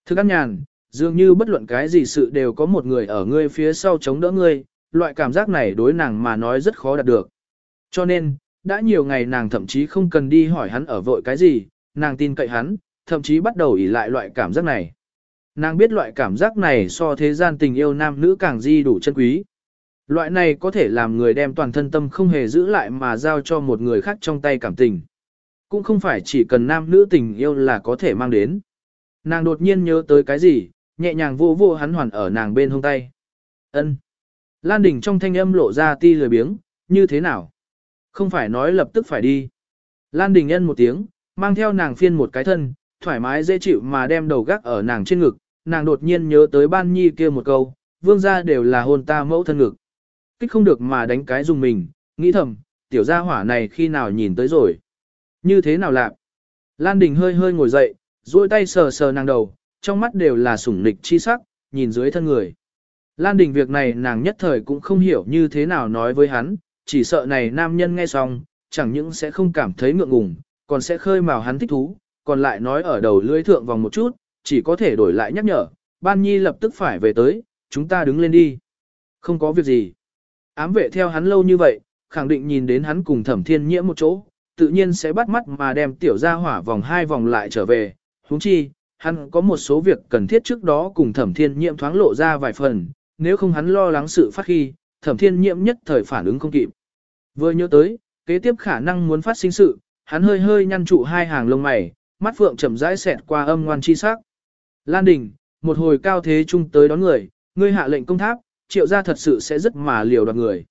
Thức ăn nhàn, dường như bất luận cái gì sự đều có một người ở ngươi phía sau chống đỡ ngươi, loại cảm giác này đối nàng mà nói rất khó đạt được. Cho nên, đã nhiều ngày nàng thậm chí không cần đi hỏi hắn ở vội cái gì, nàng tin cậy hắn, thậm chí bắt đầu ỉ lại loại cảm giác này. Nàng biết loại cảm giác này so thế gian tình yêu nam nữ càng di đủ chân quý. Loại này có thể làm người đem toàn thân tâm không hề giữ lại mà giao cho một người khác trong tay cảm tình. Cũng không phải chỉ cần nam nữ tình yêu là có thể mang đến. Nàng đột nhiên nhớ tới cái gì, nhẹ nhàng vô vô hắn hoàn ở nàng bên hông tay. ân Lan đỉnh trong thanh âm lộ ra ti lười biếng, như thế nào? Không phải nói lập tức phải đi. Lan đình nhân một tiếng, mang theo nàng phiên một cái thân, thoải mái dễ chịu mà đem đầu gác ở nàng trên ngực, nàng đột nhiên nhớ tới ban nhi kia một câu, vương gia đều là hôn ta mẫu thân ngực. Kích không được mà đánh cái dùng mình, nghĩ thầm, tiểu gia hỏa này khi nào nhìn tới rồi. Như thế nào lạ? Lan Đình hơi hơi ngồi dậy, duỗi tay sờ sờ nàng đầu, trong mắt đều là sủng nịch chi sắc, nhìn dưới thân người. Lan Đình việc này nàng nhất thời cũng không hiểu như thế nào nói với hắn, chỉ sợ này nam nhân nghe xong, chẳng những sẽ không cảm thấy ngượng ngùng, còn sẽ khơi mào hắn thích thú, còn lại nói ở đầu lưỡi thượng vòng một chút, chỉ có thể đổi lại nhắc nhở, ban nhi lập tức phải về tới, chúng ta đứng lên đi. Không có việc gì. Ám vệ theo hắn lâu như vậy, khẳng định nhìn đến hắn cùng thẩm thiên nhiễm một chỗ, tự nhiên sẽ bắt mắt mà đem tiểu ra hỏa vòng hai vòng lại trở về. huống chi, hắn có một số việc cần thiết trước đó cùng thẩm thiên nhiễm thoáng lộ ra vài phần, nếu không hắn lo lắng sự phát khi, thẩm thiên nhiễm nhất thời phản ứng không kịp. Vừa nhớ tới, kế tiếp khả năng muốn phát sinh sự, hắn hơi hơi nhăn trụ hai hàng lông mày, mắt phượng chậm rãi xẹt qua âm ngoan chi sắc. Lan Đình, một hồi cao thế trung tới đón người, ngươi hạ lệnh công tháp, triệu gia thật sự sẽ rất mà liều đoạt người.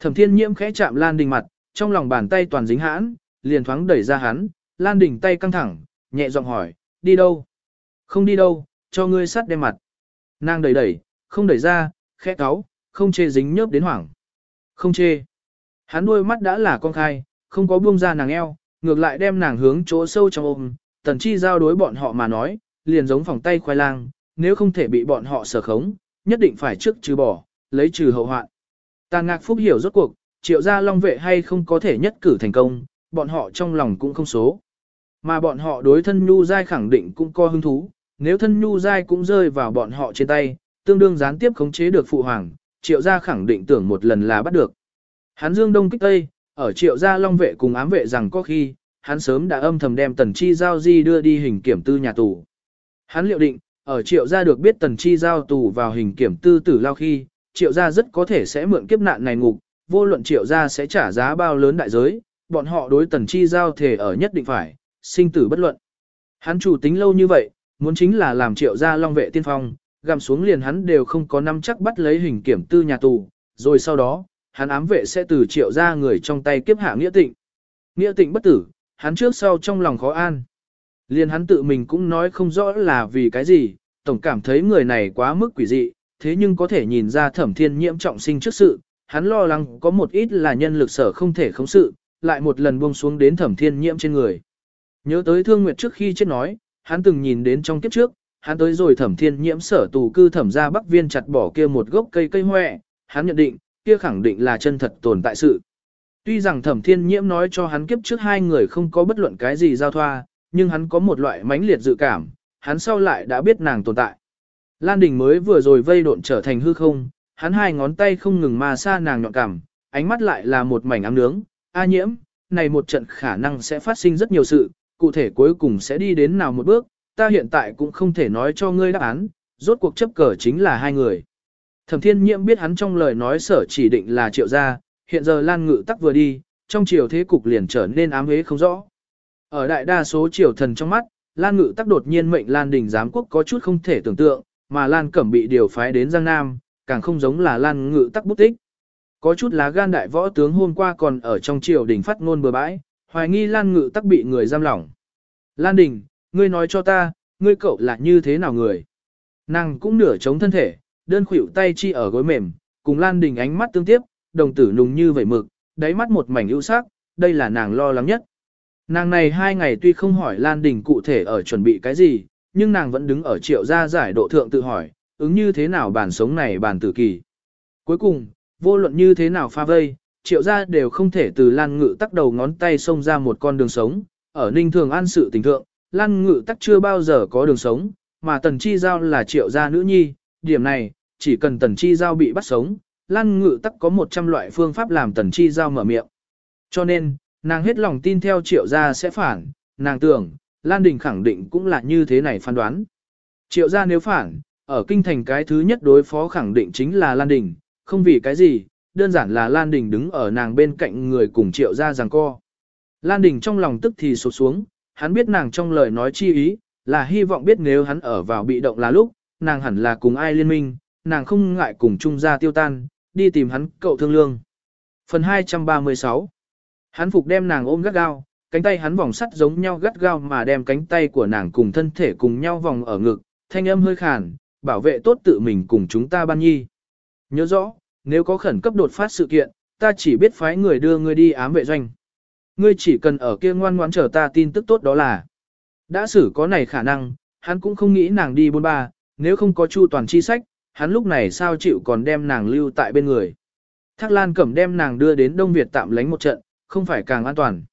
Thẩm thiên nhiễm khẽ chạm Lan Đình mặt, trong lòng bàn tay toàn dính hãn, liền thoáng đẩy ra hắn, Lan Đình tay căng thẳng, nhẹ giọng hỏi, đi đâu? Không đi đâu, cho ngươi sắt đem mặt. Nàng đẩy đẩy, không đẩy ra, khẽ cáo, không chê dính nhớp đến hoảng. Không chê. Hắn đôi mắt đã là con khai, không có buông ra nàng eo, ngược lại đem nàng hướng chỗ sâu trong ôm, tần chi giao đối bọn họ mà nói, liền giống phòng tay khoai lang, nếu không thể bị bọn họ sở khống, nhất định phải trước trừ bỏ, lấy trừ hậu hoạn. Tàn ngạc phúc hiểu rốt cuộc, triệu gia long vệ hay không có thể nhất cử thành công, bọn họ trong lòng cũng không số. Mà bọn họ đối thân nhu giai khẳng định cũng có hứng thú, nếu thân nhu giai cũng rơi vào bọn họ trên tay, tương đương gián tiếp khống chế được phụ hoàng, triệu gia khẳng định tưởng một lần là bắt được. Hán dương đông kích tây, ở triệu gia long vệ cùng ám vệ rằng có khi, hắn sớm đã âm thầm đem tần chi giao di đưa đi hình kiểm tư nhà tù. Hắn liệu định, ở triệu gia được biết tần chi giao tù vào hình kiểm tư tử lao khi, triệu gia rất có thể sẽ mượn kiếp nạn này ngục, vô luận triệu gia sẽ trả giá bao lớn đại giới, bọn họ đối tần chi giao thể ở nhất định phải, sinh tử bất luận. Hắn chủ tính lâu như vậy, muốn chính là làm triệu gia long vệ tiên phong, gầm xuống liền hắn đều không có năm chắc bắt lấy hình kiểm tư nhà tù, rồi sau đó, hắn ám vệ sẽ từ triệu gia người trong tay kiếp hạ nghĩa tịnh. Nghĩa tịnh bất tử, hắn trước sau trong lòng khó an. Liền hắn tự mình cũng nói không rõ là vì cái gì, tổng cảm thấy người này quá mức quỷ dị, thế nhưng có thể nhìn ra thẩm thiên nhiễm trọng sinh trước sự, hắn lo lắng có một ít là nhân lực sở không thể khống sự, lại một lần buông xuống đến thẩm thiên nhiễm trên người. Nhớ tới thương nguyệt trước khi chết nói, hắn từng nhìn đến trong kiếp trước, hắn tới rồi thẩm thiên nhiễm sở tù cư thẩm ra bắc viên chặt bỏ kia một gốc cây cây hoẹ, hắn nhận định, kia khẳng định là chân thật tồn tại sự. Tuy rằng thẩm thiên nhiễm nói cho hắn kiếp trước hai người không có bất luận cái gì giao thoa, nhưng hắn có một loại mãnh liệt dự cảm, hắn sau lại đã biết nàng tồn tại. Lan Đình mới vừa rồi vây độn trở thành hư không, hắn hai ngón tay không ngừng mà xa nàng nhọn cảm, ánh mắt lại là một mảnh ám nướng, a nhiễm, này một trận khả năng sẽ phát sinh rất nhiều sự, cụ thể cuối cùng sẽ đi đến nào một bước, ta hiện tại cũng không thể nói cho ngươi đáp án, rốt cuộc chấp cờ chính là hai người. Thẩm thiên nhiễm biết hắn trong lời nói sở chỉ định là triệu gia, hiện giờ Lan Ngự tắc vừa đi, trong triều thế cục liền trở nên ám hế không rõ. Ở đại đa số triều thần trong mắt, Lan Ngự tắc đột nhiên mệnh Lan Đình giám quốc có chút không thể tưởng tượng, mà Lan Cẩm bị điều phái đến Giang Nam, càng không giống là Lan Ngự tắc bút tích. Có chút lá gan đại võ tướng hôm qua còn ở trong triều đình phát ngôn bừa bãi, hoài nghi Lan Ngự tắc bị người giam lỏng. Lan Đình, ngươi nói cho ta, ngươi cậu là như thế nào người? Nàng cũng nửa chống thân thể, đơn khuỷu tay chi ở gối mềm, cùng Lan Đình ánh mắt tương tiếp, đồng tử nùng như vậy mực, đáy mắt một mảnh ưu sắc, đây là nàng lo lắng nhất. Nàng này hai ngày tuy không hỏi Lan Đình cụ thể ở chuẩn bị cái gì, nhưng nàng vẫn đứng ở triệu gia giải độ thượng tự hỏi, ứng như thế nào bản sống này bản tử kỳ. Cuối cùng, vô luận như thế nào pha vây, triệu gia đều không thể từ Lan Ngự tắc đầu ngón tay xông ra một con đường sống, ở Ninh Thường An sự tình thượng, Lan Ngự tắc chưa bao giờ có đường sống, mà Tần Chi Giao là triệu gia nữ nhi, điểm này, chỉ cần Tần Chi Giao bị bắt sống, Lan Ngự tắc có 100 loại phương pháp làm Tần Chi Giao mở miệng. Cho nên, nàng hết lòng tin theo triệu gia sẽ phản, nàng tưởng, Lan Đình khẳng định cũng là như thế này phán đoán. Triệu gia nếu phản, ở kinh thành cái thứ nhất đối phó khẳng định chính là Lan Đình, không vì cái gì, đơn giản là Lan Đình đứng ở nàng bên cạnh người cùng triệu gia giằng co. Lan Đình trong lòng tức thì sụt xuống, hắn biết nàng trong lời nói chi ý, là hy vọng biết nếu hắn ở vào bị động là lúc, nàng hẳn là cùng ai liên minh, nàng không ngại cùng chung gia tiêu tan, đi tìm hắn cậu thương lương. Phần 236 Hắn phục đem nàng ôm gắt gao, cánh tay hắn vòng sắt giống nhau gắt gao mà đem cánh tay của nàng cùng thân thể cùng nhau vòng ở ngực, thanh âm hơi khàn, bảo vệ tốt tự mình cùng chúng ta ban nhi. Nhớ rõ, nếu có khẩn cấp đột phát sự kiện, ta chỉ biết phái người đưa ngươi đi ám vệ doanh. Ngươi chỉ cần ở kia ngoan ngoãn chờ ta tin tức tốt đó là. Đã xử có này khả năng, hắn cũng không nghĩ nàng đi bôn ba, nếu không có chu toàn chi sách, hắn lúc này sao chịu còn đem nàng lưu tại bên người. Thác Lan Cẩm đem nàng đưa đến Đông Việt tạm lánh một trận, không phải càng an toàn.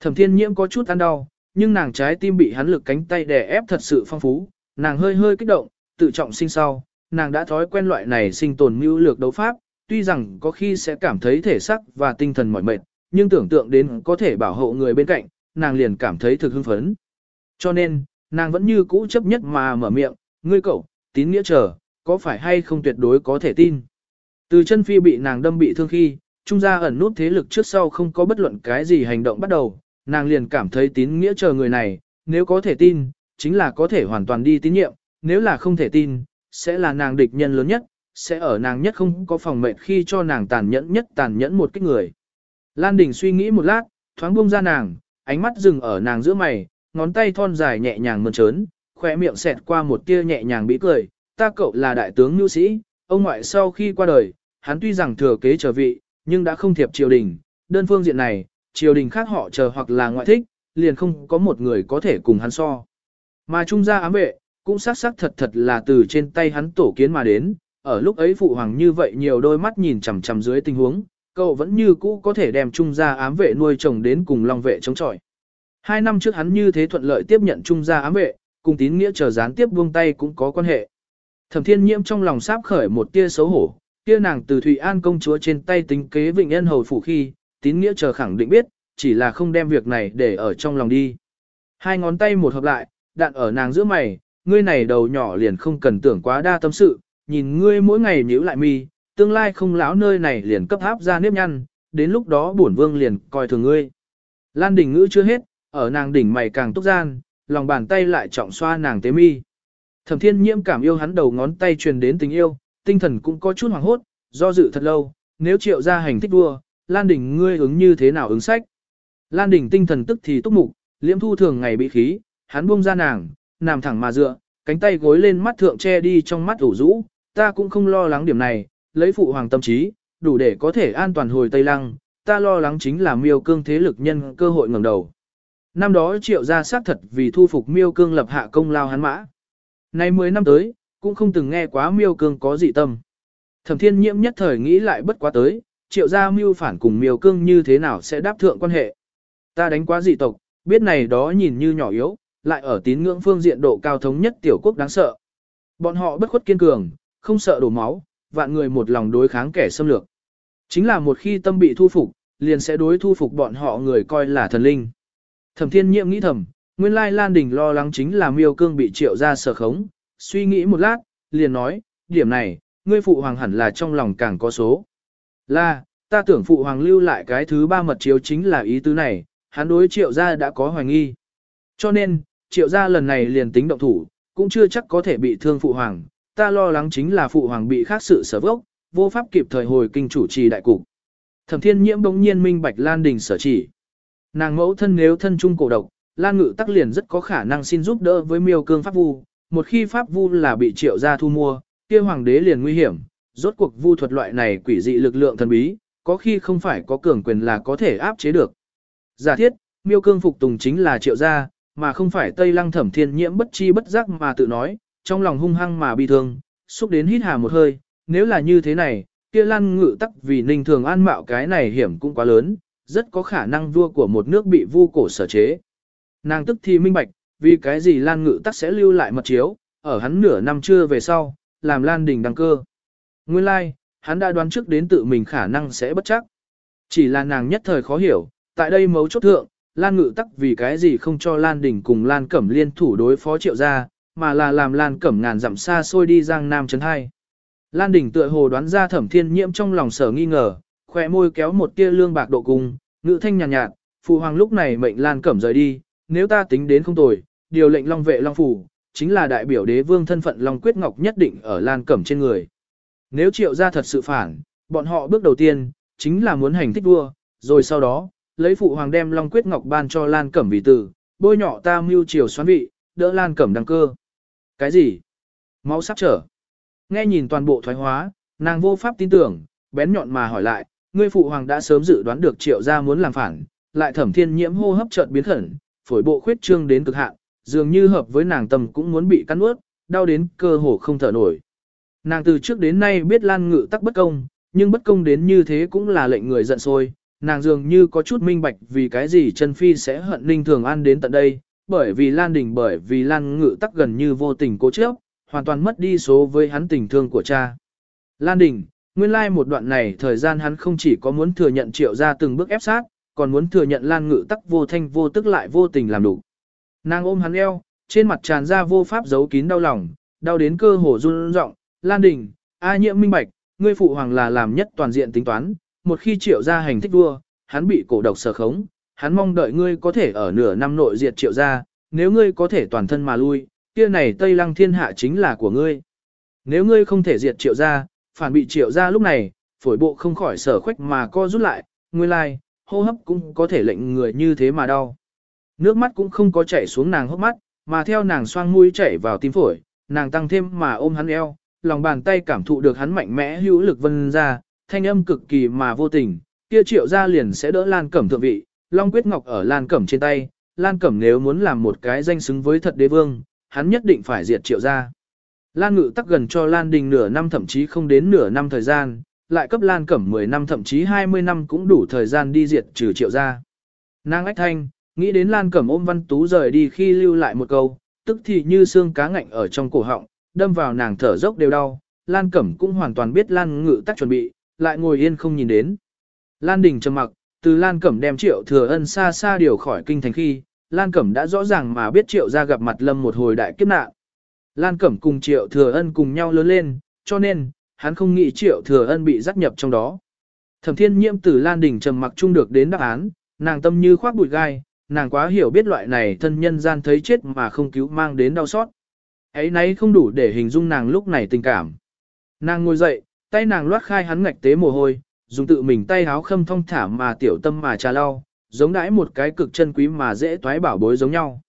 Thẩm Thiên Nhiễm có chút ăn đau, nhưng nàng trái tim bị hắn lực cánh tay đè ép thật sự phong phú, nàng hơi hơi kích động, tự trọng sinh sau, nàng đã thói quen loại này sinh tồn mưu lược đấu pháp, tuy rằng có khi sẽ cảm thấy thể sắc và tinh thần mỏi mệt, nhưng tưởng tượng đến có thể bảo hộ người bên cạnh, nàng liền cảm thấy thực hưng phấn. Cho nên, nàng vẫn như cũ chấp nhất mà mở miệng, ngươi cậu, tín nghĩa chờ, có phải hay không tuyệt đối có thể tin. Từ chân phi bị nàng đâm bị thương khi, trung gia ẩn nút thế lực trước sau không có bất luận cái gì hành động bắt đầu, nàng liền cảm thấy tín nghĩa chờ người này, nếu có thể tin, chính là có thể hoàn toàn đi tín nhiệm, nếu là không thể tin, sẽ là nàng địch nhân lớn nhất, sẽ ở nàng nhất không có phòng mệnh khi cho nàng tàn nhẫn nhất tàn nhẫn một cái người. Lan Đình suy nghĩ một lát, thoáng buông ra nàng, ánh mắt dừng ở nàng giữa mày, ngón tay thon dài nhẹ nhàng mơn trớn, khỏe miệng xẹt qua một tia nhẹ nhàng bĩ cười, ta cậu là đại tướng nhu sĩ, ông ngoại sau khi qua đời, hắn tuy rằng thừa kế trở vị, nhưng đã không thiệp triều đình, đơn phương diện này, triều đình khác họ chờ hoặc là ngoại thích, liền không có một người có thể cùng hắn so. Mà trung gia ám vệ, cũng xác xác thật thật là từ trên tay hắn tổ kiến mà đến, ở lúc ấy phụ hoàng như vậy nhiều đôi mắt nhìn chằm chằm dưới tình huống, cậu vẫn như cũ có thể đem trung gia ám vệ nuôi chồng đến cùng long vệ chống chọi. Hai năm trước hắn như thế thuận lợi tiếp nhận trung gia ám vệ, cùng tín nghĩa chờ gián tiếp buông tay cũng có quan hệ. Thẩm thiên nhiễm trong lòng sáp khởi một tia xấu hổ, kia nàng từ Thụy An công chúa trên tay tính kế Vịnh Yên hầu phủ khi, tín nghĩa chờ khẳng định biết, chỉ là không đem việc này để ở trong lòng đi. Hai ngón tay một hợp lại, đạn ở nàng giữa mày, ngươi này đầu nhỏ liền không cần tưởng quá đa tâm sự, nhìn ngươi mỗi ngày nhíu lại mi, tương lai không lão nơi này liền cấp áp ra nếp nhăn, đến lúc đó bổn vương liền coi thường ngươi. Lan đỉnh ngữ chưa hết, ở nàng đỉnh mày càng túc gian, lòng bàn tay lại trọng xoa nàng tế mi. Thẩm thiên nhiễm cảm yêu hắn đầu ngón tay truyền đến tình yêu, tinh thần cũng có chút hoảng hốt, do dự thật lâu, nếu triệu ra hành thích vua, Lan đỉnh ngươi ứng như thế nào ứng sách. Lan đỉnh tinh thần tức thì túc mục, liễm thu thường ngày bị khí, hắn buông ra nàng, nằm thẳng mà dựa, cánh tay gối lên mắt thượng che đi trong mắt ủ rũ, ta cũng không lo lắng điểm này, lấy phụ hoàng tâm trí, đủ để có thể an toàn hồi Tây Lăng, ta lo lắng chính là miêu cương thế lực nhân cơ hội ngẩng đầu. Năm đó triệu gia xác thật vì thu phục miêu cương lập hạ công lao hắn mã. Nay 10 năm tới, cũng không từng nghe quá miêu cương có dị tâm. Thẩm thiên nhiễm nhất thời nghĩ lại bất quá tới, triệu gia miêu phản cùng miêu cương như thế nào sẽ đáp thượng quan hệ. Ta đánh quá dị tộc, biết này đó nhìn như nhỏ yếu, lại ở tín ngưỡng phương diện độ cao thống nhất tiểu quốc đáng sợ. Bọn họ bất khuất kiên cường, không sợ đổ máu, vạn người một lòng đối kháng kẻ xâm lược. Chính là một khi tâm bị thu phục, liền sẽ đối thu phục bọn họ người coi là thần linh. Thẩm thiên nhiệm nghĩ thầm, nguyên lai Lan Đình lo lắng chính là miêu cương bị triệu ra sở khống, suy nghĩ một lát, liền nói, điểm này, ngươi phụ hoàng hẳn là trong lòng càng có số. Là, ta tưởng phụ hoàng lưu lại cái thứ ba mật chiếu chính là ý tứ này, hắn đối triệu gia đã có hoài nghi. Cho nên, triệu gia lần này liền tính động thủ, cũng chưa chắc có thể bị thương phụ hoàng, ta lo lắng chính là phụ hoàng bị khác sự sở vốc, vô pháp kịp thời hồi kinh chủ trì đại cục. Thẩm thiên nhiễm bỗng nhiên minh bạch Lan Đình sở chỉ. Nàng mẫu thân nếu thân trung cổ độc, Lan Ngự tắc liền rất có khả năng xin giúp đỡ với miêu cương pháp vu, một khi pháp vu là bị triệu gia thu mua, kia hoàng đế liền nguy hiểm, rốt cuộc vu thuật loại này quỷ dị lực lượng thần bí, có khi không phải có cường quyền là có thể áp chế được. Giả thiết, miêu cương phục tùng chính là triệu gia, mà không phải Tây Lăng Thẩm Thiên Nhiễm bất chi bất giác mà tự nói, trong lòng hung hăng mà bi thương, xúc đến hít hà một hơi, nếu là như thế này, kia Lan Ngự tắc vì Ninh Thường An mạo cái này hiểm cũng quá lớn, rất có khả năng vua của một nước bị vu cổ sở chế. Nàng tức thì minh bạch, vì cái gì Lan Ngự tắc sẽ lưu lại mật chiếu, ở hắn nửa năm trưa về sau, làm Lan Đình đăng cơ. Nguyên lai, like, hắn đã đoán trước đến tự mình khả năng sẽ bất chắc. Chỉ là nàng nhất thời khó hiểu, tại đây mấu chốt thượng, Lan Ngự tắc vì cái gì không cho Lan Đình cùng Lan Cẩm liên thủ đối phó triệu gia, mà là làm Lan Cẩm ngàn dặm xa xôi đi giang nam chấn hai. Lan Đình tựa hồ đoán ra thẩm thiên nhiễm trong lòng sở nghi ngờ, khỏe môi kéo một tia lương bạc độ cung, ngự thanh nhàn nhạt, nhạt, phụ hoàng lúc này mệnh Lan Cẩm rời đi, nếu ta tính đến không tồi, điều lệnh Long vệ Long phủ, chính là đại biểu đế vương thân phận Long Quyết Ngọc nhất định ở Lan Cẩm trên người. Nếu triệu gia thật sự phản, bọn họ bước đầu tiên, chính là muốn hành thích vua, rồi sau đó, lấy phụ hoàng đem Long Quyết Ngọc ban cho Lan Cẩm vì tử, bôi nhọ ta mưu triều xoán vị, đỡ Lan Cẩm đăng cơ. Cái gì? Máu sắp trở. Nghe nhìn toàn bộ thoái hóa, nàng vô pháp tin tưởng, bén nhọn mà hỏi lại, ngươi phụ hoàng đã sớm dự đoán được triệu gia muốn làm phản, lại thẩm thiên nhiễm hô hấp chợt biến khẩn, phổi bộ khuyết trương đến cực hạn, dường như hợp với nàng tâm cũng muốn bị cắn ướt, đau đến cơ hồ không thở nổi. Nàng từ trước đến nay biết Lan Ngự tắc bất công, nhưng bất công đến như thế cũng là lệnh người giận sôi. Nàng dường như có chút minh bạch vì cái gì Trần Phi sẽ hận Ninh Thường An đến tận đây, bởi vì Lan Đình bởi vì Lan Ngự tắc gần như vô tình cố chấp, hoàn toàn mất đi số với hắn tình thương của cha. Lan Đình, nguyên lai like một đoạn này thời gian hắn không chỉ có muốn thừa nhận triệu ra từng bước ép sát, còn muốn thừa nhận Lan Ngự tắc vô thanh vô tức lại vô tình làm đủ. Nàng ôm hắn eo, trên mặt tràn ra vô pháp giấu kín đau lòng, đau đến cơ hồ run rộng, Lan Đình, A nhiễm minh bạch, ngươi phụ hoàng là làm nhất toàn diện tính toán, một khi triệu ra hành thích vua, hắn bị cổ độc sở khống, hắn mong đợi ngươi có thể ở nửa năm nội diệt triệu gia, nếu ngươi có thể toàn thân mà lui, kia này Tây Lăng thiên hạ chính là của ngươi. Nếu ngươi không thể diệt triệu gia, phản bị triệu gia lúc này, phổi bộ không khỏi sở khoách mà co rút lại, ngươi lai, hô hấp cũng có thể lệnh người như thế mà đau. Nước mắt cũng không có chảy xuống nàng hốc mắt, mà theo nàng xoang mũi chảy vào tim phổi, nàng tăng thêm mà ôm hắn eo, lòng bàn tay cảm thụ được hắn mạnh mẽ hữu lực vân ra, thanh âm cực kỳ mà vô tình, kia triệu gia liền sẽ đỡ Lan Cẩm thượng vị, Long Quyết Ngọc ở Lan Cẩm trên tay, Lan Cẩm nếu muốn làm một cái danh xứng với thật đế vương, hắn nhất định phải diệt triệu gia. Lan Ngự tắc gần cho Lan Đình nửa năm thậm chí không đến nửa năm thời gian, lại cấp Lan Cẩm 10 năm thậm chí 20 năm cũng đủ thời gian đi diệt trừ triệu gia. Nàng ách thanh, nghĩ đến Lan Cẩm ôm Văn Tú rời đi khi lưu lại một câu, tức thì như xương cá ngạnh ở trong cổ họng, đâm vào nàng thở dốc đều đau. Lan Cẩm cũng hoàn toàn biết Lan Ngự tắc chuẩn bị, lại ngồi yên không nhìn đến. Lan Đình trầm mặc, từ Lan Cẩm đem triệu thừa ân xa xa điều khỏi kinh thành khi, Lan Cẩm đã rõ ràng mà biết triệu gia gặp mặt lâm một hồi đại kiếp nạn. Lan Cẩm cùng triệu thừa ân cùng nhau lớn lên, cho nên, hắn không nghĩ triệu thừa ân bị dắt nhập trong đó. Thẩm thiên nhiễm từ Lan Đình trầm mặc chung được đến đáp án, nàng tâm như khoác bụi gai, nàng quá hiểu biết loại này thân nhân gian thấy chết mà không cứu mang đến đau xót. Ấy nấy không đủ để hình dung nàng lúc này tình cảm. Nàng ngồi dậy, tay nàng loát khai hắn ngạch tế mồ hôi, dùng tự mình tay háo khâm thong thả mà tiểu tâm mà trà lau, giống đãi một cái cực chân quý mà dễ toái bảo bối giống nhau.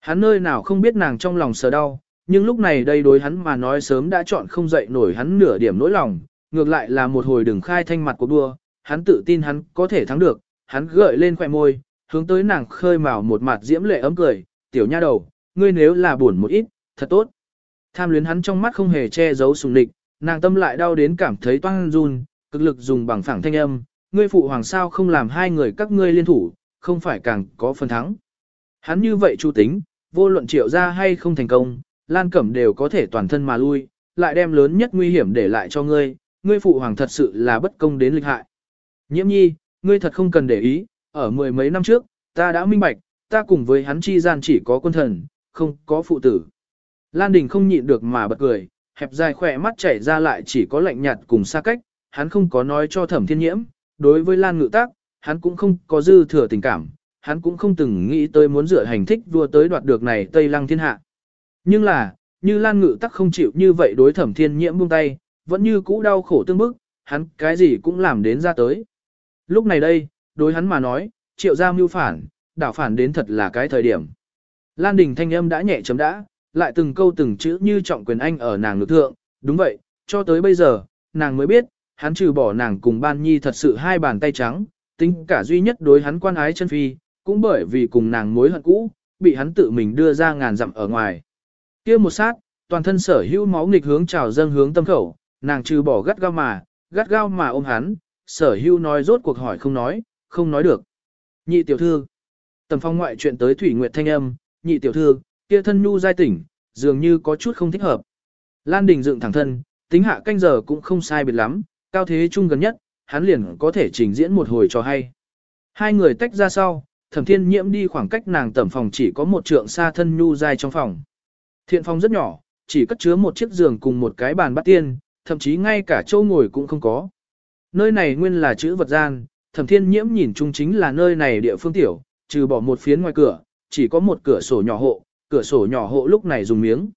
Hắn nơi nào không biết nàng trong lòng sờ đau, nhưng lúc này đây đối hắn mà nói sớm đã chọn không dậy nổi hắn nửa điểm nỗi lòng, ngược lại là một hồi đừng khai thanh mặt của đua, hắn tự tin hắn có thể thắng được, hắn gợi lên khỏe môi, hướng tới nàng khơi mào một mặt diễm lệ ấm cười, tiểu nha đầu, ngươi nếu là buồn một ít, thật tốt. Tham luyến hắn trong mắt không hề che giấu sùng địch, nàng tâm lại đau đến cảm thấy toan run, cực lực dùng bằng phẳng thanh âm, ngươi phụ hoàng sao không làm hai người các ngươi liên thủ, không phải càng có phần thắng. Hắn như vậy chu tính, vô luận triệu ra hay không thành công, Lan Cẩm đều có thể toàn thân mà lui, lại đem lớn nhất nguy hiểm để lại cho ngươi, ngươi phụ hoàng thật sự là bất công đến lịch hại. Nhiễm nhi, ngươi thật không cần để ý, ở mười mấy năm trước, ta đã minh bạch, ta cùng với hắn chi gian chỉ có quân thần, không có phụ tử. Lan Đình không nhịn được mà bật cười, hẹp dài khỏe mắt chảy ra lại chỉ có lạnh nhạt cùng xa cách, hắn không có nói cho thẩm thiên nhiễm, đối với Lan Ngự Tác, hắn cũng không có dư thừa tình cảm, hắn cũng không từng nghĩ tới muốn dựa hành thích vua tới đoạt được này Tây Lăng thiên hạ. Nhưng là, như Lan Ngự Tắc không chịu như vậy đối thẩm thiên nhiễm buông tay, vẫn như cũ đau khổ tương bức, hắn cái gì cũng làm đến ra tới. Lúc này đây, đối hắn mà nói, triệu gia mưu phản, đảo phản đến thật là cái thời điểm. Lan Đình thanh âm đã nhẹ chấm đã, lại từng câu từng chữ như trọng quyền anh ở nàng ngực thượng, đúng vậy, cho tới bây giờ, nàng mới biết, hắn trừ bỏ nàng cùng ban nhi thật sự hai bàn tay trắng, tính cả duy nhất đối hắn quan ái chân phi, cũng bởi vì cùng nàng mối hận cũ, bị hắn tự mình đưa ra ngàn dặm ở ngoài kia một sát, toàn thân sở hữu máu nghịch hướng trào dâng hướng tâm khẩu, nàng trừ bỏ gắt gao mà, gắt gao mà ôm hắn, sở hữu nói rốt cuộc hỏi không nói, không nói được. Nhị tiểu thư, tầm phong ngoại chuyện tới Thủy Nguyệt thanh âm, nhị tiểu thư, kia thân nhu giai tỉnh, dường như có chút không thích hợp. Lan Đình dựng thẳng thân, tính hạ canh giờ cũng không sai biệt lắm, cao thế chung gần nhất, hắn liền có thể trình diễn một hồi cho hay. Hai người tách ra sau, thẩm thiên nhiễm đi khoảng cách nàng tẩm phòng chỉ có một trượng xa thân nhu dai trong phòng. Thiện phòng rất nhỏ, chỉ cất chứa một chiếc giường cùng một cái bàn bắt tiên, thậm chí ngay cả chỗ ngồi cũng không có. Nơi này nguyên là chữ vật gian, thẩm thiên nhiễm nhìn chung chính là nơi này địa phương tiểu, trừ bỏ một phiến ngoài cửa, chỉ có một cửa sổ nhỏ hộ, cửa sổ nhỏ hộ lúc này dùng miếng.